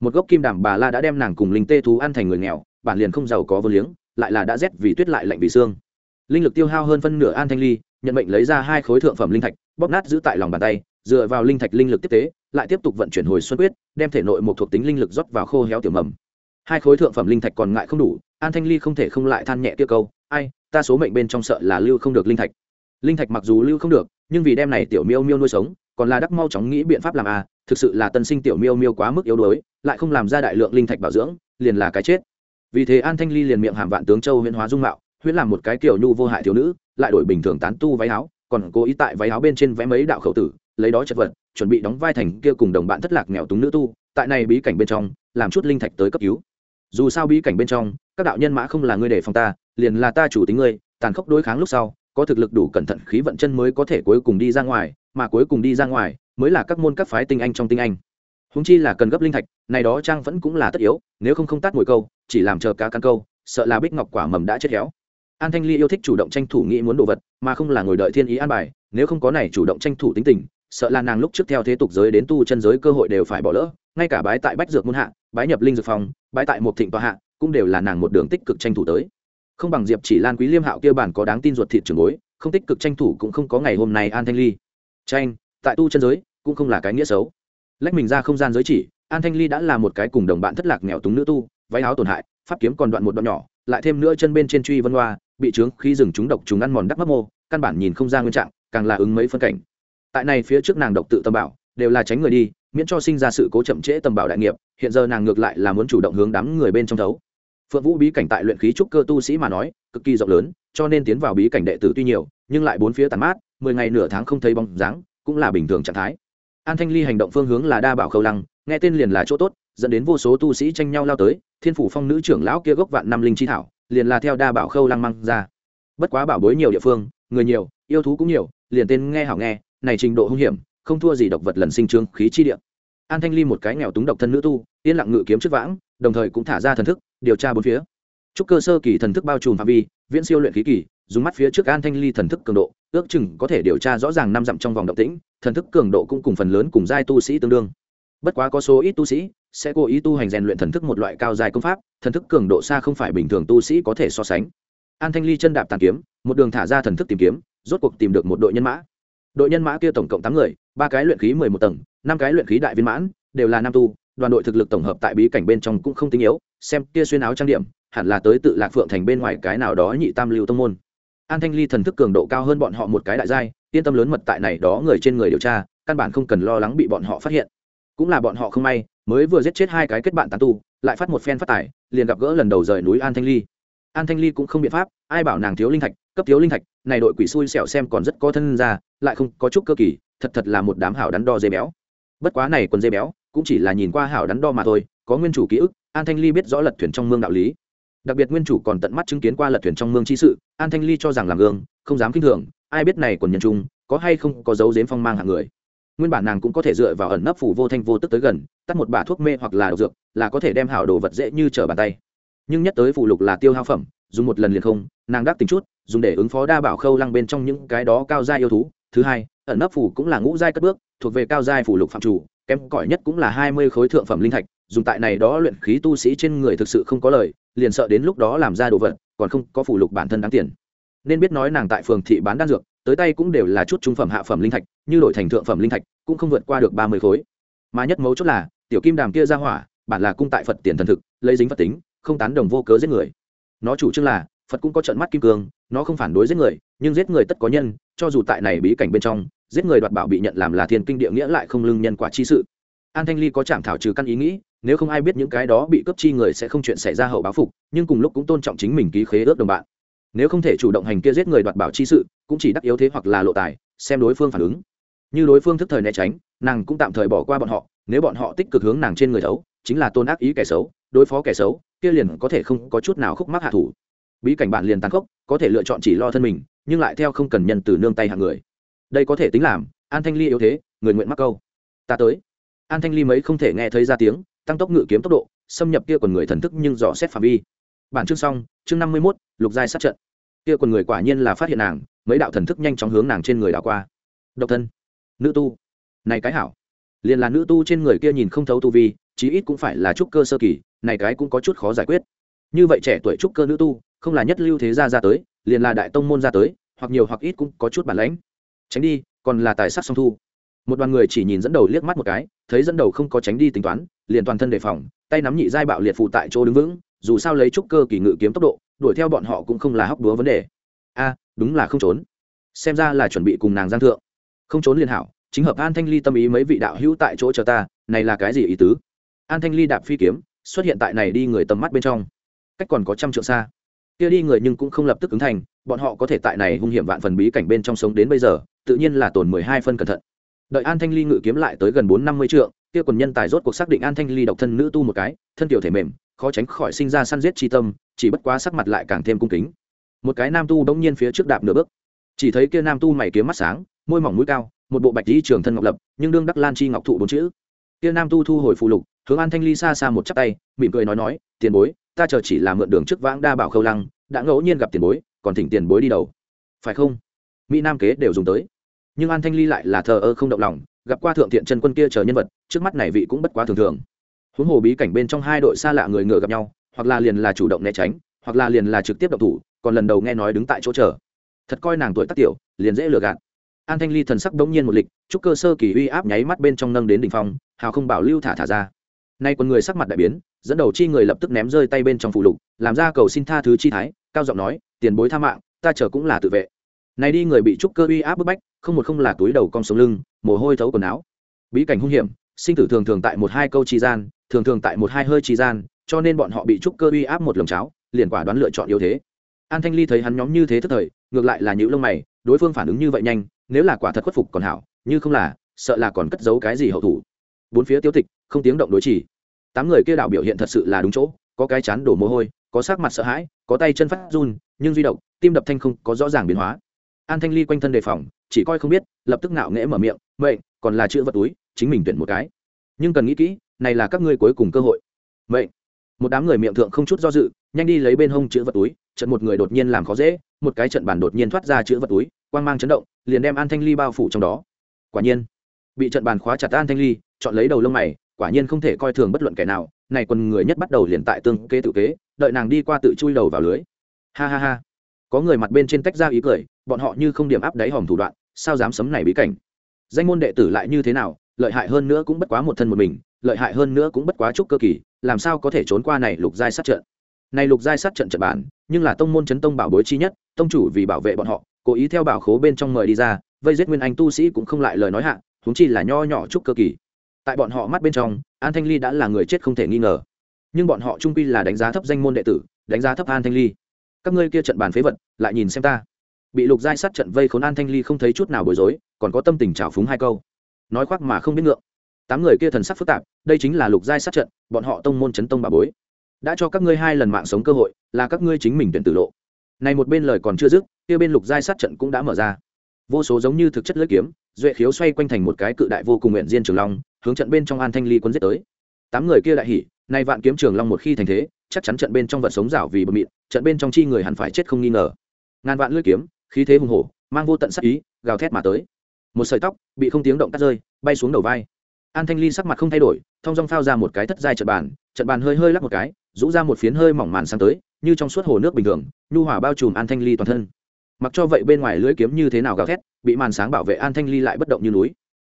Một gốc kim đàm bà la đã đem nàng cùng linh tê thú ăn thành người nghèo, bản liền không giàu có vô liếng, lại là đã rét vì tuyết lại lạnh vì xương. Linh lực tiêu hao hơn phân nửa an thanh ly nhận mệnh lấy ra hai khối thượng phẩm linh thạch, bóp nát giữ tại lòng bàn tay, dựa vào linh thạch linh lực tiếp tế, lại tiếp tục vận chuyển hồi xuân quyết, đem thể nội một thuộc tính linh lực rót vào khô héo tiểu mầm. Hai khối thượng phẩm linh thạch còn ngại không đủ, an thanh ly không thể không lại than nhẹ tiêu câu, ai, ta số mệnh bên trong sợ là lưu không được linh thạch. Linh thạch mặc dù lưu không được, nhưng vì đem này tiểu miêu miêu nuôi sống, còn là đắc mau chóng nghĩ biện pháp làm a thực sự là tân sinh tiểu miêu miêu quá mức yếu đuối, lại không làm ra đại lượng linh thạch bảo dưỡng, liền là cái chết. Vì thế an thanh ly liền miệng hàm vạn tướng châu huyễn hóa dung mạo huyễn làm một cái kiểu nhu vô hại thiếu nữ, lại đổi bình thường tán tu váy áo, còn cố ý tại váy áo bên trên vẽ mấy đạo khẩu tử, lấy đó chất vật, chuẩn bị đóng vai thành kia cùng đồng bạn thất lạc nghèo túng nữ tu, tại này bí cảnh bên trong, làm chút linh thạch tới cấp cứu dù sao bí cảnh bên trong, các đạo nhân mã không là ngươi để phòng ta, liền là ta chủ tính ngươi, tàn khốc đối kháng lúc sau, có thực lực đủ cẩn thận khí vận chân mới có thể cuối cùng đi ra ngoài, mà cuối cùng đi ra ngoài, mới là các môn các phái tinh anh trong tinh anh húng chi là cần gấp linh thạch, này đó trang vẫn cũng là tất yếu, nếu không không tát mùi câu, chỉ làm chờ cá căn câu, sợ là bích ngọc quả mầm đã chết héo an thanh ly yêu thích chủ động tranh thủ nghĩ muốn đồ vật, mà không là ngồi đợi thiên ý an bài, nếu không có này chủ động tranh thủ tính tình, sợ là nàng lúc trước theo thế tục giới đến tu chân giới cơ hội đều phải bỏ lỡ, ngay cả bái tại bách dược môn hạ, bái nhập linh dược phòng, bái tại một thịnh tòa hạ, cũng đều là nàng một đường tích cực tranh thủ tới. Không bằng diệp chỉ lan quý liêm hạo kia bản có đáng tin ruột thịt trường bối, không tích cực tranh thủ cũng không có ngày hôm nay an thanh ly. Tranh, tại tu chân giới, cũng không là cái nghĩa xấu. Lách mình ra không gian giới chỉ, an thanh ly đã là một cái cùng đồng bạn thất lạc nghèo túng nữ tu, váy áo tổn hại, pháp kiếm còn đoạn một đoạn nhỏ, lại thêm nữa chân bên trên truy vân hoa bị trướng khi dừng chúng độc chúng ăn mòn đắc mấp mô, căn bản nhìn không ra nguyên trạng, càng là ứng mấy phân cảnh. Tại này phía trước nàng độc tự tâm bảo, đều là tránh người đi, miễn cho sinh ra sự cố chậm trễ tâm bảo đại nghiệp, hiện giờ nàng ngược lại là muốn chủ động hướng đám người bên trong thấu. Phượng vũ bí cảnh tại luyện khí trúc cơ tu sĩ mà nói, cực kỳ rộng lớn, cho nên tiến vào bí cảnh đệ tử tuy nhiều, nhưng lại bốn phía tàn mát, mười ngày nửa tháng không thấy bóng dáng, cũng là bình thường trạng thái. An thanh ly hành động phương hướng là đa bảo khâu lăng, nghe tên liền là chỗ tốt, dẫn đến vô số tu sĩ tranh nhau lao tới, thiên phủ phong nữ trưởng lão kia gốc vạn năm linh chi thảo liền là theo đa bảo khâu lăng măng ra. Bất quá bảo bối nhiều địa phương, người nhiều, yêu thú cũng nhiều, liền tên nghe hảo nghe, này trình độ hung hiểm, không thua gì độc vật lần sinh trương khí chi địa. An thanh ly một cái nghèo túng độc thân nữ tu, yên lặng ngự kiếm trước vãng, đồng thời cũng thả ra thần thức, điều tra bốn phía. Chúc cơ sơ kỳ thần thức bao trùm phạm vi, viễn siêu luyện khí kỳ, dùng mắt phía trước an thanh ly thần thức cường độ, ước chừng có thể điều tra rõ ràng năm dặm trong vòng động tĩnh, thần thức cường độ cũng cùng phần lớn cùng giai tu sĩ tương đương. Bất quá có số ít tu sĩ sẽ cố ý tu hành rèn luyện thần thức một loại cao dài công pháp, thần thức cường độ xa không phải bình thường tu sĩ có thể so sánh. An thanh ly chân đạp tàn kiếm, một đường thả ra thần thức tìm kiếm, rốt cuộc tìm được một đội nhân mã. Đội nhân mã kia tổng cộng tám người, ba cái luyện khí mười một tầng, năm cái luyện khí đại viên mãn, đều là nam tu, đoàn đội thực lực tổng hợp tại bí cảnh bên trong cũng không tinh yếu, xem kia xuyên áo trang điểm, hẳn là tới tự lạc phượng thành bên ngoài cái nào đó nhị tam lưu tông môn. An thanh ly thần thức cường độ cao hơn bọn họ một cái đại giai, yên tâm lớn mật tại này đó người trên người điều tra, căn bản không cần lo lắng bị bọn họ phát hiện. Cũng là bọn họ không may mới vừa giết chết hai cái kết bạn tán tu, lại phát một phen phát tải liền gặp gỡ lần đầu rời núi an thanh ly. An thanh ly cũng không biện pháp, ai bảo nàng thiếu linh thạch, cấp thiếu linh thạch, này đội quỷ xui xẻo xem còn rất có thân ra lại không có chút cơ kỳ, thật thật là một đám hảo đắn đo dây béo. Bất quá này còn dây béo, cũng chỉ là nhìn qua hảo đắn đo mà thôi, có nguyên chủ ký ức, an thanh ly biết rõ lật thuyền trong mương đạo lý. Đặc biệt nguyên chủ còn tận mắt chứng kiến qua lật thuyền trong mương chi sự, an thanh ly cho rằng làm gương, không dám k i n h thường, ai biết này còn nhân trung, có hay không có dấu dếm phong mang hạng người nguyên bản nàng cũng có thể dựa vào ẩn nấp phủ vô thanh vô tức tới gần, tắt một bả thuốc mê hoặc là độc dược, là có thể đem hảo đồ vật dễ như trở bàn tay. Nhưng nhất tới phụ lục là tiêu hao phẩm, dùng một lần liền không, nàng đáp tính chút, dùng để ứng phó đa bảo khâu lăng bên trong những cái đó cao gia yêu thú. Thứ hai, ẩn nấp phủ cũng là ngũ giai cất bước, thuộc về cao giai phủ lục phạm chủ, kém cỏi nhất cũng là hai mươi khối thượng phẩm linh thạch, dùng tại này đó luyện khí tu sĩ trên người thực sự không có lời, liền sợ đến lúc đó làm ra đồ vật, còn không có phủ lục bản thân đáng tiền. Nên biết nói nàng tại phường thị bán đan dược tới tay cũng đều là chút trung phẩm hạ phẩm linh thạch, như đổi thành thượng phẩm linh thạch cũng không vượt qua được ba mươi khối. Mà nhất mấu chốt là, tiểu kim đàm kia ra hỏa, bản là cung tại phật tiền thần thực, lấy dính phật tính, không tán đồng vô cớ giết người. Nó chủ trương là, phật cũng có trận mắt kim cương, nó không phản đối giết người, nhưng giết người tất có nhân, cho dù tại này bí cảnh bên trong, giết người đoạt bảo bị nhận làm là thiên kinh địa nghĩa lại không lưng nhân quả chi sự. An thanh ly có chạm thảo trừ căn ý nghĩ, nếu không ai biết những cái đó bị cướp chi người sẽ không chuyện xảy ra hậu báo phục, nhưng cùng lúc cũng tôn trọng chính mình ký khế ước đồng bạn. Nếu không thể chủ động hành kia giết người đoạt bảo chi sự cũng chỉ đắc yếu thế hoặc là lộ tài, xem đối phương phản ứng. Như đối phương thức thời né tránh, nàng cũng tạm thời bỏ qua bọn họ, nếu bọn họ tích cực hướng nàng trên người thấu chính là tôn ác ý kẻ xấu, đối phó kẻ xấu, kia liền có thể không có chút nào khúc mắc hạ thủ. Bí cảnh bạn liền tàn khốc, có thể lựa chọn chỉ lo thân mình, nhưng lại theo không cần nhân từ nương tay hạng người. Đây có thể tính làm, an thanh ly yếu thế, người nguyện mắc câu. Ta tới. An thanh ly mấy không thể nghe thấy ra tiếng, tăng tốc ngự kiếm tốc độ, xâm nhập kia còn người thần thức nhưng dò xét phạm vi. Bản chương xong, chương năm mươi mốt, lục giai sát trận. Kia còn người quả nhiên là phát hiện nàng mấy đạo thần thức nhanh chóng hướng nàng trên người đảo qua. Độc thân, nữ tu. Này cái hảo. Liền là nữ tu trên người kia nhìn không thấu tu vi, chí ít cũng phải là trúc cơ sơ kỳ, này cái cũng có chút khó giải quyết. Như vậy trẻ tuổi trúc cơ nữ tu, không là nhất lưu thế gia ra tới, liền là đại tông môn ra tới, hoặc nhiều hoặc ít cũng có chút bản lãnh. Tránh đi, còn là tài sắc song thu. Một đoàn người chỉ nhìn dẫn đầu liếc mắt một cái, thấy dẫn đầu không có tránh đi tính toán, liền toàn thân đề phòng, tay nắm nhị giai bạo liệt phụ tại chỗ đứng vững, dù sao lấy trúc cơ kỳ ngự kiếm tốc độ, đuổi theo bọn họ cũng không là hóc đúa vấn đề. A đúng là không trốn. Xem ra là chuẩn bị cùng nàng giang thượng. Không trốn liền hảo, chính hợp an thanh ly tâm ý mấy vị đạo hữu tại chỗ chờ ta, này là cái gì ý tứ? An thanh ly đạp phi kiếm, xuất hiện tại này đi người tầm mắt bên trong. Cách còn có trăm trượng xa. Kia đi người nhưng cũng không lập tức ứng thành, bọn họ có thể tại này hung hiểm vạn phần bí cảnh bên trong sống đến bây giờ, tự nhiên là tồn mười hai phân cẩn thận. Đợi an thanh ly ngự kiếm lại tới gần bốn năm mươi trượng, kia quần nhân tài rốt cuộc xác định an thanh ly độc thân nữ tu một cái, thân tiểu thể mềm, khó tránh khỏi sinh ra săn giết chi tâm, chỉ bất quá sắc mặt lại càng thêm cung kính một cái nam tu bỗng nhiên phía trước đạp nửa bước. Chỉ thấy kia nam tu mày kiếm mắt sáng, môi mỏng mũi cao, một bộ bạch lý trường thân ngọc lập, nhưng đương đắc lan chi ngọc thụ bốn chữ. Kia nam tu thu hồi phụ lục, hướng an thanh ly xa xa một chắp tay, mỉm cười nói nói, tiền bối, ta chờ chỉ là mượn đường trước vãng đa bảo khâu lăng, đã ngẫu nhiên gặp tiền bối, còn thỉnh tiền bối đi đầu. Phải không? Mỹ nam kế đều dùng tới. Nhưng an thanh ly lại là thờ ơ không động lòng, gặp qua thượng thiện chân quân kia chờ nhân vật, trước mắt này vị cũng bất quá thường thường. Huống hồ bí cảnh bên trong hai đội xa lạ người ngựa gặp nhau, hoặc là liền là chủ động né tránh, hoặc là liền là trực tiếp động thủ còn lần đầu nghe nói đứng tại chỗ chờ. Thật coi nàng tuổi tác tiểu, liền dễ lừa gạt. An thanh ly thần sắc bỗng nhiên một lịch, chúc cơ sơ kỳ uy áp nháy mắt bên trong nâng đến đỉnh phong, hào không bảo lưu thả thả ra. Nay con người sắc mặt đại biến, dẫn đầu chi người lập tức ném rơi tay bên trong phụ lục, làm ra cầu xin tha thứ chi thái, cao giọng nói, tiền bối tha mạng, ta chờ cũng là tự vệ. Này đi người bị trúc cơ uy áp bức bách, không một không là túi đầu cong sống lưng, mồ hôi thấu quần áo. Bí cảnh hung hiểm, sinh tử thường thường tại một hai câu chi gian, thường thường tại một hai hơi chi gian, cho nên bọn họ bị trúc cơ uy áp một lồng cháo, liền quả đoán lựa chọn yếu thế an thanh ly thấy hắn nhóm như thế thức thời, ngược lại là những lông mày, đối phương phản ứng như vậy nhanh, nếu là quả thật khuất phục còn hảo, như không là, sợ là còn cất giấu cái gì hậu thủ. Bốn phía tiêu tịch, không tiếng động đối chỉ. Tám người kia đảo biểu hiện thật sự là đúng chỗ, có cái chán đổ mồ hôi, có sắc mặt sợ hãi, có tay chân phát run, nhưng duy động tim đập thanh không có rõ ràng biến hóa. An thanh ly quanh thân đề phòng, chỉ coi không biết, lập tức ngạo nghễ mở miệng, mệnh, còn là chữ vật túi, chính mình tuyển một cái. Nhưng cần nghĩ kỹ, này là các ngươi cuối cùng cơ hội. Mệnh. Một đám người miệng thượng không chút do dự, nhanh đi lấy bên hông chữ vật túi trận một người đột nhiên làm khó dễ, một cái trận bàn đột nhiên thoát ra chữ vật túi, quang mang chấn động, liền đem an thanh ly bao phủ trong đó. Quả nhiên, bị trận bàn khóa chặt an thanh ly, chọn lấy đầu lông mày, quả nhiên không thể coi thường bất luận kẻ nào, này quần người nhất bắt đầu liền tại tương kế tự kế, đợi nàng đi qua tự chui đầu vào lưới. Ha ha ha. Có người mặt bên trên tách ra ý cười, bọn họ như không điểm áp đáy hòm thủ đoạn, sao dám sấm này bí cảnh? Danh môn đệ tử lại như thế nào, lợi hại hơn nữa cũng bất quá một thân một mình, lợi hại hơn nữa cũng bất quá chút cơ kỳ, làm sao có thể trốn qua này lục giai sát trận? Này lục giai sát trận trận bản nhưng là tông môn chấn tông bảo bối chi nhất, tông chủ vì bảo vệ bọn họ, cố ý theo bảo khố bên trong mời đi ra, vây giết nguyên anh tu sĩ cũng không lại lời nói hạ, huống chi là nho nhỏ chút cơ kỳ. Tại bọn họ mắt bên trong, an thanh ly đã là người chết không thể nghi ngờ. Nhưng bọn họ trung quy là đánh giá thấp danh môn đệ tử, đánh giá thấp an thanh ly. Các ngươi kia trận bàn phế vật, lại nhìn xem ta. Bị lục giai sát trận vây khốn an thanh ly không thấy chút nào bối rối, còn có tâm tình trào phúng hai câu. Nói khoác mà không biết ngượng. Tám người kia thần sắc phức tạp, đây chính là lục giai sát trận, bọn họ tông môn chấn tông bà bối đã cho các ngươi hai lần mạng sống cơ hội, là các ngươi chính mình tuyển tử lộ. Này một bên lời còn chưa dứt, kia bên lục giai sát trận cũng đã mở ra. Vô số giống như thực chất lưỡi kiếm, duệ khiếu xoay quanh thành một cái cự đại vô cùng nguyện diên trường long, hướng trận bên trong an thanh ly quân giết tới. Tám người kia đại hỉ nay vạn kiếm trường long một khi thành thế, chắc chắn trận bên trong vật sống rảo vì bờ mịn, trận bên trong chi người hẳn phải chết không nghi ngờ. Ngàn vạn lưỡi kiếm, khí thế hùng hổ, mang vô tận sắc ý, gào thét mà tới. Một sợi tóc, bị không tiếng động cắt rơi, bay xuống đầu vai an thanh ly sắc mặt không thay đổi, thong dong phao ra một cái thất giai trận bàn trận bàn hơi hơi lắc một cái, rũ ra một phiến hơi mỏng màn sang tới, như trong suốt hồ nước bình thường, nhu hỏa bao trùm an thanh ly toàn thân. Mặc cho vậy bên ngoài lưới kiếm như thế nào gào thét, bị màn sáng bảo vệ an thanh ly lại bất động như núi.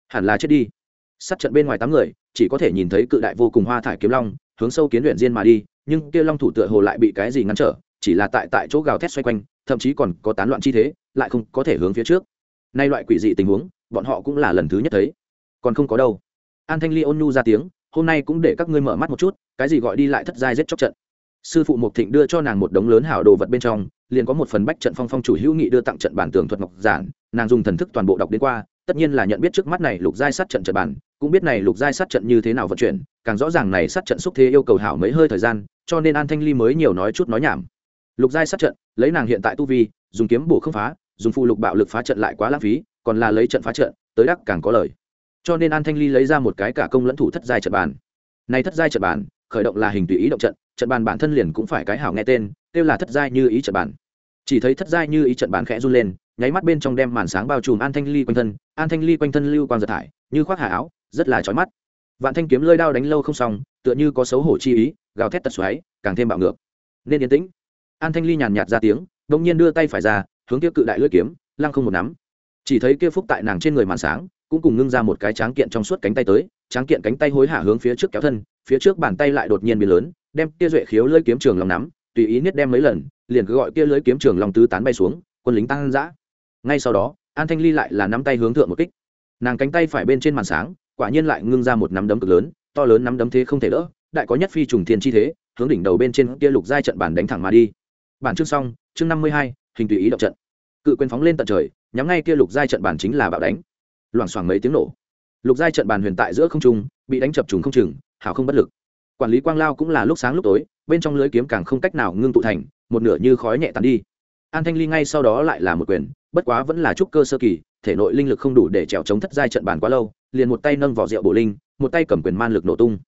Hẳn là chết đi. Sát trận bên ngoài tám người, chỉ có thể nhìn thấy cự đại vô cùng hoa thải kiếm long, hướng sâu kiến luyện diên mà đi, nhưng kia long thủ tựa hồ lại bị cái gì ngăn trở, chỉ là tại tại chỗ gào thét xoay quanh, thậm chí còn có tán loạn chi thế, lại không có thể hướng phía trước. Nay loại quỷ dị tình huống, bọn họ cũng là lần thứ nhất thấy. Còn không có đâu an thanh ly ôn nhu ra tiếng, hôm nay cũng để các ngươi mở mắt một chút, cái gì gọi đi lại thất giai giết chóc trận. Sư phụ mộc thịnh đưa cho nàng một đống lớn hảo đồ vật bên trong, liền có một phần bách trận phong phong chủ hữu nghị đưa tặng trận bản tường thuật ngọc giản, nàng dùng thần thức toàn bộ đọc đến qua, tất nhiên là nhận biết trước mắt này lục giai sát trận trận bản, cũng biết này lục giai sát trận như thế nào vận chuyển, càng rõ ràng này sát trận xúc thế yêu cầu hảo mấy hơi thời gian, cho nên an thanh ly mới nhiều nói chút nói nhảm. Lục giai sát trận, lấy nàng hiện tại tu vi, dùng kiếm bổ không phá, dùng phụ lục bạo lực phá trận lại quá lãng phí, còn là lấy trận phá trận, tới đắc càng có lời cho nên an thanh ly lấy ra một cái cả công lẫn thủ thất giai trận bàn. Này thất giai trận bàn, khởi động là hình tùy ý động trận trận bàn bản thân liền cũng phải cái hảo nghe tên, kêu là thất giai như ý trận bàn. Chỉ thấy thất giai như ý trận bàn khẽ run lên, nháy mắt bên trong đem màn sáng bao trùm an thanh ly quanh thân, an thanh ly quanh thân lưu quang giật thải, như khoác hạ áo, rất là chói mắt. Vạn thanh kiếm lơi đao đánh lâu không xong, tựa như có xấu hổ chi ý, gào thét tật xoáy, càng thêm bạo ngược. Nên yên tĩnh. An thanh ly nhàn nhạt ra tiếng đông nhiên đưa tay phải ra, hướng kia cự đại lưỡi kiếm, lăng không một nắm. Chỉ thấy kia phúc tại nàng trên người màn sáng cũng cùng ngưng ra một cái tráng kiện trong suốt cánh tay tới, tráng kiện cánh tay hối hả hướng phía trước kéo thân, phía trước bàn tay lại đột nhiên biến lớn, đem kia duệ khiếu lưỡi kiếm trường lòng nắm, tùy ý niết đem mấy lần, liền cứ gọi kia lưỡi kiếm trường lòng tứ tán bay xuống, quân lính tăng dã. Ngay sau đó, an thanh ly lại là nắm tay hướng thượng một kích. Nàng cánh tay phải bên trên màn sáng, quả nhiên lại ngưng ra một nắm đấm cực lớn, to lớn nắm đấm thế không thể đỡ, đại có nhất phi trùng thiên chi thế, hướng đỉnh đầu bên trên kia lục giai trận bản đánh thẳng mà đi. Bản chương xong, chương năm mươi hai, hình tùy ý động trận. Cự quyền phóng lên tận trời, nhắm ngay kia lục giai trận bản chính là bạo đánh loảng xoảng mấy tiếng nổ. Lục giai trận bàn huyền tại giữa không trung, bị đánh chập trùng không chừng hảo không bất lực. Quản lý quang lao cũng là lúc sáng lúc tối, bên trong lưới kiếm càng không cách nào ngưng tụ thành, một nửa như khói nhẹ tàn đi. An thanh ly ngay sau đó lại là một quyền, bất quá vẫn là trúc cơ sơ kỳ, thể nội linh lực không đủ để trèo chống thất giai trận bàn quá lâu, liền một tay nâng vỏ rượu bổ linh, một tay cầm quyền man lực nổ tung.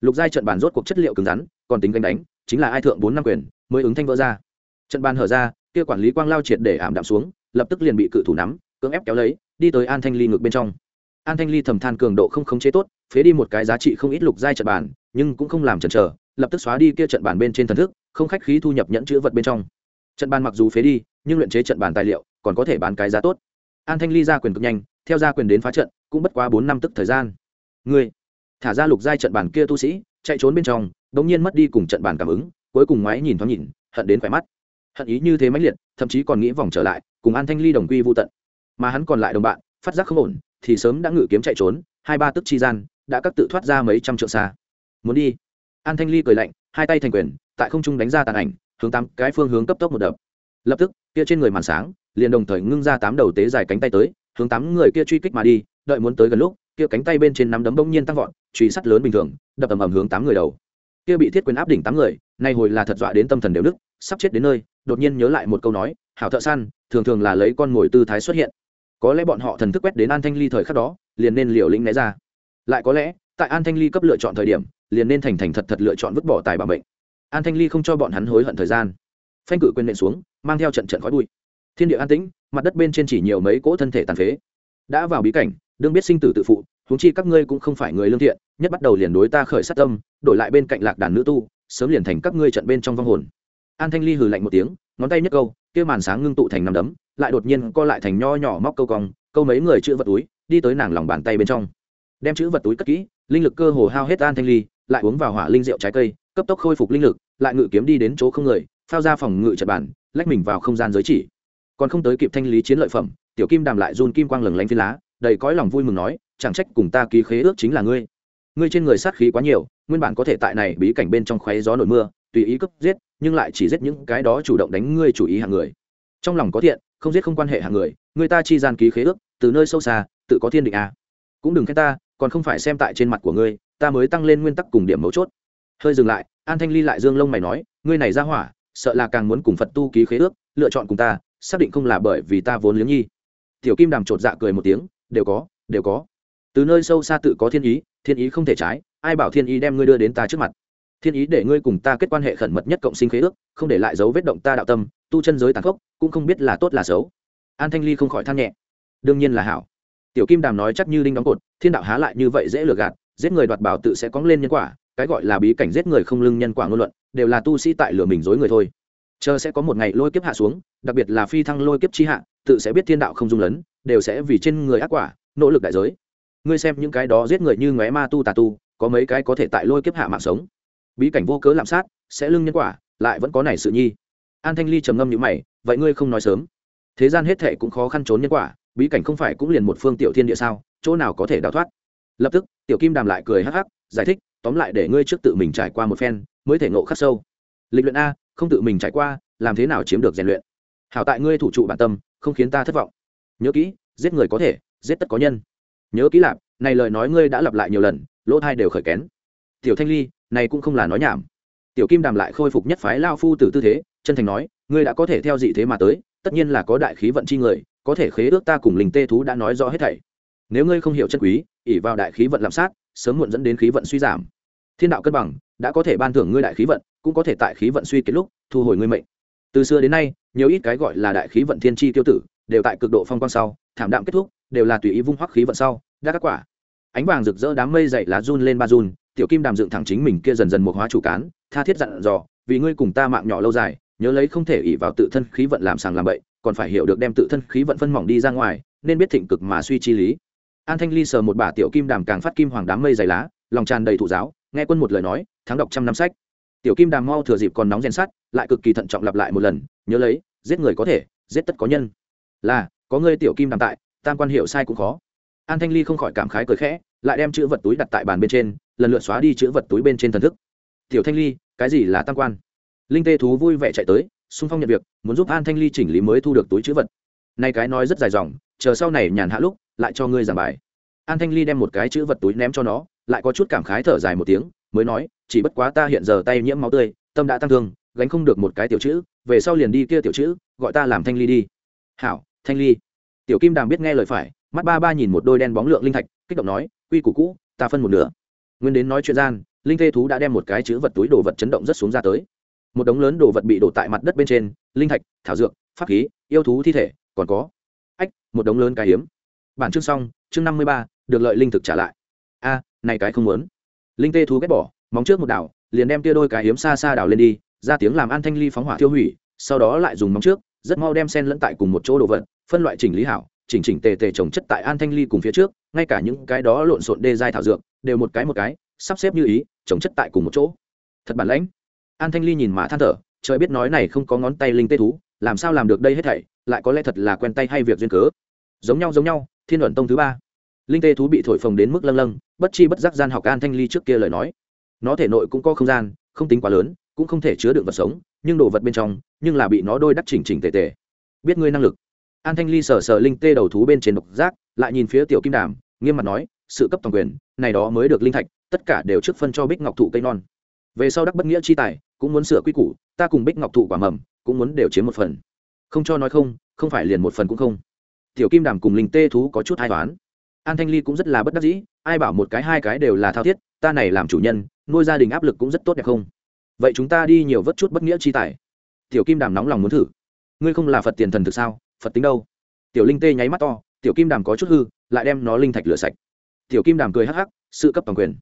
Lục giai trận bàn rốt cuộc chất liệu cứng rắn, còn tính canh đánh, chính là ai thượng bốn năm quyền, mới ứng thanh vỡ ra. Trận bàn hở ra, kia quản lý quang lao triệt để ảm đạm xuống, lập tức liền bị cự thủ nắm cưỡng ép kéo lấy, đi tới an thanh ly ngược bên trong. An thanh ly thầm than cường độ không khống chế tốt, phế đi một cái giá trị không ít lục giai trận bàn, nhưng cũng không làm chần chờ, lập tức xóa đi kia trận bàn bên trên thần thức, không khách khí thu nhập nhẫn chữ vật bên trong. Trận bàn mặc dù phế đi, nhưng luyện chế trận bàn tài liệu, còn có thể bán cái giá tốt. An thanh ly ra quyền cực nhanh, theo ra quyền đến phá trận, cũng bất quá bốn năm tức thời gian. Người thả ra lục giai trận bàn kia tu sĩ, chạy trốn bên trong, đống nhiên mất đi cùng trận bàn cảm ứng, cuối cùng ngoái nhìn thoáng nhìn, hận đến khỏe mắt. Hận ý như thế mãnh liệt, thậm chí còn nghĩ vòng trở lại, cùng an thanh ly đồng quy vô tận mà hắn còn lại đồng bạn, phát giác không ổn, thì sớm đã ngự kiếm chạy trốn, hai ba tức chi gian, đã cắt tự thoát ra mấy trăm trượng xa. Muốn đi? An thanh ly cười lạnh, hai tay thành quyền, tại không trung đánh ra tàn ảnh, hướng tám cái phương hướng cấp tốc một đập. Lập tức, kia trên người màn sáng, liền đồng thời ngưng ra tám đầu tế dài cánh tay tới, hướng tám người kia truy kích mà đi, đợi muốn tới gần lúc, kia cánh tay bên trên nắm đấm bỗng nhiên tăng vọt, truy sắt lớn bình thường, đập ầm ầm hướng tám người đầu. Kia bị thiết quyền áp đỉnh tám người, nay hồi là thật dọa đến tâm thần đều đức sắp chết đến nơi, đột nhiên nhớ lại một câu nói, hảo thợ săn, thường thường là lấy con mồi tư thái xuất hiện có lẽ bọn họ thần thức quét đến an thanh ly thời khắc đó, liền nên liều lĩnh né ra. Lại có lẽ, tại an thanh ly cấp lựa chọn thời điểm, liền nên thành thành thật thật lựa chọn vứt bỏ tài bảo bệnh an thanh ly không cho bọn hắn hối hận thời gian. Phanh cự quyền nện xuống, mang theo trận trận khói bụi. Thiên địa an tĩnh, mặt đất bên trên chỉ nhiều mấy cỗ thân thể tàn phế. Đã vào bí cảnh, đương biết sinh tử tự phụ, huống chi các ngươi cũng không phải người lương thiện, nhất bắt đầu liền đối ta khởi sát tâm, đổi lại bên cạnh lạc đàn nữ tu, sớm liền thành các ngươi trận bên trong vong hồn. An thanh ly hừ lạnh một tiếng ngón tay nhấc câu, kia màn sáng ngưng tụ thành nằm đấm, lại đột nhiên co lại thành nho nhỏ móc câu cong, câu mấy người chữ vật túi, đi tới nàng lòng bàn tay bên trong. Đem chữ vật túi cất kỹ, linh lực cơ hồ hao hết an thanh ly, lại uống vào hỏa linh rượu trái cây, cấp tốc khôi phục linh lực, lại ngự kiếm đi đến chỗ không người, phao ra phòng ngự trật bản lách mình vào không gian giới chỉ. Còn không tới kịp thanh lý chiến lợi phẩm, tiểu kim đàm lại run kim quang lừng lánh phi lá, đầy cõi lòng vui mừng nói, chẳng trách cùng ta ký khế ước chính là ngươi. Ngươi trên người sát khí quá nhiều, nguyên bản có thể tại này bí cảnh bên trong khoé gió nổi mưa tùy ý cấp giết, nhưng lại chỉ giết những cái đó chủ động đánh ngươi chủ ý hàng người. Trong lòng có thiện, không giết không quan hệ hàng người người ta chi gian ký khế ước, từ nơi sâu xa, tự có thiên định à. cũng đừng khen ta, còn không phải xem tại trên mặt của ngươi, ta mới tăng lên nguyên tắc cùng điểm mấu chốt. Hơi dừng lại, an thanh ly lại dương lông mày nói, ngươi này ra hỏa, sợ là càng muốn cùng phật tu ký khế ước, lựa chọn cùng ta, xác định không là bởi vì ta vốn liếng nhi. Tiểu kim đàm chột dạ cười một tiếng, đều có đều có. Từ nơi sâu xa tự có thiên ý thiên ý không thể trái, ai bảo thiên ý đem ngươi đưa đến ta trước mặt? Thiên ý để ngươi cùng ta kết quan hệ khẩn mật nhất cộng sinh khế ước, không để lại dấu vết động ta đạo tâm, tu chân giới tàn khốc, cũng không biết là tốt là xấu. An thanh ly không khỏi than nhẹ. Đương nhiên là hảo. Tiểu kim đàm nói chắc như đinh đóng cột, thiên đạo há lại như vậy dễ lừa gạt, giết người đoạt bảo tự sẽ cóng lên nhân quả, cái gọi là bí cảnh giết người không lưng nhân quả ngôn luận, đều là tu sĩ tại lửa mình dối người thôi. Chờ sẽ có một ngày lôi kiếp hạ xuống, đặc biệt là phi thăng lôi kiếp chi hạ, tự sẽ biết thiên đạo không dung lấn, đều sẽ vì trên người ác quả, nỗ lực đại giới. Ngươi xem những cái đó giết người như ngóe ma tu tà tu, có mấy cái có thể tại lôi kiếp hạ mạng sống? Bí cảnh vô cớ lạm sát, sẽ lưng nhân quả, lại vẫn có này sự nhi. An thanh ly trầm ngâm như mày, vậy ngươi không nói sớm. Thế gian hết thệ cũng khó khăn trốn nhân quả, bí cảnh không phải cũng liền một phương tiểu thiên địa sao, chỗ nào có thể đào thoát? Lập tức, tiểu kim đàm lại cười hắc hắc, giải thích, tóm lại để ngươi trước tự mình trải qua một phen, mới thể ngộ khắc sâu. Lịch luyện a, không tự mình trải qua, làm thế nào chiếm được rèn luyện? Hảo tại ngươi thủ trụ bản tâm, không khiến ta thất vọng. Nhớ kỹ, giết người có thể, giết tất có nhân. Nhớ kỹ lạp, này lời nói ngươi đã lặp lại nhiều lần, lỗ thai đều khởi kén. Tiểu thanh ly này cũng không là nói nhảm. Tiểu kim đàm lại khôi phục nhất phái lao phu từ tư thế, chân thành nói, ngươi đã có thể theo dị thế mà tới, tất nhiên là có đại khí vận chi người, có thể khế ước ta cùng linh tê thú đã nói rõ hết thảy. Nếu ngươi không hiểu chân quý ỉ vào đại khí vận làm sát, sớm muộn dẫn đến khí vận suy giảm. Thiên đạo cân bằng, đã có thể ban thưởng ngươi đại khí vận, cũng có thể tại khí vận suy kết lúc, thu hồi ngươi mệnh. Từ xưa đến nay, nhiều ít cái gọi là đại khí vận thiên tri tiêu tử, đều tại cực độ phong quang sau, thảm đạm kết thúc, đều là tùy ý vung hoắc khí vận sau, đã các quả. Ánh vàng rực rỡ đám mây dậy lá run lên ba run tiểu kim đàm dựng thẳng chính mình kia dần dần một hóa chủ cán, tha thiết dặn dò, vì ngươi cùng ta mạng nhỏ lâu dài, nhớ lấy không thể ỉ vào tự thân khí vận làm sàng làm bậy, còn phải hiểu được đem tự thân khí vận phân mỏng đi ra ngoài, nên biết thịnh cực mà suy chi lý. An thanh ly sờ một bả tiểu kim đàm càng phát kim hoàng đám mây dày lá, lòng tràn đầy thụ giáo, nghe quân một lời nói, thắng đọc trăm năm sách. Tiểu kim đàm mau thừa dịp còn nóng rèn sắt, lại cực kỳ thận trọng lặp lại một lần, nhớ lấy, giết người có thể, giết tất có nhân. Là, có ngươi tiểu kim đàm tại, tam quan hiệu sai cũng khó. An thanh ly không khỏi cảm khái cười khẽ lại đem chữ vật túi đặt tại bàn bên trên, lần lượt xóa đi chữ vật túi bên trên thần thức. Tiểu thanh ly, cái gì là tam quan? Linh tê thú vui vẻ chạy tới, xung phong nhận việc, muốn giúp an thanh ly chỉnh lý mới thu được túi chữ vật. Nay cái nói rất dài dòng, chờ sau này nhàn hạ lúc, lại cho ngươi giảng bài. An thanh ly đem một cái chữ vật túi ném cho nó, lại có chút cảm khái thở dài một tiếng, mới nói, chỉ bất quá ta hiện giờ tay nhiễm máu tươi, tâm đã tăng thương, gánh không được một cái tiểu chữ, về sau liền đi kia tiểu chữ, gọi ta làm thanh ly đi. Hảo, thanh ly. Tiểu kim đàm biết nghe lời phải mắt ba ba nhìn một đôi đen bóng lượng linh thạch, kích động nói, quy củ cũ, ta phân một nửa. Nguyên đến nói chuyện gian, linh tê thú đã đem một cái chữ vật túi đồ vật chấn động rất xuống ra tới. Một đống lớn đồ vật bị đổ tại mặt đất bên trên, linh thạch, thảo dược, pháp khí, yêu thú thi thể, còn có ách, một đống lớn cái hiếm. Bản chương xong, chương năm mươi ba, được lợi linh thực trả lại. A, này cái không muốn. Linh tê thú ghét bỏ, móng trước một đảo, liền đem tia đôi cái hiếm xa xa đảo lên đi, ra tiếng làm an thanh ly phóng hỏa tiêu hủy, sau đó lại dùng móng trước, rất mau đem sen lẫn tại cùng một chỗ đồ vật, phân loại chỉnh lý hảo chỉnh chỉnh tề tề trồng chất tại an thanh ly cùng phía trước, ngay cả những cái đó lộn xộn đê dai thảo dược, đều một cái một cái, sắp xếp như ý, trồng chất tại cùng một chỗ. Thật bản lãnh. An thanh ly nhìn mà than thở, trời biết nói này không có ngón tay linh tê thú, làm sao làm được đây hết thảy, lại có lẽ thật là quen tay hay việc duyên cớ. Giống nhau giống nhau, thiên luận tông thứ ba. Linh tê thú bị thổi phồng đến mức lâng lâng, bất chi bất giác gian học an thanh ly trước kia lời nói. Nó thể nội cũng có không gian, không tính quá lớn, cũng không thể chứa đựng vật sống, nhưng đồ vật bên trong, nhưng là bị nó đôi đắc chỉnh chỉnh tề tề. Biết ngươi năng lực an thanh ly sờ sờ linh tê đầu thú bên trên độc giác, lại nhìn phía tiểu kim đàm, nghiêm mặt nói, sự cấp toàn quyền, này đó mới được linh thạch, tất cả đều trước phân cho bích ngọc thụ cây non. Về sau đắc bất nghĩa chi tài, cũng muốn sửa quy củ, ta cùng bích ngọc thụ quả mầm, cũng muốn đều chiếm một phần. Không cho nói không không phải liền một phần cũng không. Tiểu kim đàm cùng linh tê thú có chút hai toán an thanh ly cũng rất là bất đắc dĩ, ai bảo một cái hai cái đều là thao thiết, ta này làm chủ nhân, nuôi gia đình áp lực cũng rất tốt đẹp không? Vậy chúng ta đi nhiều vất chút bất nghĩa chi tài. Tiểu kim đàm nóng lòng muốn thử. Ngươi không là phật tiền thần thực sao? Phật tính đâu? Tiểu linh tê nháy mắt to, tiểu kim đàm có chút hư, lại đem nó linh thạch lửa sạch. Tiểu kim đàm cười hắc hắc, sự cấp toàn quyền.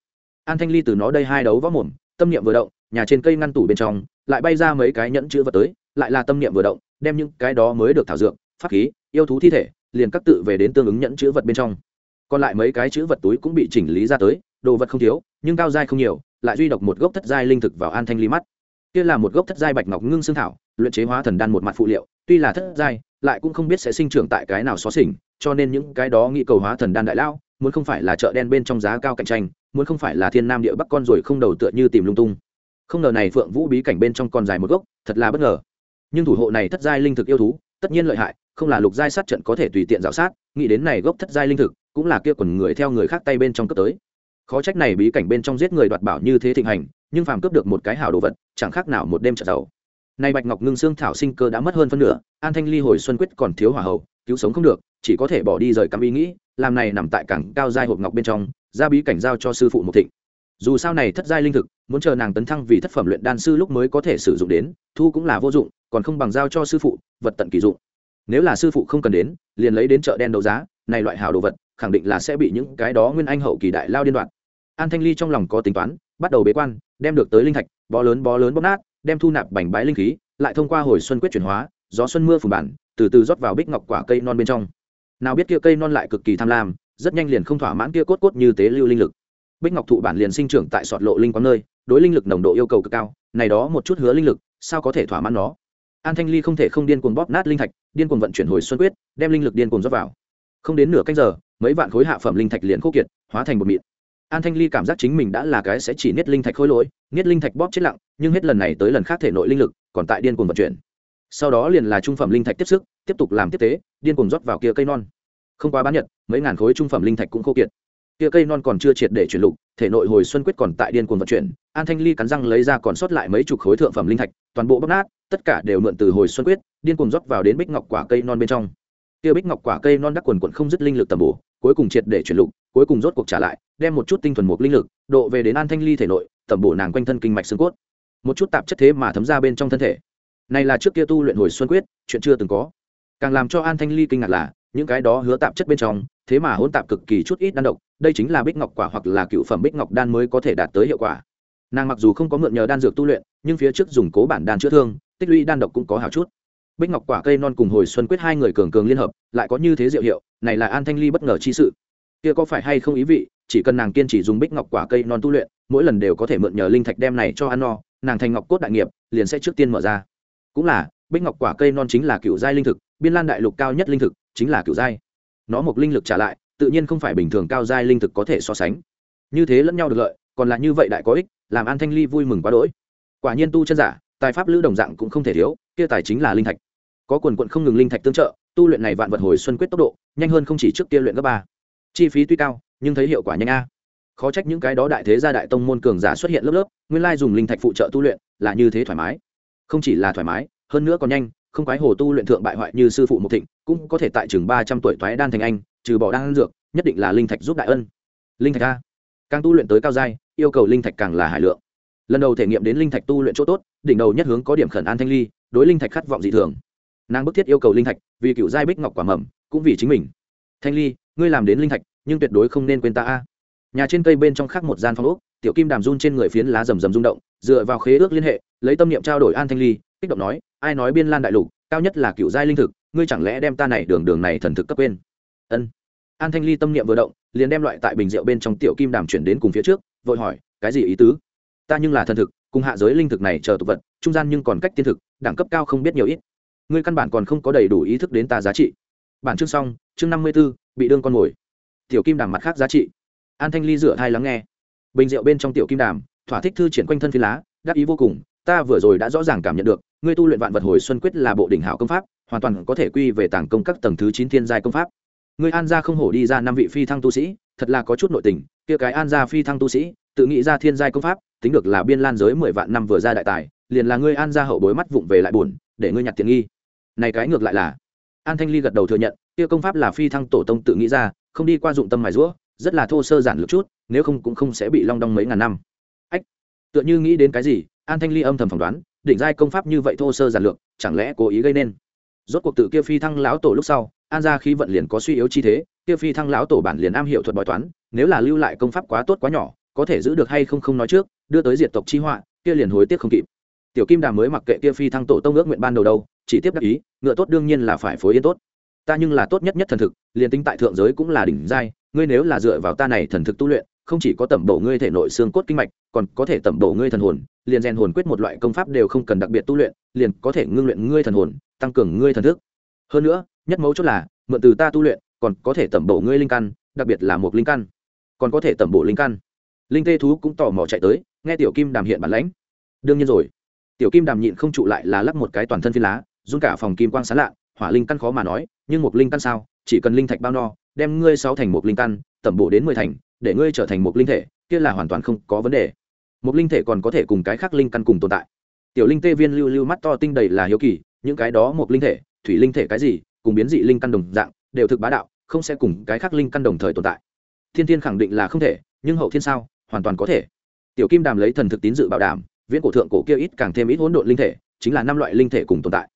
An thanh ly từ nó đây hai đấu võ mồm, tâm niệm vừa động, nhà trên cây ngăn tủ bên trong, lại bay ra mấy cái nhẫn chữ vật tới, lại là tâm niệm vừa động, đem những cái đó mới được thảo dược, pháp khí, yêu thú thi thể, liền các tự về đến tương ứng nhẫn chữ vật bên trong. Còn lại mấy cái chữ vật túi cũng bị chỉnh lý ra tới, đồ vật không thiếu, nhưng cao dai không nhiều, lại duy độc một gốc thất giai linh thực vào an thanh ly mắt. Kia là một gốc thất giai bạch ngọc ngưng xương thảo, luyện chế hóa thần đan một mặt phụ liệu tuy là thất giai, lại cũng không biết sẽ sinh trưởng tại cái nào xó xỉnh, cho nên những cái đó nghĩ cầu hóa thần đan đại lao muốn không phải là chợ đen bên trong giá cao cạnh tranh, muốn không phải là thiên nam địa bắc con rồi không đầu tựa như tìm lung tung. Không ngờ này phượng vũ bí cảnh bên trong còn dài một gốc, thật là bất ngờ. Nhưng thủ hộ này thất giai linh thực yêu thú, tất nhiên lợi hại, không là lục giai sát trận có thể tùy tiện dạo sát, nghĩ đến này gốc thất giai linh thực, cũng là kia quần người theo người khác tay bên trong cấp tới. Khó trách này bí cảnh bên trong giết người đoạt bảo như thế thịnh hành, nhưng phàm cướp được một cái hảo đồ vật, chẳng khác nào một đêm trợ giàu nay bạch ngọc ngưng xương thảo sinh cơ đã mất hơn phân nửa, an thanh ly hồi xuân quyết còn thiếu hỏa hậu cứu sống không được, chỉ có thể bỏ đi rời cắm ý nghĩ, làm này nằm tại cảng cao giai hộp ngọc bên trong, ra bí cảnh giao cho sư phụ một thịnh. Dù sao này thất giai linh thực, muốn chờ nàng tấn thăng vì thất phẩm luyện đan sư lúc mới có thể sử dụng đến, thu cũng là vô dụng, còn không bằng giao cho sư phụ, vật tận kỳ dụng. Nếu là sư phụ không cần đến, liền lấy đến chợ đen đấu giá, này loại hảo đồ vật, khẳng định là sẽ bị những cái đó nguyên anh hậu kỳ đại lao điên đoạn an thanh ly trong lòng có tính toán, bắt đầu bế quan, đem được tới linh thạch, bó lớn bó lớn bóp nát đem thu nạp bành bái linh khí, lại thông qua hồi xuân quyết chuyển hóa, gió xuân mưa phủ bản, từ từ rót vào bích ngọc quả cây non bên trong. Nào biết kia cây non lại cực kỳ tham lam, rất nhanh liền không thỏa mãn kia cốt cốt như tế lưu linh lực. Bích ngọc thụ bản liền sinh trưởng tại sọt lộ linh quán nơi, đối linh lực nồng độ yêu cầu cực cao, này đó một chút hứa linh lực, sao có thể thỏa mãn nó? An thanh ly không thể không điên cuồng bóp nát linh thạch, điên cuồng vận chuyển hồi xuân quyết, đem linh lực điên cuồng rót vào. Không đến nửa canh giờ, mấy vạn khối hạ phẩm linh thạch liền khô kiệt, hóa thành một mịn an thanh ly cảm giác chính mình đã là cái sẽ chỉ niết linh thạch khối lỗi, niết linh thạch bóp chết lặng, nhưng hết lần này tới lần khác thể nội linh lực còn tại điên cuồng vận chuyển. Sau đó liền là trung phẩm linh thạch tiếp sức, tiếp tục làm tiếp tế, điên cuồng rót vào kia cây non. Không qua bán nhật, mấy ngàn khối trung phẩm linh thạch cũng khô kiệt. Kia cây non còn chưa triệt để chuyển lục, thể nội hồi xuân quyết còn tại điên cuồng vận chuyển, an thanh ly cắn răng lấy ra còn sót lại mấy chục khối thượng phẩm linh thạch, toàn bộ bóc nát, tất cả đều mượn từ hồi xuân quyết, điên cuồng rót vào đến bích ngọc quả cây non bên trong. Kia bích ngọc quả cây non đắc quần quận không dứt linh lực tầm bổ, cuối cùng triệt để chuyển lục cuối cùng rốt cuộc trả lại, đem một chút tinh thuần mục linh lực, độ về đến an thanh ly thể nội tầm bổ nàng quanh thân kinh mạch xương cốt. Một chút tạp chất thế mà thấm ra bên trong thân thể. Này là trước kia tu luyện hồi xuân quyết, chuyện chưa từng có. Càng làm cho an thanh ly kinh ngạc là, những cái đó hứa tạp chất bên trong, thế mà hỗn tạp cực kỳ chút ít đan độc, đây chính là bích ngọc quả hoặc là cựu phẩm bích ngọc đan mới có thể đạt tới hiệu quả. Nàng mặc dù không có mượn nhờ đan dược tu luyện, nhưng phía trước dùng cố bản đan chữa thương, tích lũy đan độc cũng có hảo chút. Bích ngọc quả cây non cùng hồi xuân quyết hai người cường cường liên hợp, lại có như thế diệu hiệu, này là an thanh ly bất ngờ chi sự kia có phải hay không ý vị, chỉ cần nàng kiên trì dùng bích ngọc quả cây non tu luyện, mỗi lần đều có thể mượn nhờ linh thạch đem này cho ăn no, nàng thành ngọc cốt đại nghiệp, liền sẽ trước tiên mở ra. Cũng là, bích ngọc quả cây non chính là cựu giai linh thực, biên lan đại lục cao nhất linh thực, chính là cựu giai. Nó một linh lực trả lại, tự nhiên không phải bình thường cao giai linh thực có thể so sánh. Như thế lẫn nhau được lợi, còn là như vậy đại có ích, làm an thanh ly vui mừng quá đỗi. Quả nhiên tu chân giả, tài pháp lữ đồng dạng cũng không thể thiếu, kia tài chính là linh thạch. Có quần quận không ngừng linh thạch tương trợ, tu luyện này vạn vật hồi xuân quyết tốc độ, nhanh hơn không chỉ trước kia luyện cấp ba chi phí tuy cao, nhưng thấy hiệu quả nhanh a. Khó trách những cái đó đại thế gia đại tông môn cường giả xuất hiện lớp lớp, nguyên lai dùng linh thạch phụ trợ tu luyện là như thế thoải mái. Không chỉ là thoải mái, hơn nữa còn nhanh, không quái hồ tu luyện thượng bại hoại như sư phụ mục thịnh, cũng có thể tại chừng ba trăm tuổi thoái đan thành anh, trừ bỏ đan dược, nhất định là linh thạch giúp đại ân. Linh thạch a. Càng tu luyện tới cao giai, yêu cầu linh thạch càng là hải lượng. Lần đầu thể nghiệm đến linh thạch tu luyện chỗ tốt, đỉnh đầu nhất hướng có điểm khẩn an thanh ly, đối linh thạch khát vọng dị thường. Nàng bức thiết yêu cầu linh thạch, vì cựu giai bích ngọc quả mầm, cũng vì chính mình. Thanh ly ngươi làm đến linh thạch, nhưng tuyệt đối không nên quên ta a. Nhà trên cây bên trong khác một gian phòng ốc, tiểu kim đàm run trên người phiến lá rầm rầm rung động, dựa vào khế ước liên hệ, lấy tâm niệm trao đổi an thanh ly, kích động nói, ai nói biên lan đại lục, cao nhất là cựu giai linh thực, ngươi chẳng lẽ đem ta này đường đường này thần thực cấp quên? Ân. An thanh ly tâm niệm vừa động, liền đem loại tại bình rượu bên trong tiểu kim đàm chuyển đến cùng phía trước, vội hỏi, cái gì ý tứ? Ta nhưng là thần thực, cùng hạ giới linh thực này chờ tục vật, trung gian nhưng còn cách tiên thực, đẳng cấp cao không biết nhiều ít. Ngươi căn bản còn không có đầy đủ ý thức đến ta giá trị. Bản chương xong, chương năm mươi b ố bị đương con mồi. Tiểu kim đàm mặt khác giá trị. An thanh ly rửa thai lắng nghe. Bình rượu bên trong tiểu kim đàm, thỏa thích thư triển quanh thân phi lá, đắc ý vô cùng, ta vừa rồi đã rõ ràng cảm nhận được, ngươi tu luyện vạn vật hồi xuân quyết là bộ đỉnh hảo công pháp, hoàn toàn có thể quy về tàng công các tầng thứ chín thiên giai công pháp. Ngươi an gia không hổ đi ra năm vị phi thăng tu sĩ, thật là có chút nội tình, kia cái an gia phi thăng tu sĩ, tự nghĩ ra thiên giai công pháp, tính được là biên lan giới mười vạn năm vừa ra đại tài, liền là ngươi an gia hậu bối mắt vụng về lại buồn, để ngươi nhặt tiền nghi. Này cái ngược lại là. An thanh ly gật đầu thừa nhận kia công pháp là phi thăng tổ tông tự nghĩ ra, không đi qua dụng tâm mài rũa, rất là thô sơ giản lược chút, nếu không cũng không sẽ bị long đong mấy ngàn năm. Ách, tựa như nghĩ đến cái gì, an thanh ly âm thầm phỏng đoán, đỉnh giai công pháp như vậy thô sơ giản lược, chẳng lẽ cố ý gây nên? Rốt cuộc tự kia phi thăng lão tổ lúc sau, an gia khí vận liền có suy yếu chi thế, kia phi thăng lão tổ bản liền am hiểu thuật bói toán, nếu là lưu lại công pháp quá tốt quá nhỏ, có thể giữ được hay không không nói trước, đưa tới diệt tộc chi họa, kia liền hối tiếc không kịp. Tiểu kim đàm mới mặc kệ kia phi thăng tổ tông ước nguyện ban đầu đâu, chỉ tiếp đắc ý, ngựa tốt đương nhiên là phải phối yên tốt ta nhưng là tốt nhất nhất thần thực, liền tính tại thượng giới cũng là đỉnh giai, ngươi nếu là dựa vào ta này thần thực tu luyện, không chỉ có tẩm bổ ngươi thể nội xương cốt kinh mạch, còn có thể tẩm bổ ngươi thần hồn, liền rèn hồn quyết một loại công pháp đều không cần đặc biệt tu luyện, liền có thể ngưng luyện ngươi thần hồn, tăng cường ngươi thần thức. Hơn nữa, nhất mấu chốt là, mượn từ ta tu luyện, còn có thể tẩm bổ ngươi linh căn, đặc biệt là một linh căn. Còn có thể tẩm bổ linh căn. Linh tê thú cũng tò mò chạy tới, nghe tiểu kim đàm hiện bản lãnh. Đương nhiên rồi. Tiểu kim đàm nhịn không trụ lại là lắp một cái toàn thân phi lá, run cả phòng kim quang sán lạ hỏa linh căn khó mà nói, nhưng một linh căn sao? Chỉ cần linh thạch bao no, đem ngươi sáu thành một linh căn, tẩm bổ đến mười thành, để ngươi trở thành một linh thể, kia là hoàn toàn không có vấn đề. Một linh thể còn có thể cùng cái khác linh căn cùng tồn tại. Tiểu linh tê viên lưu lưu mắt to tinh đầy là hiếu kỳ, những cái đó một linh thể, thủy linh thể cái gì, cùng biến dị linh căn đồng dạng, đều thực bá đạo, không sẽ cùng cái khác linh căn đồng thời tồn tại. Thiên thiên khẳng định là không thể, nhưng hậu thiên sao? Hoàn toàn có thể. Tiểu kim đàm lấy thần thực tín dự bảo đảm, viễn cổ thượng cổ kia ít càng thêm ít hỗn độn linh thể, chính là năm loại linh thể cùng tồn tại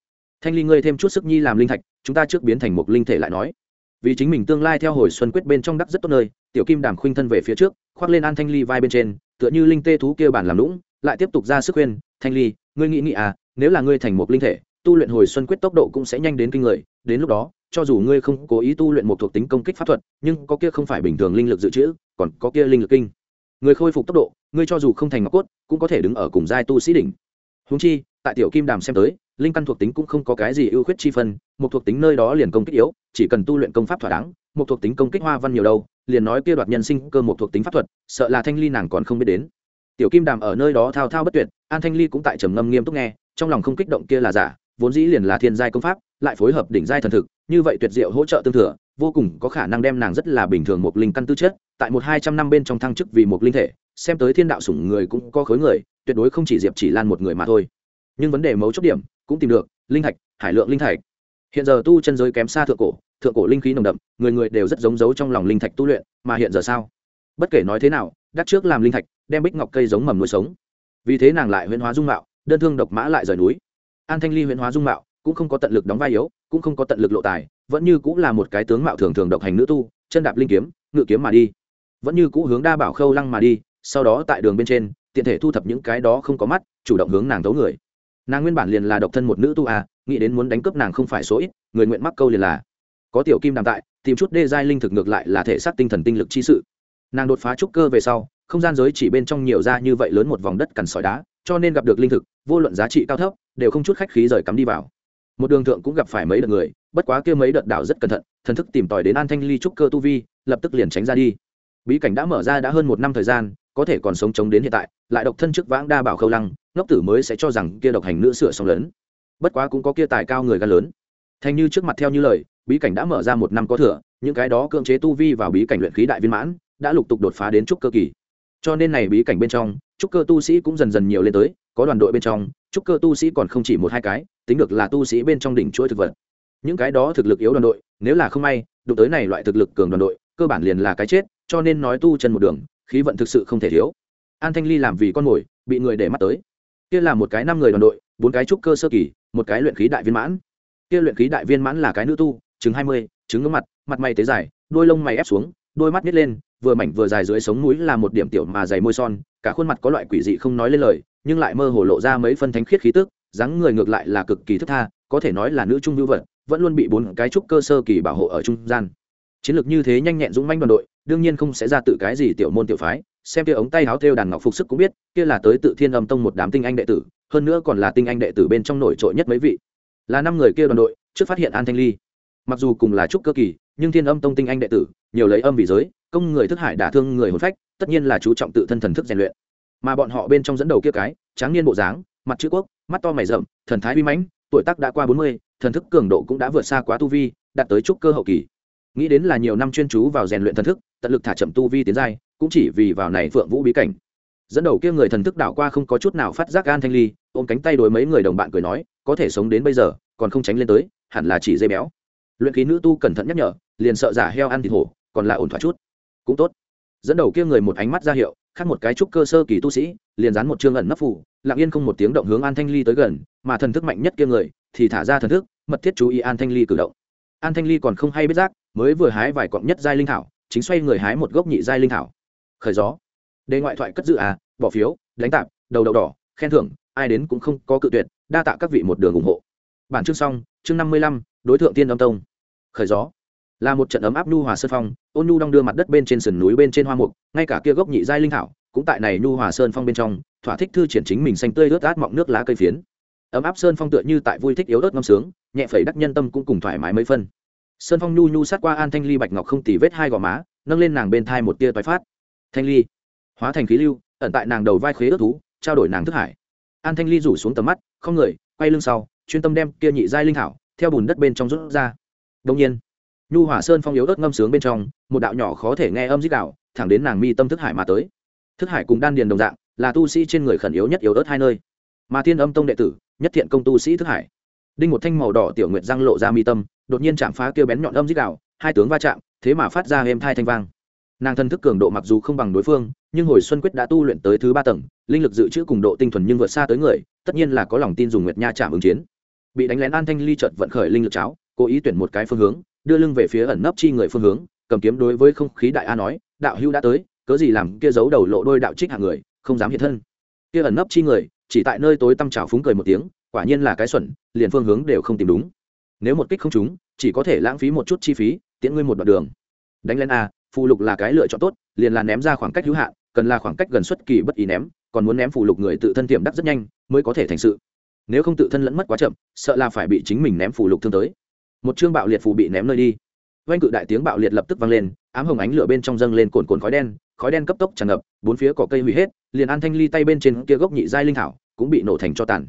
thanh ly ngươi thêm chút sức nhi làm linh thạch, chúng ta trước biến thành một linh thể lại nói. Vì chính mình tương lai theo hồi xuân quyết bên trong đắc rất tốt nơi, tiểu kim đàm khuynh thân về phía trước, khoác lên an thanh ly vai bên trên, tựa như linh tê thú kia bản làm lũng, lại tiếp tục ra sức khuyên, thanh ly, ngươi nghĩ nghĩ à nếu là ngươi thành một linh thể, tu luyện hồi xuân quyết tốc độ cũng sẽ nhanh đến kinh người, đến lúc đó, cho dù ngươi không cố ý tu luyện một thuộc tính công kích pháp thuật, nhưng có kia không phải bình thường linh lực dự trữ, còn có kia linh lực kinh. Người khôi phục tốc độ, ngươi cho dù không thành ngọc cốt, cũng có thể đứng ở cùng giai tu sĩ đỉnh. Húng chi, tại tiểu kim đàm xem tới linh căn thuộc tính cũng không có cái gì ưu khuyết chi phân, một thuộc tính nơi đó liền công kích yếu, chỉ cần tu luyện công pháp thỏa đáng, một thuộc tính công kích hoa văn nhiều đâu, liền nói kia đoạt nhân sinh cơ một thuộc tính pháp thuật, sợ là thanh ly nàng còn không biết đến. Tiểu kim đàm ở nơi đó thao thao bất tuyệt, an thanh ly cũng tại trầm ngâm nghiêm túc nghe, trong lòng không kích động kia là giả, vốn dĩ liền là thiên giai công pháp, lại phối hợp đỉnh giai thần thực, như vậy tuyệt diệu hỗ trợ tương thừa, vô cùng có khả năng đem nàng rất là bình thường một linh căn tư chất, tại một hai trăm năm bên trong thăng chức vì một linh thể, xem tới thiên đạo sủng người cũng có khối người, tuyệt đối không chỉ diệp chỉ lan một người mà thôi. Nhưng vấn đề mấu chốt điểm cũng tìm được, linh thạch, hải lượng linh thạch. Hiện giờ tu chân giới kém xa thượng cổ thượng cổ linh khí nồng đậm, người người đều rất giống giấu trong lòng linh thạch tu luyện, mà hiện giờ sao? Bất kể nói thế nào, đắc trước làm linh thạch, đem bích ngọc cây giống mầm nuôi sống. Vì thế nàng lại huyễn hóa dung mạo, đơn thương độc mã lại rời núi. An thanh ly huyễn hóa dung mạo, cũng không có tận lực đóng vai yếu, cũng không có tận lực lộ tài, vẫn như cũng là một cái tướng mạo thường thường độc hành nữ tu, chân đạp linh kiếm, ngự kiếm mà đi. Vẫn như cũ hướng đa bảo khâu lăng mà đi, sau đó tại đường bên trên, tiện thể thu thập những cái đó không có mắt, chủ động hướng nàng tấu người nàng nguyên bản liền là độc thân một nữ tu à nghĩ đến muốn đánh cướp nàng không phải số ít, người nguyện mắc câu liền là, có tiểu kim đàm tại, tìm chút đê giai linh thực ngược lại là thể xác tinh thần tinh lực chi sự. Nàng đột phá trúc cơ về sau, không gian giới chỉ bên trong nhiều ra như vậy lớn một vòng đất cằn sỏi đá, cho nên gặp được linh thực, vô luận giá trị cao thấp, đều không chút khách khí rời cắm đi vào. Một đường thượng cũng gặp phải mấy đợt người, bất quá kia mấy đợt đảo rất cẩn thận, thần thức tìm tòi đến an thanh ly trúc cơ tu vi, lập tức liền tránh ra đi. Bí cảnh đã mở ra đã hơn một năm thời gian có thể còn sống chống đến hiện tại, lại độc thân trước vãng đa bảo khâu lăng, ngốc tử mới sẽ cho rằng kia độc hành nữ sửa sóng lớn. Bất quá cũng có kia tài cao người gan lớn. Thành như trước mặt theo như lời, bí cảnh đã mở ra một năm có thừa, những cái đó cưỡng chế tu vi vào bí cảnh luyện khí đại viên mãn, đã lục tục đột phá đến trúc cơ kỳ. Cho nên này bí cảnh bên trong, trúc cơ tu sĩ cũng dần dần nhiều lên tới, có đoàn đội bên trong, trúc cơ tu sĩ còn không chỉ một hai cái, tính được là tu sĩ bên trong đỉnh chuỗi thực vật. Những cái đó thực lực yếu đoàn đội, nếu là không may, đụng tới này loại thực lực cường đoàn đội, cơ bản liền là cái chết, cho nên nói tu chân một đường khí vận thực sự không thể thiếu. An thanh ly làm vì con mồi, bị người để mắt tới. Kia là một cái năm người đoàn đội, bốn cái trúc cơ sơ kỳ, một cái luyện khí đại viên mãn. Kia luyện khí đại viên mãn là cái nữ tu chứng hai mươi chứng ngưỡng mặt mặt mày tế dài, đôi lông mày ép xuống, đôi mắt nít lên, vừa mảnh vừa dài dưới sống mũi là một điểm tiểu mà dày môi son, cả khuôn mặt có loại quỷ dị không nói lên lời, nhưng lại mơ hồ lộ ra mấy phân thánh khiết khí tức, dáng người ngược lại là cực kỳ thức tha, có thể nói là nữ trung hữu vật, vẫn luôn bị bốn cái trúc cơ sơ kỳ bảo hộ ở trung gian. Chiến lược như thế nhanh nhẹn dũng manh đoàn đội đương nhiên không sẽ ra tự cái gì tiểu môn tiểu phái, xem kia ống tay áo thêu đàn ngọc phục sức cũng biết, kia là tới tự thiên âm tông một đám tinh anh đệ tử, hơn nữa còn là tinh anh đệ tử bên trong nổi trội nhất mấy vị. Là năm người kia đoàn đội, trước phát hiện an thanh ly. Mặc dù cùng là trúc cơ kỳ, nhưng thiên âm tông tinh anh đệ tử, nhiều lấy âm vì giới, công người thức hải đả thương người hồn phách, tất nhiên là chú trọng tự thân thần thức rèn luyện. Mà bọn họ bên trong dẫn đầu kia cái, tráng niên bộ dáng, mặt chữ quốc, mắt to mày rậm, thần thái uy mãnh, tuổi tác đã qua bốn mươi, thần thức cường độ cũng đã vượt xa quá tu vi, đạt tới trúc cơ hậu kỳ nghĩ đến là nhiều năm chuyên chú vào rèn luyện thần thức, tận lực thả chậm tu vi tiến giai, cũng chỉ vì vào này phượng vũ bí cảnh. Dẫn đầu kia người thần thức đảo qua không có chút nào phát giác gan thanh ly, ôm cánh tay đối mấy người đồng bạn cười nói, có thể sống đến bây giờ, còn không tránh lên tới, hẳn là chỉ dây béo. Luyện khí nữ tu cẩn thận nhắc nhở, liền sợ giả heo ăn thịt hổ, còn là ổn thỏa chút. Cũng tốt. Dẫn đầu kia người một ánh mắt ra hiệu, khác một cái trúc cơ sơ kỳ tu sĩ, liền dán một chương ẩn nấp phủ lặng yên không một tiếng động hướng an thanh ly tới gần, mà thần thức mạnh nhất kia người thì thả ra thần thức, mật thiết chú ý an thanh ly cử động. An thanh ly còn không hay biết giác mới vừa hái vài cọng nhất giai linh thảo, chính xoay người hái một gốc nhị giai linh thảo. Khởi gió. Đề ngoại thoại cất giữ à bỏ phiếu, đánh tạp, đầu đậu đỏ, khen thưởng, ai đến cũng không có cự tuyệt, đa tạ các vị một đường ủng hộ. Bản chương xong, chương năm mươi lăm, đối tượng tiên âm tông. Khởi gió. Là một trận ấm áp nhu hòa sơn phong, ôn nhu đong đưa mặt đất bên trên sườn núi bên trên hoa mục, ngay cả kia gốc nhị giai linh thảo, cũng tại này nhu hòa sơn phong bên trong, thỏa thích thư triển chính mình xanh tươi ướt át mọng nước lá cây phiến. Ấm áp sơn phong tựa như tại vui thích yếu ớt ngâm sướng, nhẹ phẩy đắc nhân tâm cũng cùng thoải mái mấy phân sơn phong nhu nhu sát qua an thanh ly bạch ngọc không tì vết hai gò má, nâng lên nàng bên thai một tia toái phát. Thanh ly, hóa thành khí lưu, ẩn tại nàng đầu vai khế ước thú, trao đổi nàng thức hải. An thanh ly rủ xuống tầm mắt, không người, quay lưng sau, chuyên tâm đem kia nhị giai linh thảo, theo bùn đất bên trong rút ra. Đông nhiên, nhu hỏa sơn phong yếu ớt ngâm sướng bên trong, một đạo nhỏ khó thể nghe âm dích đạo, thẳng đến nàng mi tâm thức hải mà tới. Thức hải cùng đan điền đồng dạng, là tu sĩ trên người khẩn yếu nhất yếu ớt hai nơi. Mà thiên âm tông đệ tử, nhất thiện công tu sĩ thức hải. Đinh một thanh màu đỏ tiểu nguyện răng lộ ra mi tâm đột nhiên chạm phá kêu bén nhọn âm dích đạo, hai tướng va chạm, thế mà phát ra êm thai thanh vang. Nàng thân thức cường độ mặc dù không bằng đối phương, nhưng hồi xuân quyết đã tu luyện tới thứ ba tầng, linh lực dự trữ cùng độ tinh thuần nhưng vượt xa tới người, tất nhiên là có lòng tin dùng nguyệt nha chạm ứng chiến. Bị đánh lén an thanh ly trợt vận khởi linh lực cháo, cố ý tuyển một cái phương hướng, đưa lưng về phía ẩn nấp chi người phương hướng, cầm kiếm đối với không khí đại a nói, đạo hưu đã tới, cớ gì làm kia giấu đầu lộ đôi đạo trích hạng người, không dám hiện thân. Kia ẩn nấp chi người, chỉ tại nơi tối tăm trào phúng cười một tiếng, quả nhiên là cái xuẩn, liền phương hướng đều không tìm đúng nếu một kích không trúng, chỉ có thể lãng phí một chút chi phí, tiễn ngươi một đoạn đường. Đánh lên a, phù lục là cái lựa chọn tốt, liền là ném ra khoảng cách hữu hạn, cần là khoảng cách gần xuất kỳ bất ý ném, còn muốn ném phù lục người tự thân tiềm đắc rất nhanh, mới có thể thành sự. Nếu không tự thân lẫn mất quá chậm, sợ là phải bị chính mình ném phù lục thương tới. Một chương bạo liệt phù bị ném nơi đi. Oanh cự đại tiếng bạo liệt lập tức vang lên, ám hồng ánh lửa bên trong dâng lên cồn cồn khói đen khói đen cấp tốc tràn ngập, bốn phía cỏ cây hủy hết, liền an thanh ly tay bên trên kia gốc nhị giai linh thảo cũng bị nổ thành cho tàn.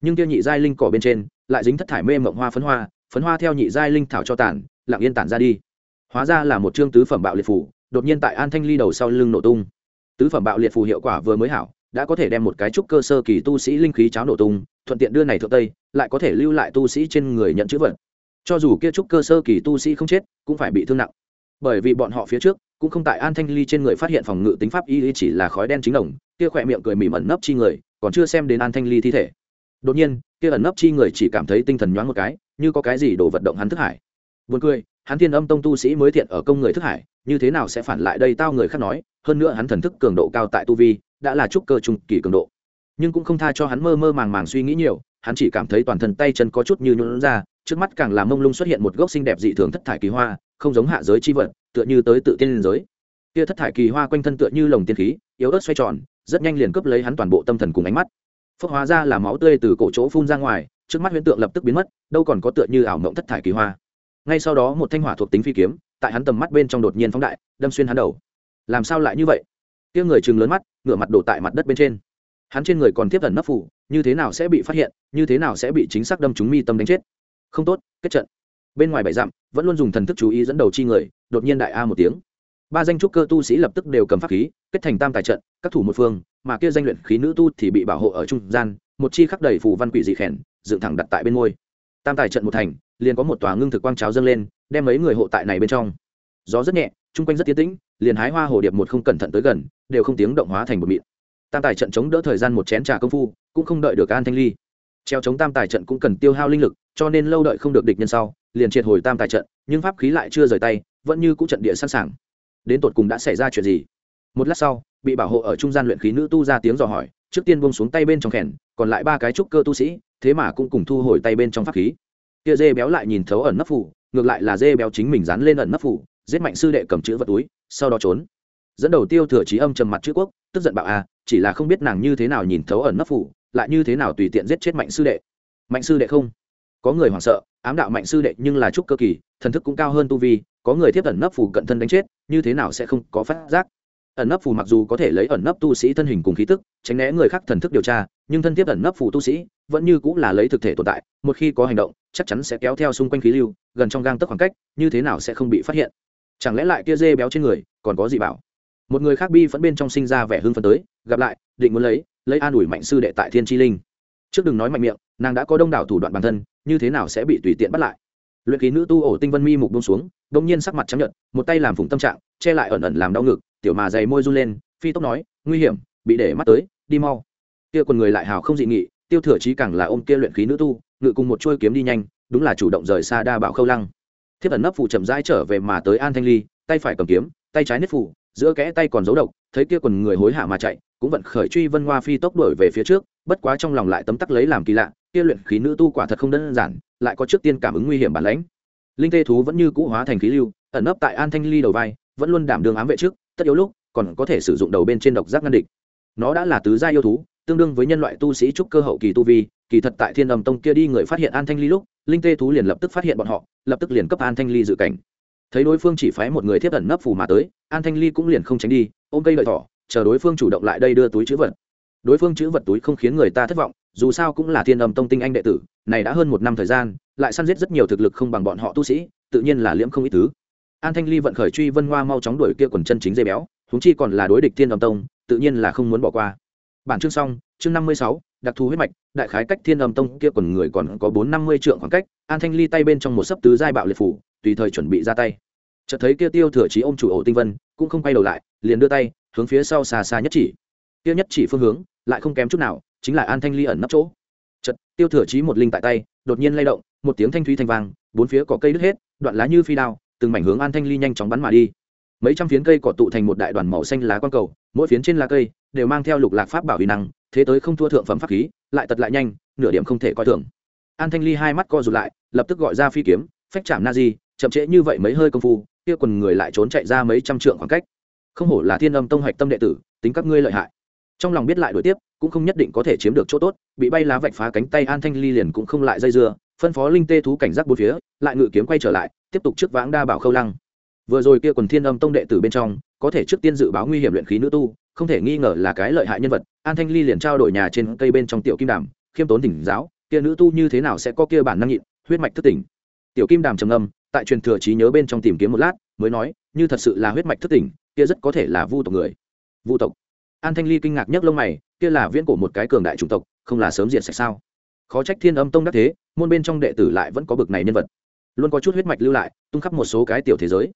Nhưng kia nhị giai linh cỏ bên trên lại dính thất thải mê mộng hoa phấn hoa phấn hoa theo nhị giai linh thảo cho tàn, lặng yên tản ra đi. Hóa ra là một chương tứ phẩm bạo liệt phù, đột nhiên tại an thanh ly đầu sau lưng nổ tung. Tứ phẩm bạo liệt phù hiệu quả vừa mới hảo, đã có thể đem một cái trúc cơ sơ kỳ tu sĩ linh khí cháo nổ tung, thuận tiện đưa này thượng tây, lại có thể lưu lại tu sĩ trên người nhận chữ vật. Cho dù kia trúc cơ sơ kỳ tu sĩ không chết, cũng phải bị thương nặng. Bởi vì bọn họ phía trước, cũng không tại an thanh ly trên người phát hiện phòng ngự tính pháp y chỉ là khói đen chính đồng, kia khỏe miệng cười mỉm ẩn nấp chi người, còn chưa xem đến an thanh ly thi thể đột nhiên, kia ẩn nấp chi người chỉ cảm thấy tinh thần nhoáng một cái, như có cái gì đổ vận động hắn thức hải. Buồn cười, hắn thiên âm tông tu sĩ mới thiện ở công người thức hải, như thế nào sẽ phản lại đây tao người khác nói, hơn nữa hắn thần thức cường độ cao tại tu vi, đã là trúc cơ trung kỳ cường độ. Nhưng cũng không tha cho hắn mơ mơ màng màng suy nghĩ nhiều, hắn chỉ cảm thấy toàn thân tay chân có chút như nhún ra, trước mắt càng làm mông lung xuất hiện một gốc xinh đẹp dị thường thất thải kỳ hoa, không giống hạ giới chi vật, tựa như tới tự tiên liên giới. Kia thất thải kỳ hoa quanh thân tựa như lồng tiên khí, yếu ớt xoay tròn, rất nhanh liền cướp lấy hắn toàn bộ tâm thần cùng ánh mắt phước hóa ra là máu tươi từ cổ chỗ phun ra ngoài, trước mắt huyễn tượng lập tức biến mất, đâu còn có tựa như ảo mộng thất thải kỳ hoa. Ngay sau đó một thanh hỏa thuộc tính phi kiếm, tại hắn tầm mắt bên trong đột nhiên phóng đại, đâm xuyên hắn đầu. Làm sao lại như vậy? Tiếng người chừng lớn mắt, ngửa mặt đổ tại mặt đất bên trên. Hắn trên người còn tiếp thần nấp phủ, như thế nào sẽ bị phát hiện, như thế nào sẽ bị chính xác đâm chúng mi tâm đánh chết? Không tốt, kết trận. Bên ngoài bảy dặm, vẫn luôn dùng thần thức chú ý dẫn đầu chi người, đột nhiên đại a một tiếng ba danh trúc cơ tu sĩ lập tức đều cầm pháp khí, kết thành tam tài trận, các thủ một phương, mà kia danh luyện khí nữ tu thì bị bảo hộ ở trung gian, một chi khắc đầy phù văn quỷ dị khèn, dựng thẳng đặt tại bên ngôi. Tam tài trận một thành, liền có một tòa ngưng thực quang cháo dâng lên, đem mấy người hộ tại này bên trong. Gió rất nhẹ, chung quanh rất tiến tĩnh, liền hái hoa hồ điệp một không cẩn thận tới gần, đều không tiếng động hóa thành một mịn. Tam tài trận chống đỡ thời gian một chén trà công phu, cũng không đợi được an thanh ly. Treo chống tam tài trận cũng cần tiêu hao linh lực, cho nên lâu đợi không được địch nhân sau, liền triệt hồi tam tài trận, nhưng pháp khí lại chưa rời tay, vẫn như cũ trận địa sẵn sàng đến tột cùng đã xảy ra chuyện gì? Một lát sau bị bảo hộ ở trung gian luyện khí nữ tu ra tiếng dò hỏi trước tiên buông xuống tay bên trong khèn còn lại ba cái trúc cơ tu sĩ thế mà cũng cùng thu hồi tay bên trong pháp khí. Kia dê béo lại nhìn thấu ẩn nấp phủ ngược lại là dê béo chính mình dán lên ẩn nấp phủ giết mạnh sư đệ cầm chữ vật túi sau đó trốn. Dẫn đầu tiêu thừa trí âm trầm mặt chữ quốc tức giận bạo a à, chỉ là không biết nàng như thế nào nhìn thấu ẩn nấp phủ lại như thế nào tùy tiện giết chết mạnh sư đệ. Mạnh sư đệ không có người hoảng sợ, ám đạo mạnh sư đệ nhưng là trúc cơ kỳ, thần thức cũng cao hơn tu vi, có người tiếp ẩn nấp phù cận thân đánh chết, như thế nào sẽ không có phát giác? Ẩn nấp phù mặc dù có thể lấy ẩn nấp tu sĩ thân hình cùng khí tức, tránh né người khác thần thức điều tra, nhưng thân thiết ẩn nấp phù tu sĩ vẫn như cũng là lấy thực thể tồn tại, một khi có hành động, chắc chắn sẽ kéo theo xung quanh khí lưu, gần trong gang tấc khoảng cách, như thế nào sẽ không bị phát hiện? Chẳng lẽ lại kia dê béo trên người còn có gì bảo? Một người khác bi vẫn bên trong sinh ra vẻ hưng phấn tới, gặp lại, định muốn lấy lấy an ủi mạnh sư đệ tại thiên tri linh. Trước đừng nói mạnh miệng, nàng đã có đông đảo thủ đoạn bản thân như thế nào sẽ bị tùy tiện bắt lại. Luyện khí nữ tu ổ tinh vân mi mục bông xuống, đông nhiên sắc mặt chấp nhận một tay làm phủng tâm trạng, che lại ẩn ẩn làm đau ngực, tiểu mà dày môi run lên, phi tốc nói, nguy hiểm, bị để mắt tới, đi mau. Kia quần người lại hào không dị nghị, tiêu thừa trí càng là ôm kia luyện khí nữ tu, ngự cùng một chuôi kiếm đi nhanh, đúng là chủ động rời xa đa bảo khâu lăng. Thiếp ẩn nấp phụ chậm rãi trở về mà tới an thanh ly, tay phải cầm kiếm, tay trái nếp phủ giữa kẽ tay còn giấu độc, thấy kia quần người hối hả mà chạy, cũng vận khởi truy vân hoa phi tốc đuổi về phía trước, bất quá trong lòng lại tấm tắc lấy làm kỳ lạ kia luyện khí nữ tu quả thật không đơn giản, lại có trước tiên cảm ứng nguy hiểm bản lãnh. Linh tê thú vẫn như cũ hóa thành khí lưu, ẩn nấp tại an thanh ly đầu vai, vẫn luôn đảm đường ám vệ trước, tất yếu lúc, còn có thể sử dụng đầu bên trên độc giác ngăn địch. Nó đã là tứ gia yêu thú, tương đương với nhân loại tu sĩ trúc cơ hậu kỳ tu vi, kỳ thật tại thiên âm tông kia đi người phát hiện an thanh ly lúc, linh tê thú liền lập tức phát hiện bọn họ, lập tức liền cấp an thanh ly dự cảnh. Thấy đối phương chỉ phái một người thiếp ẩn nấp phù mà tới, an thanh ly cũng liền không tránh đi, ôm cây lợi thỏ, chờ đối phương chủ động lại đây đưa túi chữ vật. Đối phương chữ vật túi không khiến người ta thất vọng dù sao cũng là thiên âm tông tinh anh đệ tử, này đã hơn một năm thời gian, lại săn giết rất nhiều thực lực không bằng bọn họ tu sĩ, tự nhiên là liễm không ít thứ. An thanh ly vận khởi truy vân hoa mau chóng đuổi kia quần chân chính dây béo húng chi còn là đối địch thiên âm tông, tự nhiên là không muốn bỏ qua. Bản chương xong, chương năm mươi sáu, đặc thù huyết mạch, đại khái cách thiên âm tông kia quần người còn có bốn năm mươi trượng khoảng cách, an thanh ly tay bên trong một sấp tứ giai bạo liệt phủ, tùy thời chuẩn bị ra tay. Chợt thấy kia tiêu thừa trí ôm chủ ổ tinh vân, cũng không quay đầu lại, liền đưa tay hướng phía sau xa xa nhất chỉ. Kia nhất chỉ phương hướng, lại không kém chút nào chính là an thanh ly ẩn nấp chỗ. Chật tiêu thừa trí một linh tại tay, đột nhiên lay động, một tiếng thanh thúy thanh vang, bốn phía có cây đứt hết, đoạn lá như phi đao, từng mảnh hướng an thanh ly nhanh chóng bắn mà đi. Mấy trăm phiến cây cỏ tụ thành một đại đoàn màu xanh lá quang cầu, mỗi phiến trên lá cây đều mang theo lục lạc pháp bảo huy năng, thế tới không thua thượng phẩm pháp khí, lại tật lại nhanh, nửa điểm không thể coi thường. An thanh ly hai mắt co rụt lại, lập tức gọi ra phi kiếm, phách chạm na di chậm trễ như vậy mấy hơi công phu, kia quần người lại trốn chạy ra mấy trăm trượng khoảng cách. Không hổ là thiên âm tông hạch tâm đệ tử, tính các ngươi lợi hại trong lòng biết lại đổi tiếp, cũng không nhất định có thể chiếm được chỗ tốt, bị bay lá vạch phá cánh tay an thanh ly liền cũng không lại dây dưa, phân phó linh tê thú cảnh giác bốn phía, lại ngự kiếm quay trở lại, tiếp tục trước vãng đa bảo khâu lăng. Vừa rồi kia quần thiên âm tông đệ tử bên trong, có thể trước tiên dự báo nguy hiểm luyện khí nữ tu, không thể nghi ngờ là cái lợi hại nhân vật, an thanh ly liền trao đổi nhà trên cây bên trong tiểu kim đàm, khiêm tốn tỉnh giáo, kia nữ tu như thế nào sẽ có kia bản năng nhịn, huyết mạch thức tỉnh. Tiểu kim đàm trầm âm tại truyền thừa trí nhớ bên trong tìm kiếm một lát, mới nói, như thật sự là huyết mạch thức tỉnh, kia rất có thể là vu tộc người. Vu tộc an thanh ly kinh ngạc nhấc lông mày kia là viễn cổ một cái cường đại chủng tộc không là sớm diệt sạch sao? Khó trách thiên âm tông đắc thế môn bên trong đệ tử lại vẫn có bực này nhân vật. Luôn có chút huyết mạch lưu lại tung khắp một số cái tiểu thế giới.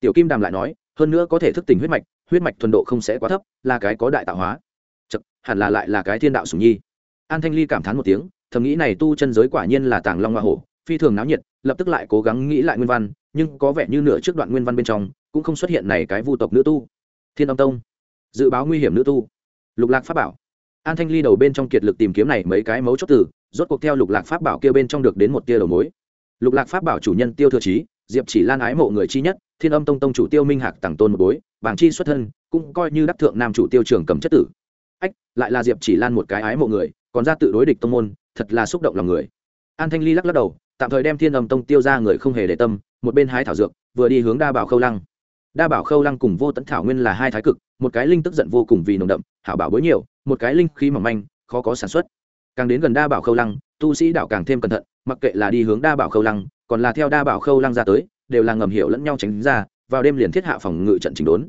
Tiểu kim đàm lại nói hơn nữa có thể thức tỉnh huyết mạch huyết mạch thuần độ không sẽ quá thấp là cái có đại tạo hóa. Chật, hẳn là lại là cái thiên đạo sủng nhi. An thanh ly cảm thán một tiếng thầm nghĩ này tu chân giới quả nhiên là tàng long hoa hổ phi thường náo nhiệt lập tức lại cố gắng nghĩ lại nguyên văn nhưng có vẻ như nửa trước đoạn nguyên văn bên trong cũng không xuất hiện này cái vu tộc nữ tu. Thiên âm tông dự báo nguy hiểm nữ tu. Lục lạc pháp bảo. An thanh ly đầu bên trong kiệt lực tìm kiếm này mấy cái mấu chốt từ, rốt cuộc theo lục lạc pháp bảo kia bên trong được đến một tia đầu mối. Lục lạc pháp bảo chủ nhân tiêu thừa trí diệp chỉ lan ái mộ người chi nhất, thiên âm tông tông chủ tiêu minh hạc tặng tôn một bối bảng chi xuất thân, cũng coi như đắc thượng nam chủ tiêu trường cầm chất tử. Ách, lại là diệp chỉ lan một cái ái mộ người, còn ra tự đối địch tông môn, thật là xúc động lòng người. An thanh ly lắc lắc đầu, tạm thời đem thiên âm tông tiêu ra người không hề để tâm, một bên hái thảo dược, vừa đi hướng đa bảo khâu lăng đa bảo khâu lăng cùng vô tấn thảo nguyên là hai thái cực, một cái linh tức giận vô cùng vì nồng đậm, hảo bảo bối nhiều, một cái linh khí mỏng manh, khó có sản xuất. Càng đến gần đa bảo khâu lăng, tu sĩ đạo càng thêm cẩn thận, mặc kệ là đi hướng đa bảo khâu lăng, còn là theo đa bảo khâu lăng ra tới, đều là ngầm hiểu lẫn nhau tránh ra, vào đêm liền thiết hạ phòng ngự trận chỉnh đốn.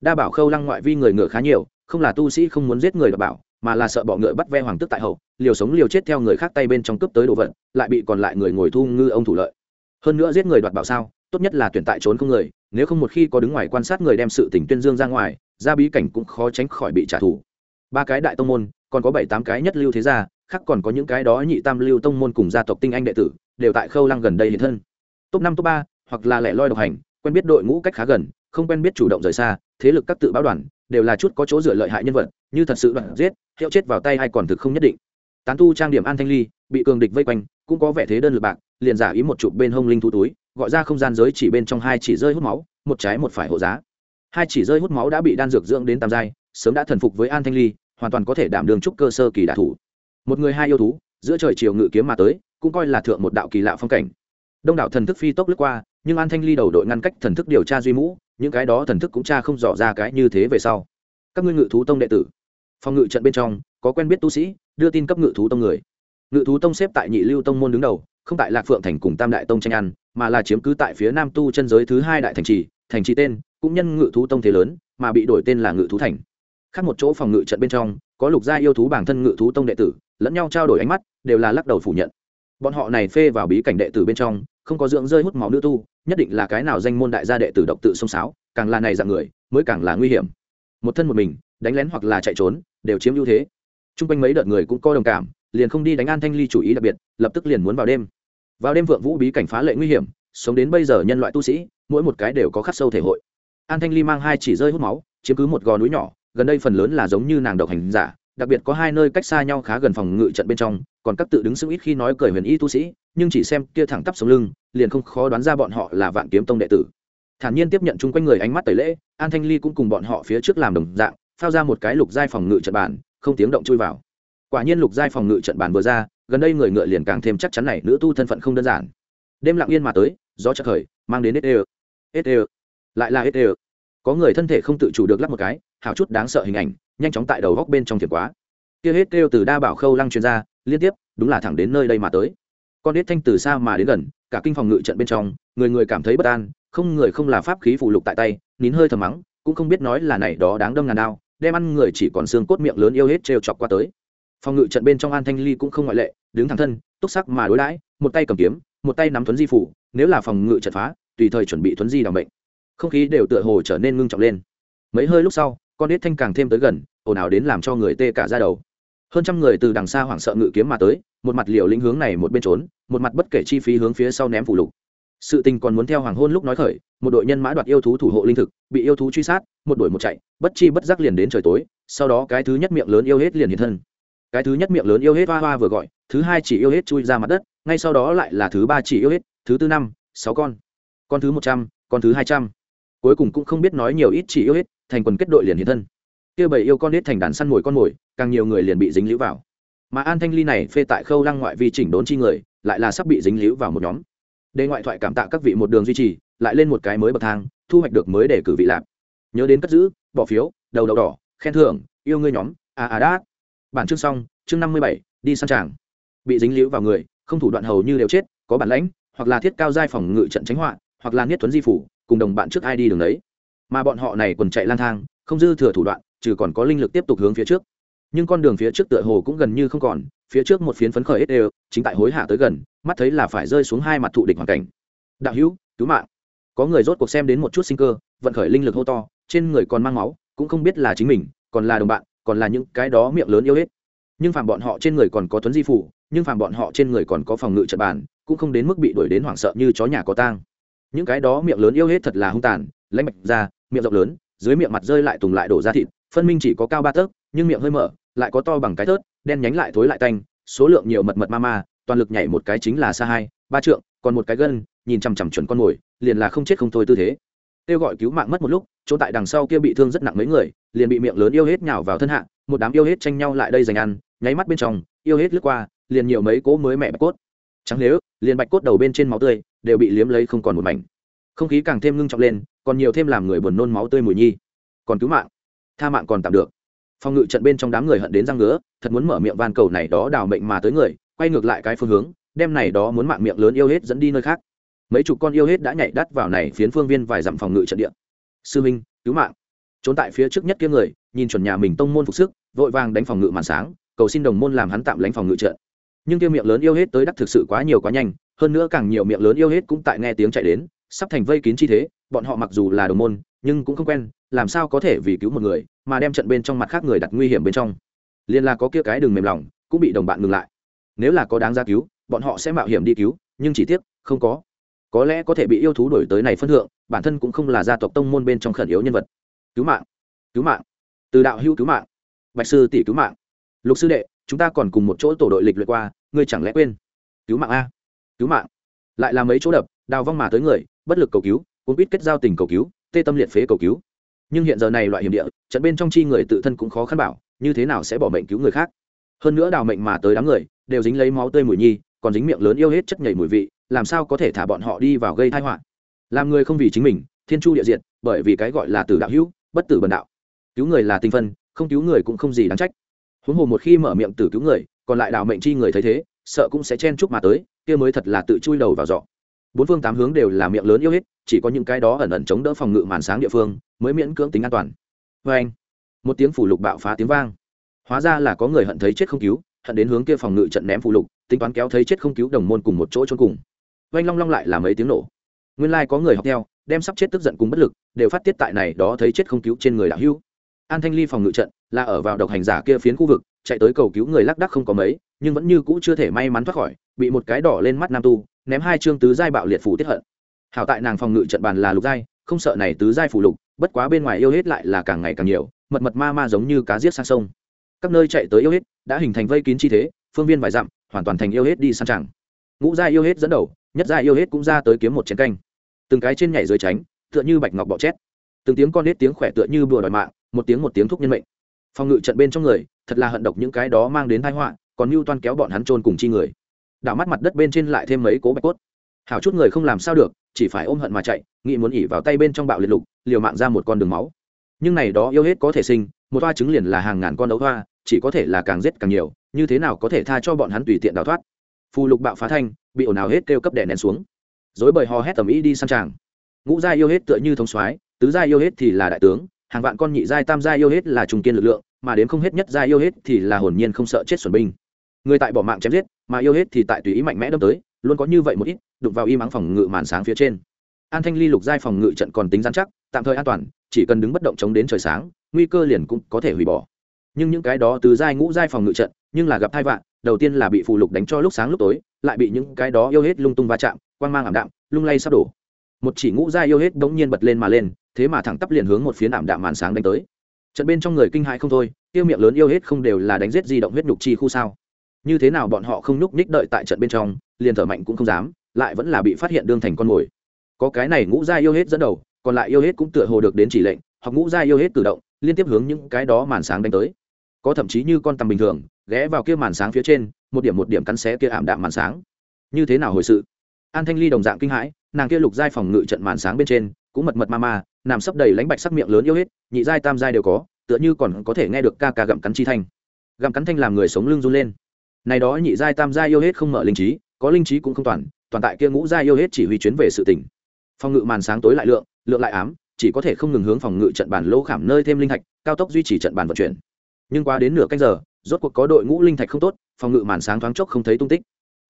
Đa bảo khâu lăng ngoại vi người ngựa khá nhiều, không là tu sĩ không muốn giết người đ bảo, mà là sợ bọ ngựa bắt ve hoàng tức tại hậu, liều sống liều chết theo người khác tay bên trong cướp tới đồ vật, lại bị còn lại người ngồi thu ngư ông thủ lợi. Hơn nữa giết người đoạt bảo sao, tốt nhất là tuyển tại trốn không người nếu không một khi có đứng ngoài quan sát người đem sự tình tuyên dương ra ngoài ra bí cảnh cũng khó tránh khỏi bị trả thù. Ba cái đại tông môn, còn có bảy tám cái nhất lưu thế gia, khác còn có những cái đó nhị tam lưu tông môn cùng gia tộc tinh anh đệ tử, đều tại khâu lăng gần đây hiện thân. Top năm, top ba, hoặc là lẻ loi độc hành, quen biết đội ngũ cách khá gần, không quen biết chủ động rời xa, thế lực các tự báo đoàn, đều là chút có chỗ dựa lợi hại nhân vật, như thật sự đoạn giết, hiệu chết vào tay hay còn thực không nhất định. Tán tu trang điểm an thanh ly, bị cường địch vây quanh, cũng có vẻ thế đơn lực bạc, liền giả ý một chụp bên hông linh thú túi gọi ra không gian giới chỉ bên trong hai chỉ rơi hút máu, một trái một phải hộ giá. Hai chỉ rơi hút máu đã bị đan dược dưỡng đến tam giai, sớm đã thần phục với an thanh ly, hoàn toàn có thể đảm đường trúc cơ sơ kỳ đạ thủ. Một người hai yêu thú, giữa trời chiều ngự kiếm mà tới, cũng coi là thượng một đạo kỳ lạ phong cảnh. Đông đảo thần thức phi tốc lướt qua, nhưng an thanh ly đầu đội ngăn cách thần thức điều tra duy mũ, những cái đó thần thức cũng tra không dò ra cái như thế về sau. Các ngươi ngự thú tông đệ tử, phòng ngự trận bên trong, có quen biết tu sĩ, đưa tin cấp ngự thú tông người. Ngự thú tông xếp tại nhị lưu tông môn đứng đầu, không tại lạc phượng thành cùng tam đại tông tranh ăn mà là chiếm cứ tại phía nam tu chân giới thứ hai đại thành trì thành trì tên, cũng nhân ngự thú tông thế lớn, mà bị đổi tên là ngự thú thành. Khác một chỗ phòng ngự trận bên trong, có lục gia yêu thú bản thân ngự thú tông đệ tử, lẫn nhau trao đổi ánh mắt, đều là lắc đầu phủ nhận. Bọn họ này phê vào bí cảnh đệ tử bên trong, không có dưỡng rơi hút máu nữ tu, nhất định là cái nào danh môn đại gia đệ tử độc tự xông sáo càng là này dạng người, mới càng là nguy hiểm. Một thân một mình, đánh lén hoặc là chạy trốn, đều chiếm ưu thế. Chung quanh mấy đợt người cũng có đồng cảm, liền không đi đánh an thanh ly chủ ý đặc biệt, lập tức liền muốn vào đêm vào đêm vượng vũ bí cảnh phá lệ nguy hiểm, sống đến bây giờ nhân loại tu sĩ, mỗi một cái đều có khắc sâu thể hội. An thanh ly mang hai chỉ rơi hút máu, chiếm cứ một gò núi nhỏ, gần đây phần lớn là giống như nàng độc hành giả, đặc biệt có hai nơi cách xa nhau khá gần phòng ngự trận bên trong, còn các tự đứng sững ít khi nói cười huyền y tu sĩ, nhưng chỉ xem kia thẳng tắp sống lưng, liền không khó đoán ra bọn họ là vạn kiếm tông đệ tử. Thản nhiên tiếp nhận chung quanh người ánh mắt tẩy lễ, an thanh ly cũng cùng bọn họ phía trước làm đồng dạng, phao ra một cái lục giai phòng ngự trận bàn, không tiếng động chui vào. Quả nhiên lục giai phòng ngự trận bàn vừa ra gần đây người ngựa liền càng thêm chắc chắn này, nữ tu thân phận không đơn giản. Đêm lặng yên mà tới, gió chợt khởi, mang đến hết ê hết lại là hết có người thân thể không tự chủ được lắp một cái hào chút đáng sợ hình ảnh, nhanh chóng tại đầu góc bên trong thiền quá. Kia hết kêu từ đa bảo khâu lăng chuyên gia liên tiếp, đúng là thẳng đến nơi đây mà tới. Con đết thanh từ xa mà đến gần, cả kinh phòng ngự trận bên trong, người người cảm thấy bất an, không người không là pháp khí phụ lục tại tay, nín hơi thầm mắng, cũng không biết nói là này đó đáng đâm ngàn đao, đem ăn người chỉ còn xương cốt miệng lớn yêu hết trêu chọc qua tới phòng ngự trận bên trong an thanh ly cũng không ngoại lệ, đứng thẳng thân, túc sắc mà đối đãi, một tay cầm kiếm, một tay nắm thuấn di phủ, nếu là phòng ngự trận phá, tùy thời chuẩn bị thuấn di đ bệnh không khí đều tựa hồ trở nên ngưng trọng lên. Mấy hơi lúc sau, con đít thanh càng thêm tới gần, ồn ào đến làm cho người tê cả ra đầu. Hơn trăm người từ đằng xa hoảng sợ ngự kiếm mà tới, một mặt liều lĩnh hướng này một bên trốn, một mặt bất kể chi phí hướng phía sau ném phủ lục. Sự tình còn muốn theo hoàng hôn lúc nói khởi, một đội nhân mã đoạt yêu thú thủ hộ linh thực, bị yêu thú truy sát, một đuổi một chạy, bất chi bất giác liền đến trời tối, sau đó cái thứ nhất miệng lớn yêu hết liền hiện thân cái thứ nhất miệng lớn yêu hết hoa hoa vừa gọi, thứ hai chỉ yêu hết chui ra mặt đất, ngay sau đó lại là thứ ba chỉ yêu hết, thứ tư năm, sáu con. Con thứ một trăm, con thứ hai trăm. Cuối cùng cũng không biết nói nhiều ít chỉ yêu hết, thành quần kết đội liền hiện thân. Kia bảy yêu con hết thành đàn săn mồi con mồi, càng nhiều người liền bị dính lũ vào. Mà an thanh ly này phê tại khâu lăng ngoại vi chỉnh đốn chi người, lại là sắp bị dính lũ vào một nhóm. Đề ngoại thoại cảm tạ các vị một đường duy trì, lại lên một cái mới bậc thang, thu hoạch được mới để cử vị lạc. Nhớ đến cất giữ, bỏ phiếu, đầu đầu đỏ, khen thưởng, yêu ngươi nhóm à à đã bản chương xong, chương năm mươi bảy, đi săn tràng. Bị dính líu vào người, không thủ đoạn hầu như đều chết, có bản lãnh, hoặc là thiết cao giai phòng ngự trận tránh họa, hoặc là niết tuấn di phủ, cùng đồng bạn trước ai đi đường đấy. Mà bọn họ này còn chạy lang thang, không dư thừa thủ đoạn, trừ còn có linh lực tiếp tục hướng phía trước. Nhưng con đường phía trước tựa hồ cũng gần như không còn, phía trước một phiến phấn khởi hết đều, chính tại hối hạ tới gần, mắt thấy là phải rơi xuống hai mặt thụ địch hoàn cảnh. Đạo hữu, cứu mạng. Có người rốt cuộc xem đến một chút sinh cơ, vận khởi linh lực hô to, trên người còn mang máu, cũng không biết là chính mình, còn là đồng bạn còn là những cái đó miệng lớn yêu hết. Nhưng phàm bọn họ trên người còn có tuấn di phủ, nhưng phàm bọn họ trên người còn có phòng ngự trận bàn, cũng không đến mức bị đuổi đến hoảng sợ như chó nhà có tang. Những cái đó miệng lớn yêu hết thật là hung tàn, lãnh mạch ra, miệng rộng lớn, dưới miệng mặt rơi lại tùng lại đổ ra thịt, phân minh chỉ có cao ba tấc, nhưng miệng hơi mở, lại có to bằng cái thớt đen nhánh lại thối lại tanh, số lượng nhiều mật mật ma ma, toàn lực nhảy một cái chính là xa hai, ba trượng, còn một cái gân, nhìn chằm chằm chuẩn con mồi, liền là không chết không thôi tư thế kêu gọi cứu mạng mất một lúc, chỗ tại đằng sau kia bị thương rất nặng mấy người, liền bị miệng lớn yêu hết nhào vào thân hạ, một đám yêu hết tranh nhau lại đây giành ăn, nháy mắt bên trong, yêu hết lướt qua, liền nhiều mấy cỗ mới mẹ bạch cốt. Chẳng nếu, liền bạch cốt đầu bên trên máu tươi đều bị liếm lấy không còn một mảnh. Không khí càng thêm ngưng trọng lên, còn nhiều thêm làm người buồn nôn máu tươi mùi nhi. Còn cứu mạng, tha mạng còn tạm được. Phòng ngự trận bên trong đám người hận đến răng ngứa, thật muốn mở miệng van cầu này đó đào mệnh mà tới người, quay ngược lại cái phương hướng, đem này đó muốn mạng miệng lớn yêu hết dẫn đi nơi khác mấy chục con yêu hết đã nhảy đắt vào này phiến phương viên vài dặm phòng ngự trận địa. Sư minh, cứu mạng. Trốn tại phía trước nhất kia người, nhìn chuẩn nhà mình tông môn phục sức, vội vàng đánh phòng ngự màn sáng, cầu xin đồng môn làm hắn tạm lánh phòng ngự trận. Nhưng kia miệng lớn yêu hết tới đắc thực sự quá nhiều quá nhanh, hơn nữa càng nhiều miệng lớn yêu hết cũng tại nghe tiếng chạy đến, sắp thành vây kín chi thế, bọn họ mặc dù là đồng môn, nhưng cũng không quen, làm sao có thể vì cứu một người, mà đem trận bên trong mặt khác người đặt nguy hiểm bên trong. Liên là có kia cái đường mềm lòng, cũng bị đồng bạn ngừng lại. Nếu là có đáng ra cứu, bọn họ sẽ mạo hiểm đi cứu, nhưng chỉ tiếc, không có có lẽ có thể bị yêu thú đổi tới này phân thượng, bản thân cũng không là gia tộc tông môn bên trong khẩn yếu nhân vật. Cứu mạng cứu mạng. Từ đạo hữu cứu mạng, bạch sư tỷ cứu mạng. Lục sư đệ, chúng ta còn cùng một chỗ tổ đội lịch luyện qua, ngươi chẳng lẽ quên? Cứu mạng a, cứu mạng. Lại là mấy chỗ đập, đào vong mà tới người, bất lực cầu cứu cũng biết kết giao tình cầu cứu, tê tâm liệt phế cầu cứu. Nhưng hiện giờ này loại hiểm địa, trận bên trong chi người tự thân cũng khó khăn bảo, như thế nào sẽ bỏ mệnh cứu người khác? Hơn nữa đào mệnh mà tới đám người, đều dính lấy máu tươi mùi nhi còn dính miệng lớn yêu hết chất nhảy mùi vị, làm sao có thể thả bọn họ đi vào gây tai họa? Làm người không vì chính mình, thiên chu địa diện bởi vì cái gọi là tử đạo hữu, bất tử bần đạo. Cứu người là tinh phân, không cứu người cũng không gì đáng trách. Huống hồ một khi mở miệng tử cứu người, còn lại đào mệnh chi người thấy thế, sợ cũng sẽ chen chúc mà tới, kia mới thật là tự chui đầu vào giọ. Bốn phương tám hướng đều là miệng lớn yêu hết, chỉ có những cái đó ẩn ẩn chống đỡ phòng ngự màn sáng địa phương, mới miễn cưỡng tính an toàn. Vê anh, một tiếng phủ lục bạo phá tiếng vang. Hóa ra là có người hận thấy chết không cứu, hận đến hướng kia phòng ngự trận ném phủ lục tính toán kéo thấy chết không cứu đồng môn cùng một chỗ trốn cùng. Oanh long long lại là mấy tiếng nổ. Nguyên lai có người học theo, đem sắp chết tức giận cùng bất lực, đều phát tiết tại này đó thấy chết không cứu trên người đạo hưu an thanh ly phòng ngự trận, là ở vào độc hành giả kia phiến khu vực, chạy tới cầu cứu người lác đắc không có mấy, nhưng vẫn như cũ chưa thể may mắn thoát khỏi, bị một cái đỏ lên mắt nam tu, ném hai chương tứ giai bạo liệt phủ tiết hận. Hảo tại nàng phòng ngự trận bàn là lục giai, không sợ này tứ giai phủ lục, bất quá bên ngoài yêu hết lại là càng ngày càng nhiều, mật mật ma ma giống như cá giết sang sông. Các nơi chạy tới yêu hết, đã hình thành vây kín chi thế, phương viên vài dặm hoàn toàn thành yêu hết đi săn chẳng. Ngũ gia yêu hết dẫn đầu, nhất gia yêu hết cũng ra tới kiếm một chén canh. Từng cái trên nhảy dưới tránh, tựa như bạch ngọc bọ chét. Từng tiếng con nết tiếng khỏe tựa như bùa đòi mạng, một tiếng một tiếng thúc nhân mệnh. Phòng ngự trận bên trong người, thật là hận độc những cái đó mang đến tai họa, còn mưu toan kéo bọn hắn trôn cùng chi người. Đảo mắt mặt đất bên trên lại thêm mấy cố bạch cốt. Hảo chút người không làm sao được, chỉ phải ôm hận mà chạy, nghĩ muốn ỉ vào tay bên trong bạo liệt lục, liều mạng ra một con đường máu. Nhưng này đó yêu hết có thể sinh, một toa trứng liền là hàng ngàn con đấu hoa chỉ có thể là càng giết càng nhiều, như thế nào có thể tha cho bọn hắn tùy tiện đào thoát? Phù lục bạo phá thanh, bị ồn ào hết kêu cấp đè nén xuống. Dối bời hò hét tầm ý đi săn tràng. Ngũ gia yêu hết tựa như thống soái, tứ gia yêu hết thì là đại tướng, hàng vạn con nhị giai, tam gia yêu hết là trung kiên lực lượng, mà đến không hết nhất gia yêu hết thì là hồn nhiên không sợ chết xuẩn binh. Người tại bỏ mạng chém giết, mà yêu hết thì tại tùy ý mạnh mẽ đâm tới, luôn có như vậy một ít, đụng vào y mắng phòng ngự màn sáng phía trên. An thanh ly lục giai phòng ngự trận còn tính giám chắc, tạm thời an toàn, chỉ cần đứng bất động chống đến trời sáng, nguy cơ liền cũng có thể hủy bỏ nhưng những cái đó từ giai ngũ giai phòng ngự trận, nhưng là gặp thai vạn đầu tiên là bị phù lục đánh cho lúc sáng lúc tối, lại bị những cái đó yêu hết lung tung va chạm, quang mang ảm đạm, lung lay sắp đổ. Một chỉ ngũ giai yêu hết bỗng nhiên bật lên mà lên, thế mà thẳng tắp liền hướng một phía ảm đạm màn sáng đánh tới. Trận bên trong người kinh hãi không thôi tiêu miệng lớn yêu hết không đều là đánh giết di động huyết nhục chi khu sao? Như thế nào bọn họ không nhúc nhích đợi tại trận bên trong, liền thở mạnh cũng không dám, lại vẫn là bị phát hiện đương thành con mồi. Có cái này ngũ gia yêu hết dẫn đầu, còn lại yêu hết cũng tựa hồ được đến chỉ lệnh hoặc ngũ gia yêu hết tự động, liên tiếp hướng những cái đó màn sáng đánh tới có thậm chí như con tầm bình thường, ghé vào kia màn sáng phía trên, một điểm một điểm cắn xé kia ảm đạm màn sáng. Như thế nào hồi sự? An thanh ly đồng dạng kinh hãi, nàng kia lục giai phòng ngự trận màn sáng bên trên, cũng mật mật ma ma, nằm sấp đầy lánh bạch sắc miệng lớn yêu hết, nhị giai tam giai đều có, tựa như còn có thể nghe được ca ca gặm cắn chi thanh. Gặm cắn thanh làm người sống lưng run lên. Này đó nhị giai tam giai yêu hết không mở linh trí, có linh trí cũng không toàn toàn tại kia ngũ giai yêu hết chỉ huy chuyến về sự tỉnh phòng ngự màn sáng tối lại lượng lượng lại ám, chỉ có thể không ngừng hướng phòng ngự trận bàn lỗ khảm nơi thêm linh thạch cao tốc duy trì trận bàn vận chuyển nhưng qua đến nửa canh giờ, rốt cuộc có đội ngũ linh thạch không tốt, phòng ngự màn sáng thoáng chốc không thấy tung tích.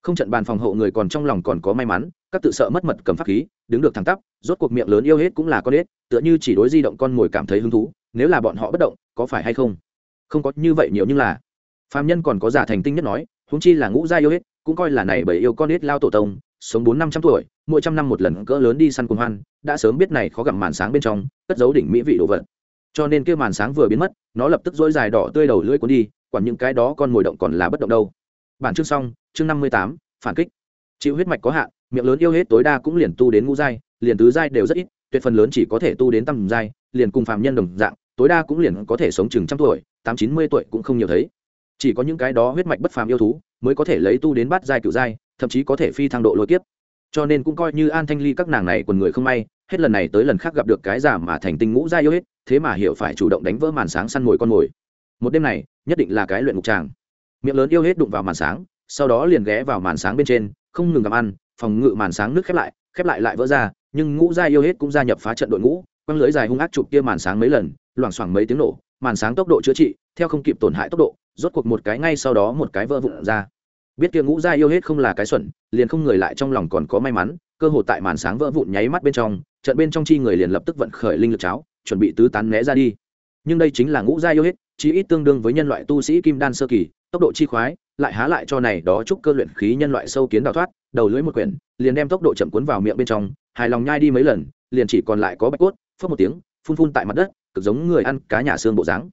Không trận bàn phòng hộ người còn trong lòng còn có may mắn, các tự sợ mất mật cầm pháp khí, đứng được thẳng tắp, rốt cuộc miệng lớn yêu hết cũng là con hết tựa như chỉ đối di động con mồi cảm thấy hứng thú, nếu là bọn họ bất động, có phải hay không? Không có, như vậy nhiều nhưng là. Phạm nhân còn có giả thành tinh nhất nói húng chi là ngũ gia yêu hết, cũng coi là này bởi yêu con hết lao tổ tông, sống bốn năm trăm tuổi, mỗi trăm năm một lần cỡ lớn đi săn cùng hoan, đã sớm biết này khó gặm màn sáng bên trong, cất giấu đỉnh mỹ vị đồ vật cho nên kia màn sáng vừa biến mất, nó lập tức dỗi dài đỏ tươi đầu lưỡi cuốn đi còn những cái đó con mồi động còn là bất động đâu. Bản chương xong, chương năm mươi tám, phản kích. Chịu huyết mạch có hạn, miệng lớn yêu hết tối đa cũng liền tu đến ngũ giai, liền tứ giai đều rất ít, tuyệt phần lớn chỉ có thể tu đến tầm giai, liền cùng phàm nhân đồng dạng, tối đa cũng liền có thể sống chừng trăm tuổi, tám chín mươi tuổi cũng không nhiều thấy. Chỉ có những cái đó huyết mạch bất phàm yêu thú mới có thể lấy tu đến bát giai cựu giai, thậm chí có thể phi thăng độ lôi kiếp. Cho nên cũng coi như an thanh ly các nàng này quần người không may hết lần này tới lần khác gặp được cái giả mà thành tinh ngũ giai yêu hết, thế mà hiểu phải chủ động đánh vỡ màn sáng săn mồi con mồi. Một đêm này, nhất định là cái luyện ngục tràng. Miệng lớn yêu hết đụng vào màn sáng, sau đó liền ghé vào màn sáng bên trên, không ngừng gặm ăn, phòng ngự màn sáng nước khép lại khép lại lại vỡ ra, nhưng ngũ giai yêu hết cũng gia nhập phá trận đội ngũ, quăng lưới dài hung ác chụp kia màn sáng mấy lần, loảng xoảng mấy tiếng nổ, màn sáng tốc độ chữa trị, theo không kịp tổn hại tốc độ, rốt cuộc một cái ngay sau đó một cái vỡ vụn ra. Biết kia ngũ giai yêu hết không là cái xuẩn, liền không người lại trong lòng còn có may mắn, cơ hội tại màn sáng vỡ vụn nháy mắt bên trong trận bên trong chi người liền lập tức vận khởi linh lực cháo, chuẩn bị tứ tán né ra đi. Nhưng đây chính là ngũ giai yêu hết chí ít tương đương với nhân loại tu sĩ kim đan sơ kỳ, tốc độ chi khoái, lại há lại cho này đó chúc cơ luyện khí nhân loại sâu kiến đào thoát, đầu lưỡi một quyển, liền đem tốc độ chậm cuốn vào miệng bên trong, hài lòng nhai đi mấy lần, liền chỉ còn lại có bạch cốt phớt một tiếng, phun phun tại mặt đất, cực giống người ăn cá nhà xương bộ dáng.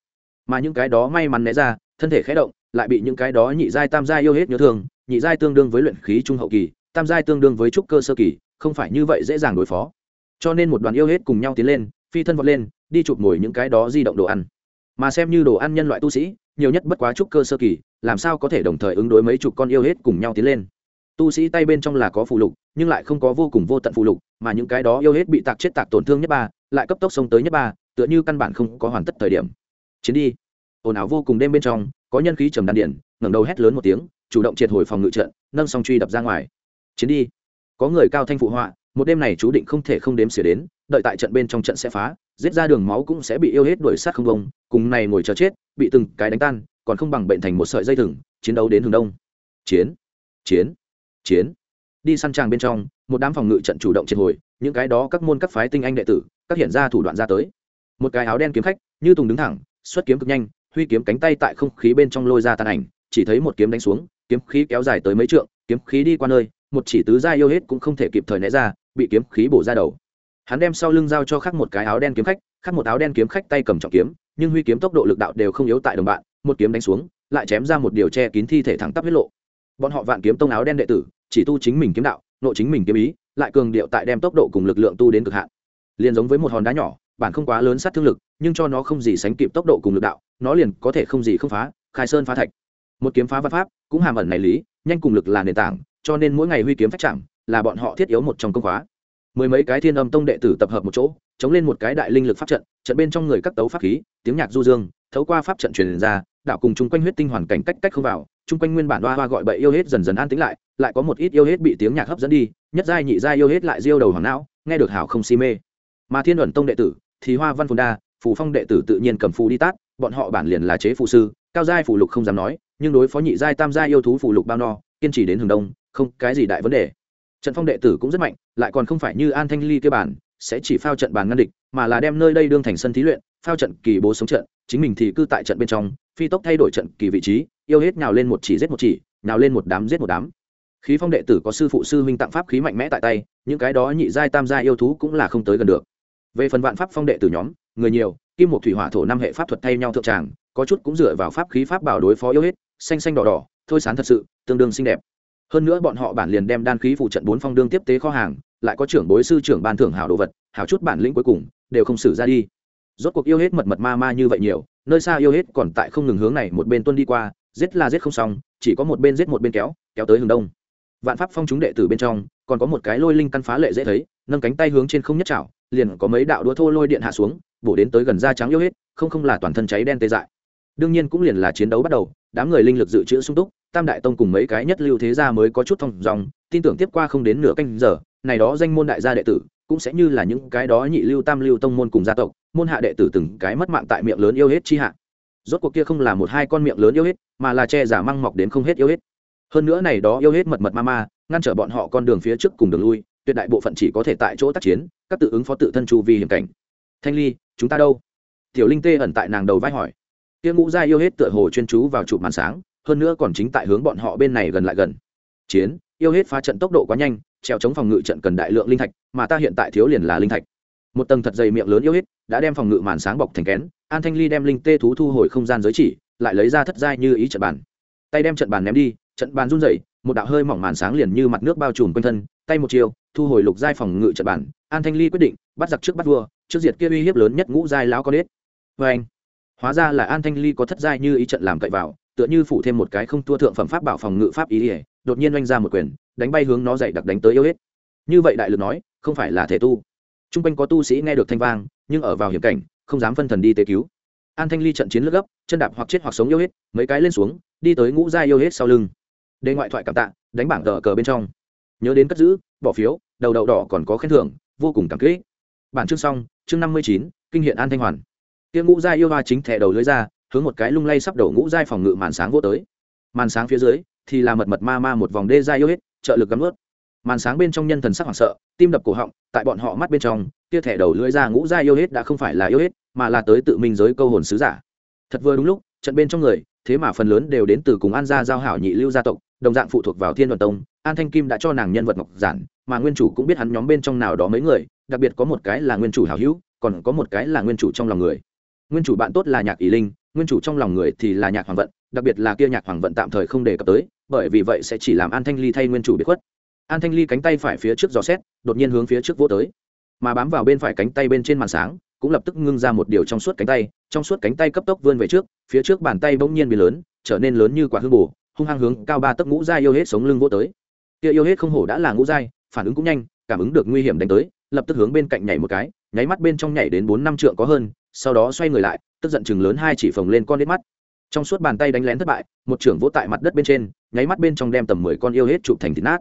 Mà những cái đó may mắn né ra, thân thể khẽ động, lại bị những cái đó nhị giai tam giai yêu hết nhớ thương, nhị giai tương đương với luyện khí trung hậu kỳ, tam giai tương đương với trúc cơ sơ kỳ, không phải như vậy dễ dàng đối phó cho nên một đoàn yêu hết cùng nhau tiến lên, phi thân vọt lên, đi chụp mồi những cái đó di động đồ ăn. Mà xem như đồ ăn nhân loại tu sĩ, nhiều nhất bất quá trúc cơ sơ kỳ, làm sao có thể đồng thời ứng đối mấy chục con yêu hết cùng nhau tiến lên? Tu sĩ tay bên trong là có phụ lục, nhưng lại không có vô cùng vô tận phụ lục, mà những cái đó yêu hết bị tạc chết tạc tổn thương nhất ba, lại cấp tốc xông tới nhất ba, tựa như căn bản không có hoàn tất thời điểm. Chiến đi. Ồn ào vô cùng đêm bên trong, có nhân khí trầm đan điện, ngẩng đầu hét lớn một tiếng, chủ động triệt hồi phòng ngự trận, nâng song truy đập ra ngoài. Chiến đi. Có người cao thanh phụ họa một đêm này chú định không thể không đếm xỉa đến, đợi tại trận bên trong trận sẽ phá, giết ra đường máu cũng sẽ bị yêu hết đuổi sát không bông, cùng này ngồi chờ chết, bị từng cái đánh tan, còn không bằng bệnh thành một sợi dây thừng, chiến đấu đến hướng đông. Chiến chiến chiến. Đi săn tràng bên trong, một đám phòng ngự trận chủ động triệt hồi, những cái đó các môn các phái tinh anh đệ tử, các hiện ra thủ đoạn ra tới. Một cái áo đen kiếm khách, như tùng đứng thẳng, xuất kiếm cực nhanh, huy kiếm cánh tay tại không khí bên trong lôi ra tàn ảnh, chỉ thấy một kiếm đánh xuống, kiếm khí kéo dài tới mấy trượng, kiếm khí đi qua nơi, một chỉ tứ gia yêu hết cũng không thể kịp thời né ra bị kiếm khí bổ ra đầu. Hắn đem sau lưng giao cho khác một cái áo đen kiếm khách khác một áo đen kiếm khách tay cầm trọng kiếm, nhưng huy kiếm tốc độ lực đạo đều không yếu tại đồng bạn, một kiếm đánh xuống, lại chém ra một điều che kín thi thể thẳng tắp huyết lộ. Bọn họ vạn kiếm tông áo đen đệ tử, chỉ tu chính mình kiếm đạo, nộ chính mình kiếm ý, lại cường điệu tại đem tốc độ cùng lực lượng tu đến cực hạn. Liền giống với một hòn đá nhỏ, bản không quá lớn sát thương lực, nhưng cho nó không gì sánh kịp tốc độ cùng lực đạo, nó liền có thể không gì không phá, khai sơn phá thạch. Một kiếm phá văn pháp, cũng hàm ẩn này lý, nhanh cùng lực là nền tảng, cho nên mỗi ngày huy kiếm phách chạm là bọn họ thiết yếu một trong công khóa. Mười mấy cái thiên âm tông đệ tử tập hợp một chỗ, chống lên một cái đại linh lực pháp trận trận bên trong người các tấu pháp khí, tiếng nhạc du dương, thấu qua pháp trận truyền ra, đạo cùng chung quanh huyết tinh hoàn cảnh cách cách không vào, chung quanh nguyên bản hoa hoa gọi bậy yêu hết dần dần an tĩnh lại lại có một ít yêu hết bị tiếng nhạc hấp dẫn đi, nhất giai nhị giai yêu hết lại diêu đầu hoàng não, nghe được hảo không si mê. Mà thiên luận tông đệ tử, thì hoa văn phồn đa, phù phong đệ tử tự nhiên cầm phù đi tát, bọn họ bản liền là chế phù sư, cao giai phù lục không dám nói, nhưng đối phó nhị giai tam giai yêu thú phù lục bao no, kiên trì đến hướng đông, không cái gì đại vấn đề trận phong đệ tử cũng rất mạnh, lại còn không phải như an thanh ly kia bản, sẽ chỉ phao trận bàn ngăn địch, mà là đem nơi đây đương thành sân thí luyện, phao trận kỳ bố sống trận, chính mình thì cư tại trận bên trong, phi tốc thay đổi trận kỳ vị trí, yêu hết nhào lên một chỉ giết một chỉ, nhào lên một đám giết một đám. Khí phong đệ tử có sư phụ sư huynh tặng pháp khí mạnh mẽ tại tay, những cái đó nhị giai tam giai yêu thú cũng là không tới gần được. Về phần vạn pháp phong đệ tử nhóm, người nhiều, kim một thủy hỏa thổ năm hệ pháp thuật thay nhau thượng tràng, có chút cũng dựa vào pháp khí pháp bảo đối phó yêu hết, xanh xanh đỏ đỏ, thôi sán thật sự, tương đương xinh đẹp hơn nữa bọn họ bản liền đem đan khí phụ trận bốn phong đương tiếp tế kho hàng, lại có trưởng bối sư trưởng ban thưởng hảo đồ vật, hảo chút bản lĩnh cuối cùng, đều không xử ra đi. Rốt cuộc yêu hết mật mật ma ma như vậy nhiều, nơi xa yêu hết còn tại không ngừng hướng này một bên tuân đi qua, giết là giết không xong, chỉ có một bên giết một bên kéo kéo tới hướng đông. Vạn pháp phong chúng đệ tử bên trong, còn có một cái lôi linh căn phá lệ dễ thấy, nâng cánh tay hướng trên không nhất chảo, liền có mấy đạo đũa thô lôi điện hạ xuống, bổ đến tới gần da trắng yêu hết, không không là toàn thân cháy đen tê dại. Đương nhiên cũng liền là chiến đấu bắt đầu đám người linh lực dự trữ sung túc, tam đại tông cùng mấy cái nhất lưu thế gia mới có chút thông dòng, tin tưởng tiếp qua không đến nửa canh giờ, này đó danh môn đại gia đệ tử, cũng sẽ như là những cái đó nhị lưu tam lưu tông môn cùng gia tộc, môn hạ đệ tử từng cái mất mạng tại miệng lớn yêu hết chi hạ. Rốt cuộc kia không là một hai con miệng lớn yêu hết, mà là che giả măng mọc đến không hết yêu hết. Hơn nữa này đó yêu hết mật mật ma ma, ngăn trở bọn họ con đường phía trước cùng đường lui, tuyệt đại bộ phận chỉ có thể tại chỗ tác chiến, các tự ứng phó tự thân chu vi hiểm cảnh. Thanh ly, chúng ta đâu? Tiểu linh tê ẩn tại nàng đầu vai hỏi kia ngũ gia yêu hết tựa hồ chuyên chú vào chụp màn sáng, hơn nữa còn chính tại hướng bọn họ bên này gần lại gần. Chiến, yêu hết phá trận tốc độ quá nhanh treo chống phòng ngự trận cần đại lượng linh thạch, mà ta hiện tại thiếu liền là linh thạch. Một tầng thật dày miệng lớn yêu hết, đã đem phòng ngự màn sáng bọc thành kén, an thanh ly đem linh tê thú thu hồi không gian giới chỉ, lại lấy ra thất giai như ý trận bàn. Tay đem trận bàn ném đi, trận bàn run rẩy, một đạo hơi mỏng màn sáng liền như mặt nước bao trùm quanh thân, tay một chiều, thu hồi lục giai phòng ngự trận bàn. An thanh ly quyết định, bắt giặc trước bắt vua, trước diệt kia uy hiếp lớn nhất ngũ giai lão con ếch. Vê anh hóa ra là an thanh ly có thất giai như ý trận làm cậy vào, tựa như phủ thêm một cái không thua thượng phẩm pháp bảo phòng ngự pháp ý ỉa đột nhiên oanh ra một quyền, đánh bay hướng nó dậy đặc đánh tới yêu hết. Như vậy đại lực nói, không phải là thể tu. T r u n g quanh có tu sĩ nghe được thanh vang, nhưng ở vào hiểm cảnh, không dám phân thần đi tế cứu. An thanh ly trận chiến lướt gấp, chân đạp hoặc chết hoặc sống yêu hết, mấy cái lên xuống, đi tới ngũ gia yêu hết sau lưng. Đề ngoại thoại cảm tạ, đánh bảng tờ cờ bên trong. Nhớ đến cất giữ, bỏ phiếu, đầu đậu đỏ còn có khen thưởng, vô cùng cảm kỹ bản chương xong, chương năm mươi chín, kinh hiện an thanh hoàn tiếng ngũ giai yêu hoa chính thẻ đầu lưới ra, hướng một cái lung lay sắp đổ ngũ giai phòng ngự màn sáng vô tới. Màn sáng phía dưới, thì là mật mật ma ma một vòng đê giai yêu hết, trợ lực gắm ướt màn sáng bên trong nhân thần sắc hoảng sợ, tim đập cổ họng, tại bọn họ mắt bên trong tia thẻ đầu lưỡi ra ngũ giai yêu hết đã không phải là yêu hết, mà là tới tự minh giới câu hồn sứ giả. Thật vừa đúng lúc, trận bên trong người, thế mà phần lớn đều đến từ cùng an gia giao hảo nhị lưu gia tộc, đồng dạng phụ thuộc vào thiên đoàn tông, an thanh kim đã cho nàng nhân vật ngọc giản, mà nguyên chủ cũng biết hắn nhóm bên trong nào đó mấy người, đặc biệt có một cái là nguyên chủ hảo hữu, còn có một cái là nguyên chủ trong lòng người nguyên chủ bạn tốt là nhạc ý linh, nguyên chủ trong lòng người thì là nhạc hoàng vận, đặc biệt là kia nhạc hoàng vận tạm thời không đề cập tới, bởi vì vậy sẽ chỉ làm an thanh ly thay nguyên chủ bị khuất. An thanh ly cánh tay phải phía trước gió xét, đột nhiên hướng phía trước vô tới. Mà bám vào bên phải cánh tay bên trên màn sáng, cũng lập tức ngưng ra một điều trong suốt cánh tay, trong suốt cánh tay cấp tốc vươn về trước, phía trước bàn tay bỗng nhiên bị lớn, trở nên lớn như quả hương bù, hung hăng hướng cao ba tấc ngũ giai yêu hết sống lưng vô tới. Kia yêu hết không hổ đã là ngũ giai, phản ứng cũng nhanh, cảm ứng được nguy hiểm đánh tới, lập tức hướng bên cạnh nhảy một cái, nháy mắt bên trong nhảy đến bốn năm trượng có hơn sau đó xoay người lại, tức giận chừng lớn hai chỉ phồng lên con đít mắt. Trong suốt bàn tay đánh lén thất bại, một trưởng vỗ tại mặt đất bên trên, nháy mắt bên trong đem tầm mười con yêu hết chụp thành thịt nát.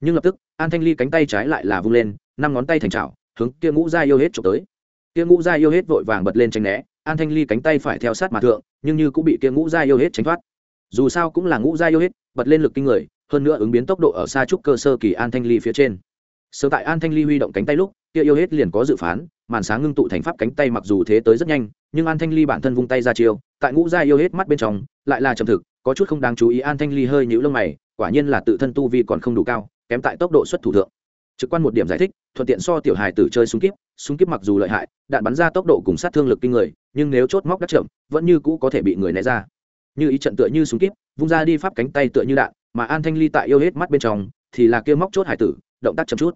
Nhưng lập tức, an thanh ly cánh tay trái lại là vung lên, năm ngón tay thành chảo, hướng kia ngũ gia yêu hết chụp tới. Kia ngũ gia yêu hết vội vàng bật lên tranh né, an thanh ly cánh tay phải theo sát mà thượng, nhưng như cũng bị kia ngũ gia yêu hết tránh thoát. Dù sao cũng là ngũ gia yêu hết, bật lên lực kinh người, hơn nữa ứng biến tốc độ ở xa trúc cơ sơ kỳ an thanh ly phía trên. Sơ tại an thanh ly huy động cánh tay lúc, kia yêu hết liền có dự phán màn sáng ngưng tụ thành pháp cánh tay mặc dù thế tới rất nhanh, nhưng an thanh ly bản thân vung tay ra chiêu, tại ngũ gia yêu hết mắt bên trong, lại là trầm thực, có chút không đáng chú ý an thanh ly hơi nhũ lông mày, quả nhiên là tự thân tu vi còn không đủ cao, kém tại tốc độ xuất thủ thượng. Trực quan một điểm giải thích, thuận tiện so tiểu hài tử chơi súng kíp súng kíp mặc dù lợi hại, đạn bắn ra tốc độ cùng sát thương lực kinh người, nhưng nếu chốt móc đắc chậm, vẫn như cũ có thể bị người né ra. Như ý trận tựa như súng kíp, vung ra đi pháp cánh tay tựa như đạn, mà an thanh ly tại yêu hết mắt bên trong, thì là kia móc chốt hải tử, động tác chậm chút.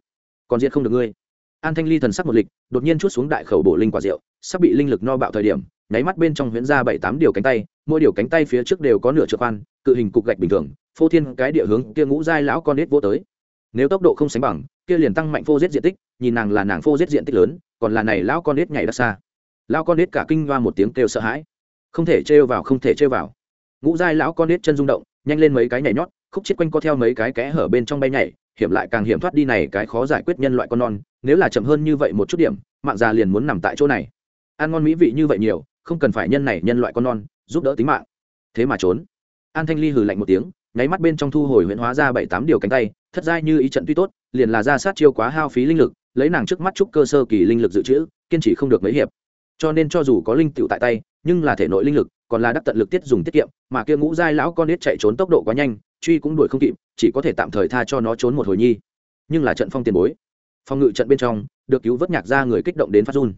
Còn diện không được ngươi an thanh ly thần sắc một lịch, đột nhiên chút xuống đại khẩu bổ linh quả rượu, sắp bị linh lực no bạo thời điểm, nháy mắt bên trong huyễn ra bảy tám điều cánh tay, mỗi điều cánh tay phía trước đều có nửa trượt khoan, cự hình cục gạch bình thường, phô thiên cái địa hướng kia ngũ giai lão con nết vô tới. Nếu tốc độ không sánh bằng, kia liền tăng mạnh phô giết diện tích, nhìn nàng là nàng phô giết diện tích lớn, còn là này lão con nết nhảy đất xa. Lão con nết cả kinh hoa một tiếng kêu sợ hãi. Không thể trêu vào, không thể trêu vào. Ngũ giai lão con nết chân rung động, nhanh lên mấy cái nhảy nhót, khúc chết quanh co theo mấy cái kẽ hở bên trong bay nhảy hiểm lại càng hiểm thoát đi này cái khó giải quyết nhân loại con non, nếu là chậm hơn như vậy một chút điểm, mạng già liền muốn nằm tại chỗ này. Ăn ngon mỹ vị như vậy nhiều, không cần phải nhân này nhân loại con non, giúp đỡ tính mạng. Thế mà trốn. An thanh ly hừ lạnh một tiếng, nháy mắt bên trong thu hồi huyễn hóa ra bảy tám điều cánh tay thất giai như ý trận tuy tốt, liền là ra sát chiêu quá hao phí linh lực, lấy nàng trước mắt trúc cơ sơ kỳ linh lực dự trữ, kiên trì không được mấy hiệp. Cho nên cho dù có linh tựu tại tay, nhưng là thể nội linh lực, còn là đắc tận lực tiết dùng tiết kiệm, mà kia ngũ giai lão con nết chạy trốn tốc độ quá nhanh truy cũng đuổi không kịp, chỉ có thể tạm thời tha cho nó trốn một hồi nhi. Nhưng là trận phong tiền bối. Phong ngự trận bên trong, được cứu vớt nhạc ra người kích động đến phát run.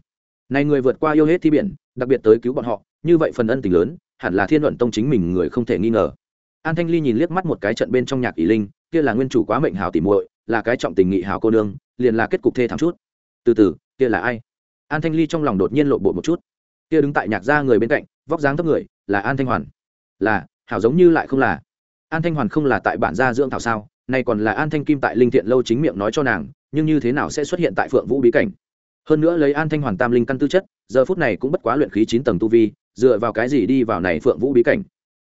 Này người vượt qua yêu hết thi biển, đặc biệt tới cứu bọn họ, như vậy phần ân tình lớn, hẳn là thiên luận tông chính mình người không thể nghi ngờ. An thanh ly nhìn liếc mắt một cái trận bên trong nhạc ỷ linh, kia là nguyên chủ quá mệnh hào tỉ muội, là cái trọng tình nghị hào cô nương, liền là kết cục thê thảm chút. Từ từ, kia là ai? An thanh ly trong lòng đột nhiên lộ bộ một chút. Kia đứng tại nhạc gia người bên cạnh, vóc dáng thấp người, là an thanh hoàn. Là, hảo giống như lại không là an thanh hoàn không là tại bản gia dưỡng thảo sao, nay còn là an thanh kim tại linh thiện lâu chính miệng nói cho nàng, nhưng như thế nào sẽ xuất hiện tại phượng vũ bí cảnh? Hơn nữa lấy an thanh hoàn tam linh căn tư chất, giờ phút này cũng bất quá luyện khí chín tầng tu vi, dựa vào cái gì đi vào này phượng vũ bí cảnh?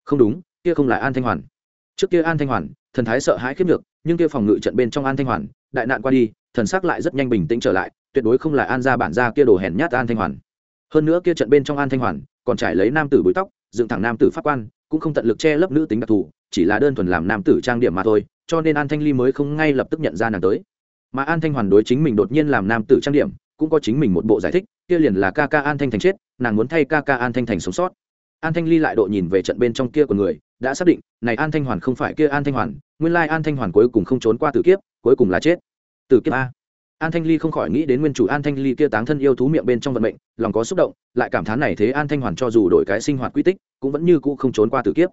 Không đúng, kia không là an thanh hoàn. Trước kia an thanh hoàn, thần thái sợ hãi khiếp được nhưng kia phòng ngự trận bên trong an thanh hoàn, đại nạn qua đi, thần sắc lại rất nhanh bình tĩnh trở lại, tuyệt đối không là an gia bản gia kia đồ hèn nhát an thanh hoàn. Hơn nữa kia trận bên trong an thanh hoàn, còn trải lấy nam tử búi tóc, dựng thẳng nam tử pháp quan, cũng không tận lực che lấp nữ tính đặc thù chỉ là đơn thuần làm nam tử trang điểm mà thôi cho nên an thanh ly mới không ngay lập tức nhận ra nàng tới mà an thanh hoàn đối chính mình đột nhiên làm nam tử trang điểm cũng có chính mình một bộ giải thích kia liền là ca ca an thanh thành chết nàng muốn thay ca ca an thanh thành sống sót an thanh ly lại độ nhìn về trận bên trong kia của người đã xác định này an thanh hoàn không phải kia an thanh hoàn nguyên lai an thanh hoàn cuối cùng không trốn qua tử kiếp cuối cùng là chết tử kiếp a an thanh ly không khỏi nghĩ đến nguyên chủ an thanh ly kia táng thân yêu thú miệng bên trong vận mệnh lòng có xúc động lại cảm thán này thế an thanh hoàn cho dù đổi cái sinh hoạt quy tích cũng vẫn như cũ không trốn qua tử kiếp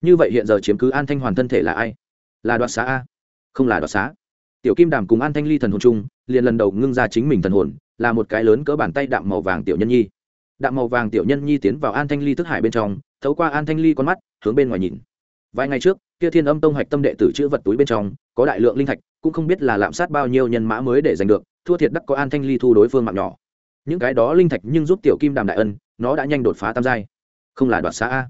như vậy hiện giờ chiếm cứ an thanh hoàn thân thể là ai? Là đoạt xá a? Không là đoạt xá. Tiểu kim đàm cùng an thanh ly thần hồn chung, liền lần đầu ngưng ra chính mình thần hồn, là một cái lớn cỡ bàn tay đạm màu vàng tiểu nhân nhi. Đạm màu vàng tiểu nhân nhi tiến vào an thanh ly thức hải bên trong, thấu qua an thanh ly con mắt, hướng bên ngoài nhìn. Vài ngày trước, kia thiên âm tông hạch tâm đệ tử chữ vật túi bên trong, có đại lượng linh thạch, cũng không biết là lạm sát bao nhiêu nhân mã mới để giành được, thua thiệt đắc có an thanh ly thu đối phương mạng nhỏ. Những cái đó linh thạch nhưng giúp tiểu kim đàm đại ân, nó đã nhanh đột phá tam giai. Không là đoạt xã a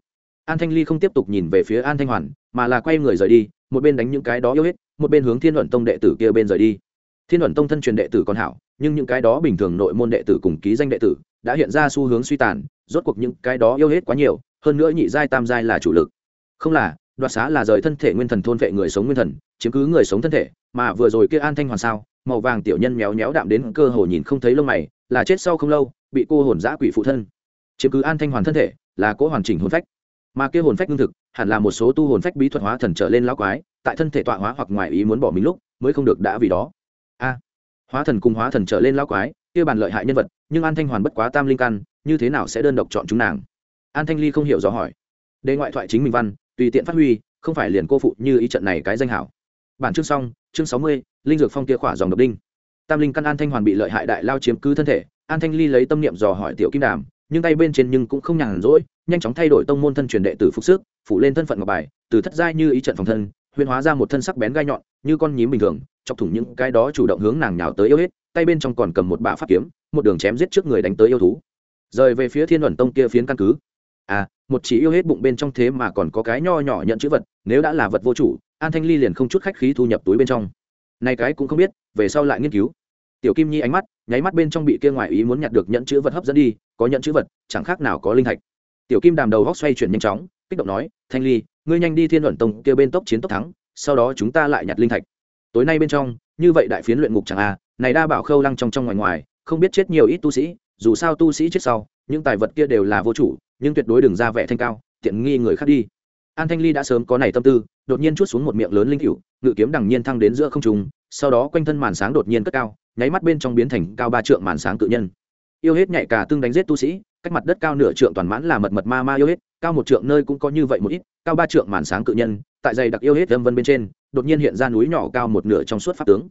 an thanh ly không tiếp tục nhìn về phía an thanh hoàn, mà là quay người rời đi, một bên đánh những cái đó yêu hết, một bên hướng thiên luận tông đệ tử kia bên rời đi. Thiên luận tông thân truyền đệ tử còn hảo, nhưng những cái đó bình thường nội môn đệ tử cùng ký danh đệ tử đã hiện ra xu hướng suy tàn, rốt cuộc những cái đó yêu hết quá nhiều, hơn nữa nhị giai tam giai là chủ lực. Không là, đoạt xá là rời thân thể nguyên thần thôn vệ người sống nguyên thần, chiếm cứ người sống thân thể, mà vừa rồi kia an thanh hoàn sao, màu vàng tiểu nhân méo méo đạm đến cơ hồ nhìn không thấy lông mày, là chết sau không lâu, bị cô hồn giã quỷ phụ thân. Chiếm cứ an thanh hoàn thân thể, là cỗ hoàn chỉnh hồn phách mà kia hồn phách ngưng thực hẳn là một số tu hồn phách bí thuật hóa thần trở lên lão quái, tại thân thể tọa hóa hoặc ngoài ý muốn bỏ mình lúc mới không được đã vì đó. A à, hóa thần cùng hóa thần trở lên lão quái, kia bàn lợi hại nhân vật, nhưng an thanh hoàn bất quá tam linh căn, như thế nào sẽ đơn độc chọn chúng nàng? An thanh ly không hiểu rõ hỏi. Đề ngoại thoại chính mình văn, tùy tiện phát huy, không phải liền cô phụ như ý trận này cái danh hảo. Bản chương xong, chương sáu mươi, linh dược phong kia khỏa dòng độc đinh. Tam linh căn an thanh hoàn bị lợi hại đại lao chiếm cứ thân thể, an thanh ly lấy tâm niệm dò hỏi tiểu kim đàm, nhưng tay bên trên nhưng cũng không nhàn rỗi nhanh chóng thay đổi tông môn thân truyền đệ tử phục sức, phủ lên thân phận ngọc bài, từ thất giai như ý trận phòng thân, huyền hóa ra một thân sắc bén gai nhọn, như con nhím bình thường, chọc thủng những cái đó chủ động hướng nàng nhào tới yêu hết, tay bên trong còn cầm một bả pháp kiếm, một đường chém giết trước người đánh tới yêu thú. Rời về phía thiên luận tông kia phiến căn cứ. À một chỉ yêu hết bụng bên trong thế mà còn có cái nho nhỏ nhận chữ vật, nếu đã là vật vô chủ, an thanh ly liền không chút khách khí thu nhập túi bên trong. Này cái cũng không biết, về sau lại nghiên cứu. Tiểu kim nhi ánh mắt, nháy mắt bên trong bị kia ngoài ý muốn nhặt được nhận chữ vật hấp dẫn đi, có nhận chữ vật, chẳng khác nào có linh thạch tiểu kim đàm đầu góc xoay chuyển nhanh chóng kích động nói thanh ly ngươi nhanh đi thiên luận tông kia bên tốc chiến tốc thắng sau đó chúng ta lại nhặt linh thạch. Tối nay bên trong như vậy đại phiến luyện ngục chẳng a à, này đa bảo khâu lăng trong trong ngoài ngoài không biết chết nhiều ít tu sĩ dù sao tu sĩ chết sau những tài vật kia đều là vô chủ nhưng tuyệt đối đừng ra vẻ thanh cao tiện nghi người khác đi. An thanh ly đã sớm có này tâm tư đột nhiên chút xuống một miệng lớn linh cựu ngự kiếm đằng nhiên thăng đến giữa không trung sau đó quanh thân màn sáng đột nhiên cất cao nháy mắt bên trong biến thành cao ba trượng màn sáng tự nhân yêu hết nhạy cả tương đánh giết tu sĩ, cách mặt đất cao nửa trượng toàn mãn là mật mật ma ma yêu hết, cao một trượng nơi cũng có như vậy một ít, cao ba trượng màn sáng cự nhân, tại dày đặc yêu hết lâm vân bên trên, đột nhiên hiện ra núi nhỏ cao một nửa trong suốt pháp tướng.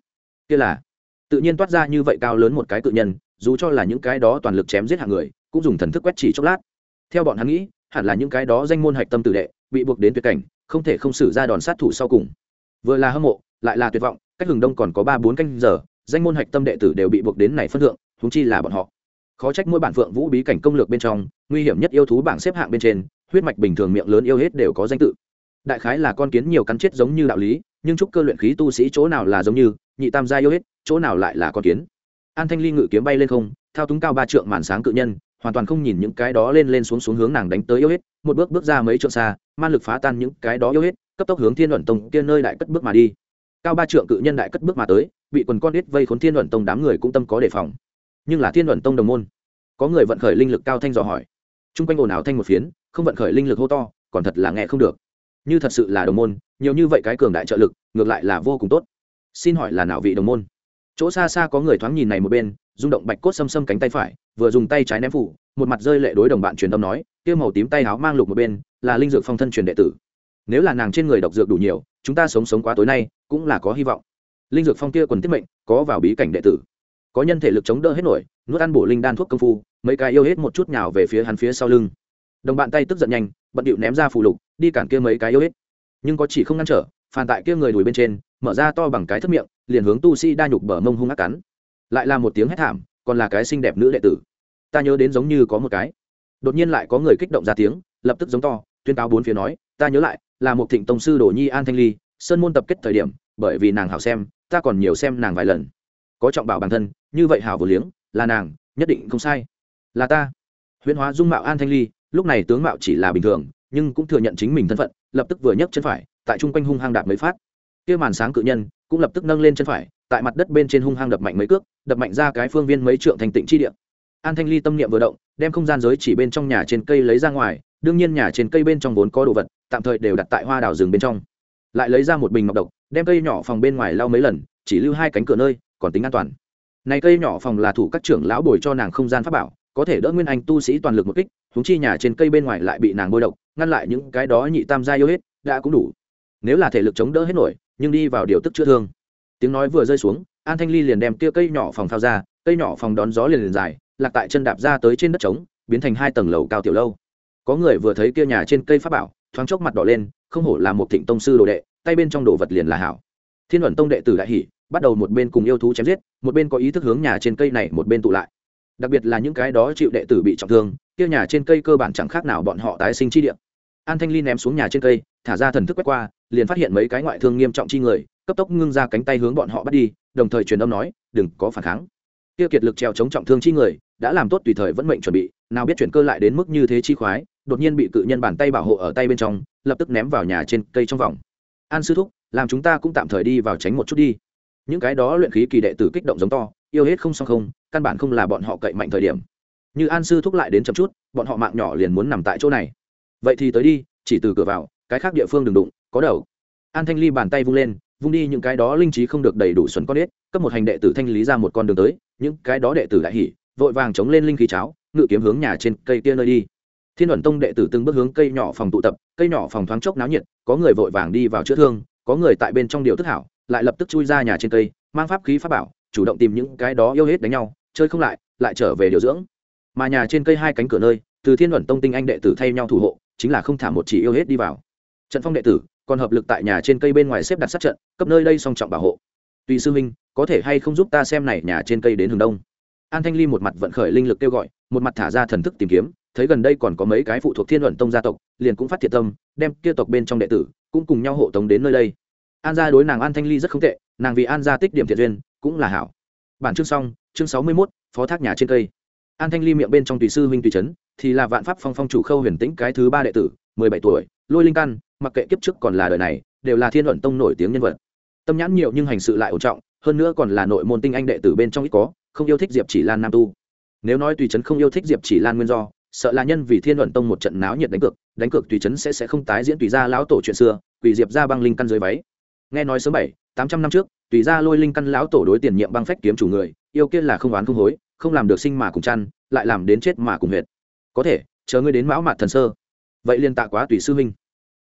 Kia là, tự nhiên toát ra như vậy cao lớn một cái cự nhân, dù cho là những cái đó toàn lực chém giết hàng người, cũng dùng thần thức quét chỉ chốc lát. Theo bọn hắn nghĩ, hẳn là những cái đó danh môn hạch tâm tử đệ, bị buộc đến tuyệt cảnh, không thể không xử ra đòn sát thủ sau cùng. Vừa là hâm mộ, lại là tuyệt vọng, cách hừng đông còn có ba bốn canh giờ, danh môn hạch tâm đệ tử đều bị buộc đến này phân thượng húng chi là bọn họ khó trách mỗi bản phượng vũ bí cảnh công lược bên trong, nguy hiểm nhất yêu thú bảng xếp hạng bên trên, huyết mạch bình thường miệng lớn yêu hết đều có danh tự. Đại khái là con kiến nhiều cắn chết giống như đạo lý, nhưng chúc cơ luyện khí tu sĩ chỗ nào là giống như, nhị tam gia yêu hết, chỗ nào lại là con kiến. An thanh ly ngự kiếm bay lên không, thao túng cao ba trượng màn sáng cự nhân, hoàn toàn không nhìn những cái đó lên lên xuống xuống hướng nàng đánh tới yêu hết, một bước bước ra mấy trượng xa, man lực phá tan những cái đó yêu hết, cấp tốc hướng thiên luận tông kia nơi đại cất bước mà đi. Cao ba trượng cự nhân đại cất bước mà tới, bị quần con đít vây khốn thiên luận tông đám người cũng tâm có đề phòng nhưng là thiên luận tông đồng môn. Có người vận khởi linh lực cao thanh dò hỏi. Chung quanh ồn ào thanh một phiến, không vận khởi linh lực hô to, còn thật là nghe không được. Như thật sự là đồng môn, nhiều như vậy cái cường đại trợ lực, ngược lại là vô cùng tốt. Xin hỏi là nào vị đồng môn? Chỗ xa xa có người thoáng nhìn này một bên, rung động bạch cốt xâm xâm cánh tay phải, vừa dùng tay trái ném phủ, một mặt rơi lệ đối đồng bạn truyền âm nói, kia màu tím tay áo mang lục một bên, là linh dược phong thân truyền đệ tử. Nếu là nàng trên người độc dược đủ nhiều, chúng ta sống sống quá tối nay, cũng là có hy vọng. Linh dược phong kia quần tiết mệnh, có vào bí cảnh đệ tử có nhân thể lực chống đỡ hết nổi, nuốt ăn bổ linh đan thuốc công phu, mấy cái yêu hết một chút nhào về phía hắn phía sau lưng. Đồng bạn tay tức giận nhanh, bận điệu ném ra phù lục, đi cản kia mấy cái yêu hết. Nhưng có chỉ không ngăn trở, phản tại kia người đùi bên trên, mở ra to bằng cái thất miệng, liền hướng tu sĩ đa nhục bờ mông hung ác cắn. Lại là một tiếng hét thảm, còn là cái xinh đẹp nữ đệ tử. Ta nhớ đến giống như có một cái. Đột nhiên lại có người kích động ra tiếng, lập tức giống to, tuyên cáo bốn phía nói, ta nhớ lại, là một thịnh tông sư đồ nhi an thanh ly, sơn môn tập kết thời điểm, bởi vì nàng hảo xem, ta còn nhiều xem nàng vài lần. Có trọng bảo bản thân như vậy hảo vừa liếng, là nàng, nhất định không sai. Là ta. Huyễn hóa dung mạo an thanh ly, lúc này tướng mạo chỉ là bình thường, nhưng cũng thừa nhận chính mình thân phận, lập tức vừa nhấc chân phải, tại chung quanh hung hăng đạp mấy phát. Kia màn sáng cự nhân, cũng lập tức nâng lên chân phải, tại mặt đất bên trên hung hăng đập mạnh mấy cước, đập mạnh ra cái phương viên mấy trượng thành tịnh chi địa. An thanh ly tâm niệm vừa động, đem không gian giới chỉ bên trong nhà trên cây lấy ra ngoài, đương nhiên nhà trên cây bên trong vốn có đồ vật, tạm thời đều đặt tại hoa đào rừng bên trong. Lại lấy ra một bình ngọc độc, đem cây nhỏ phòng bên ngoài lau mấy lần, chỉ lưu hai cánh cửa nơi, còn tính an toàn này cây nhỏ phòng là thủ các trưởng lão bồi cho nàng không gian pháp bảo, có thể đỡ nguyên anh tu sĩ toàn lực một kích húng chi nhà trên cây bên ngoài lại bị nàng bôi độc, ngăn lại những cái đó nhị tam gia yêu hết, đã cũng đủ. Nếu là thể lực chống đỡ hết nổi, nhưng đi vào điều tức chữa thương. Tiếng nói vừa rơi xuống, an thanh ly liền đem tia cây nhỏ phòng thao ra, cây nhỏ phòng đón gió liền liền dài, lạc tại chân đạp ra tới trên đất trống, biến thành hai tầng lầu cao tiểu lâu. Có người vừa thấy kia nhà trên cây pháp bảo, thoáng chốc mặt đỏ lên, không hổ là một thịnh tông sư đồ đệ, tay bên trong đồ vật liền là hảo. Thiên luận tông đệ tử đại hỉ bắt đầu một bên cùng yêu thú chém giết, một bên có ý thức hướng nhà trên cây này một bên tụ lại. Đặc biệt là những cái đó chịu đệ tử bị trọng thương, kia nhà trên cây cơ bản chẳng khác nào bọn họ tái sinh chi địa. An thanh ly ném xuống nhà trên cây, thả ra thần thức quét qua, liền phát hiện mấy cái ngoại thương nghiêm trọng chi người, cấp tốc ngưng ra cánh tay hướng bọn họ bắt đi, đồng thời truyền âm nói, đừng có phản kháng. Kia kiệt lực treo chống trọng thương chi người, đã làm tốt tùy thời vẫn mệnh chuẩn bị, nào biết chuyển cơ lại đến mức như thế chi khoái, đột nhiên bị cự nhân bàn tay bảo hộ ở tay bên trong, lập tức ném vào nhà trên cây trong vòng. An sư thúc, làm chúng ta cũng tạm thời đi vào tránh một chút đi những cái đó luyện khí kỳ đệ tử kích động giống to, yêu hết không xong không, căn bản không là bọn họ cậy mạnh thời điểm. Như an sư thúc lại đến chậm chút, bọn họ mạng nhỏ liền muốn nằm tại chỗ này. Vậy thì tới đi, chỉ từ cửa vào, cái khác địa phương đừng đụng, có đầu. An thanh ly bàn tay vung lên, vung đi những cái đó linh trí không được đầy đủ xuẩn con ếch, cấp một hành đệ tử thanh lý ra một con đường tới, những cái đó đệ tử đại hỉ, vội vàng chống lên linh khí cháo, ngự kiếm hướng nhà trên cây kia nơi đi. Thiên ẩn tông đệ tử từng bước hướng cây nhỏ phòng tụ tập, cây nhỏ phòng thoáng chốc náo nhiệt, có người vội vàng đi vào chữa thương, có người tại bên trong điều thức hảo lại lập tức chui ra nhà trên cây, mang pháp khí pháp bảo, chủ động tìm những cái đó yêu hết đánh nhau, chơi không lại lại trở về điều dưỡng. Mà nhà trên cây hai cánh cửa nơi, từ thiên luận tông tinh anh đệ tử thay nhau thủ hộ, chính là không thả một chỉ yêu hết đi vào. Trận phong đệ tử, còn hợp lực tại nhà trên cây bên ngoài xếp đặt sát trận, cấp nơi đây song trọng bảo hộ. Tùy sư minh có thể hay không giúp ta xem này nhà trên cây đến hướng đông? An thanh ly một mặt vận khởi linh lực kêu gọi, một mặt thả ra thần thức tìm kiếm, thấy gần đây còn có mấy cái phụ thuộc thiên luận tông gia tộc, liền cũng phát thiệt tâm, đem kia tộc bên trong đệ tử, cũng cùng nhau hộ tống đến nơi đây an gia đối nàng an thanh ly rất không tệ, nàng vì an gia tích điểm thiện duyên cũng là hảo. Bản chương xong, chương sáu mươi mốt, phó thác nhà trên cây. An thanh ly miệng bên trong tùy sư huynh tùy trấn thì là vạn pháp phong phong chủ khâu huyền tĩnh cái thứ ba đệ tử, mười bảy tuổi, lôi linh căn, mặc kệ kiếp trước còn là đời này, đều là thiên luận tông nổi tiếng nhân vật. Tâm nhãn nhiều nhưng hành sự lại ổn trọng, hơn nữa còn là nội môn tinh anh đệ tử bên trong ít có, không yêu thích diệp chỉ lan nam tu. Nếu nói tùy trấn không yêu thích diệp chỉ lan nguyên do, sợ là nhân vì thiên luận tông một trận náo nhiệt đánh cược đánh cược tùy trấn sẽ sẽ không tái diễn tùy ra lão tổ chuyện xưa quỷ diệp ra băng linh căn dưới váy nghe nói sớm bảy, tám trăm năm trước, tùy ra lôi linh căn lão tổ đối tiền nhiệm băng phách kiếm chủ người, yêu kia là không oán không hối, không làm được sinh mà cùng chăn, lại làm đến chết mà cùng huyệt. Có thể, chờ ngươi đến mão mạt thần sơ. Vậy liên tạ quá tùy sư huynh.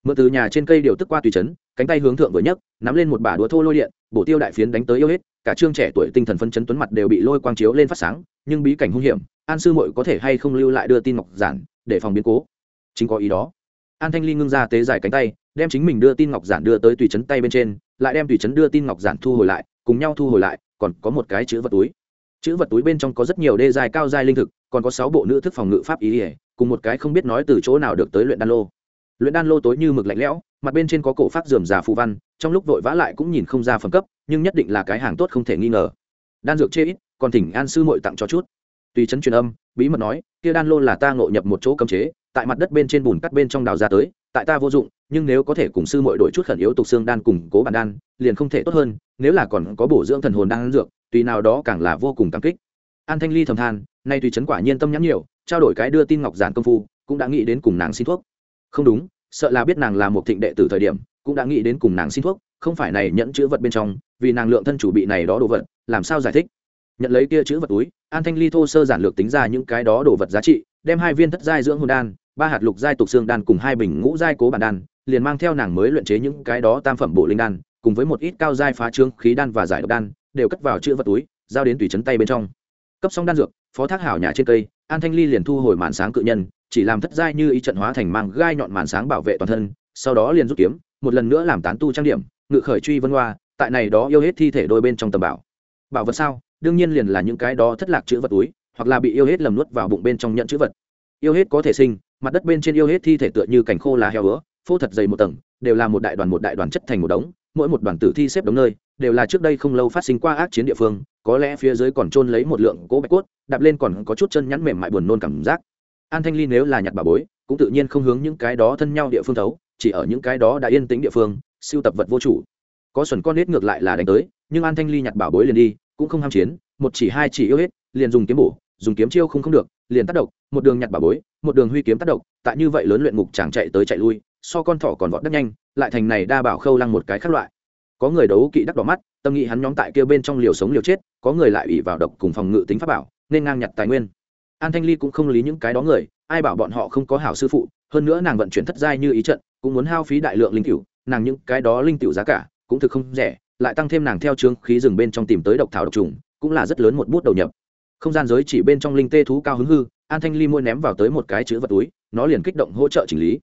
Mượn từ nhà trên cây điều tức qua tùy trấn cánh tay hướng thượng vừa nhấc, nắm lên một bả đũa thô lôi điện, bổ tiêu đại phiến đánh tới yêu hết, cả trương trẻ tuổi tinh thần phân chấn tuấn mặt đều bị lôi quang chiếu lên phát sáng, nhưng bí cảnh hung hiểm, an sư muội có thể hay không lưu lại đưa tin ngọc giản, để phòng biến cố. Chính có ý đó. An thanh ly ngưng ra tế dài cánh tay đem chính mình đưa tin ngọc giản đưa tới tùy chấn tay bên trên, lại đem tùy chấn đưa tin ngọc giản thu hồi lại, cùng nhau thu hồi lại, còn có một cái chữ vật túi. Chữ vật túi bên trong có rất nhiều đê dài cao dài linh thực, còn có sáu bộ nữ thức phòng ngự pháp ý ỉa cùng một cái không biết nói từ chỗ nào được tới luyện đan lô. Luyện đan lô tối như mực lạnh lẽo, mặt bên trên có cổ phát dườm già phù văn, trong lúc vội vã lại cũng nhìn không ra phẩm cấp, nhưng nhất định là cái hàng tốt không thể nghi ngờ. Đan dược chê ít, còn thỉnh an sư muội tặng cho chút. Tùy chấn truyền âm, bí mật nói, kia đan lô là ta ngộ nhập một chỗ cấm chế, tại mặt đất bên trên bùn cắt bên trong đào ra tới tại ta vô dụng, nhưng nếu có thể cùng sư mội đổi chút khẩn yếu tục xương đan cùng cố bản đan, liền không thể tốt hơn, nếu là còn có bổ dưỡng thần hồn đan dược, tùy nào đó càng là vô cùng cảm kích. An thanh ly thầm than, nay tùy chấn quả nhiên tâm nhắn nhiều, trao đổi cái đưa tin ngọc giản công phu, cũng đã nghĩ đến cùng nàng xin thuốc. Không đúng, sợ là biết nàng là một thịnh đệ từ thời điểm, cũng đã nghĩ đến cùng nàng xin thuốc, không phải này nhận chữ vật bên trong, vì nàng lượng thân chủ bị này đó đồ vật, làm sao giải thích? Nhận lấy kia chữ vật túi, an thanh ly thô sơ giản lược tính ra những cái đó đồ vật giá trị, đem hai viên thất giai dưỡng hồn đan ba hạt lục giai tục xương đan cùng hai bình ngũ giai cố bản đan, liền mang theo nàng mới luyện chế những cái đó tam phẩm bộ linh đan, cùng với một ít cao giai phá trương khí đan và giải độc đan, đều cất vào chữ vật túi, giao đến tùy chấn tay bên trong. Cấp xong đan dược, phó thác hảo nhà trên cây, an thanh ly liền thu hồi màn sáng cự nhân, chỉ làm thất giai như ý trận hóa thành mang gai nhọn màn sáng bảo vệ toàn thân, sau đó liền rút kiếm, một lần nữa làm tán tu trang điểm, ngự khởi truy vân hoa, tại này đó yêu hết thi thể đôi bên trong tầm bảo. Bảo vật sao? Đương nhiên liền là những cái đó thất lạc chữ vật túi, hoặc là bị yêu hết lầm nuốt vào bụng bên trong nhận chữ vật yêu hết có thể sinh, mặt đất bên trên yêu hết thi thể tựa như cảnh khô lá heo ứa phô thật dày một tầng, đều là một đại đoàn một đại đoàn chất thành một đống, mỗi một đoàn tử thi xếp đống nơi, đều là trước đây không lâu phát sinh qua ác chiến địa phương, có lẽ phía dưới còn trôn lấy một lượng cỗ bạch cốt, đạp lên còn có chút chân nhắn mềm mại buồn nôn cảm giác. An thanh ly nếu là nhặt bà bối, cũng tự nhiên không hướng những cái đó thân nhau địa phương thấu, chỉ ở những cái đó đã yên tĩnh địa phương, siêu tập vật vô chủ. Có xuẩn con nết ngược lại là đánh tới, nhưng an thanh ly nhặt bảo bối liền đi, cũng không ham chiến, một chỉ hai chỉ yêu hết, liền dùng kiếm bổ, dùng kiếm chiêu không không được liền tác động một đường nhặt bảo bối một đường huy kiếm tác động tại như vậy lớn luyện ngục chàng chạy tới chạy lui so con thỏ còn vọt đất nhanh lại thành này đa bảo khâu lăng một cái khác loại. Có người đấu kỵ đắc đỏ mắt tâm nghĩ hắn nhóm tại kia bên trong liều sống liều chết có người lại ủy vào độc cùng phòng ngự tính pháp bảo nên ngang nhặt tài nguyên. An thanh ly cũng không lý những cái đó người ai bảo bọn họ không có hảo sư phụ hơn nữa nàng vận chuyển thất giai như ý trận cũng muốn hao phí đại lượng linh tiểu, nàng những cái đó linh tiểu giá cả cũng thực không rẻ lại tăng thêm nàng theo trướng khí rừng bên trong tìm tới độc thảo độc trùng cũng là rất lớn một bút đầu nhập không gian giới chỉ bên trong linh tê thú cao hứng hư, an thanh ly môi ném vào tới một cái chữ vật túi, nó liền kích động hỗ trợ chỉnh lý.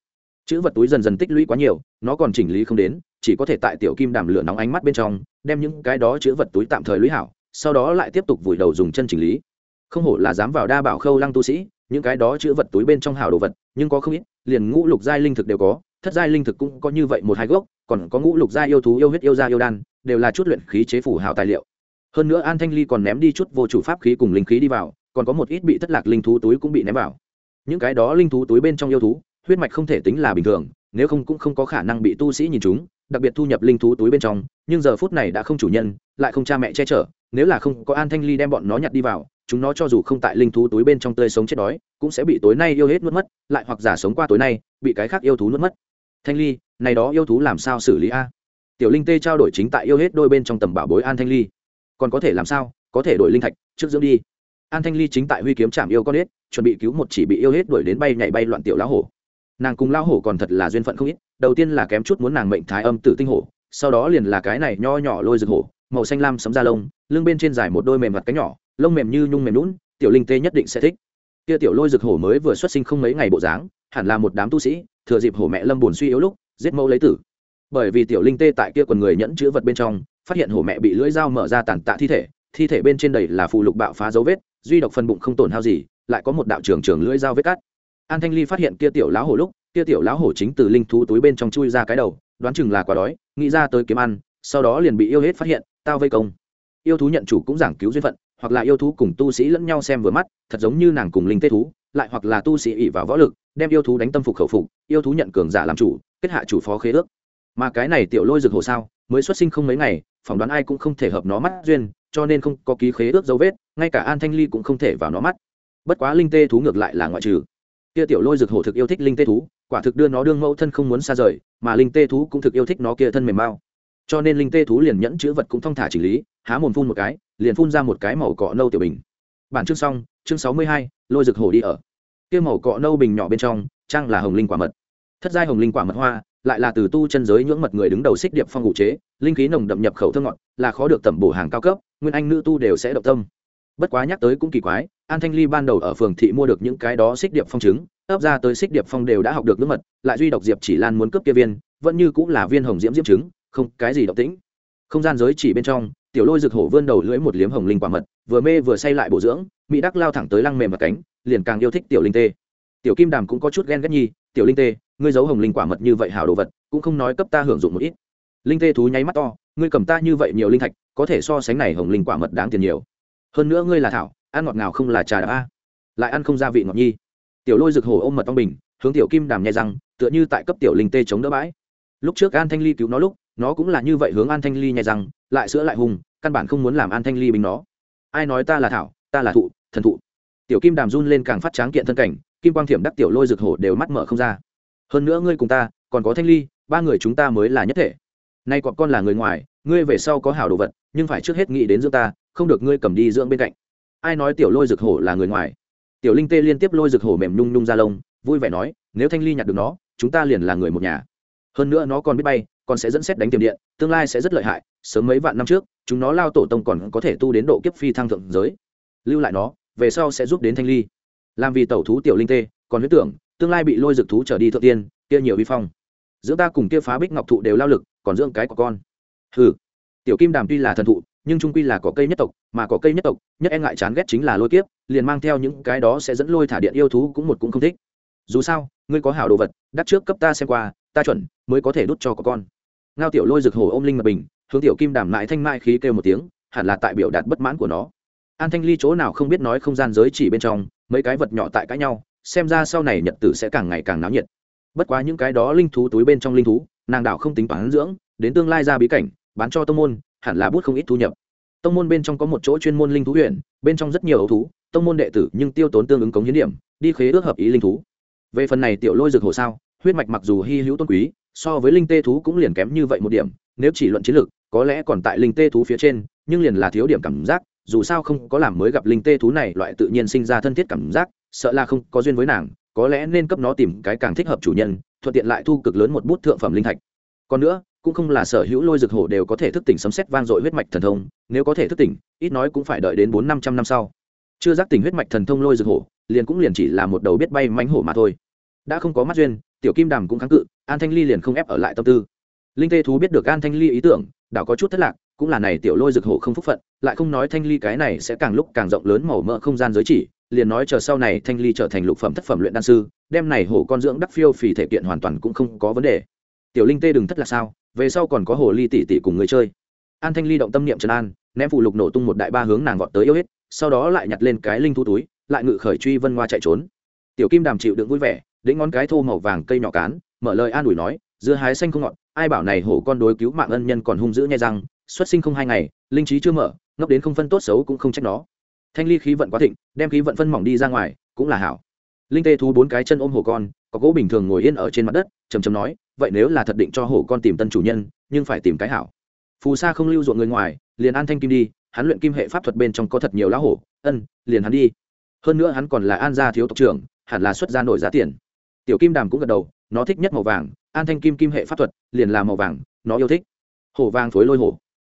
Chữ vật túi dần dần tích lũy quá nhiều, nó còn chỉnh lý không đến, chỉ có thể tại tiểu kim đàm lửa nóng ánh mắt bên trong, đem những cái đó chữ vật túi tạm thời lũy hảo, sau đó lại tiếp tục vùi đầu dùng chân chỉnh lý. Không hổ là dám vào đa bảo khâu lăng tu sĩ, những cái đó chữ vật túi bên trong hảo đồ vật, nhưng có không ít, liền ngũ lục giai linh thực đều có, thất giai linh thực cũng có như vậy một hai gốc, còn có ngũ lục giai yêu thú, yêu huyết, yêu gia yêu đan, đều là chút luyện khí chế phủ hảo tài liệu hơn nữa an thanh ly còn ném đi chút vô chủ pháp khí cùng linh khí đi vào, còn có một ít bị thất lạc linh thú túi cũng bị ném vào. Những cái đó linh thú túi bên trong yêu thú, huyết mạch không thể tính là bình thường, nếu không cũng không có khả năng bị tu sĩ nhìn chúng, đặc biệt thu nhập linh thú túi bên trong, nhưng giờ phút này đã không chủ nhân, lại không cha mẹ che chở, nếu là không có an thanh ly đem bọn nó nhặt đi vào, chúng nó cho dù không tại linh thú túi bên trong tươi sống chết đói, cũng sẽ bị tối nay yêu hết nuốt mất, lại hoặc giả sống qua tối nay, bị cái khác yêu thú nuốt mất. Thanh ly, này đó yêu thú làm sao xử lý a? Tiểu linh tê trao đổi chính tại yêu hết đôi bên trong tầm bảo bối an thanh ly còn có thể làm sao, có thể đổi linh thạch, trước dưỡng đi. An thanh ly chính tại huy kiếm chạm yêu con hết, chuẩn bị cứu một chỉ bị yêu hết đuổi đến bay nhảy bay loạn tiểu lão hổ. Nàng cùng lão hổ còn thật là duyên phận không ít, đầu tiên là kém chút muốn nàng mệnh thái âm tử tinh hổ, sau đó liền là cái này nho nhỏ lôi rực hổ, màu xanh lam sấm da lông, lưng bên trên dài một đôi mềm mặt cánh nhỏ, lông mềm như nhung mềm lún tiểu linh tê nhất định sẽ thích. Kia tiểu lôi rực hổ mới vừa xuất sinh không mấy ngày bộ dáng, hẳn là một đám tu sĩ, thừa dịp hổ mẹ lâm buồn suy yếu lúc, giết mẫu lấy tử. Bởi vì tiểu linh tê tại kia quần người nhẫn chữ vật bên trong phát hiện hổ mẹ bị lưỡi dao mở ra tàn tạ thi thể thi thể bên trên đầy là phù lục bạo phá dấu vết, duy độc phần bụng không tổn hao gì, lại có một đạo trường trường lưỡi dao vết cắt. An thanh ly phát hiện kia tiểu lão hổ lúc, kia tiểu lão hổ chính từ linh thú túi bên trong chui ra cái đầu, đoán chừng là quá đói, nghĩ ra tới kiếm ăn, sau đó liền bị yêu hết phát hiện, tao vây công. Yêu thú nhận chủ cũng giảng cứu duyên phận, hoặc là yêu thú cùng tu sĩ lẫn nhau xem vừa mắt, thật giống như nàng cùng linh tê thú, lại hoặc là tu sĩ ỉ vào võ lực, đem yêu thú đánh tâm phục khẩu phục, yêu thú nhận cường giả làm chủ, kết hạ chủ phó khế ước. Mà cái này tiểu lôi rực hồ sao, mới xuất sinh không mấy ngày phỏng đoán ai cũng không thể hợp nó mắt duyên, cho nên không có ký khế ước dấu vết, ngay cả an thanh ly cũng không thể vào nó mắt. Bất quá linh tê thú ngược lại là ngoại trừ. Kia tiểu lôi rực hổ thực yêu thích linh tê thú, quả thực đưa nó đương mẫu thân không muốn xa rời, mà linh tê thú cũng thực yêu thích nó kia thân mềm mao cho nên linh tê thú liền nhẫn chữ vật cũng thong thả chỉnh lý, há mồm phun một cái, liền phun ra một cái màu cọ nâu tiểu bình. Bản chương xong, chương sáu mươi hai, lôi rực hổ đi ở. Kia màu cọ nâu bình nhỏ bên trong, trang là hồng linh quả mật. Thất giai hồng linh quả mật hoa, lại là từ tu chân giới nhưỡng mật người đứng đầu xích điệp phong ngụ chế linh khí nồng đậm nhập khẩu thơ ngọt, là khó được tẩm bổ hàng cao cấp, nguyên anh nữ tu đều sẽ động tâm. Bất quá nhắc tới cũng kỳ quái, an thanh ly ban đầu ở phường thị mua được những cái đó xích điệp phong trứng, ấp ra tới xích điệp phong đều đã học được nước mật, lại duy độc diệp chỉ lan muốn cướp kia viên, vẫn như cũng là viên hồng diễm diễm trứng, không, cái gì động tĩnh. Không gian giới chỉ bên trong, tiểu lôi rực hổ vươn đầu lưỡi một liếm hồng linh quả mật, vừa mê vừa say lại bổ dưỡng, mỹ đắc lao thẳng tới lăng mềm và cánh, liền càng yêu thích tiểu linh tê. Tiểu kim đàm cũng có chút ghen ghét nhi, tiểu linh tê, ngươi giấu hồng linh quả mật như vậy hảo đồ vật, cũng không nói cấp ta hưởng dụng một ít linh tê thú nháy mắt to, ngươi cầm ta như vậy nhiều linh thạch, có thể so sánh này hồng linh quả mật đáng tiền nhiều. Hơn nữa ngươi là thảo, ăn ngọt ngào không là trà đạp a. Lại ăn không gia vị ngọt nhi. Tiểu lôi rực hổ ôm mật ong bình, hướng tiểu kim đàm nhẹ răng, tựa như tại cấp tiểu linh tê chống đỡ bãi. Lúc trước an thanh ly cứu nó lúc, nó cũng là như vậy hướng an thanh ly nhẹ răng, lại sữa lại hùng, căn bản không muốn làm an thanh ly bình nó. Ai nói ta là thảo, ta là thụ, thần thụ. Tiểu kim đàm run lên càng phát tráng kiện thân cảnh, kim quang thiểm đắc tiểu lôi rực hổ đều mắt mở không ra. Hơn nữa ngươi cùng ta, còn có thanh ly, ba người chúng ta mới là nhất thể nay còn con là người ngoài, ngươi về sau có hảo đồ vật, nhưng phải trước hết nghĩ đến dưỡng ta, không được ngươi cầm đi dưỡng bên cạnh. Ai nói tiểu lôi rực hổ là người ngoài? Tiểu linh tê liên tiếp lôi rực hổ mềm nhung nhung ra lông, vui vẻ nói, nếu thanh ly nhặt được nó, chúng ta liền là người một nhà. Hơn nữa nó còn biết bay, còn sẽ dẫn xét đánh tiềm điện, tương lai sẽ rất lợi hại, sớm mấy vạn năm trước, chúng nó lao tổ tông còn có thể tu đến độ kiếp phi thăng thượng giới. Lưu lại nó, về sau sẽ giúp đến thanh ly. Làm vì tẩu thú tiểu linh tê, còn huyết tưởng, tương lai bị lôi rực thú trở đi thượng tiên, kia nhiều vi phong dưỡng ta cùng kia phá bích ngọc thụ đều lao lực, còn dưỡng cái của con. Hừ. Tiểu kim đàm tuy là thần thụ, nhưng trung quy là có cây nhất tộc, mà có cây nhất tộc, nhất e ngại chán ghét chính là lôi kiếp, liền mang theo những cái đó sẽ dẫn lôi thả điện yêu thú cũng một cũng không thích. Dù sao, ngươi có hảo đồ vật, đắt trước cấp ta xem qua, ta chuẩn, mới có thể đút cho có con. Ngao tiểu lôi rực hồ ôm linh mật bình, hướng tiểu kim đàm lại thanh mai khí kêu một tiếng, hẳn là tại biểu đạt bất mãn của nó. An thanh ly chỗ nào không biết nói không gian giới chỉ bên trong, mấy cái vật nhỏ tại cãi nhau, xem ra sau này nhật tử sẽ càng ngày càng náo nhiệt bất quá những cái đó linh thú túi bên trong linh thú, nàng đảo không tính toán dưỡng, đến tương lai ra bí cảnh, bán cho tông môn, hẳn là bút không ít thu nhập. Tông môn bên trong có một chỗ chuyên môn linh thú huyện, bên trong rất nhiều ấu thú, tông môn đệ tử nhưng tiêu tốn tương ứng cống hiến điểm, đi khế ước hợp ý linh thú. Về phần này tiểu lôi rực hồ sao, huyết mạch mặc dù hy hữu tôn quý, so với linh tê thú cũng liền kém như vậy một điểm, nếu chỉ luận chiến lược, có lẽ còn tại linh tê thú phía trên, nhưng liền là thiếu điểm cảm giác, dù sao không có làm mới gặp linh tê thú này, loại tự nhiên sinh ra thân thiết cảm giác, sợ là không có duyên với nàng có lẽ nên cấp nó tìm cái càng thích hợp chủ nhân, thuận tiện lại thu cực lớn một bút thượng phẩm linh thạch. Còn nữa, cũng không là sở hữu lôi dược hổ đều có thể thức tỉnh sấm xét vang dội huyết mạch thần thông, nếu có thể thức tỉnh, ít nói cũng phải đợi đến bốn năm trăm năm sau. Chưa giác tỉnh huyết mạch thần thông lôi dược hổ, liền cũng liền chỉ là một đầu biết bay mánh hổ mà thôi. Đã không có mắt duyên, tiểu kim đàm cũng kháng cự, an thanh ly liền không ép ở lại tâm tư. Linh tê thú biết được an thanh ly ý tưởng, đảo có chút thất lạc, cũng là này tiểu lôi dược hổ không phúc phận, lại không nói thanh ly cái này sẽ càng lúc càng rộng lớn màu mỡ không gian giới chỉ liền nói chờ sau này thanh ly trở thành lục phẩm thất phẩm luyện đan sư, đem này hổ con dưỡng đắc phiêu phì thể kiện hoàn toàn cũng không có vấn đề. Tiểu linh tê đừng thất là sao, về sau còn có hồ ly tỷ tỷ cùng người chơi. An thanh ly động tâm niệm trần an, ném phụ lục nổ tung một đại ba hướng nàng vọt tới yêu hết, sau đó lại nhặt lên cái linh thu túi, lại ngự khởi truy vân hoa chạy trốn. Tiểu kim đàm chịu đựng vui vẻ, đĩnh ngón cái thô màu vàng cây nhỏ cán, mở lời an ủi nói, dưa hái xanh không ngọt, ai bảo này hổ con đối cứu mạng ân nhân còn hung dữ nhai răng, xuất sinh không hai ngày, linh trí chưa mở, ngốc đến không phân tốt xấu cũng không trách nó thanh ly khí vận quá thịnh, đem khí vận phân mỏng đi ra ngoài, cũng là hảo. Linh tê thú bốn cái chân ôm hổ con, có gỗ bình thường ngồi yên ở trên mặt đất chầm chầm nói, vậy nếu là thật định cho hổ con tìm tân chủ nhân, nhưng phải tìm cái hảo. Phù sa không lưu ruộng người ngoài, liền an thanh kim đi, hắn luyện kim hệ pháp thuật bên trong có thật nhiều lá hổ, ân, liền hắn đi. Hơn nữa hắn còn là an gia thiếu tộc trưởng, hẳn là xuất ra nổi giá tiền. Tiểu kim đàm cũng gật đầu, nó thích nhất màu vàng, an thanh kim kim hệ pháp thuật, liền là màu vàng, nó yêu thích. Hổ vàng phối lôi hổ.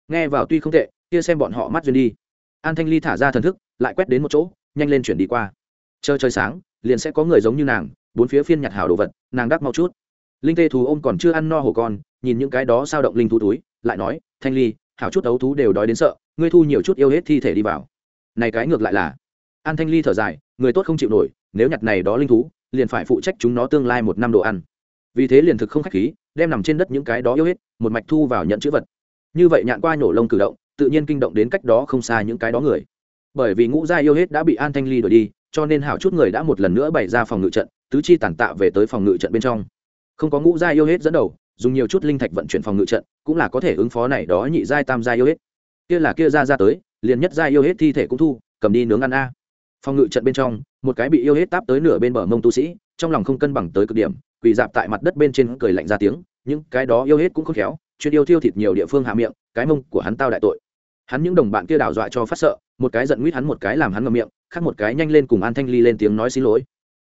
Nghe vào tuy không tệ, kia xem bọn họ mắt duyên đi. An thanh ly thả ra thần thức lại quét đến một chỗ, nhanh lên chuyển đi qua. Chờ trời sáng, liền sẽ có người giống như nàng, bốn phía phiên nhặt hảo đồ vật, nàng đắc mau chút. Linh tê thú ôm còn chưa ăn no hổ con, nhìn những cái đó sao động linh thú túi, lại nói, thanh ly, hảo chút ấu thú đều đói đến sợ, ngươi thu nhiều chút yêu hết thi thể đi vào. Này cái ngược lại là. An thanh ly thở dài, người tốt không chịu nổi, nếu nhặt này đó linh thú, liền phải phụ trách chúng nó tương lai một năm đồ ăn. Vì thế liền thực không khách khí, đem nằm trên đất những cái đó yêu hết, một mạch thu vào nhận chữ vật. Như vậy nhạn qua nhổ lông cử động, tự nhiên kinh động đến cách đó không xa những cái đó người bởi vì ngũ gia yêu hết đã bị an thanh ly đổi đi, cho nên hảo chút người đã một lần nữa bày ra phòng ngự trận, tứ chi tàn tạ về tới phòng ngự trận bên trong. Không có ngũ gia yêu hết dẫn đầu, dùng nhiều chút linh thạch vận chuyển phòng ngự trận, cũng là có thể ứng phó này đó nhị giai tam gia yêu hết. Kia là kia ra ra tới, liền nhất gia yêu hết thi thể cũng thu, cầm đi nướng ăn a. Phòng ngự trận bên trong, một cái bị yêu hết táp tới nửa bên bờ mông tu sĩ, trong lòng không cân bằng tới cực điểm, quỳ dạp tại mặt đất bên trên cười lạnh ra tiếng, những cái đó yêu hết cũng khôn khéo, chuyên yêu thiêu thịt nhiều địa phương hạ miệng, cái mông của hắn tao đại tội. Hắn những đồng bạn kia đảo dọa cho phát sợ một cái giận nguyết hắn một cái làm hắn ngậm miệng khác một cái nhanh lên cùng an thanh ly lên tiếng nói xin lỗi.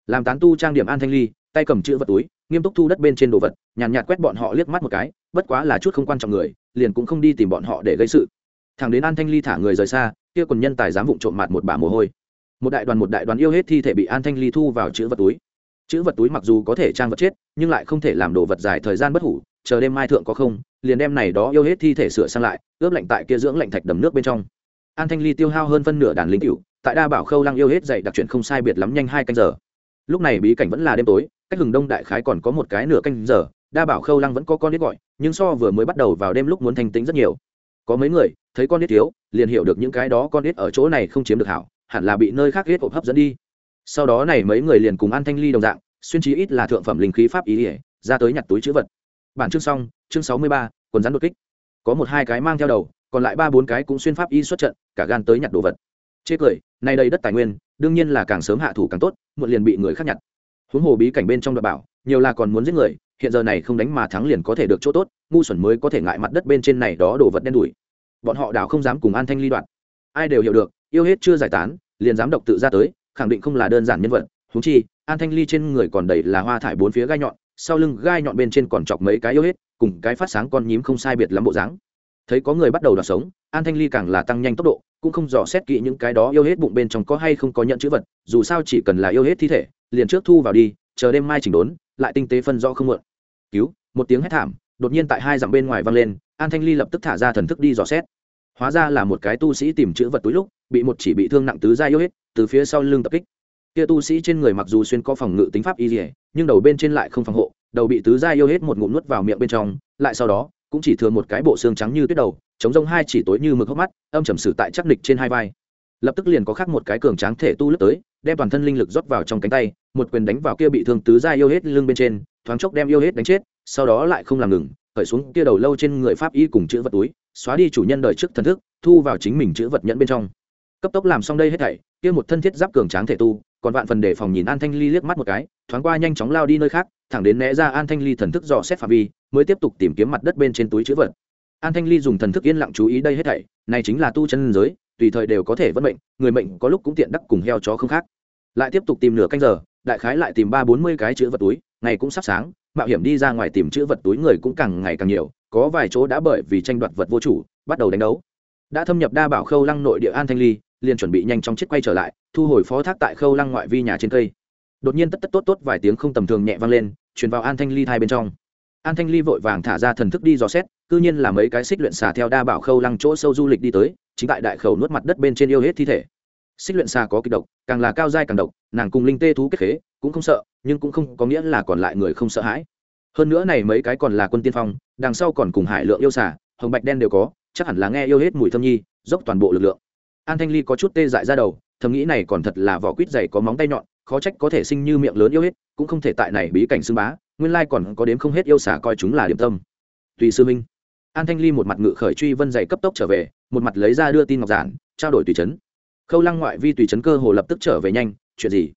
Làm tán tu trang điểm an thanh ly tay cầm chữ vật túi nghiêm túc thu đất bên trên đồ vật nhàn nhạt, nhạt quét bọn họ liếc mắt một cái bất quá là chút không quan trọng người liền cũng không đi tìm bọn họ để gây sự. Thằng đến an thanh ly thả người rời xa kia quần nhân tài dám vụng trộm mặt một bả mồ hôi. Một đại đoàn một đại đoàn yêu hết thi thể bị an thanh ly thu vào chữ vật túi. Chữ vật túi mặc dù có thể trang vật chết nhưng lại không thể làm đồ vật dài thời gian bất hủ chờ đêm mai thượng có không liền đem này đó yêu hết thi thể sửa sang lại ướp lạnh tại kia dưỡng lạnh thạch đầm nước bên trong an thanh ly tiêu hao hơn phân nửa đàn lính cựu tại đa bảo khâu lăng yêu hết dạy đặc chuyện không sai biệt lắm nhanh hai canh giờ. Lúc này bí cảnh vẫn là đêm tối, cách hừng đông đại khái còn có một cái nửa canh giờ, đa bảo khâu lăng vẫn có con nít gọi, nhưng so vừa mới bắt đầu vào đêm lúc muốn thanh tính rất nhiều. Có mấy người, thấy con nít thiếu, liền hiểu được những cái đó con nít ở chỗ này không chiếm được hảo, hẳn là bị nơi khác ghét hộp hấp dẫn đi. Sau đó này mấy người liền cùng an thanh ly đồng dạng, xuyên trí ít là thượng phẩm linh khí pháp ý ỉa ra tới nhặt túi chữ vật. Bản chương xong, chương sáu mươi ba, quần rắn đột kích. Có một hai cái mang theo đầu còn lại ba bốn cái cũng xuyên pháp y xuất trận, cả gan tới nhặt đồ vật. Chê cười nay đây đất tài nguyên, đương nhiên là càng sớm hạ thủ càng tốt, muộn liền bị người khác nhặt. Huống hồ bí cảnh bên trong đ bảo, nhiều là còn muốn giết người, hiện giờ này không đánh mà thắng liền có thể được chỗ tốt, ngu xuẩn mới có thể ngại mặt đất bên trên này đó đồ vật đen đủi. Bọn họ đảo không dám cùng an thanh ly đoạn. Ai đều hiểu được, yêu hết chưa giải tán, liền dám độc tự ra tới, khẳng định không là đơn giản nhân vật. Húng chi, an thanh ly trên người còn đầy là hoa thải bốn phía gai nhọn, sau lưng gai nhọn bên trên còn chọc mấy cái yêu hết, cùng cái phát sáng con nhím không sai biệt lắm bộ dáng thấy có người bắt đầu đoạt sống, an thanh ly càng là tăng nhanh tốc độ, cũng không dò xét kỹ những cái đó yêu hết bụng bên trong có hay không có nhận chữ vật, dù sao chỉ cần là yêu hết thi thể, liền trước thu vào đi, chờ đêm mai chỉnh đốn, lại tinh tế phân rõ không mượn cứu, một tiếng hét thảm, đột nhiên tại hai dặm bên ngoài vang lên, an thanh ly lập tức thả ra thần thức đi dò xét. Hóa ra là một cái tu sĩ tìm chữ vật túi lúc, bị một chỉ bị thương nặng tứ gia yêu hết, từ phía sau lưng tập kích. Kia tu sĩ trên người mặc dù xuyên có phòng ngự tính pháp y dỉa nhưng đầu bên trên lại không phòng hộ, đầu bị tứ gia yêu hết một ngụm nuốt vào miệng bên trong, lại sau đó cũng chỉ thừa một cái bộ xương trắng như tuyết đầu, chống rông hai chỉ tối như mực hốc mắt, âm trầm sử tại chắc nịch trên hai vai. Lập tức liền có khác một cái cường tráng thể tu lướt tới, đem toàn thân linh lực rót vào trong cánh tay, một quyền đánh vào kia bị thương tứ ra yêu hết lưng bên trên, thoáng chốc đem yêu hết đánh chết, sau đó lại không làm ngừng, khởi xuống kia đầu lâu trên người pháp y cùng chữ vật túi, xóa đi chủ nhân đời trước thần thức, thu vào chính mình chữ vật nhẫn bên trong. Cấp tốc làm xong đây hết thảy, kia một thân thiết giáp cường tráng thể tu, còn vạn phần để phòng nhìn an thanh ly liếc mắt một cái, thoáng qua nhanh chóng lao đi nơi khác thẳng đến né ra an thanh ly thần thức dò xét phạm vi, mới tiếp tục tìm kiếm mặt đất bên trên túi chữ vật. An thanh ly dùng thần thức yên lặng chú ý đây hết thảy, này chính là tu chân giới, tùy thời đều có thể vẫn mệnh, người mệnh có lúc cũng tiện đắc cùng heo chó không khác. Lại tiếp tục tìm nửa canh giờ, đại khái lại tìm ba bốn mươi cái chữ vật túi, ngày cũng sắp sáng, mạo hiểm đi ra ngoài tìm chữ vật túi người cũng càng ngày càng nhiều, có vài chỗ đã bởi vì tranh đoạt vật vô chủ, bắt đầu đánh đấu. Đã thâm nhập đa bảo khâu lăng nội địa an thanh ly, liền chuẩn bị nhanh chóng chết quay trở lại, thu hồi phó thác tại khâu lăng ngoại vi nhà trên cây đột nhiên tất tất tốt tốt vài tiếng không tầm thường nhẹ vang lên, truyền vào an thanh ly thai bên trong. An thanh ly vội vàng thả ra thần thức đi dò xét, cư nhiên là mấy cái xích luyện xà theo đa bảo khâu lăng chỗ sâu du lịch đi tới, chính tại đại khẩu nuốt mặt đất bên trên yêu hết thi thể. Xích luyện xà có kịch độc, càng là cao dai càng độc, nàng cùng linh tê thú kết khế, cũng không sợ, nhưng cũng không có nghĩa là còn lại người không sợ hãi. Hơn nữa này mấy cái còn là quân tiên phong, đằng sau còn cùng hải lượng yêu xà, hồng bạch đen đều có, chắc hẳn là nghe yêu hết mùi thâm nhi, dốc toàn bộ lực lượng. An thanh ly có chút tê dại ra đầu, thầm nghĩ này còn thật là vỏ quýt dày có móng tay nhọn khó trách có thể sinh như miệng lớn yêu hết, cũng không thể tại này bí cảnh xưng bá, nguyên lai còn có đếm không hết yêu xả coi chúng là điểm tâm. Tùy sư minh an thanh ly một mặt ngự khởi truy vân dày cấp tốc trở về, một mặt lấy ra đưa tin ngọc giản, trao đổi tùy trấn khâu lăng ngoại vi tùy trấn cơ hồ lập tức trở về nhanh, chuyện gì?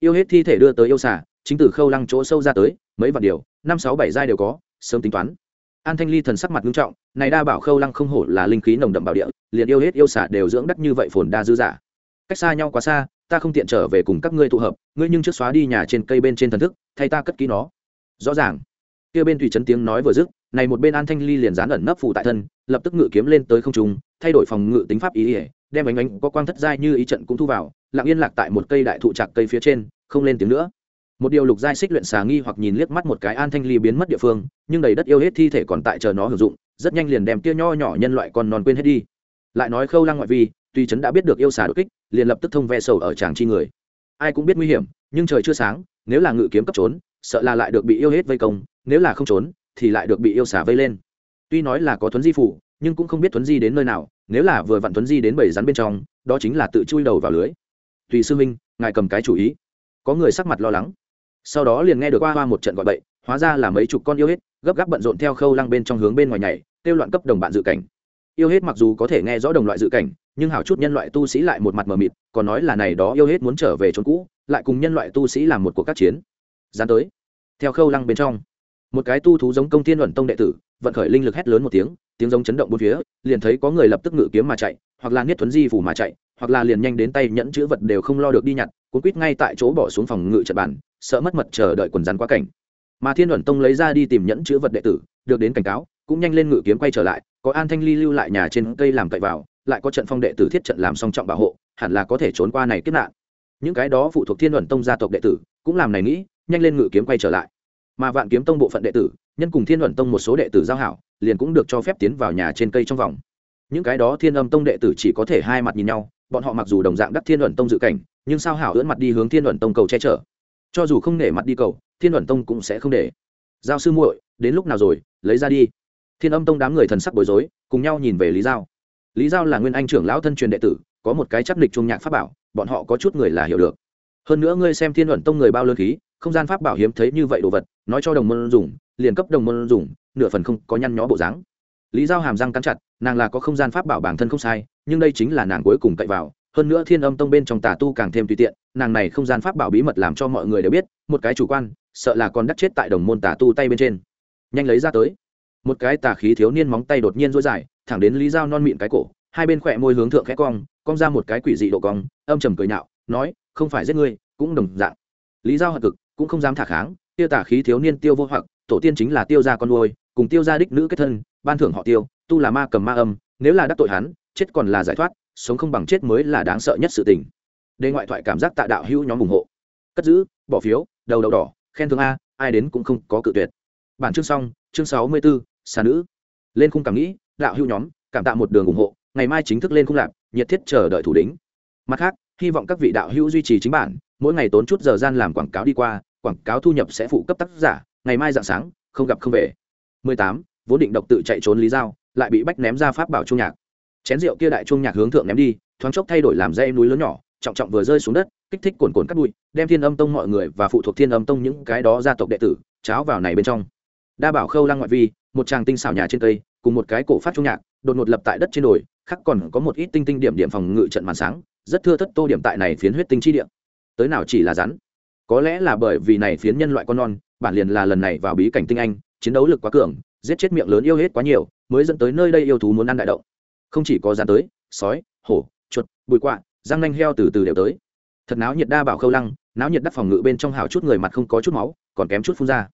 Yêu hết thi thể đưa tới yêu xả chính từ khâu lăng chỗ sâu ra tới, mấy vạn điều, năm sáu bảy giai đều có, sớm tính toán. An thanh ly thần sắc mặt nghiêm trọng, này đa bảo khâu lăng không hổ là linh khí nồng đậm bảo địa, liền yêu hết yêu xả đều dưỡng đắc như vậy phồn đa dư giả. Cách xa nhau quá xa ta không tiện trở về cùng các ngươi tụ hợp, ngươi nhưng trước xóa đi nhà trên cây bên trên thần thức, thay ta cất kỹ nó. Rõ ràng. Kia bên thủy trấn tiếng nói vừa dứt, này một bên an thanh ly liền dán ẩn nấp phụ tại thân, lập tức ngự kiếm lên tới không trung, thay đổi phòng ngự tính pháp ý ỉa đem ánh ánh có quang thất giai như ý trận cũng thu vào, lặng yên lạc tại một cây đại thụ trạc cây phía trên, không lên tiếng nữa. Một điều lục giai xích luyện xà nghi hoặc nhìn liếc mắt một cái an thanh ly biến mất địa phương, nhưng đầy đất yêu hết thi thể còn tại chờ nó hưởng dụng, rất nhanh liền đem kia nho nhỏ nhân loại còn non quên hết đi. Lại nói khâu lăng ngoại vi tuy trấn đã biết được yêu xà đột kích, liền lập tức thông ve sầu ở tràng chi người. Ai cũng biết nguy hiểm, nhưng trời chưa sáng, nếu là ngự kiếm cấp trốn, sợ là lại được bị yêu hết vây công, nếu là không trốn, thì lại được bị yêu xà vây lên. Tuy nói là có thuấn di phủ, nhưng cũng không biết thuấn di đến nơi nào, nếu là vừa vặn thuấn di đến bảy rắn bên trong, đó chính là tự chui đầu vào lưới. Tùy sư minh ngài cầm cái chủ ý. Có người sắc mặt lo lắng. Sau đó liền nghe được qua hoa một trận gọi bậy, hóa ra là mấy chục con yêu hết, gấp gáp bận rộn theo khâu lăng bên trong hướng bên ngoài nhảy, kêu loạn cấp đồng bạn dự cảnh. Yêu hết mặc dù có thể nghe rõ đồng loại dự cảnh nhưng hảo chút nhân loại tu sĩ lại một mặt mờ mịt, còn nói là này đó yêu hết muốn trở về chốn cũ, lại cùng nhân loại tu sĩ làm một cuộc các chiến. Gian tới, theo khâu lăng bên trong, một cái tu thú giống công thiên luận tông đệ tử, vận khởi linh lực hét lớn một tiếng tiếng giống chấn động bốn phía, liền thấy có người lập tức ngự kiếm mà chạy, hoặc là niết thuấn di phủ mà chạy, hoặc là liền nhanh đến tay nhẫn chữ vật đều không lo được đi nhặt, cuốn quýt ngay tại chỗ bỏ xuống phòng ngự trận bản sợ mất mật chờ đợi quần rắn quá cảnh. Mà thiên luận tông lấy ra đi tìm nhẫn chữ vật đệ tử, được đến cảnh cáo, cũng nhanh lên ngự kiếm quay trở lại, có an thanh ly lưu lại nhà trên cây làm cậy vào lại có trận phong đệ tử thiết trận làm song trọng bảo hộ, hẳn là có thể trốn qua này kết nạn. Những cái đó phụ thuộc thiên luận tông gia tộc đệ tử, cũng làm này nghĩ, nhanh lên ngự kiếm quay trở lại. Mà vạn kiếm tông bộ phận đệ tử, nhân cùng thiên luận tông một số đệ tử giao hảo, liền cũng được cho phép tiến vào nhà trên cây trong vòng. Những cái đó thiên âm tông đệ tử chỉ có thể hai mặt nhìn nhau, bọn họ mặc dù đồng dạng đắc thiên luận tông dự cảnh, nhưng sao hảo ưỡn mặt đi hướng thiên luận tông cầu che chở. Cho dù không nể mặt đi cầu, thiên luận tông cũng sẽ không để. Giao sư muội, đến lúc nào rồi, lấy ra đi. Thiên âm tông đám người thần sắc bối rối, cùng nhau nhìn về lý giao lý giao là nguyên anh trưởng lão thân truyền đệ tử, có một cái chắc địch trung nhạc pháp bảo, bọn họ có chút người là hiểu được. Hơn nữa ngươi xem thiên luận tông người bao lương khí, không gian pháp bảo hiếm thấy như vậy đồ vật, nói cho đồng môn dùng, liền cấp đồng môn dùng, nửa phần không có nhăn nhó bộ dáng. Lý giao hàm răng cắn chặt, nàng là có không gian pháp bảo bản thân không sai, nhưng đây chính là nàng cuối cùng cậy vào. Hơn nữa thiên âm tông bên trong tà tu càng thêm tùy tiện, nàng này không gian pháp bảo bí mật làm cho mọi người đều biết, một cái chủ quan, sợ là còn đắc chết tại đồng môn tà tu tay bên trên. Nhanh lấy ra tới. Một cái tà khí thiếu niên móng tay đột nhiên rối dài thẳng đến lý dao non mịn cái cổ hai bên khỏe môi hướng thượng khẽ cong cong ra một cái quỷ dị độ cong âm trầm cười nhạo nói không phải giết ngươi cũng đồng dạng. Lý giao hận cực cũng không dám thả kháng tiêu tả khí thiếu niên tiêu vô hoặc tổ tiên chính là tiêu gia con nuôi cùng tiêu gia đích nữ kết thân ban thưởng họ tiêu tu là ma cầm ma âm nếu là đắc tội hắn chết còn là giải thoát sống không bằng chết mới là đáng sợ nhất sự tình. Đề ngoại thoại cảm giác tạ đạo hữu nhóm ủng hộ. Cất giữ bỏ phiếu đầu đầu đỏ khen thưởng a ai đến cũng không có cự tuyệt. Bản chương xong chương sáu mươi 64, xà nữ. Lên khung cảm nghĩ đạo hữu nhóm, cảm tạ một đường ủng hộ, ngày mai chính thức lên khung lạc nhiệt thiết chờ đợi thủ đính mặt khác, hy vọng các vị đạo hữu duy trì chính bản, mỗi ngày tốn chút giờ gian làm quảng cáo đi qua, quảng cáo thu nhập sẽ phụ cấp tác giả, ngày mai dạng sáng, không gặp không về. 18. vốn định độc tự chạy trốn lý giao, lại bị bách ném ra pháp bảo trung nhạc. Chén rượu kia đại trung nhạc hướng thượng ném đi, thoáng chốc thay đổi làm dây núi lớn nhỏ, trọng trọng vừa rơi xuống đất, kích thích cồn cồn cắt bụi, đem thiên âm tông mọi người và phụ thuộc thiên âm tông những cái đó gia tộc đệ tử, cháo vào này bên trong. Đa bảo khâu lăng ngoại vi, một tràng tinh xảo nhà trên cây cùng một cái cổ phát trung nhạc, đột ngột lập tại đất trên đồi khác còn có một ít tinh tinh điểm điểm phòng ngự trận màn sáng, rất thưa thất tô điểm tại này phiến huyết tinh chi điểm tới nào chỉ là rắn. Có lẽ là bởi vì này phiến nhân loại con non, bản liền là lần này vào bí cảnh tinh anh, chiến đấu lực quá cường, giết chết miệng lớn yêu hết quá nhiều, mới dẫn tới nơi đây yêu thú muốn ăn đại động. Không chỉ có rắn tới, sói, hổ, chuột, bụi quạ, răng nanh heo từ từ đều tới. Thật náo nhiệt đa bảo khâu lăng, náo nhiệt đắc phòng ngự bên trong hào chút người mặt không có chút máu, còn kém chút phun ra.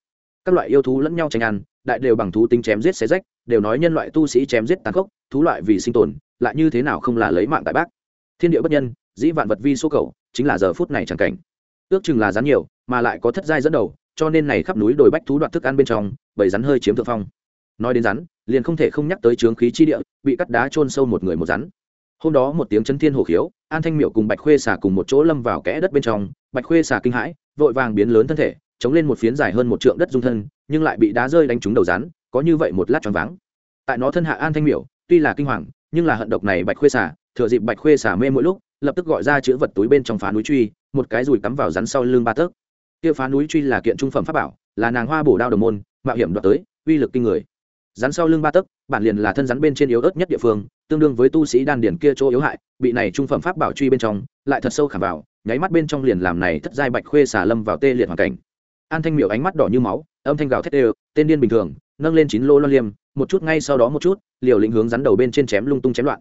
Các loại yêu thú lẫn nhau tranh ăn đại đều bằng thú tính chém giết xé rách, đều nói nhân loại tu sĩ chém giết tàn khốc, thú loại vì sinh tồn, lại như thế nào không là lấy mạng tại bác. Thiên địa bất nhân, dĩ vạn vật vi số cầu, chính là giờ phút này chẳng cảnh. Ước chừng là rắn nhiều, mà lại có thất giai dẫn đầu, cho nên này khắp núi đồi bách thú đoạt thức ăn bên trong, bầy rắn hơi chiếm thượng phong. Nói đến rắn, liền không thể không nhắc tới trướng khí chi địa, bị cắt đá chôn sâu một người một rắn. Hôm đó một tiếng chấn thiên hổ khiếu, an thanh miệu cùng bạch khuê xả cùng một chỗ lâm vào kẽ đất bên trong. Bạch khuê xả kinh hãi, vội vàng biến lớn thân thể, chống lên một phiến dài hơn một trượng đất dung thân nhưng lại bị đá rơi đánh trúng đầu rắn, có như vậy một lát choáng váng. Tại nó thân hạ an thanh miểu, tuy là kinh hoàng, nhưng là hận độc này bạch khuê xả thừa dịp bạch khuê xả mê mỗi lúc, lập tức gọi ra chữ vật túi bên trong phá núi truy, một cái rùi cắm vào rắn sau lưng ba tấc. Kia phá núi truy là kiện trung phẩm pháp bảo, là nàng hoa bổ đao đồng môn, mạo hiểm đoạt tới, uy lực kinh người. Rắn sau lưng ba tấc, bản liền là thân rắn bên trên yếu ớt nhất địa phương, tương đương với tu sĩ đan điển kia chỗ yếu hại, bị này trung phẩm pháp bảo truy bên trong, lại thật sâu khảm vào, nháy mắt bên trong liền làm này thất giai bạch khuê xả lâm vào tê liệt hoàn cảnh. An thanh miểu ánh mắt đỏ như máu âm thanh gào thét đều, tên điên bình thường, nâng lên chín lô lo liêm, một chút ngay sau đó một chút, liều lĩnh hướng rắn đầu bên trên chém lung tung chém loạn.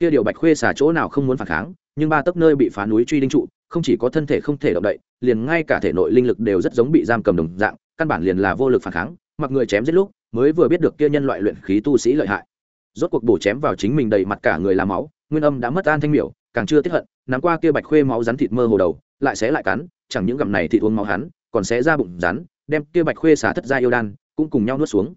Kia điều bạch khuê xả chỗ nào không muốn phản kháng, nhưng ba tấc nơi bị phá núi truy đinh trụ, không chỉ có thân thể không thể động đậy, liền ngay cả thể nội linh lực đều rất giống bị giam cầm đồng dạng, căn bản liền là vô lực phản kháng, mặc người chém giết lúc, mới vừa biết được kia nhân loại luyện khí tu sĩ lợi hại. Rốt cuộc bổ chém vào chính mình đầy mặt cả người làm máu, nguyên âm đã mất an thanh miểu, càng chưa tiếp hận, nắm qua kia bạch khuê máu rắn thịt mơ hồ đầu, lại xé lại cắn, chẳng những gặm này thịt uống máu hắn, còn xé ra bụng rắn đem kia bạch khuê xả thất gia yêu đan cũng cùng nhau nuốt xuống.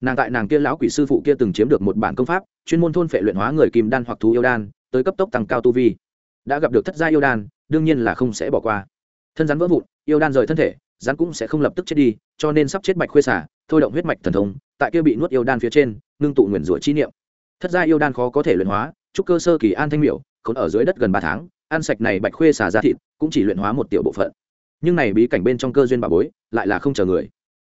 Nàng tại nàng kia lão quỷ sư phụ kia từng chiếm được một bản công pháp, chuyên môn thôn phệ luyện hóa người kim đan hoặc thú yêu đan, tới cấp tốc tăng cao tu vi. Đã gặp được thất gia yêu đan, đương nhiên là không sẽ bỏ qua. Thân rắn vỡ vụn, yêu đan rời thân thể, rắn cũng sẽ không lập tức chết đi, cho nên sắp chết bạch khuê xả, thôi động huyết mạch thần thông, tại kia bị nuốt yêu đan phía trên, ngưng tụ nguyền rủa chi niệm. Thất gia yêu đan khó có thể luyện hóa trúc cơ sơ kỳ an thanh miểu, khốn ở dưới đất gần ba tháng, ăn sạch này bạch khuê xả ra thịt, cũng chỉ luyện hóa một tiểu bộ phận nhưng này bí cảnh bên trong cơ duyên bà bối, lại là không chờ người.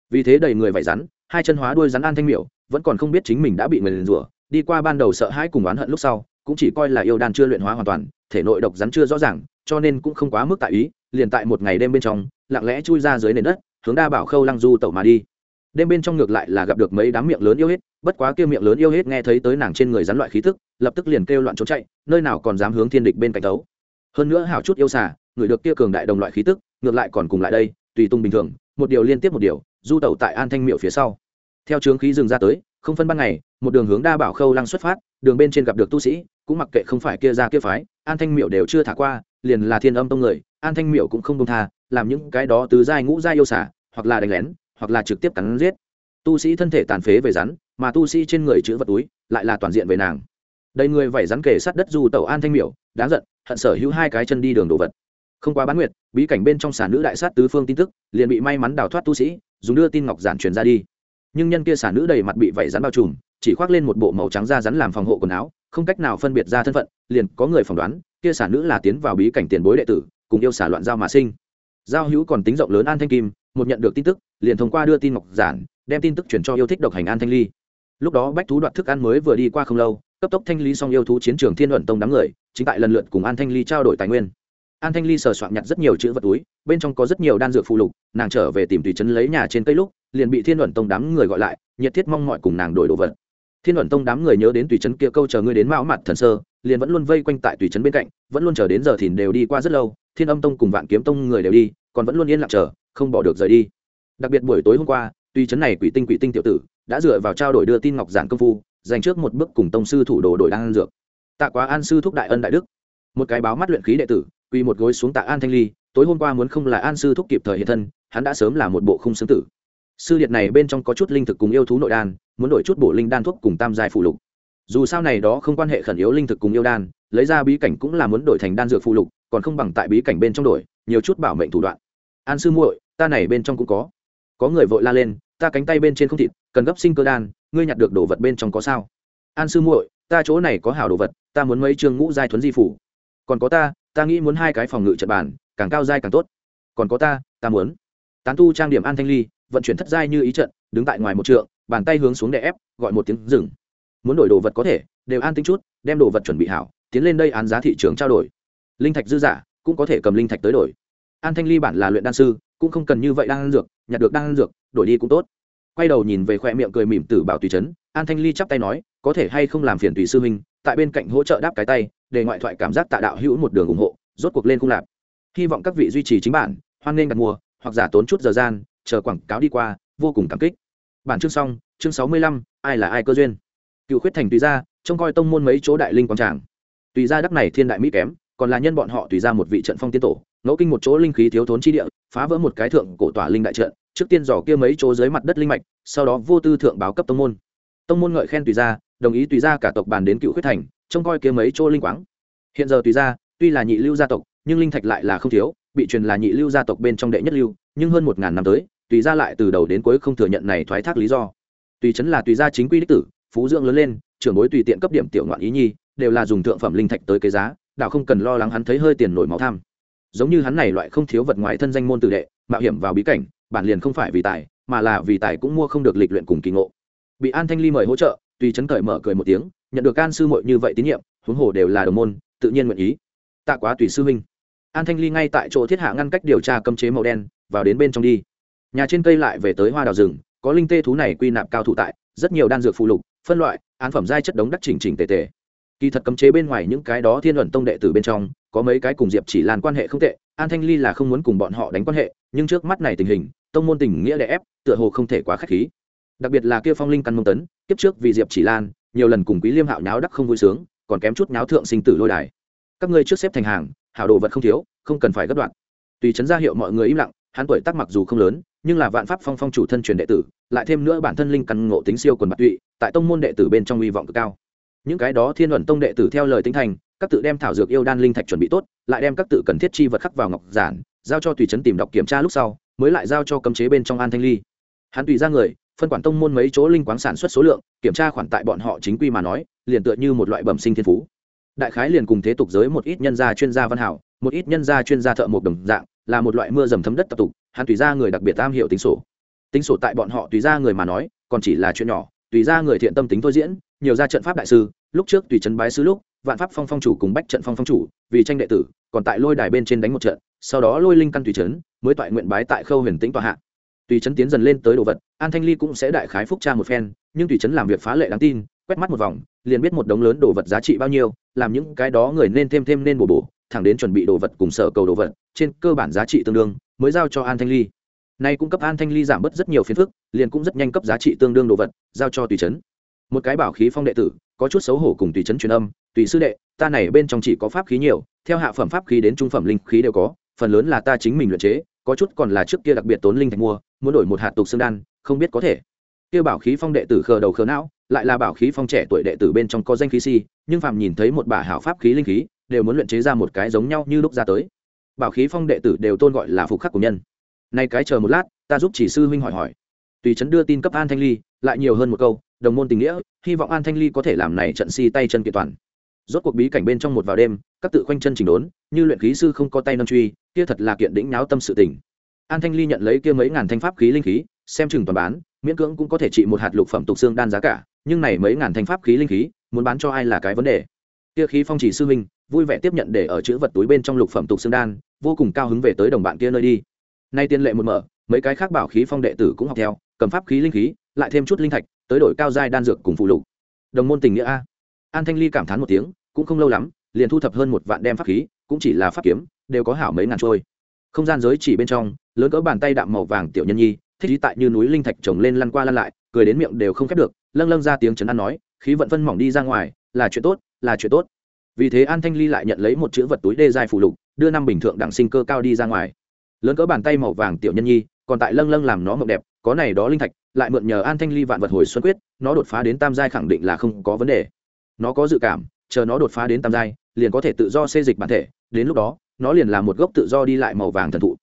Vì thế đầy người vải rắn, hai chân hóa đuôi rắn an thanh miểu, vẫn còn không biết chính mình đã bị người liền rủa, đi qua ban đầu sợ hãi cùng oán hận lúc sau, cũng chỉ coi là yêu đan chưa luyện hóa hoàn toàn, thể nội độc rắn chưa rõ ràng, cho nên cũng không quá mức tại ý, liền tại một ngày đêm bên trong, lặng lẽ chui ra dưới nền đất, hướng đa bảo khâu lăng du tẩu mà đi. Đêm bên trong ngược lại là gặp được mấy đám miệng lớn yêu hết, bất quá kêu miệng lớn yêu hết nghe thấy tới nàng trên người rắn loại khí tức lập tức liền kêu loạn trốn chạy, nơi nào còn dám hướng thiên địch bên cạnh tấu. Hơn nữa hảo chút yêu xà, người được kia cường đại đồng loại khí tức ngược lại còn cùng lại đây, tùy tung bình thường, một điều liên tiếp một điều, du tẩu tại an thanh miệu phía sau. Theo trướng khí dừng ra tới, không phân ban ngày, một đường hướng đa bảo khâu lăng xuất phát, đường bên trên gặp được tu sĩ, cũng mặc kệ không phải kia ra kia phái, an thanh miệu đều chưa thả qua, liền là thiên âm tông người, an thanh miệu cũng không đông tha, làm những cái đó từ giai ngũ giai yêu xả hoặc là đánh lén, hoặc là trực tiếp cắn giết. Tu sĩ thân thể tàn phế về rắn, mà tu sĩ trên người chữ vật túi lại là toàn diện về nàng. Đầy người vẩy rắn kề sát đất du tẩu an thanh miểu đáng giận, hận sở hữu hai cái chân đi đường đồ vật không qua bán nguyệt, bí cảnh bên trong sản nữ đại sát tứ phương tin tức, liền bị may mắn đào thoát tu sĩ, dùng đưa tin ngọc giản truyền ra đi. Nhưng nhân kia sản nữ đầy mặt bị vẩy rắn bao trùm, chỉ khoác lên một bộ màu trắng da rắn làm phòng hộ quần áo, không cách nào phân biệt ra thân phận, liền có người phỏng đoán, kia sản nữ là tiến vào bí cảnh tiền bối đệ tử, cùng yêu xả loạn giao mà sinh. Giao hữu còn tính rộng lớn an thanh kim, một nhận được tin tức, liền thông qua đưa tin ngọc giản, đem tin tức chuyển cho yêu thích độc hành an thanh ly. Lúc đó bách thú đoạt thức ăn mới vừa đi qua không lâu, cấp tốc thanh lý xong yêu thú chiến trường thiên luận tông đám người, chính tại lần lượt cùng an thanh ly trao đổi tài nguyên an thanh ly sờ soạn nhặt rất nhiều chữ vật túi, bên trong có rất nhiều đan dược phụ lục, nàng trở về tìm tùy trấn lấy nhà trên cây lúc, liền bị thiên luận tông đám người gọi lại, nhiệt thiết mong mọi cùng nàng đổi đồ vật. Thiên luận tông đám người nhớ đến tùy trấn kia câu chờ ngươi đến mão mặt thần sơ, liền vẫn luôn vây quanh tại tùy trấn bên cạnh, vẫn luôn chờ đến giờ thìn đều đi qua rất lâu, thiên âm tông cùng vạn kiếm tông người đều đi, còn vẫn luôn yên lặng chờ, không bỏ được rời đi. Đặc biệt buổi tối hôm qua, tùy trấn này quỷ tinh quỷ tinh tiểu tử, đã dựa vào trao đổi đưa tin ngọc giản công phu, dành trước một bước cùng tông sư thủ đồ đổi đan dược. Tạ quá an sư thúc đại ân đại đức. Một cái báo mắt luyện khí đệ tử quỳ một gối xuống tạ an thanh ly, tối hôm qua muốn không là an sư thúc kịp thời hiện thân, hắn đã sớm là một bộ khung xương tử. Sư liệt này bên trong có chút linh thực cùng yêu thú nội đan, muốn đổi chút bộ linh đan thuốc cùng tam giai phụ lục. Dù sao này đó không quan hệ khẩn yếu linh thực cùng yêu đan, lấy ra bí cảnh cũng là muốn đổi thành đan dược phụ lục, còn không bằng tại bí cảnh bên trong đổi, nhiều chút bảo mệnh thủ đoạn. An sư muội, ta này bên trong cũng có. Có người vội la lên, ta cánh tay bên trên không thịt, cần gấp sinh cơ đan, ngươi nhặt được đồ vật bên trong có sao? An sư muội, ta chỗ này có hảo đồ vật, ta muốn mấy chương ngũ giai thuấn di phủ. Còn có ta ta nghĩ muốn hai cái phòng ngự trận bàn, càng cao giai càng tốt. Còn có ta ta muốn. Tán tu trang điểm an thanh ly, vận chuyển thất giai như ý trận, đứng tại ngoài một trượng, bàn tay hướng xuống đè ép, gọi một tiếng dừng. Muốn đổi đồ vật có thể, đều an tính chút, đem đồ vật chuẩn bị hảo, tiến lên đây án giá thị trường trao đổi. Linh thạch dư giả, cũng có thể cầm linh thạch tới đổi. An thanh ly bản là luyện đan sư, cũng không cần như vậy đang ăn dược, nhặt được đang ăn dược, đổi đi cũng tốt quay đầu nhìn về khoe miệng cười mỉm tử bảo tùy trấn an thanh ly chắp tay nói, có thể hay không làm phiền tùy sư huynh, tại bên cạnh hỗ trợ đáp cái tay, để ngoại thoại cảm giác tạ đạo hữu một đường ủng hộ, rốt cuộc lên không lạc hy vọng các vị duy trì chính bản, hoan nghênh đặt mua hoặc giả tốn chút giờ gian, chờ quảng cáo đi qua, vô cùng cảm kích. Bản chương xong, chương sáu mươi lăm, ai là ai cơ duyên? Cựu khuyết thành tùy ra trông coi tông môn mấy chỗ đại linh quảng tràng. Tùy ra đắc này thiên đại mỹ kém, còn là nhân bọn họ tùy ra một vị trận phong tiên tổ, ngẫu kinh một chỗ linh khí thiếu thốn chi địa, phá vỡ một cái thượng cổ tỏa linh đại trận trước tiên dò kia mấy chỗ dưới mặt đất linh mạch, sau đó vô tư thượng báo cấp tông môn. Tông môn ngợi khen tùy ra đồng ý tùy ra cả tộc bàn đến cựu khuyết thành, trông coi kia mấy chỗ linh quáng. Hiện giờ tùy ra tuy là nhị lưu gia tộc, nhưng linh thạch lại là không thiếu, bị truyền là nhị lưu gia tộc bên trong đệ nhất lưu, nhưng hơn một ngàn năm tới, tùy ra lại từ đầu đến cuối không thừa nhận này thoái thác lý do. Tùy chấn là tùy ra chính quy đích tử, phú dưỡng lớn lên, trưởng bối tùy tiện cấp điểm tiểu ngoạn ý nhi, đều là dùng thượng phẩm linh thạch tới cái giá đạo không cần lo lắng hắn thấy hơi tiền nổi máu tham. Giống như hắn này loại không thiếu vật ngoài thân danh môn tử đệ, mạo hiểm vào bí cảnh bản liền không phải vì tài, mà là vì tài cũng mua không được lịch luyện cùng kỳ ngộ. Bị an thanh ly mời hỗ trợ, tùy chấn cởi mở cười một tiếng, nhận được an sư muội như vậy tín nhiệm, huống hồ đều là đồng môn, tự nhiên nguyện ý. Tạ quá tùy sư huynh. An thanh ly ngay tại chỗ thiết hạ ngăn cách điều tra cấm chế màu đen, vào đến bên trong đi. Nhà trên cây lại về tới hoa đào rừng, có linh tê thú này quy nạp cao thủ tại, rất nhiều đan dược phụ lục, phân loại, án phẩm giai chất đống đắc chỉnh chỉnh tề tề. Kỳ thật cấm chế bên ngoài những cái đó thiên luận tông đệ tử bên trong, có mấy cái cùng diệp chỉ lan quan hệ không tệ, an thanh ly là không muốn cùng bọn họ đánh quan hệ, nhưng trước mắt này tình hình tông môn tình nghĩa đè ép, tựa hồ không thể quá k h á c h khí. Đặc biệt là kia phong linh căn mông tấn, kiếp trước vì diệp chỉ lan, nhiều lần cùng quý liêm hạo nháo đắc không vui sướng, còn kém chút nháo thượng sinh tử lôi đài. Các ngươi trước xếp thành hàng, hảo đồ vật không thiếu, không cần phải gấp đoạn. Tùy chấn ra hiệu mọi người im lặng, hắn tuổi tác mặc dù không lớn, nhưng là vạn pháp phong phong chủ thân truyền đệ tử, lại thêm nữa bản thân linh căn ngộ tính siêu quần bạc tụy, tại tông môn đệ tử bên trong hy vọng cực cao. Những cái đó thiên luận tông đệ tử theo lời tính thành, các tự đem thảo dược yêu đan linh thạch chuẩn bị tốt, lại đem các tự cần thiết chi vật khắc vào ngọc giản, giao cho tùy chấn tìm đọc kiểm tra lúc sau mới lại giao cho cấm chế bên trong an thanh ly. Hắn tùy ra người, phân quản tông môn mấy chỗ linh quáng sản xuất số lượng, kiểm tra khoản tại bọn họ chính quy mà nói, liền tựa như một loại bẩm sinh thiên phú. Đại khái liền cùng thế tục giới một ít nhân gia chuyên gia văn hảo, một ít nhân gia chuyên gia thợ một đồng dạng, là một loại mưa dầm thấm đất tập tục, hắn tùy ra người đặc biệt tam hiệu tính sổ. Tính sổ tại bọn họ tùy ra người mà nói, còn chỉ là chuyện nhỏ, tùy ra người thiện tâm tính thôi diễn, nhiều ra trận pháp đại sư, lúc trước tùy trấn bái sư lúc, vạn pháp phong phong chủ cùng bách trận phong phong chủ, vì tranh đệ tử, còn tại lôi đài bên trên đánh một trận sau đó lôi linh căn tùy trấn mới toại nguyện bái tại khâu huyền tĩnh tòa hạ. Tùy trấn tiến dần lên tới đồ vật, an thanh ly cũng sẽ đại khái phúc tra một phen, nhưng tùy trấn làm việc phá lệ đáng tin, quét mắt một vòng, liền biết một đống lớn đồ vật giá trị bao nhiêu, làm những cái đó người nên thêm thêm nên bổ bổ, thẳng đến chuẩn bị đồ vật cùng sở cầu đồ vật, trên cơ bản giá trị tương đương, mới giao cho an thanh ly. Nay cũng cấp an thanh ly giảm bớt rất nhiều phiền phức, liền cũng rất nhanh cấp giá trị tương đương đồ vật, giao cho tùy trấn một cái bảo khí phong đệ tử, có chút xấu hổ cùng tùy trấn truyền âm, tùy sư đệ, ta này bên trong chỉ có pháp khí nhiều, theo hạ phẩm pháp khí đến trung phẩm linh khí đều có phần lớn là ta chính mình luyện chế, có chút còn là trước kia đặc biệt tốn linh thạch mua, muốn đổi một hạt tục xương đan, không biết có thể. Kia bảo khí phong đệ tử khờ đầu khờ não, lại là bảo khí phong trẻ tuổi đệ tử bên trong có danh khí si, nhưng phàm nhìn thấy một bả hảo pháp khí linh khí, đều muốn luyện chế ra một cái giống nhau như lúc ra tới. Bảo khí phong đệ tử đều tôn gọi là phục khắc của nhân. Nay cái chờ một lát, ta giúp chỉ sư huynh hỏi hỏi. Tùy chấn đưa tin cấp an thanh ly, lại nhiều hơn một câu, đồng môn tình nghĩa, hy vọng an thanh ly có thể làm này trận si tay chân kiện toàn rốt cuộc bí cảnh bên trong một vào đêm, các tự khoanh chân chỉnh đốn, như luyện khí sư không có tay nâng truy, kia thật là kiện đĩnh náo tâm sự tình. An thanh ly nhận lấy kia mấy ngàn thanh pháp khí linh khí, xem chừng toàn bán, miễn cưỡng cũng có thể trị một hạt lục phẩm tục xương đan giá cả, nhưng này mấy ngàn thanh pháp khí linh khí, muốn bán cho ai là cái vấn đề. Kia khí phong chỉ sư minh vui vẻ tiếp nhận để ở chữ vật túi bên trong lục phẩm tục xương đan, vô cùng cao hứng về tới đồng bạn kia nơi đi. Nay tiên lệ một mở, mấy cái khác bảo khí phong đệ tử cũng học theo, cầm pháp khí linh khí, lại thêm chút linh thạch, tới đổi cao giai đan dược cùng phụ lục. Đồng môn tình nghĩa a. An thanh ly cảm thán một tiếng cũng không lâu lắm, liền thu thập hơn một vạn đem pháp khí, cũng chỉ là pháp kiếm, đều có hảo mấy ngàn trôi. Không gian giới chỉ bên trong, lớn cỡ bàn tay đạm màu vàng tiểu nhân nhi, thích ý tại như núi linh thạch trồng lên lăn qua lăn lại, cười đến miệng đều không khép được, lâng lâng ra tiếng chấn an nói, khí vận phân mỏng đi ra ngoài, là chuyện tốt, là chuyện tốt. Vì thế an thanh ly lại nhận lấy một chữ vật túi đê dài phủ lục, đưa năm bình thượng đẳng sinh cơ cao đi ra ngoài. Lớn cỡ bàn tay màu vàng tiểu nhân nhi, còn tại lâng lâng làm nó mộng đẹp, có này đó linh thạch, lại mượn nhờ an thanh ly vạn vật hồi xuân quyết, nó đột phá đến tam giai khẳng định là không có vấn đề. Nó có dự cảm chờ nó đột phá đến tam giai, liền có thể tự do xê dịch bản thể, đến lúc đó, nó liền là một gốc tự do đi lại màu vàng thần thụ.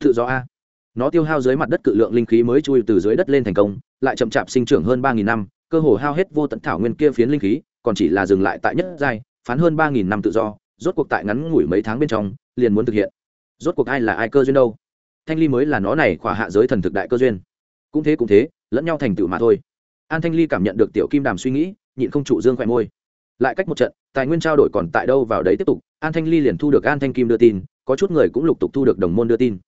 Tự do a. Nó tiêu hao dưới mặt đất cự lượng linh khí mới chui từ dưới đất lên thành công, lại chậm chạp sinh trưởng hơn ba nghìn năm, cơ hồ hao hết vô tận thảo nguyên kia phiến linh khí, còn chỉ là dừng lại tại nhất giai, phán hơn ba nghìn năm tự do, rốt cuộc tại ngắn ngủi mấy tháng bên trong, liền muốn thực hiện. Rốt cuộc ai là ai cơ duyên đâu? Thanh ly mới là nó này khỏa hạ giới thần thực đại cơ duyên. Cũng thế cũng thế, lẫn nhau thành tựu mà thôi. An thanh ly cảm nhận được tiểu kim đàm suy nghĩ, nhịn không trụ dương khỏe môi lại cách một trận, tài nguyên trao đổi còn tại đâu vào đấy tiếp tục, an thanh ly liền thu được an thanh kim đưa tin, có chút người cũng lục tục thu được đồng môn đưa tin.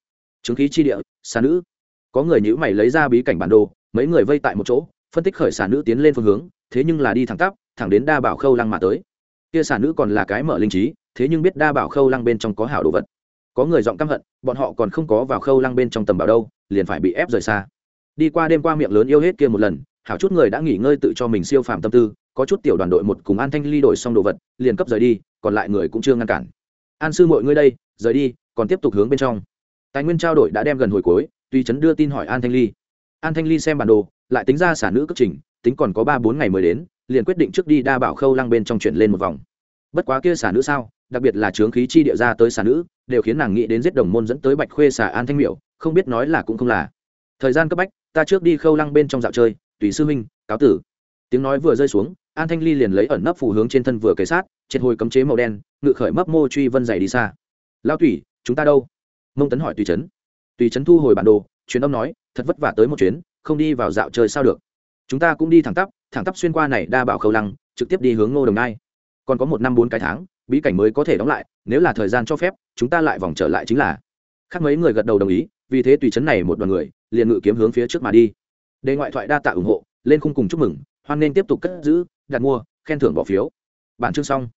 Chứng khí chi địa, xà nữ. Có người nhữ mày lấy ra bí cảnh bản đồ, mấy người vây tại một chỗ, phân tích khởi xà nữ tiến lên phương hướng, thế nhưng là đi thẳng tắp, thẳng đến đa bảo khâu lăng mà tới. Kia xà nữ còn là cái mở linh trí, thế nhưng biết đa bảo khâu lăng bên trong có hảo đồ vật. Có người giọng căm hận, bọn họ còn không có vào khâu lăng bên trong tầm bảo đâu, liền phải bị ép rời xa. Đi qua đêm qua miệng lớn yêu hết kia một lần, hảo chút người đã nghỉ ngơi tự cho mình siêu phàm tâm tư có chút tiểu đoàn đội một cùng an thanh ly đổi xong đồ vật, liền cấp rời đi, còn lại người cũng chưa ngăn cản. An sư mọi ngươi đây, rời đi, còn tiếp tục hướng bên trong. Tài nguyên trao đổi đã đem gần hồi cuối, tuy chấn đưa tin hỏi an thanh ly. An thanh ly xem bản đồ, lại tính ra xả nữ cấp trình, tính còn có ba bốn ngày mới đến, liền quyết định trước đi đa bảo khâu lăng bên trong chuyển lên một vòng. Bất quá kia xả nữ sao, đặc biệt là trướng khí chi địa ra tới xả nữ, đều khiến nàng nghĩ đến giết đồng môn dẫn tới bạch khuê xả an thanh miểu, không biết nói là cũng không là. Thời gian cấp bách, ta trước đi khâu lăng bên trong dạo chơi, tùy sư huynh, cáo tử tiếng nói vừa rơi xuống an thanh ly liền lấy ẩn nấp phù hướng trên thân vừa kề sát triệt hồi cấm chế màu đen ngự khởi mấp mô truy vân dày đi xa. Lao thủy, chúng ta đâu? Mông tấn hỏi tùy trấn tùy trấn thu hồi bản đồ chuyến âm nói thật vất vả tới một chuyến không đi vào dạo chơi sao được? Chúng ta cũng đi thẳng tắp thẳng tắp xuyên qua này đa bảo khâu lăng trực tiếp đi hướng ngô đồng nai. Còn có một năm bốn cái tháng bí cảnh mới có thể đóng lại nếu là thời gian cho phép chúng ta lại vòng trở lại chính là. Khác mấy người gật đầu đồng ý vì thế tùy chấn này một đoàn người liền ngự kiếm hướng phía trước mà đi. Đề ngoại thoại đa tạ ủng hộ lên khung cùng chúc mừng hoan nên tiếp tục cất giữ, đặt mua, khen thưởng bỏ phiếu. Bản chương xong.